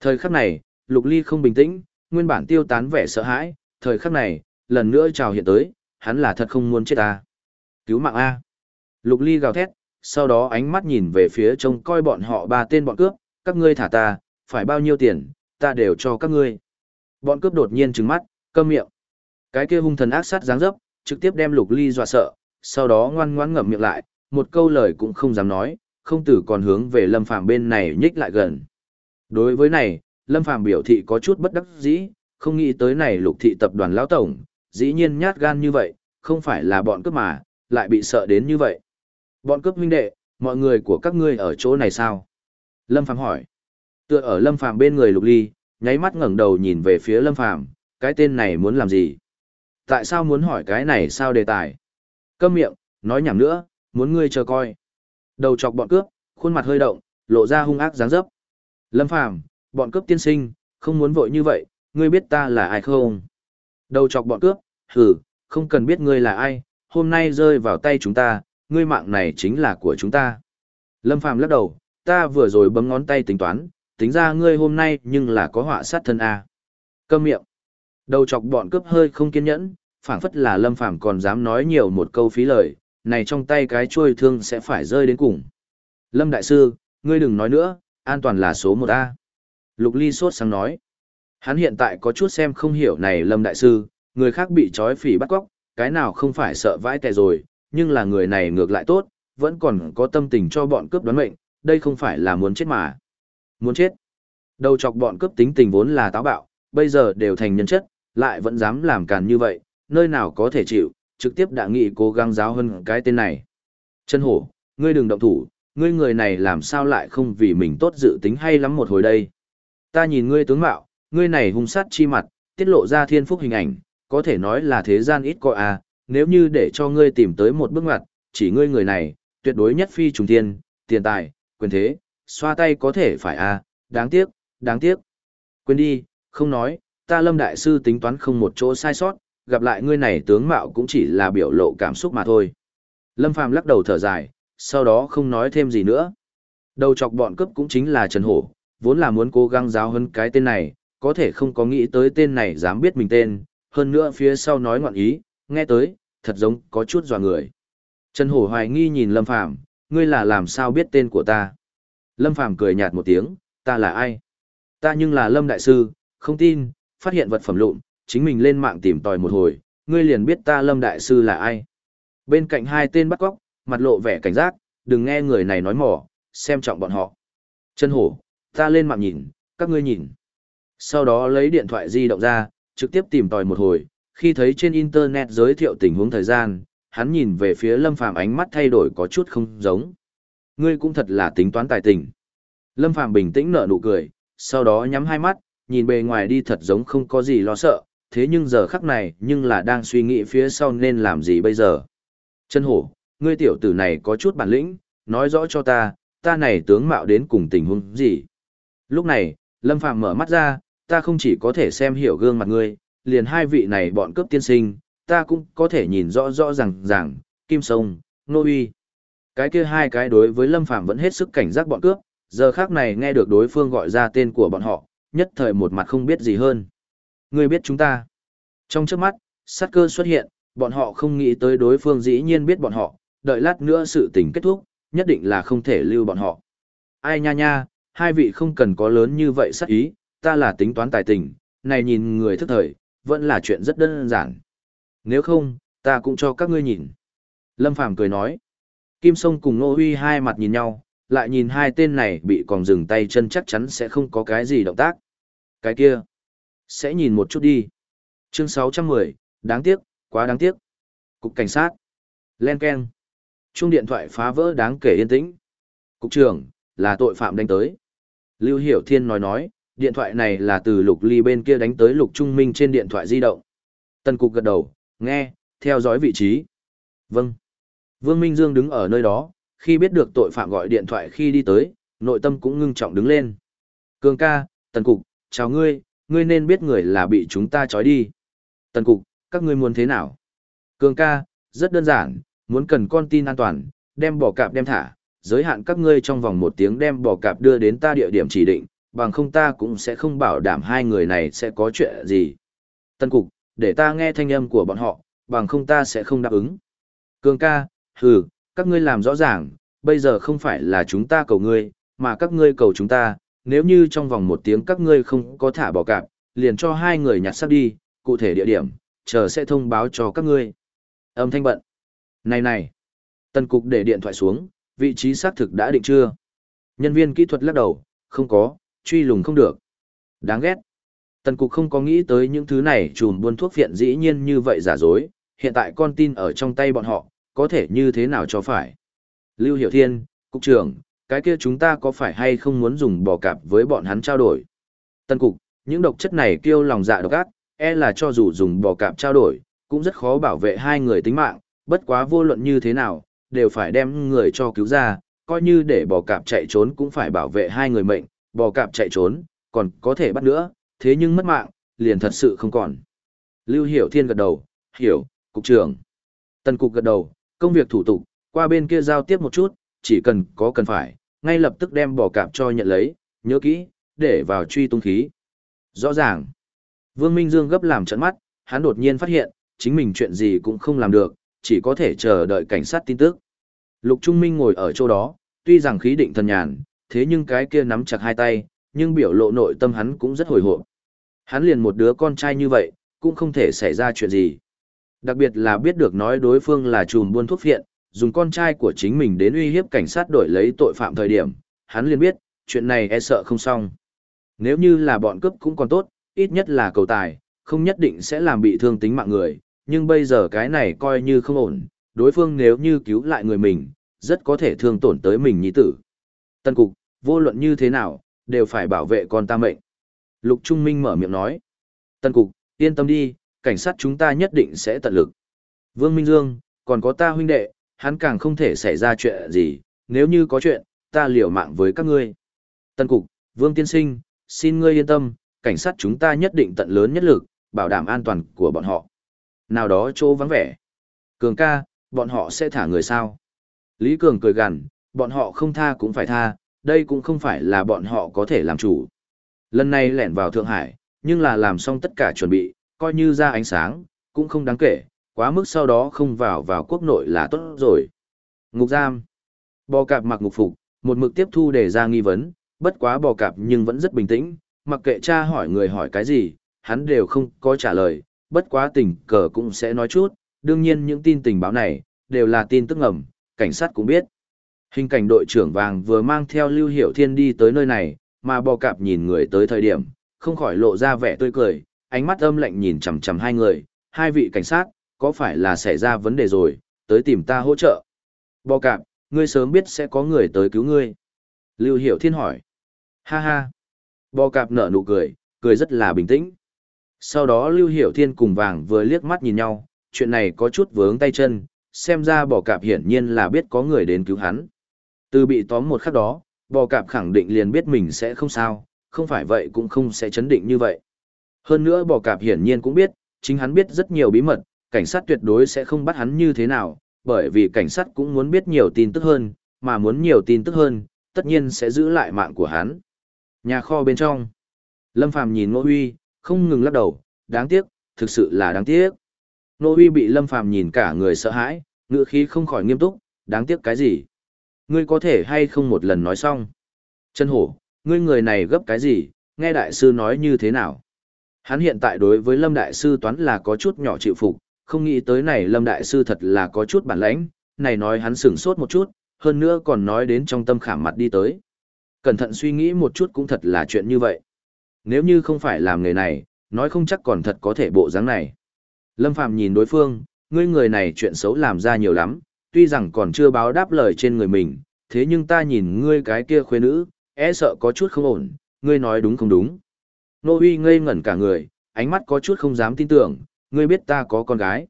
Thời khắc này, Lục Ly không bình tĩnh, nguyên bản tiêu tán vẻ sợ hãi, thời khắc này, lần nữa chào hiện tới, hắn là thật không muốn chết ta. Cứu mạng A. Lục Ly gào thét, sau đó ánh mắt nhìn về phía trông coi bọn họ ba tên bọn cướp, các ngươi thả ta, phải bao nhiêu tiền, ta đều cho các ngươi. Bọn cướp đột nhiên trừng mắt, câm miệng. Cái kia hung thần ác sát dáng dấp, trực tiếp đem Lục Ly dọa sợ, sau đó ngoan ngoãn ngậm miệng lại, một câu lời cũng không dám nói, không tử còn hướng về Lâm Phàm bên này nhích lại gần. Đối với này, Lâm Phàm biểu thị có chút bất đắc dĩ, không nghĩ tới này Lục thị tập đoàn lão tổng, dĩ nhiên nhát gan như vậy, không phải là bọn cướp mà, lại bị sợ đến như vậy. Bọn cướp huynh đệ, mọi người của các ngươi ở chỗ này sao? Lâm Phàm hỏi. Tựa ở Lâm Phàm bên người Lục Ly, nháy mắt ngẩng đầu nhìn về phía Lâm Phàm, cái tên này muốn làm gì? Tại sao muốn hỏi cái này sao đề tài? Câm miệng, nói nhảm nữa, muốn ngươi chờ coi. Đầu chọc bọn cướp, khuôn mặt hơi động, lộ ra hung ác dáng dấp. Lâm Phàm, bọn cướp tiên sinh, không muốn vội như vậy, ngươi biết ta là ai không? Đầu chọc bọn cướp, hừ, không cần biết ngươi là ai, hôm nay rơi vào tay chúng ta, ngươi mạng này chính là của chúng ta. Lâm Phàm lắc đầu, ta vừa rồi bấm ngón tay tính toán, tính ra ngươi hôm nay nhưng là có họa sát thân A. Câm miệng. Đầu chọc bọn cướp hơi không kiên nhẫn, phảng phất là Lâm Phàm còn dám nói nhiều một câu phí lời, này trong tay cái chuôi thương sẽ phải rơi đến cùng. Lâm Đại Sư, ngươi đừng nói nữa, an toàn là số một a Lục Ly sốt sáng nói. Hắn hiện tại có chút xem không hiểu này Lâm Đại Sư, người khác bị trói phỉ bắt cóc, cái nào không phải sợ vãi tè rồi, nhưng là người này ngược lại tốt, vẫn còn có tâm tình cho bọn cướp đoán mệnh, đây không phải là muốn chết mà. Muốn chết. Đầu chọc bọn cướp tính tình vốn là táo bạo, bây giờ đều thành nhân chất, lại vẫn dám làm càn như vậy, nơi nào có thể chịu, trực tiếp đã nghị cố gắng giáo hơn cái tên này. Chân hổ, ngươi đừng động thủ, ngươi người này làm sao lại không vì mình tốt dự tính hay lắm một hồi đây. Ta nhìn ngươi tướng mạo, ngươi này hung sát chi mặt, tiết lộ ra thiên phúc hình ảnh, có thể nói là thế gian ít có à, nếu như để cho ngươi tìm tới một bước ngoặt, chỉ ngươi người này, tuyệt đối nhất phi trùng thiên, tiền tài, quyền thế, xoa tay có thể phải à, đáng tiếc, đáng tiếc. Quên đi, không nói, ta lâm đại sư tính toán không một chỗ sai sót, gặp lại ngươi này tướng mạo cũng chỉ là biểu lộ cảm xúc mà thôi. Lâm Phàm lắc đầu thở dài, sau đó không nói thêm gì nữa. Đầu chọc bọn cướp cũng chính là Trần Hổ, vốn là muốn cố gắng giáo hơn cái tên này, có thể không có nghĩ tới tên này dám biết mình tên, hơn nữa phía sau nói ngoạn ý, nghe tới, thật giống có chút dò người. Trần Hổ hoài nghi nhìn Lâm Phàm ngươi là làm sao biết tên của ta? Lâm Phàm cười nhạt một tiếng, ta là ai? Ta nhưng là Lâm Đại Sư, không tin, phát hiện vật phẩm lụn, chính mình lên mạng tìm tòi một hồi, ngươi liền biết ta Lâm Đại Sư là ai. Bên cạnh hai tên bắt cóc, mặt lộ vẻ cảnh giác, đừng nghe người này nói mỏ, xem trọng bọn họ. Chân hổ, ta lên mạng nhìn, các ngươi nhìn. Sau đó lấy điện thoại di động ra, trực tiếp tìm tòi một hồi, khi thấy trên internet giới thiệu tình huống thời gian, hắn nhìn về phía Lâm Phàm ánh mắt thay đổi có chút không giống. Ngươi cũng thật là tính toán tài tình. Lâm Phàm bình tĩnh nở nụ cười, sau đó nhắm hai mắt, nhìn bề ngoài đi thật giống không có gì lo sợ, thế nhưng giờ khắc này nhưng là đang suy nghĩ phía sau nên làm gì bây giờ. Chân hổ, ngươi tiểu tử này có chút bản lĩnh, nói rõ cho ta, ta này tướng mạo đến cùng tình huống gì. Lúc này, Lâm Phàm mở mắt ra, ta không chỉ có thể xem hiểu gương mặt ngươi, liền hai vị này bọn cướp tiên sinh, ta cũng có thể nhìn rõ rõ ràng ràng, Kim Sông, Nô Uy. Cái kia hai cái đối với Lâm Phàm vẫn hết sức cảnh giác bọn cướp, giờ khác này nghe được đối phương gọi ra tên của bọn họ, nhất thời một mặt không biết gì hơn. Ngươi biết chúng ta. Trong trước mắt, sát cơ xuất hiện, bọn họ không nghĩ tới đối phương dĩ nhiên biết bọn họ, đợi lát nữa sự tình kết thúc, nhất định là không thể lưu bọn họ. Ai nha nha, hai vị không cần có lớn như vậy sát ý, ta là tính toán tài tình, này nhìn người thức thời, vẫn là chuyện rất đơn giản. Nếu không, ta cũng cho các ngươi nhìn. Lâm Phàm cười nói. Kim Sông cùng Nô Huy hai mặt nhìn nhau, lại nhìn hai tên này bị còn dừng tay chân chắc chắn sẽ không có cái gì động tác. Cái kia, sẽ nhìn một chút đi. Chương 610, đáng tiếc, quá đáng tiếc. Cục cảnh sát. Len Ken. Chuông điện thoại phá vỡ đáng kể yên tĩnh. Cục trưởng, là tội phạm đánh tới. Lưu Hiểu Thiên nói nói, điện thoại này là từ Lục Ly bên kia đánh tới Lục Trung Minh trên điện thoại di động. Tần Cục gật đầu, nghe, theo dõi vị trí. Vâng. Vương Minh Dương đứng ở nơi đó, khi biết được tội phạm gọi điện thoại khi đi tới, nội tâm cũng ngưng trọng đứng lên. Cường ca, Tần Cục, chào ngươi, ngươi nên biết người là bị chúng ta trói đi. Tần Cục, các ngươi muốn thế nào? Cường ca, rất đơn giản, muốn cần con tin an toàn, đem bỏ cạp đem thả, giới hạn các ngươi trong vòng một tiếng đem bò cạp đưa đến ta địa điểm chỉ định, bằng không ta cũng sẽ không bảo đảm hai người này sẽ có chuyện gì. Tân Cục, để ta nghe thanh âm của bọn họ, bằng không ta sẽ không đáp ứng. Cường ca, hừ, các ngươi làm rõ ràng, bây giờ không phải là chúng ta cầu ngươi, mà các ngươi cầu chúng ta, nếu như trong vòng một tiếng các ngươi không có thả bỏ cạp, liền cho hai người nhặt sắp đi, cụ thể địa điểm, chờ sẽ thông báo cho các ngươi. Âm thanh bận. Này này. Tần cục để điện thoại xuống, vị trí xác thực đã định chưa? Nhân viên kỹ thuật lắc đầu, không có, truy lùng không được. Đáng ghét. Tần cục không có nghĩ tới những thứ này trùm buôn thuốc phiện dĩ nhiên như vậy giả dối, hiện tại con tin ở trong tay bọn họ, có thể như thế nào cho phải. Lưu Hiểu Thiên, Cục trưởng, cái kia chúng ta có phải hay không muốn dùng bò cạp với bọn hắn trao đổi? Tần Cục, những độc chất này kêu lòng dạ độc ác, e là cho dù dùng bò cạp trao đổi, cũng rất khó bảo vệ hai người tính mạng, bất quá vô luận như thế nào, đều phải đem người cho cứu ra, coi như để bò cạp chạy trốn cũng phải bảo vệ hai người mệnh, bò cạp chạy trốn, còn có thể bắt nữa, thế nhưng mất mạng, liền thật sự không còn. Lưu Hiểu Thiên gật đầu, hiểu, cục trưởng. Tân cục gật đầu, công việc thủ tục, qua bên kia giao tiếp một chút, chỉ cần có cần phải, ngay lập tức đem bò cạp cho nhận lấy, nhớ kỹ, để vào truy tung khí. Rõ ràng, Vương Minh Dương gấp làm trận mắt, hắn đột nhiên phát hiện, chính mình chuyện gì cũng không làm được, chỉ có thể chờ đợi cảnh sát tin tức. Lục Trung Minh ngồi ở chỗ đó, tuy rằng khí định thần nhàn, thế nhưng cái kia nắm chặt hai tay, nhưng biểu lộ nội tâm hắn cũng rất hồi hộp. Hắn liền một đứa con trai như vậy, cũng không thể xảy ra chuyện gì. Đặc biệt là biết được nói đối phương là chùm buôn thuốc phiện, dùng con trai của chính mình đến uy hiếp cảnh sát đổi lấy tội phạm thời điểm, hắn liền biết, chuyện này e sợ không xong. Nếu như là bọn cướp cũng còn tốt, ít nhất là cầu tài, không nhất định sẽ làm bị thương tính mạng người, nhưng bây giờ cái này coi như không ổn, đối phương nếu như cứu lại người mình, rất có thể thương tổn tới mình nhi tử. Tân cục, vô luận như thế nào, đều phải bảo vệ con ta mệnh. Lục Trung Minh mở miệng nói. Tân cục, yên tâm đi, cảnh sát chúng ta nhất định sẽ tận lực. Vương Minh Dương, còn có ta huynh đệ, hắn càng không thể xảy ra chuyện gì, nếu như có chuyện, ta liều mạng với các ngươi. Tân cục, Vương Tiên Sinh, xin ngươi yên tâm, cảnh sát chúng ta nhất định tận lớn nhất lực, bảo đảm an toàn của bọn họ. Nào đó chỗ vắng vẻ. Cường ca, bọn họ sẽ thả người sao? Lý Cường cười gằn, bọn họ không tha cũng phải tha, đây cũng không phải là bọn họ có thể làm chủ. Lần này lẻn vào Thượng Hải, nhưng là làm xong tất cả chuẩn bị, coi như ra ánh sáng, cũng không đáng kể, quá mức sau đó không vào vào quốc nội là tốt rồi. Ngục giam. Bò cạp mặc ngục phục, một mực tiếp thu để ra nghi vấn, bất quá bò cạp nhưng vẫn rất bình tĩnh, mặc kệ cha hỏi người hỏi cái gì, hắn đều không có trả lời, bất quá tình cờ cũng sẽ nói chút, đương nhiên những tin tình báo này, đều là tin tức ngầm, cảnh sát cũng biết. Hình cảnh đội trưởng vàng vừa mang theo Lưu Hiểu Thiên đi tới nơi này, mà bò cạp nhìn người tới thời điểm, không khỏi lộ ra vẻ tươi cười, ánh mắt âm lạnh nhìn chằm chằm hai người, hai vị cảnh sát, có phải là xảy ra vấn đề rồi, tới tìm ta hỗ trợ. Bò cạp, ngươi sớm biết sẽ có người tới cứu ngươi. Lưu Hiểu Thiên hỏi. Ha ha. Bò cạp nở nụ cười, cười rất là bình tĩnh. Sau đó Lưu Hiểu Thiên cùng vàng vừa liếc mắt nhìn nhau, chuyện này có chút vướng tay chân, xem ra bò cạp hiển nhiên là biết có người đến cứu hắn. Từ bị tóm một khắc đó, bò cạp khẳng định liền biết mình sẽ không sao, không phải vậy cũng không sẽ chấn định như vậy. Hơn nữa bò cạp hiển nhiên cũng biết, chính hắn biết rất nhiều bí mật, cảnh sát tuyệt đối sẽ không bắt hắn như thế nào, bởi vì cảnh sát cũng muốn biết nhiều tin tức hơn, mà muốn nhiều tin tức hơn, tất nhiên sẽ giữ lại mạng của hắn. Nhà kho bên trong. Lâm Phàm nhìn Ngô Huy, không ngừng lắc đầu, đáng tiếc, thực sự là đáng tiếc. Ngô Huy bị Lâm Phàm nhìn cả người sợ hãi, ngựa khí không khỏi nghiêm túc, đáng tiếc cái gì? Ngươi có thể hay không một lần nói xong? Chân hổ, ngươi người này gấp cái gì, nghe đại sư nói như thế nào? Hắn hiện tại đối với Lâm Đại Sư toán là có chút nhỏ chịu phục, không nghĩ tới này Lâm Đại Sư thật là có chút bản lãnh, này nói hắn sửng sốt một chút, hơn nữa còn nói đến trong tâm khảm mặt đi tới. Cẩn thận suy nghĩ một chút cũng thật là chuyện như vậy. Nếu như không phải làm nghề này, nói không chắc còn thật có thể bộ dáng này. Lâm Phàm nhìn đối phương, ngươi người này chuyện xấu làm ra nhiều lắm, tuy rằng còn chưa báo đáp lời trên người mình, thế nhưng ta nhìn ngươi cái kia khuê nữ, e sợ có chút không ổn, ngươi nói đúng không đúng. Nô Huy ngây ngẩn cả người, ánh mắt có chút không dám tin tưởng, ngươi biết ta có con gái.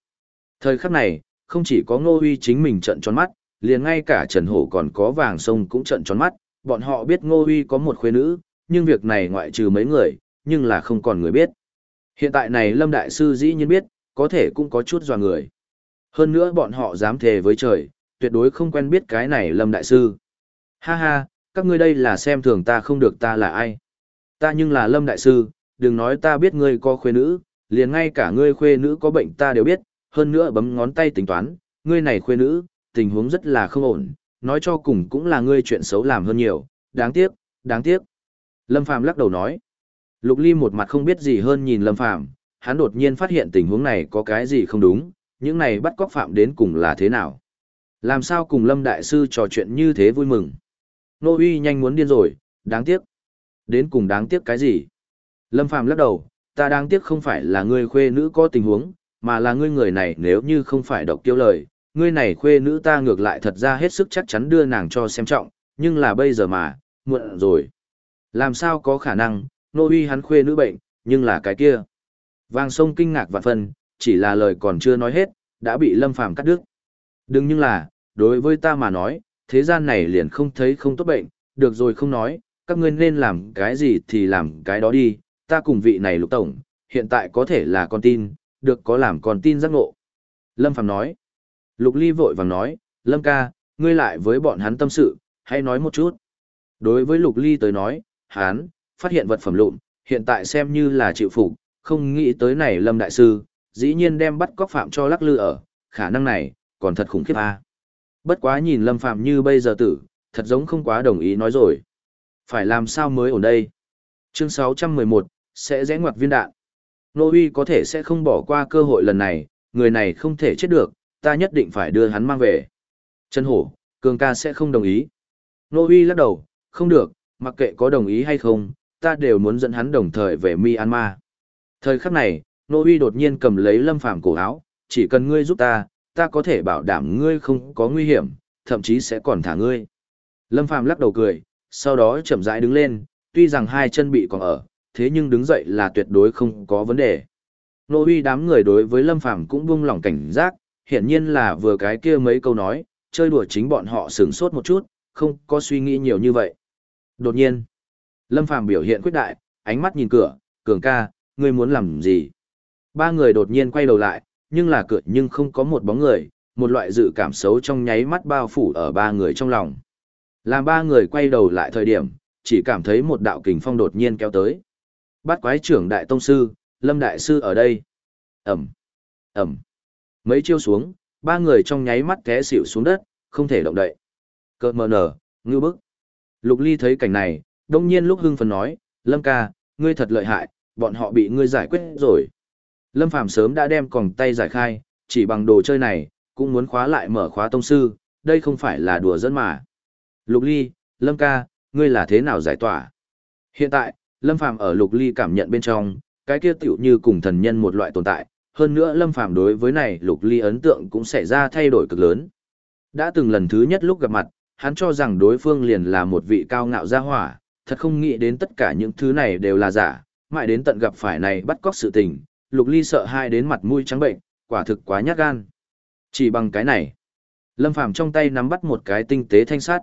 Thời khắc này, không chỉ có Ngô Huy chính mình trận tròn mắt, liền ngay cả Trần Hổ còn có vàng sông cũng trận tròn mắt, bọn họ biết Ngô Huy có một khuê nữ, nhưng việc này ngoại trừ mấy người, nhưng là không còn người biết. Hiện tại này Lâm Đại Sư dĩ nhiên biết, có thể cũng có chút dò người. Hơn nữa bọn họ dám thề với trời, tuyệt đối không quen biết cái này Lâm Đại Sư. Ha ha, các ngươi đây là xem thường ta không được ta là ai. Ta nhưng là Lâm Đại Sư, đừng nói ta biết ngươi có khuê nữ, liền ngay cả ngươi khuê nữ có bệnh ta đều biết, hơn nữa bấm ngón tay tính toán, ngươi này khuê nữ, tình huống rất là không ổn, nói cho cùng cũng là ngươi chuyện xấu làm hơn nhiều, đáng tiếc, đáng tiếc. Lâm Phàm lắc đầu nói. Lục Ly một mặt không biết gì hơn nhìn Lâm Phàm, hắn đột nhiên phát hiện tình huống này có cái gì không đúng, những này bắt cóc phạm đến cùng là thế nào. Làm sao cùng Lâm Đại Sư trò chuyện như thế vui mừng. Nô uy nhanh muốn điên rồi, đáng tiếc. Đến cùng đáng tiếc cái gì? Lâm Phàm lắc đầu, ta đáng tiếc không phải là ngươi khuê nữ có tình huống, mà là ngươi người này nếu như không phải độc tiêu lời, ngươi này khuê nữ ta ngược lại thật ra hết sức chắc chắn đưa nàng cho xem trọng, nhưng là bây giờ mà, muộn rồi. Làm sao có khả năng, nô uy hắn khuê nữ bệnh, nhưng là cái kia. Vàng sông kinh ngạc vạn phân, chỉ là lời còn chưa nói hết, đã bị Lâm Phàm cắt đứt. Đừng nhưng là, đối với ta mà nói, thế gian này liền không thấy không tốt bệnh, được rồi không nói, các ngươi nên làm cái gì thì làm cái đó đi, ta cùng vị này lục tổng, hiện tại có thể là con tin, được có làm con tin giác ngộ. Lâm Phàm nói. Lục Ly vội vàng nói, Lâm ca, ngươi lại với bọn hắn tâm sự, hãy nói một chút. Đối với Lục Ly tới nói, hắn, phát hiện vật phẩm lụn, hiện tại xem như là chịu phục, không nghĩ tới này Lâm Đại Sư, dĩ nhiên đem bắt cóc phạm cho lắc lư ở, khả năng này, còn thật khủng khiếp a. Bất quá nhìn Lâm Phạm như bây giờ tử, thật giống không quá đồng ý nói rồi. Phải làm sao mới ổn đây? Chương 611, sẽ rẽ ngoặt viên đạn. Nô Uy có thể sẽ không bỏ qua cơ hội lần này, người này không thể chết được, ta nhất định phải đưa hắn mang về. Trần Hổ, Cường ca sẽ không đồng ý. Nô Uy lắc đầu, không được, mặc kệ có đồng ý hay không, ta đều muốn dẫn hắn đồng thời về Myanmar. Thời khắc này, Nô Huy đột nhiên cầm lấy Lâm Phàm cổ áo, chỉ cần ngươi giúp ta, ta có thể bảo đảm ngươi không có nguy hiểm, thậm chí sẽ còn thả ngươi. Lâm Phàm lắc đầu cười, sau đó chậm rãi đứng lên, tuy rằng hai chân bị còn ở, thế nhưng đứng dậy là tuyệt đối không có vấn đề. Nô uy đám người đối với Lâm Phàm cũng buông lỏng cảnh giác, hiển nhiên là vừa cái kia mấy câu nói, chơi đùa chính bọn họ sửng sốt một chút, không có suy nghĩ nhiều như vậy. Đột nhiên, Lâm Phàm biểu hiện quyết đại, ánh mắt nhìn cửa, cường ca, ngươi muốn làm gì? Ba người đột nhiên quay đầu lại, nhưng là cửa nhưng không có một bóng người, một loại dự cảm xấu trong nháy mắt bao phủ ở ba người trong lòng. Làm ba người quay đầu lại thời điểm, chỉ cảm thấy một đạo kình phong đột nhiên kéo tới. Bát quái trưởng đại tông sư, Lâm đại sư ở đây. Ẩm, Ẩm. Mấy chiêu xuống, ba người trong nháy mắt té xỉu xuống đất, không thể động đậy. Cợt mờ nở, ngư bức. Lục Ly thấy cảnh này, đông nhiên lúc hưng phấn nói, Lâm ca, ngươi thật lợi hại, bọn họ bị ngươi giải quyết rồi. Lâm Phàm sớm đã đem còng tay giải khai, chỉ bằng đồ chơi này, cũng muốn khóa lại mở khóa tông sư, đây không phải là đùa dẫn mà. Lục Ly, Lâm ca, ngươi là thế nào giải tỏa? Hiện tại, Lâm Phàm ở Lục Ly cảm nhận bên trong, cái kia tiểu như cùng thần nhân một loại tồn tại, hơn nữa Lâm Phàm đối với này Lục Ly ấn tượng cũng xảy ra thay đổi cực lớn. Đã từng lần thứ nhất lúc gặp mặt, hắn cho rằng đối phương liền là một vị cao ngạo gia hỏa, thật không nghĩ đến tất cả những thứ này đều là giả, mãi đến tận gặp phải này bắt cóc sự tình, Lục Ly sợ hai đến mặt mũi trắng bệnh, quả thực quá nhát gan. Chỉ bằng cái này, Lâm Phàm trong tay nắm bắt một cái tinh tế thanh sắt.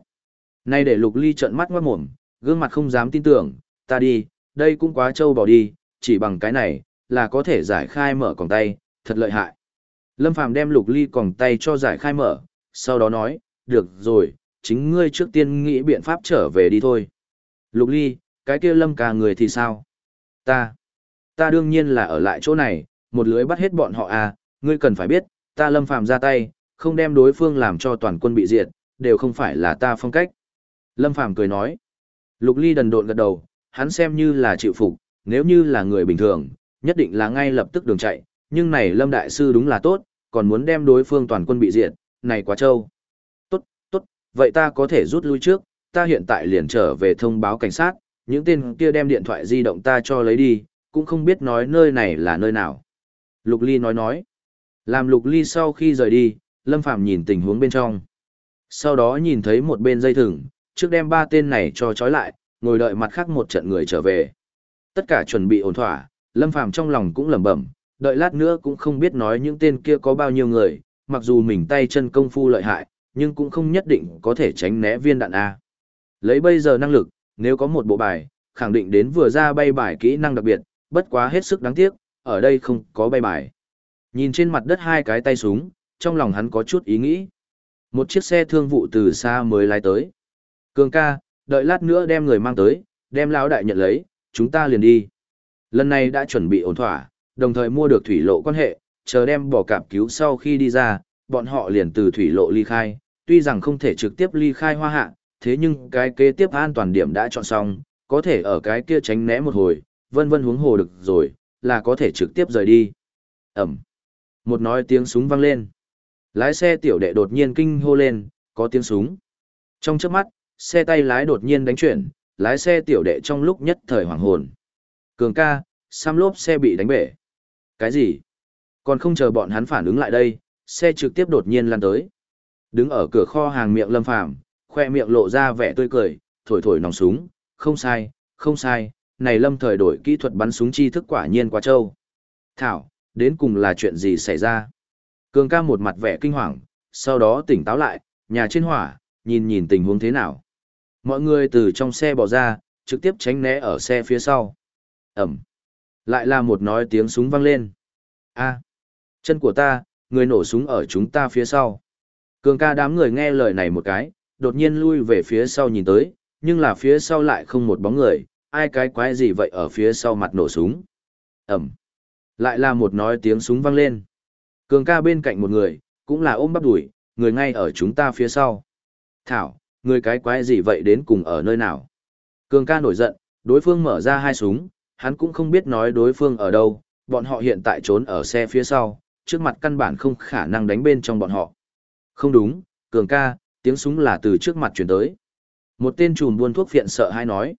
Nay để Lục Ly trợn mắt ngoát mồm, gương mặt không dám tin tưởng, ta đi, đây cũng quá trâu bỏ đi, chỉ bằng cái này, là có thể giải khai mở còng tay, thật lợi hại. Lâm Phàm đem Lục Ly còng tay cho giải khai mở, sau đó nói, được rồi, chính ngươi trước tiên nghĩ biện pháp trở về đi thôi. Lục Ly, cái kia Lâm cả người thì sao? Ta, ta đương nhiên là ở lại chỗ này, một lưới bắt hết bọn họ à, ngươi cần phải biết, ta Lâm Phàm ra tay, không đem đối phương làm cho toàn quân bị diệt, đều không phải là ta phong cách. Lâm Phàm cười nói. Lục Ly đần độn gật đầu, hắn xem như là chịu phục, nếu như là người bình thường, nhất định là ngay lập tức đường chạy, nhưng này Lâm Đại Sư đúng là tốt, còn muốn đem đối phương toàn quân bị diệt, này quá trâu. Tốt, tốt, vậy ta có thể rút lui trước, ta hiện tại liền trở về thông báo cảnh sát, những tên kia đem điện thoại di động ta cho lấy đi, cũng không biết nói nơi này là nơi nào. Lục Ly nói nói. Làm Lục Ly sau khi rời đi, Lâm Phàm nhìn tình huống bên trong. Sau đó nhìn thấy một bên dây thừng, trước đem ba tên này cho trói lại, ngồi đợi mặt khác một trận người trở về. Tất cả chuẩn bị ổn thỏa, Lâm Phàm trong lòng cũng lẩm bẩm, đợi lát nữa cũng không biết nói những tên kia có bao nhiêu người, mặc dù mình tay chân công phu lợi hại, nhưng cũng không nhất định có thể tránh né viên đạn A. Lấy bây giờ năng lực, nếu có một bộ bài, khẳng định đến vừa ra bay bài kỹ năng đặc biệt, bất quá hết sức đáng tiếc, ở đây không có bay bài. Nhìn trên mặt đất hai cái tay súng, trong lòng hắn có chút ý nghĩ. Một chiếc xe thương vụ từ xa mới lái tới. Cường ca, đợi lát nữa đem người mang tới, đem lão đại nhận lấy, chúng ta liền đi. Lần này đã chuẩn bị ổn thỏa, đồng thời mua được thủy lộ quan hệ, chờ đem bỏ cạp cứu sau khi đi ra, bọn họ liền từ thủy lộ ly khai, tuy rằng không thể trực tiếp ly khai hoa hạ, thế nhưng cái kế tiếp an toàn điểm đã chọn xong, có thể ở cái kia tránh né một hồi, vân vân huống hồ được rồi, là có thể trực tiếp rời đi. Ẩm. Một nói tiếng súng vang lên. Lái xe tiểu đệ đột nhiên kinh hô lên, có tiếng súng. Trong chớp mắt, xe tay lái đột nhiên đánh chuyển, lái xe tiểu đệ trong lúc nhất thời hoảng hồn. Cường ca, xăm lốp xe bị đánh bể. Cái gì? Còn không chờ bọn hắn phản ứng lại đây, xe trực tiếp đột nhiên lăn tới. Đứng ở cửa kho hàng miệng lâm phàm, khoe miệng lộ ra vẻ tươi cười, thổi thổi nòng súng, không sai, không sai, này lâm thời đổi kỹ thuật bắn súng chi thức quả nhiên quá trâu. Thảo, đến cùng là chuyện gì xảy ra? Cường ca một mặt vẻ kinh hoàng, sau đó tỉnh táo lại, nhà trên hỏa, nhìn nhìn tình huống thế nào. Mọi người từ trong xe bỏ ra, trực tiếp tránh né ở xe phía sau. Ẩm. Lại là một nói tiếng súng vang lên. a chân của ta, người nổ súng ở chúng ta phía sau. Cường ca đám người nghe lời này một cái, đột nhiên lui về phía sau nhìn tới, nhưng là phía sau lại không một bóng người, ai cái quái gì vậy ở phía sau mặt nổ súng. Ẩm. Lại là một nói tiếng súng vang lên. Cường ca bên cạnh một người, cũng là ôm bắp đuổi, người ngay ở chúng ta phía sau. Thảo, người cái quái gì vậy đến cùng ở nơi nào? Cường ca nổi giận, đối phương mở ra hai súng, hắn cũng không biết nói đối phương ở đâu, bọn họ hiện tại trốn ở xe phía sau, trước mặt căn bản không khả năng đánh bên trong bọn họ. Không đúng, cường ca, tiếng súng là từ trước mặt chuyển tới. Một tên trùm buôn thuốc phiện sợ hai nói.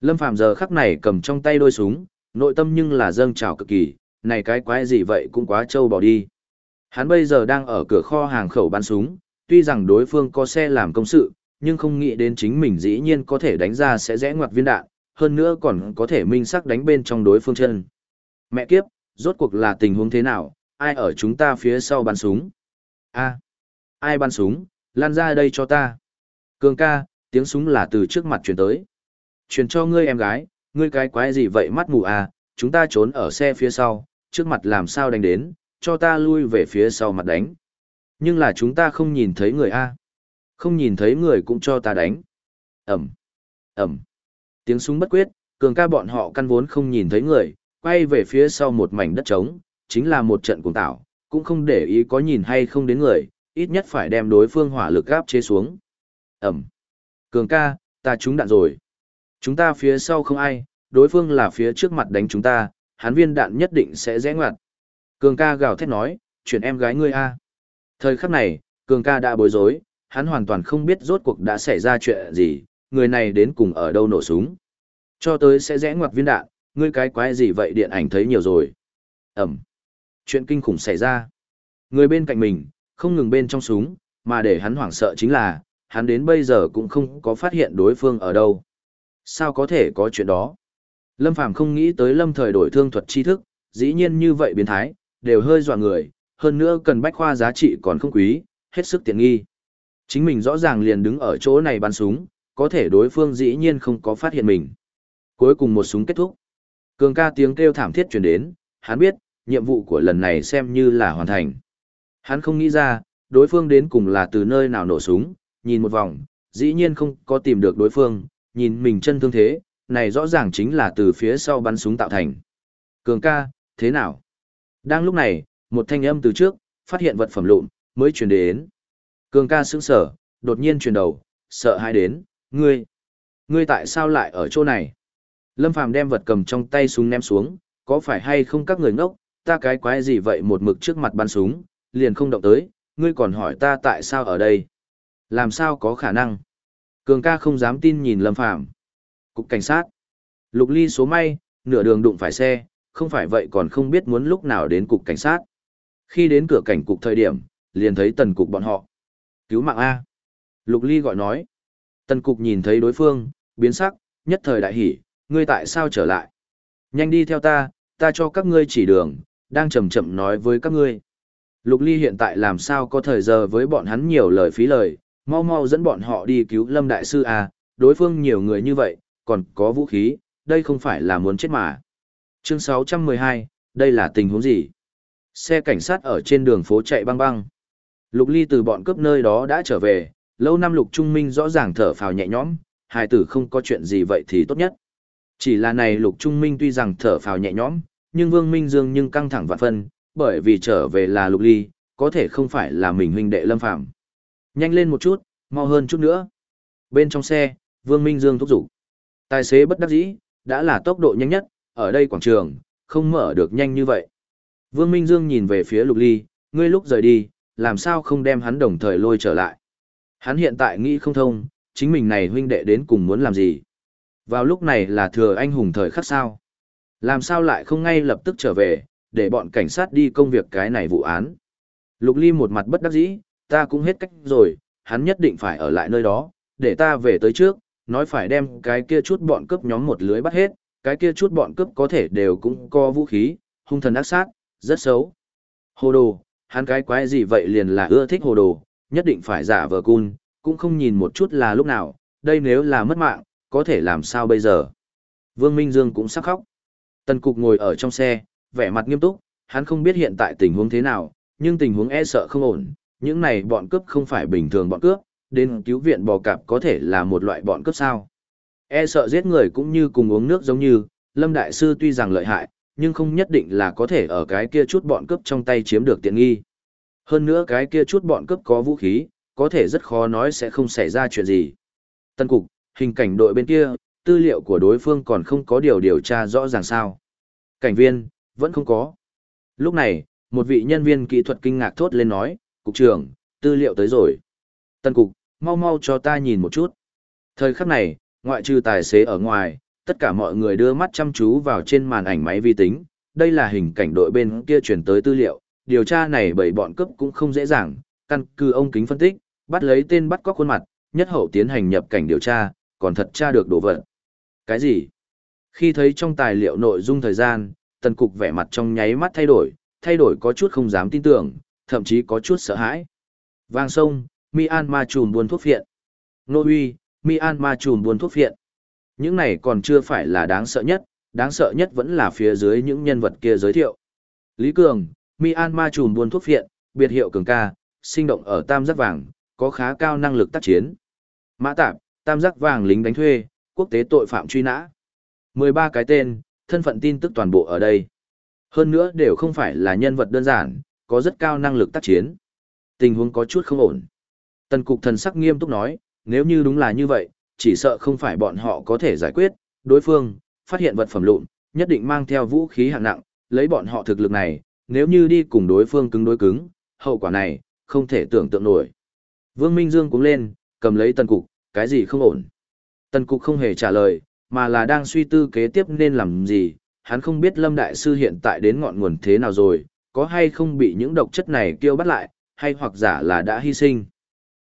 Lâm Phàm giờ khắc này cầm trong tay đôi súng, nội tâm nhưng là dâng trào cực kỳ, này cái quái gì vậy cũng quá trâu bỏ đi. Hắn bây giờ đang ở cửa kho hàng khẩu bắn súng, tuy rằng đối phương có xe làm công sự, nhưng không nghĩ đến chính mình dĩ nhiên có thể đánh ra sẽ rẽ ngoặt viên đạn, hơn nữa còn có thể minh sắc đánh bên trong đối phương chân. Mẹ kiếp, Rốt cuộc là tình huống thế nào, ai ở chúng ta phía sau bắn súng? a ai bắn súng, lan ra đây cho ta. Cường ca, tiếng súng là từ trước mặt truyền tới. Truyền cho ngươi em gái, ngươi cái quái gì vậy mắt mù à, chúng ta trốn ở xe phía sau, trước mặt làm sao đánh đến, cho ta lui về phía sau mặt đánh. Nhưng là chúng ta không nhìn thấy người a Không nhìn thấy người cũng cho ta đánh. Ẩm, Ẩm. Tiếng súng bất quyết, cường ca bọn họ căn vốn không nhìn thấy người, quay về phía sau một mảnh đất trống, chính là một trận cùng tạo, cũng không để ý có nhìn hay không đến người, ít nhất phải đem đối phương hỏa lực gáp chế xuống. Ẩm. Cường ca, ta trúng đạn rồi. Chúng ta phía sau không ai, đối phương là phía trước mặt đánh chúng ta, hắn viên đạn nhất định sẽ rẽ ngoặt. Cường ca gào thét nói, chuyển em gái ngươi a. Thời khắc này, Cường ca đã bối rối, hắn hoàn toàn không biết rốt cuộc đã xảy ra chuyện gì, người này đến cùng ở đâu nổ súng. Cho tới sẽ rẽ ngoặt viên đạn, ngươi cái quái gì vậy điện ảnh thấy nhiều rồi. Ẩm. Chuyện kinh khủng xảy ra. Người bên cạnh mình, không ngừng bên trong súng, mà để hắn hoảng sợ chính là, hắn đến bây giờ cũng không có phát hiện đối phương ở đâu. Sao có thể có chuyện đó? Lâm Phàm không nghĩ tới lâm thời đổi thương thuật tri thức, dĩ nhiên như vậy biến thái, đều hơi dọa người, hơn nữa cần bách khoa giá trị còn không quý, hết sức tiện nghi. Chính mình rõ ràng liền đứng ở chỗ này bắn súng, có thể đối phương dĩ nhiên không có phát hiện mình. Cuối cùng một súng kết thúc. Cường ca tiếng kêu thảm thiết truyền đến, hắn biết, nhiệm vụ của lần này xem như là hoàn thành. Hắn không nghĩ ra, đối phương đến cùng là từ nơi nào nổ súng, nhìn một vòng, dĩ nhiên không có tìm được đối phương, nhìn mình chân thương thế, này rõ ràng chính là từ phía sau bắn súng tạo thành. Cường ca, thế nào? Đang lúc này, một thanh âm từ trước, phát hiện vật phẩm lụn, mới truyền đến. Cường ca sững sở, đột nhiên chuyển đầu, sợ hãi đến, ngươi, ngươi tại sao lại ở chỗ này? Lâm Phàm đem vật cầm trong tay súng ném xuống, có phải hay không các người ngốc, ta cái quái gì vậy một mực trước mặt bắn súng, liền không động tới, ngươi còn hỏi ta tại sao ở đây? Làm sao có khả năng? Cường ca không dám tin nhìn Lâm Phàm Cục cảnh sát. Lục ly số may, nửa đường đụng phải xe, không phải vậy còn không biết muốn lúc nào đến cục cảnh sát. Khi đến cửa cảnh cục thời điểm, liền thấy tần cục bọn họ. Cứu mạng A. Lục ly gọi nói. Tần cục nhìn thấy đối phương, biến sắc, nhất thời đại hỉ, ngươi tại sao trở lại? Nhanh đi theo ta, ta cho các ngươi chỉ đường, đang chậm chậm nói với các ngươi. Lục ly hiện tại làm sao có thời giờ với bọn hắn nhiều lời phí lời, mau mau dẫn bọn họ đi cứu lâm đại sư A, đối phương nhiều người như vậy, còn có vũ khí, đây không phải là muốn chết mà. Chương 612, đây là tình huống gì? Xe cảnh sát ở trên đường phố chạy băng băng. Lục Ly từ bọn cướp nơi đó đã trở về, lâu năm Lục Trung Minh rõ ràng thở phào nhẹ nhõm, hai tử không có chuyện gì vậy thì tốt nhất. Chỉ là này Lục Trung Minh tuy rằng thở phào nhẹ nhõm, nhưng Vương Minh Dương nhưng căng thẳng vạn phân, bởi vì trở về là Lục Ly, có thể không phải là mình huynh đệ Lâm Phạm. Nhanh lên một chút, mau hơn chút nữa. Bên trong xe, Vương Minh Dương thúc giục. Tài xế bất đắc dĩ, đã là tốc độ nhanh nhất, ở đây quảng trường, không mở được nhanh như vậy. Vương Minh Dương nhìn về phía Lục Ly, ngươi lúc rời đi, làm sao không đem hắn đồng thời lôi trở lại. Hắn hiện tại nghĩ không thông, chính mình này huynh đệ đến cùng muốn làm gì. Vào lúc này là thừa anh hùng thời khắc sao. Làm sao lại không ngay lập tức trở về, để bọn cảnh sát đi công việc cái này vụ án. Lục Ly một mặt bất đắc dĩ, ta cũng hết cách rồi, hắn nhất định phải ở lại nơi đó, để ta về tới trước, nói phải đem cái kia chút bọn cướp nhóm một lưới bắt hết, cái kia chút bọn cướp có thể đều cũng có vũ khí, hung thần ác sát, rất xấu. Hồ đồ, hắn cái quái gì vậy liền là ưa thích hồ đồ, nhất định phải giả vờ cun, cũng không nhìn một chút là lúc nào, đây nếu là mất mạng, có thể làm sao bây giờ. Vương Minh Dương cũng sắc khóc. Tần Cục ngồi ở trong xe, vẻ mặt nghiêm túc, hắn không biết hiện tại tình huống thế nào, nhưng tình huống e sợ không ổn, những này bọn cướp không phải bình thường bọn cướp, đến cứu viện bò cạp có thể là một loại bọn cướp sao. E sợ giết người cũng như cùng uống nước giống như, Lâm Đại Sư tuy rằng lợi hại, nhưng không nhất định là có thể ở cái kia chút bọn cướp trong tay chiếm được tiện nghi. Hơn nữa cái kia chút bọn cướp có vũ khí, có thể rất khó nói sẽ không xảy ra chuyện gì. Tân cục, hình cảnh đội bên kia, tư liệu của đối phương còn không có điều điều tra rõ ràng sao. Cảnh viên, vẫn không có. Lúc này, một vị nhân viên kỹ thuật kinh ngạc thốt lên nói, Cục trưởng, tư liệu tới rồi. Tân cục, mau mau cho ta nhìn một chút. Thời khắc này, ngoại trừ tài xế ở ngoài, tất cả mọi người đưa mắt chăm chú vào trên màn ảnh máy vi tính. Đây là hình cảnh đội bên kia chuyển tới tư liệu, điều tra này bởi bọn cướp cũng không dễ dàng, căn cứ ông kính phân tích, bắt lấy tên bắt cóc khuôn mặt, nhất hậu tiến hành nhập cảnh điều tra, còn thật tra được đồ vật. Cái gì? Khi thấy trong tài liệu nội dung thời gian, tần cục vẻ mặt trong nháy mắt thay đổi, thay đổi có chút không dám tin tưởng, thậm chí có chút sợ hãi. Vang sông, Myanmar chùm buôn thuốc phiện. Nô uy, Myanmar chùm buôn thuốc phiện. Những này còn chưa phải là đáng sợ nhất, đáng sợ nhất vẫn là phía dưới những nhân vật kia giới thiệu. Lý Cường, Myanmar chùm buôn thuốc phiện, biệt hiệu Cường ca, sinh động ở Tam Giác Vàng, có khá cao năng lực tác chiến. Mã Tạp, Tam Giác Vàng lính đánh thuê, quốc tế tội phạm truy nã. 13 cái tên, thân phận tin tức toàn bộ ở đây. Hơn nữa đều không phải là nhân vật đơn giản, có rất cao năng lực tác chiến. Tình huống có chút không ổn. Tần cục thần sắc nghiêm túc nói, nếu như đúng là như vậy, chỉ sợ không phải bọn họ có thể giải quyết, đối phương, phát hiện vật phẩm lụn, nhất định mang theo vũ khí hạng nặng, lấy bọn họ thực lực này, nếu như đi cùng đối phương cứng đối cứng, hậu quả này, không thể tưởng tượng nổi. Vương Minh Dương cũng lên, cầm lấy tần cục, cái gì không ổn. Tần cục không hề trả lời, mà là đang suy tư kế tiếp nên làm gì, hắn không biết Lâm Đại Sư hiện tại đến ngọn nguồn thế nào rồi, có hay không bị những độc chất này kêu bắt lại, hay hoặc giả là đã hy sinh.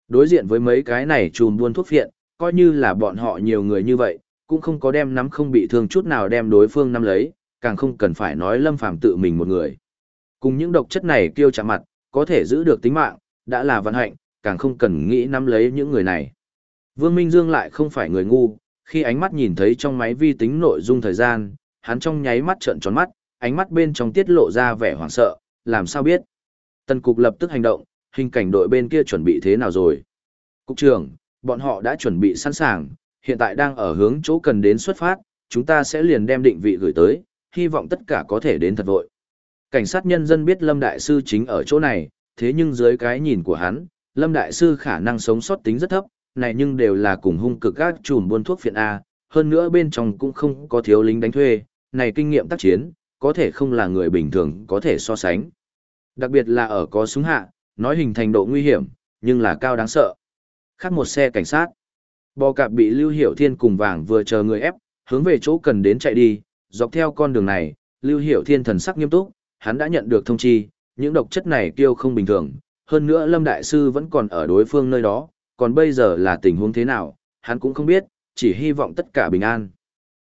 Đối diện với mấy cái này trùm buôn thuốc phiện, coi như là bọn họ nhiều người như vậy, cũng không có đem nắm không bị thương chút nào đem đối phương nắm lấy, càng không cần phải nói Lâm Phàm tự mình một người. Cùng những độc chất này kêu chạm mặt, có thể giữ được tính mạng, đã là vận hạnh, càng không cần nghĩ nắm lấy những người này. Vương Minh Dương lại không phải người ngu, khi ánh mắt nhìn thấy trong máy vi tính nội dung thời gian, hắn trong nháy mắt trợn tròn mắt, ánh mắt bên trong tiết lộ ra vẻ hoảng sợ, làm sao biết. Tần cục lập tức hành động, hình cảnh đội bên kia chuẩn bị thế nào rồi. Cục trưởng, bọn họ đã chuẩn bị sẵn sàng, hiện tại đang ở hướng chỗ cần đến xuất phát, chúng ta sẽ liền đem định vị gửi tới, hy vọng tất cả có thể đến thật vội. Cảnh sát nhân dân biết Lâm Đại Sư chính ở chỗ này, thế nhưng dưới cái nhìn của hắn, Lâm Đại Sư khả năng sống sót tính rất thấp, này nhưng đều là cùng hung cực các chùm buôn thuốc phiện A, hơn nữa bên trong cũng không có thiếu lính đánh thuê, này kinh nghiệm tác chiến, có thể không là người bình thường có thể so sánh. Đặc biệt là ở có súng hạ, nói hình thành độ nguy hiểm, nhưng là cao đáng sợ. Khác một xe cảnh sát. Bò cạp bị Lưu Hiểu Thiên cùng vàng vừa chờ người ép, hướng về chỗ cần đến chạy đi, dọc theo con đường này, Lưu Hiểu Thiên thần sắc nghiêm túc, hắn đã nhận được thông chi, những độc chất này kêu không bình thường, hơn nữa Lâm Đại Sư vẫn còn ở đối phương nơi đó, còn bây giờ là tình huống thế nào, hắn cũng không biết, chỉ hy vọng tất cả bình an.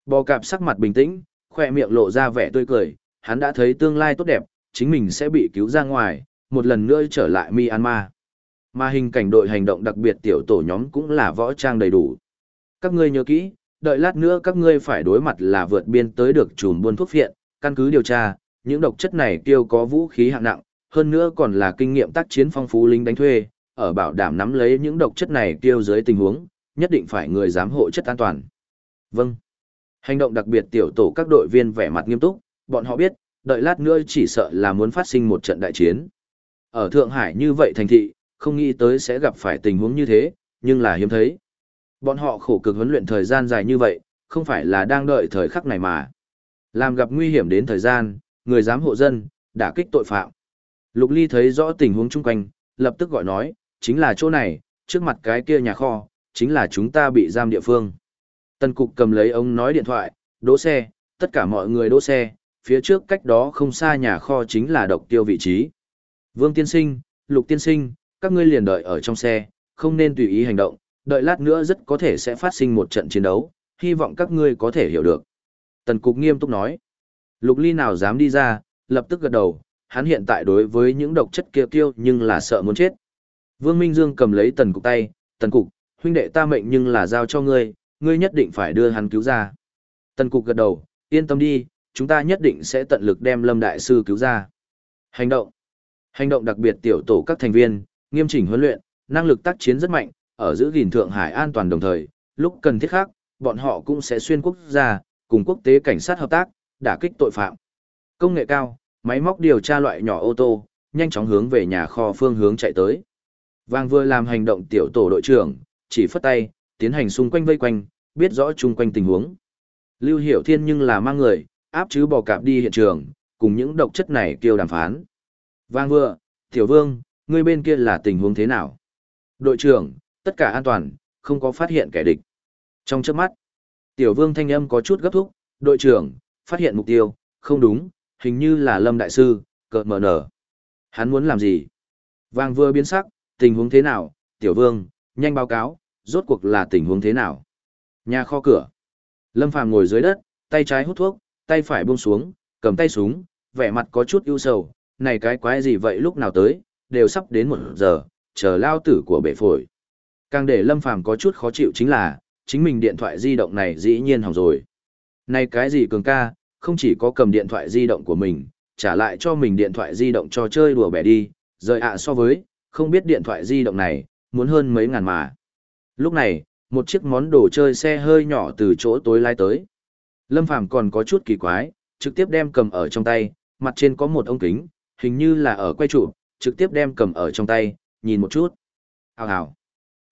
Bò cạp sắc mặt bình tĩnh, khoe miệng lộ ra vẻ tươi cười, hắn đã thấy tương lai tốt đẹp, chính mình sẽ bị cứu ra ngoài, một lần nữa trở lại Myanmar. Mà hình cảnh đội hành động đặc biệt tiểu tổ nhóm cũng là võ trang đầy đủ. Các ngươi nhớ kỹ, đợi lát nữa các ngươi phải đối mặt là vượt biên tới được chùm buôn thuốc phiện, căn cứ điều tra, những độc chất này tiêu có vũ khí hạng nặng, hơn nữa còn là kinh nghiệm tác chiến phong phú lính đánh thuê, ở bảo đảm nắm lấy những độc chất này tiêu dưới tình huống, nhất định phải người giám hộ chất an toàn. Vâng. Hành động đặc biệt tiểu tổ các đội viên vẻ mặt nghiêm túc, bọn họ biết, đợi lát nữa chỉ sợ là muốn phát sinh một trận đại chiến. Ở Thượng Hải như vậy thành thị, không nghĩ tới sẽ gặp phải tình huống như thế, nhưng là hiếm thấy. Bọn họ khổ cực huấn luyện thời gian dài như vậy, không phải là đang đợi thời khắc này mà. Làm gặp nguy hiểm đến thời gian, người dám hộ dân, đả kích tội phạm. Lục Ly thấy rõ tình huống chung quanh, lập tức gọi nói, chính là chỗ này, trước mặt cái kia nhà kho, chính là chúng ta bị giam địa phương. Tần cục cầm lấy ông nói điện thoại, đỗ xe, tất cả mọi người đỗ xe, phía trước cách đó không xa nhà kho chính là độc tiêu vị trí. Vương tiên sinh, lục tiên sinh, các ngươi liền đợi ở trong xe, không nên tùy ý hành động, đợi lát nữa rất có thể sẽ phát sinh một trận chiến đấu, hy vọng các ngươi có thể hiểu được. Tần cục nghiêm túc nói. Lục ly nào dám đi ra, lập tức gật đầu, hắn hiện tại đối với những độc chất kia tiêu nhưng là sợ muốn chết. Vương Minh Dương cầm lấy tần cục tay, tần cục, huynh đệ ta mệnh nhưng là giao cho ngươi, ngươi nhất định phải đưa hắn cứu ra. Tần cục gật đầu, yên tâm đi, chúng ta nhất định sẽ tận lực đem Lâm Đại Sư cứu ra. Hành động. Hành động đặc biệt tiểu tổ các thành viên, nghiêm chỉnh huấn luyện, năng lực tác chiến rất mạnh, ở giữ gìn Thượng Hải an toàn đồng thời, lúc cần thiết khác, bọn họ cũng sẽ xuyên quốc gia, cùng quốc tế cảnh sát hợp tác, đả kích tội phạm. Công nghệ cao, máy móc điều tra loại nhỏ ô tô, nhanh chóng hướng về nhà kho phương hướng chạy tới. Vàng vừa làm hành động tiểu tổ đội trưởng, chỉ phất tay, tiến hành xung quanh vây quanh, biết rõ chung quanh tình huống. Lưu Hiểu Thiên nhưng là mang người, áp chứ bò cạp đi hiện trường, cùng những độc chất này kêu đàm phán. Vang vừa, Tiểu Vương, ngươi bên kia là tình huống thế nào? Đội trưởng, tất cả an toàn, không có phát hiện kẻ địch. Trong chớp mắt, Tiểu Vương thanh âm có chút gấp thúc, đội trưởng, phát hiện mục tiêu, không đúng, hình như là Lâm Đại Sư, cợt mở nở. Hắn muốn làm gì? Vang vừa biến sắc, tình huống thế nào? Tiểu Vương, nhanh báo cáo, rốt cuộc là tình huống thế nào? Nhà kho cửa. Lâm Phàm ngồi dưới đất, tay trái hút thuốc, tay phải buông xuống, cầm tay súng, vẻ mặt có chút ưu sầu, này cái quái gì vậy lúc nào tới, đều sắp đến một giờ, chờ lao tử của bể phổi. Càng để Lâm Phàm có chút khó chịu chính là, chính mình điện thoại di động này dĩ nhiên hỏng rồi. Này cái gì cường ca, không chỉ có cầm điện thoại di động của mình, trả lại cho mình điện thoại di động cho chơi đùa bẻ đi, rời ạ so với, không biết điện thoại di động này, muốn hơn mấy ngàn mà. Lúc này, một chiếc món đồ chơi xe hơi nhỏ từ chỗ tối lai tới. Lâm Phàm còn có chút kỳ quái, trực tiếp đem cầm ở trong tay, mặt trên có một ống kính, hình như là ở quay trụ, trực tiếp đem cầm ở trong tay, nhìn một chút. Hào hào.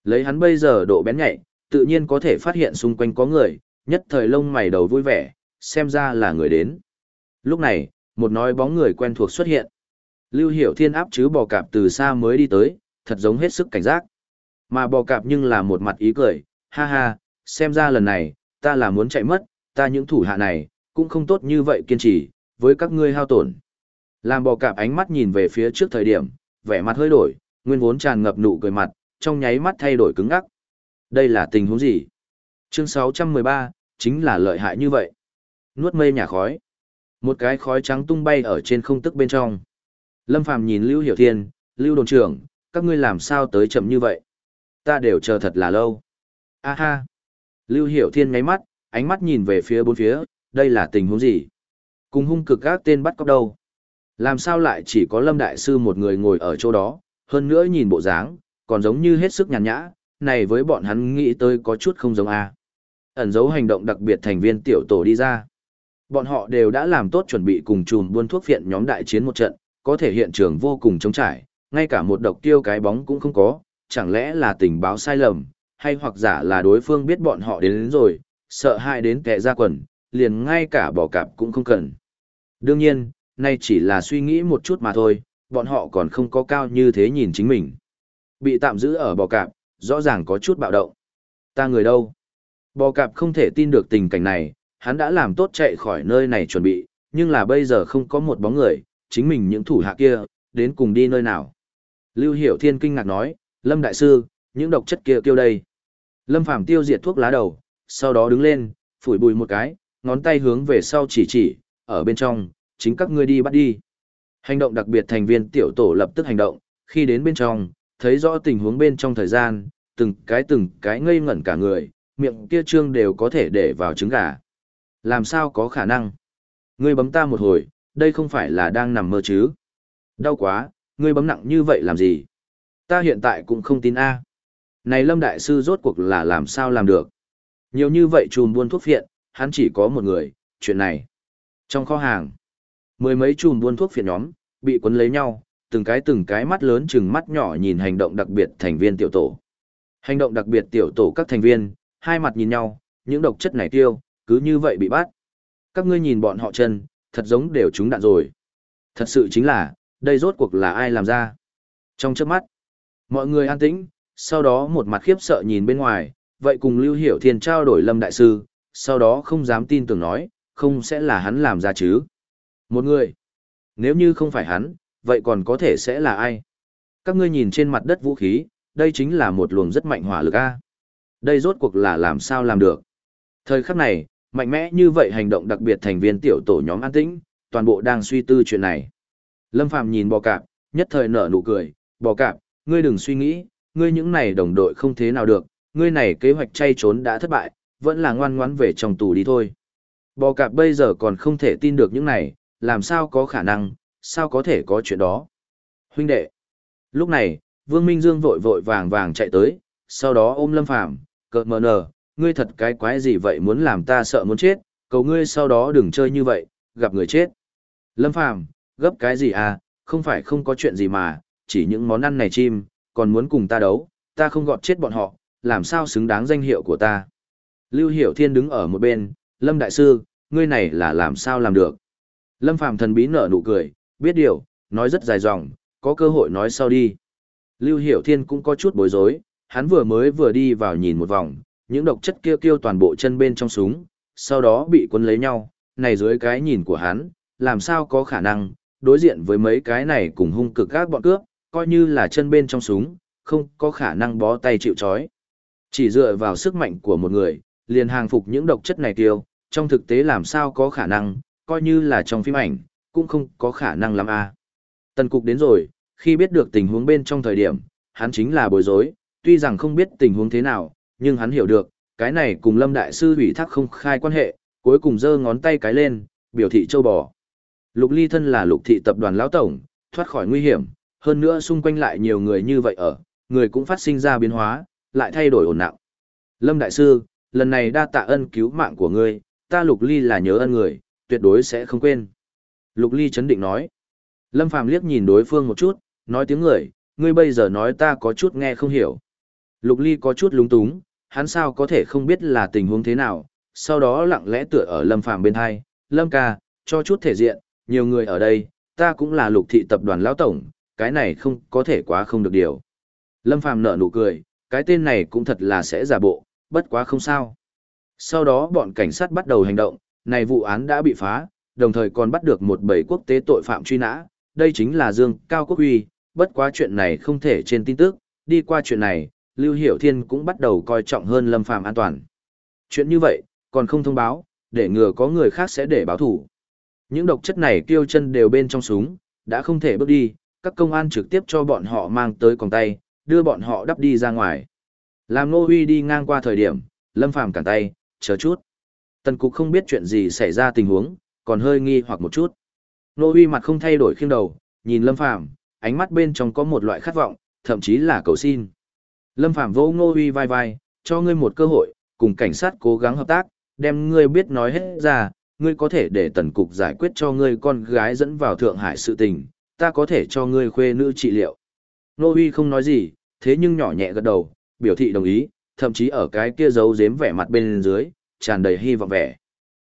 Lấy hắn bây giờ độ bén nhạy, tự nhiên có thể phát hiện xung quanh có người, nhất thời lông mày đầu vui vẻ, xem ra là người đến. Lúc này, một nói bóng người quen thuộc xuất hiện. Lưu Hiểu Thiên áp chứ bò cạp từ xa mới đi tới, thật giống hết sức cảnh giác. Mà bò cạp nhưng là một mặt ý cười, ha ha, xem ra lần này, ta là muốn chạy mất, ta những thủ hạ này, cũng không tốt như vậy kiên trì, với các ngươi hao tổn. Làm bò cạp ánh mắt nhìn về phía trước thời điểm, vẻ mặt hơi đổi, nguyên vốn tràn ngập nụ cười mặt, trong nháy mắt thay đổi cứng ngắc. Đây là tình huống gì? Chương 613, chính là lợi hại như vậy. Nuốt mây nhà khói. Một cái khói trắng tung bay ở trên không tức bên trong. Lâm Phàm nhìn Lưu Hiểu Thiên, Lưu Đồn trưởng, các ngươi làm sao tới chậm như vậy? Ta đều chờ thật là lâu. A ha. Lưu Hiểu Thiên ngáy mắt, ánh mắt nhìn về phía bốn phía, đây là tình huống gì? Cùng hung cực các tên bắt cóc đâu? Làm sao lại chỉ có Lâm Đại Sư một người ngồi ở chỗ đó, hơn nữa nhìn bộ dáng, còn giống như hết sức nhàn nhã, này với bọn hắn nghĩ tới có chút không giống a. Ẩn dấu hành động đặc biệt thành viên tiểu tổ đi ra. Bọn họ đều đã làm tốt chuẩn bị cùng chùm buôn thuốc phiện nhóm đại chiến một trận, có thể hiện trường vô cùng trống trải, ngay cả một độc tiêu cái bóng cũng không có, chẳng lẽ là tình báo sai lầm, hay hoặc giả là đối phương biết bọn họ đến, đến rồi, sợ hãi đến kẻ ra quần, liền ngay cả bỏ cạp cũng không cần. Đương nhiên, nay chỉ là suy nghĩ một chút mà thôi, bọn họ còn không có cao như thế nhìn chính mình. Bị tạm giữ ở bò cạp, rõ ràng có chút bạo động. Ta người đâu? Bò cạp không thể tin được tình cảnh này, hắn đã làm tốt chạy khỏi nơi này chuẩn bị, nhưng là bây giờ không có một bóng người, chính mình những thủ hạ kia, đến cùng đi nơi nào. Lưu Hiểu Thiên kinh ngạc nói, Lâm Đại Sư, những độc chất kia kêu đây. Lâm Phàm tiêu diệt thuốc lá đầu, sau đó đứng lên, phủi bụi một cái, ngón tay hướng về sau chỉ chỉ, ở bên trong, chính các ngươi đi bắt đi. Hành động đặc biệt thành viên tiểu tổ lập tức hành động, khi đến bên trong, thấy rõ tình huống bên trong thời gian, từng cái từng cái ngây ngẩn cả người, miệng kia trương đều có thể để vào trứng gà. Làm sao có khả năng? Ngươi bấm ta một hồi, đây không phải là đang nằm mơ chứ? Đau quá, ngươi bấm nặng như vậy làm gì? Ta hiện tại cũng không tin A. Này Lâm Đại Sư rốt cuộc là làm sao làm được? Nhiều như vậy chùm buôn thuốc phiện, hắn chỉ có một người, chuyện này. Trong kho hàng, mười mấy chùm buôn thuốc phiện nhóm, bị quấn lấy nhau, từng cái từng cái mắt lớn chừng mắt nhỏ nhìn hành động đặc biệt thành viên tiểu tổ. Hành động đặc biệt tiểu tổ các thành viên, hai mặt nhìn nhau, những độc chất này tiêu, cứ như vậy bị bắt. Các ngươi nhìn bọn họ chân, thật giống đều trúng đạn rồi. Thật sự chính là, đây rốt cuộc là ai làm ra. Trong chớp mắt, mọi người an tĩnh, sau đó một mặt khiếp sợ nhìn bên ngoài, vậy cùng Lưu Hiểu Thiên trao đổi Lâm Đại Sư, sau đó không dám tin tưởng nói, không sẽ là hắn làm ra chứ. Một người, nếu như không phải hắn, vậy còn có thể sẽ là ai? Các ngươi nhìn trên mặt đất vũ khí, đây chính là một luồng rất mạnh hỏa lực A. Đây rốt cuộc là làm sao làm được? Thời khắc này, mạnh mẽ như vậy hành động đặc biệt thành viên tiểu tổ nhóm an tĩnh, toàn bộ đang suy tư chuyện này. Lâm Phàm nhìn bò cạp, nhất thời nở nụ cười, bò cạp, ngươi đừng suy nghĩ, ngươi những này đồng đội không thế nào được, ngươi này kế hoạch chay trốn đã thất bại, vẫn là ngoan ngoãn về trong tù đi thôi. Bò cạp bây giờ còn không thể tin được những này, làm sao có khả năng, sao có thể có chuyện đó. Huynh đệ. Lúc này, Vương Minh Dương vội vội vàng vàng chạy tới, sau đó ôm Lâm Phàm, cợt mờ nờ, ngươi thật cái quái gì vậy muốn làm ta sợ muốn chết, cầu ngươi sau đó đừng chơi như vậy, gặp người chết. Lâm Phàm, gấp cái gì à, không phải không có chuyện gì mà, chỉ những món ăn này chim, còn muốn cùng ta đấu, ta không gọt chết bọn họ, làm sao xứng đáng danh hiệu của ta. Lưu Hiểu Thiên đứng ở một bên, Lâm Đại Sư, ngươi này là làm sao làm được. Lâm Phàm thần bí nở nụ cười, biết điều, nói rất dài dòng, có cơ hội nói sau đi. Lưu Hiểu Thiên cũng có chút bối rối, hắn vừa mới vừa đi vào nhìn một vòng, những độc chất kia kêu toàn bộ chân bên trong súng, sau đó bị cuốn lấy nhau, này dưới cái nhìn của hắn, làm sao có khả năng, đối diện với mấy cái này cùng hung cực các bọn cướp, coi như là chân bên trong súng, không có khả năng bó tay chịu chói. Chỉ dựa vào sức mạnh của một người, liền hàng phục những độc chất này tiêu, trong thực tế làm sao có khả năng, coi như là trong phim ảnh, cũng không có khả năng lắm a. Tần cục đến rồi, khi biết được tình huống bên trong thời điểm, hắn chính là bối rối, tuy rằng không biết tình huống thế nào, nhưng hắn hiểu được, cái này cùng Lâm Đại Sư ủy thác không khai quan hệ, cuối cùng giơ ngón tay cái lên, biểu thị châu bò. Lục Ly thân là lục thị tập đoàn lão tổng, thoát khỏi nguy hiểm, hơn nữa xung quanh lại nhiều người như vậy ở, người cũng phát sinh ra biến hóa, lại thay đổi ổn nặng. Lâm Đại Sư, lần này đa tạ ân cứu mạng của ngươi, ta Lục Ly là nhớ ân người, tuyệt đối sẽ không quên. Lục Ly chấn định nói. Lâm Phàm liếc nhìn đối phương một chút, nói tiếng người, ngươi bây giờ nói ta có chút nghe không hiểu. Lục Ly có chút lúng túng, hắn sao có thể không biết là tình huống thế nào, sau đó lặng lẽ tựa ở Lâm Phàm bên hai, Lâm ca, cho chút thể diện, nhiều người ở đây, ta cũng là lục thị tập đoàn lão tổng, cái này không có thể quá không được điều. Lâm Phàm nở nụ cười, cái tên này cũng thật là sẽ giả bộ, bất quá không sao. Sau đó bọn cảnh sát bắt đầu hành động, này vụ án đã bị phá, đồng thời còn bắt được một bầy quốc tế tội phạm truy nã, đây chính là Dương Cao Quốc Huy, bất quá chuyện này không thể trên tin tức, đi qua chuyện này, Lưu Hiểu Thiên cũng bắt đầu coi trọng hơn Lâm Phàm an toàn. Chuyện như vậy, còn không thông báo, để ngừa có người khác sẽ để báo thủ. Những độc chất này tiêu chân đều bên trong súng, đã không thể bước đi, các công an trực tiếp cho bọn họ mang tới còng tay, đưa bọn họ đắp đi ra ngoài. Làm Nô Huy đi ngang qua thời điểm, Lâm Phàm cản tay, chờ chút. Tần Cục không biết chuyện gì xảy ra tình huống, còn hơi nghi hoặc một chút. Nô Huy mặt không thay đổi khiêng đầu, nhìn Lâm Phàm, ánh mắt bên trong có một loại khát vọng, thậm chí là cầu xin. Lâm Phàm vỗ Nô Huy vai vai, cho ngươi một cơ hội, cùng cảnh sát cố gắng hợp tác, đem ngươi biết nói hết ra, ngươi có thể để tần cục giải quyết cho ngươi con gái dẫn vào Thượng Hải sự tình, ta có thể cho ngươi khuê nữ trị liệu. Nô Huy không nói gì, thế nhưng nhỏ nhẹ gật đầu, biểu thị đồng ý, thậm chí ở cái kia giấu giếm vẻ mặt bên dưới, tràn đầy hy vọng vẻ.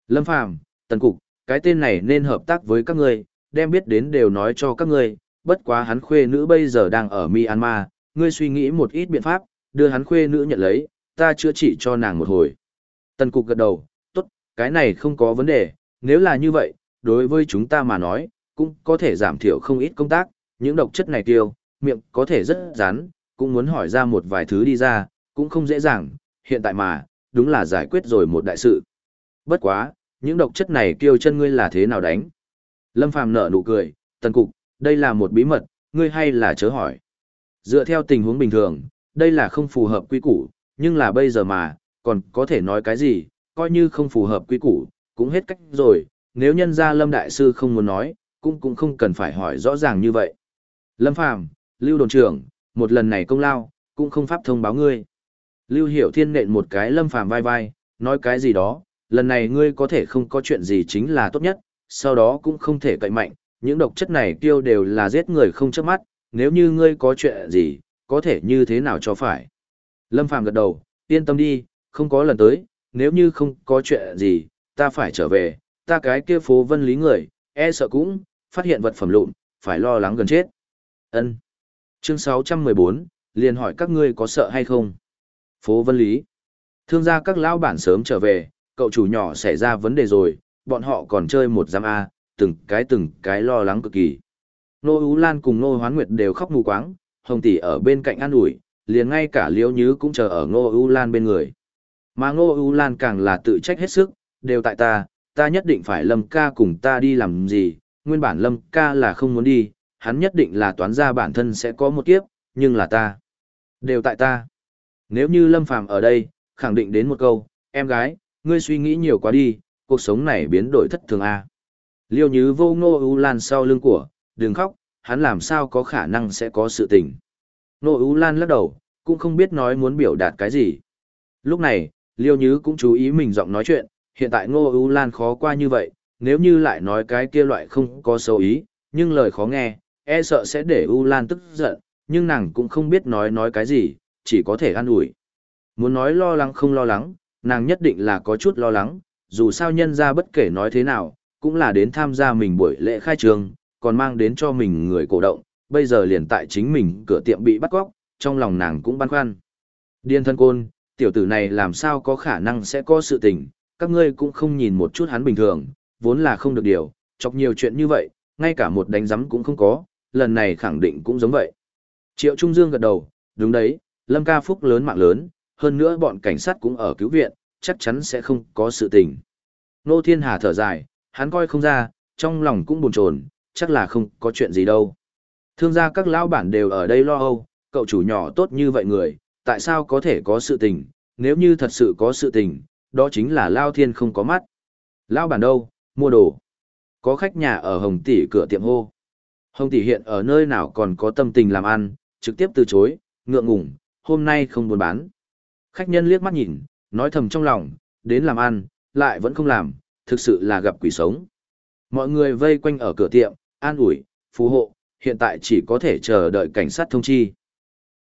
Lâm Phàm, tần cục, cái tên này nên hợp tác với các ngươi, đem biết đến đều nói cho các ngươi, bất quá hắn khuê nữ bây giờ đang ở Myanmar, ngươi suy nghĩ một ít biện pháp, đưa hắn khuê nữ nhận lấy, ta chữa trị cho nàng một hồi. Tần cục gật đầu, tốt, cái này không có vấn đề, nếu là như vậy, đối với chúng ta mà nói, cũng có thể giảm thiểu không ít công tác, những độc chất này tiêu, miệng có thể rất rắn, cũng muốn hỏi ra một vài thứ đi ra, cũng không dễ dàng, hiện tại mà, đúng là giải quyết rồi một đại sự. Bất quá, những độc chất này kêu chân ngươi là thế nào đánh? Lâm Phàm nở nụ cười, tần cục, đây là một bí mật, ngươi hay là chớ hỏi. Dựa theo tình huống bình thường, đây là không phù hợp quy củ, nhưng là bây giờ mà, còn có thể nói cái gì, coi như không phù hợp quy củ, cũng hết cách rồi, nếu nhân ra Lâm Đại Sư không muốn nói, cũng cũng không cần phải hỏi rõ ràng như vậy. Lâm Phàm Lưu Đồn trưởng, một lần này công lao, cũng không pháp thông báo ngươi. Lưu Hiểu Thiên nện một cái Lâm Phàm vai vai, nói cái gì đó, lần này ngươi có thể không có chuyện gì chính là tốt nhất, sau đó cũng không thể cậy mạnh, những độc chất này tiêu đều là giết người không chớp mắt, nếu như ngươi có chuyện gì, có thể như thế nào cho phải. Lâm Phàm gật đầu, yên tâm đi, không có lần tới, nếu như không có chuyện gì, ta phải trở về, ta cái kia phố vân lý người, e sợ cũng, phát hiện vật phẩm lụn, phải lo lắng gần chết. Ân. Chương 614, liền hỏi các ngươi có sợ hay không? Phố vân lý. Thương gia các lão bản sớm trở về, cậu chủ nhỏ xảy ra vấn đề rồi, bọn họ còn chơi một giam A, từng cái từng cái lo lắng cực kỳ. Nô Ú Lan cùng Nô Hoán Nguyệt đều khóc mù quáng, Hồng Tỷ ở bên cạnh an ủi, liền ngay cả Liễu Nhứ cũng chờ ở Nô Ú Lan bên người. Mà Nô Ú Lan càng là tự trách hết sức, đều tại ta, ta nhất định phải Lâm ca cùng ta đi làm gì, nguyên bản Lâm ca là không muốn đi, hắn nhất định là toán ra bản thân sẽ có một kiếp, nhưng là ta. Đều tại ta. Nếu như Lâm Phàm ở đây, khẳng định đến một câu, em gái, ngươi suy nghĩ nhiều quá đi, cuộc sống này biến đổi thất thường a. Liêu Nhứ vô Ngô ưu Lan sau lưng của, đừng khóc, hắn làm sao có khả năng sẽ có sự tình. Nô ưu Lan lắc đầu, cũng không biết nói muốn biểu đạt cái gì. Lúc này, Liêu Nhứ cũng chú ý mình giọng nói chuyện, hiện tại Ngô ưu Lan khó qua như vậy, nếu như lại nói cái kia loại không có xấu ý, nhưng lời khó nghe, e sợ sẽ để U Lan tức giận, nhưng nàng cũng không biết nói nói cái gì, chỉ có thể an ủi. Muốn nói lo lắng không lo lắng, nàng nhất định là có chút lo lắng, dù sao nhân ra bất kể nói thế nào, cũng là đến tham gia mình buổi lễ khai trường, còn mang đến cho mình người cổ động, bây giờ liền tại chính mình cửa tiệm bị bắt cóc, trong lòng nàng cũng băn khoăn. Điên thân côn, tiểu tử này làm sao có khả năng sẽ có sự tình, các ngươi cũng không nhìn một chút hắn bình thường, vốn là không được điều, chọc nhiều chuyện như vậy, ngay cả một đánh giấm cũng không có, lần này khẳng định cũng giống vậy. Triệu Trung Dương gật đầu, đúng đấy, Lâm ca phúc lớn mạng lớn, hơn nữa bọn cảnh sát cũng ở cứu viện, chắc chắn sẽ không có sự tình. Nô Thiên Hà thở dài, hắn coi không ra, trong lòng cũng buồn chồn, chắc là không có chuyện gì đâu. Thương gia các lão bản đều ở đây lo âu, cậu chủ nhỏ tốt như vậy người, tại sao có thể có sự tình, nếu như thật sự có sự tình, đó chính là Lao Thiên không có mắt. Lão bản đâu, mua đồ. Có khách nhà ở Hồng Tỷ cửa tiệm hô. Hồng Tỷ hiện ở nơi nào còn có tâm tình làm ăn, trực tiếp từ chối, ngượng ngùng, hôm nay không buôn bán. Khách nhân liếc mắt nhìn, nói thầm trong lòng, đến làm ăn, lại vẫn không làm, thực sự là gặp quỷ sống. Mọi người vây quanh ở cửa tiệm, an ủi, phù hộ, hiện tại chỉ có thể chờ đợi cảnh sát thông chi.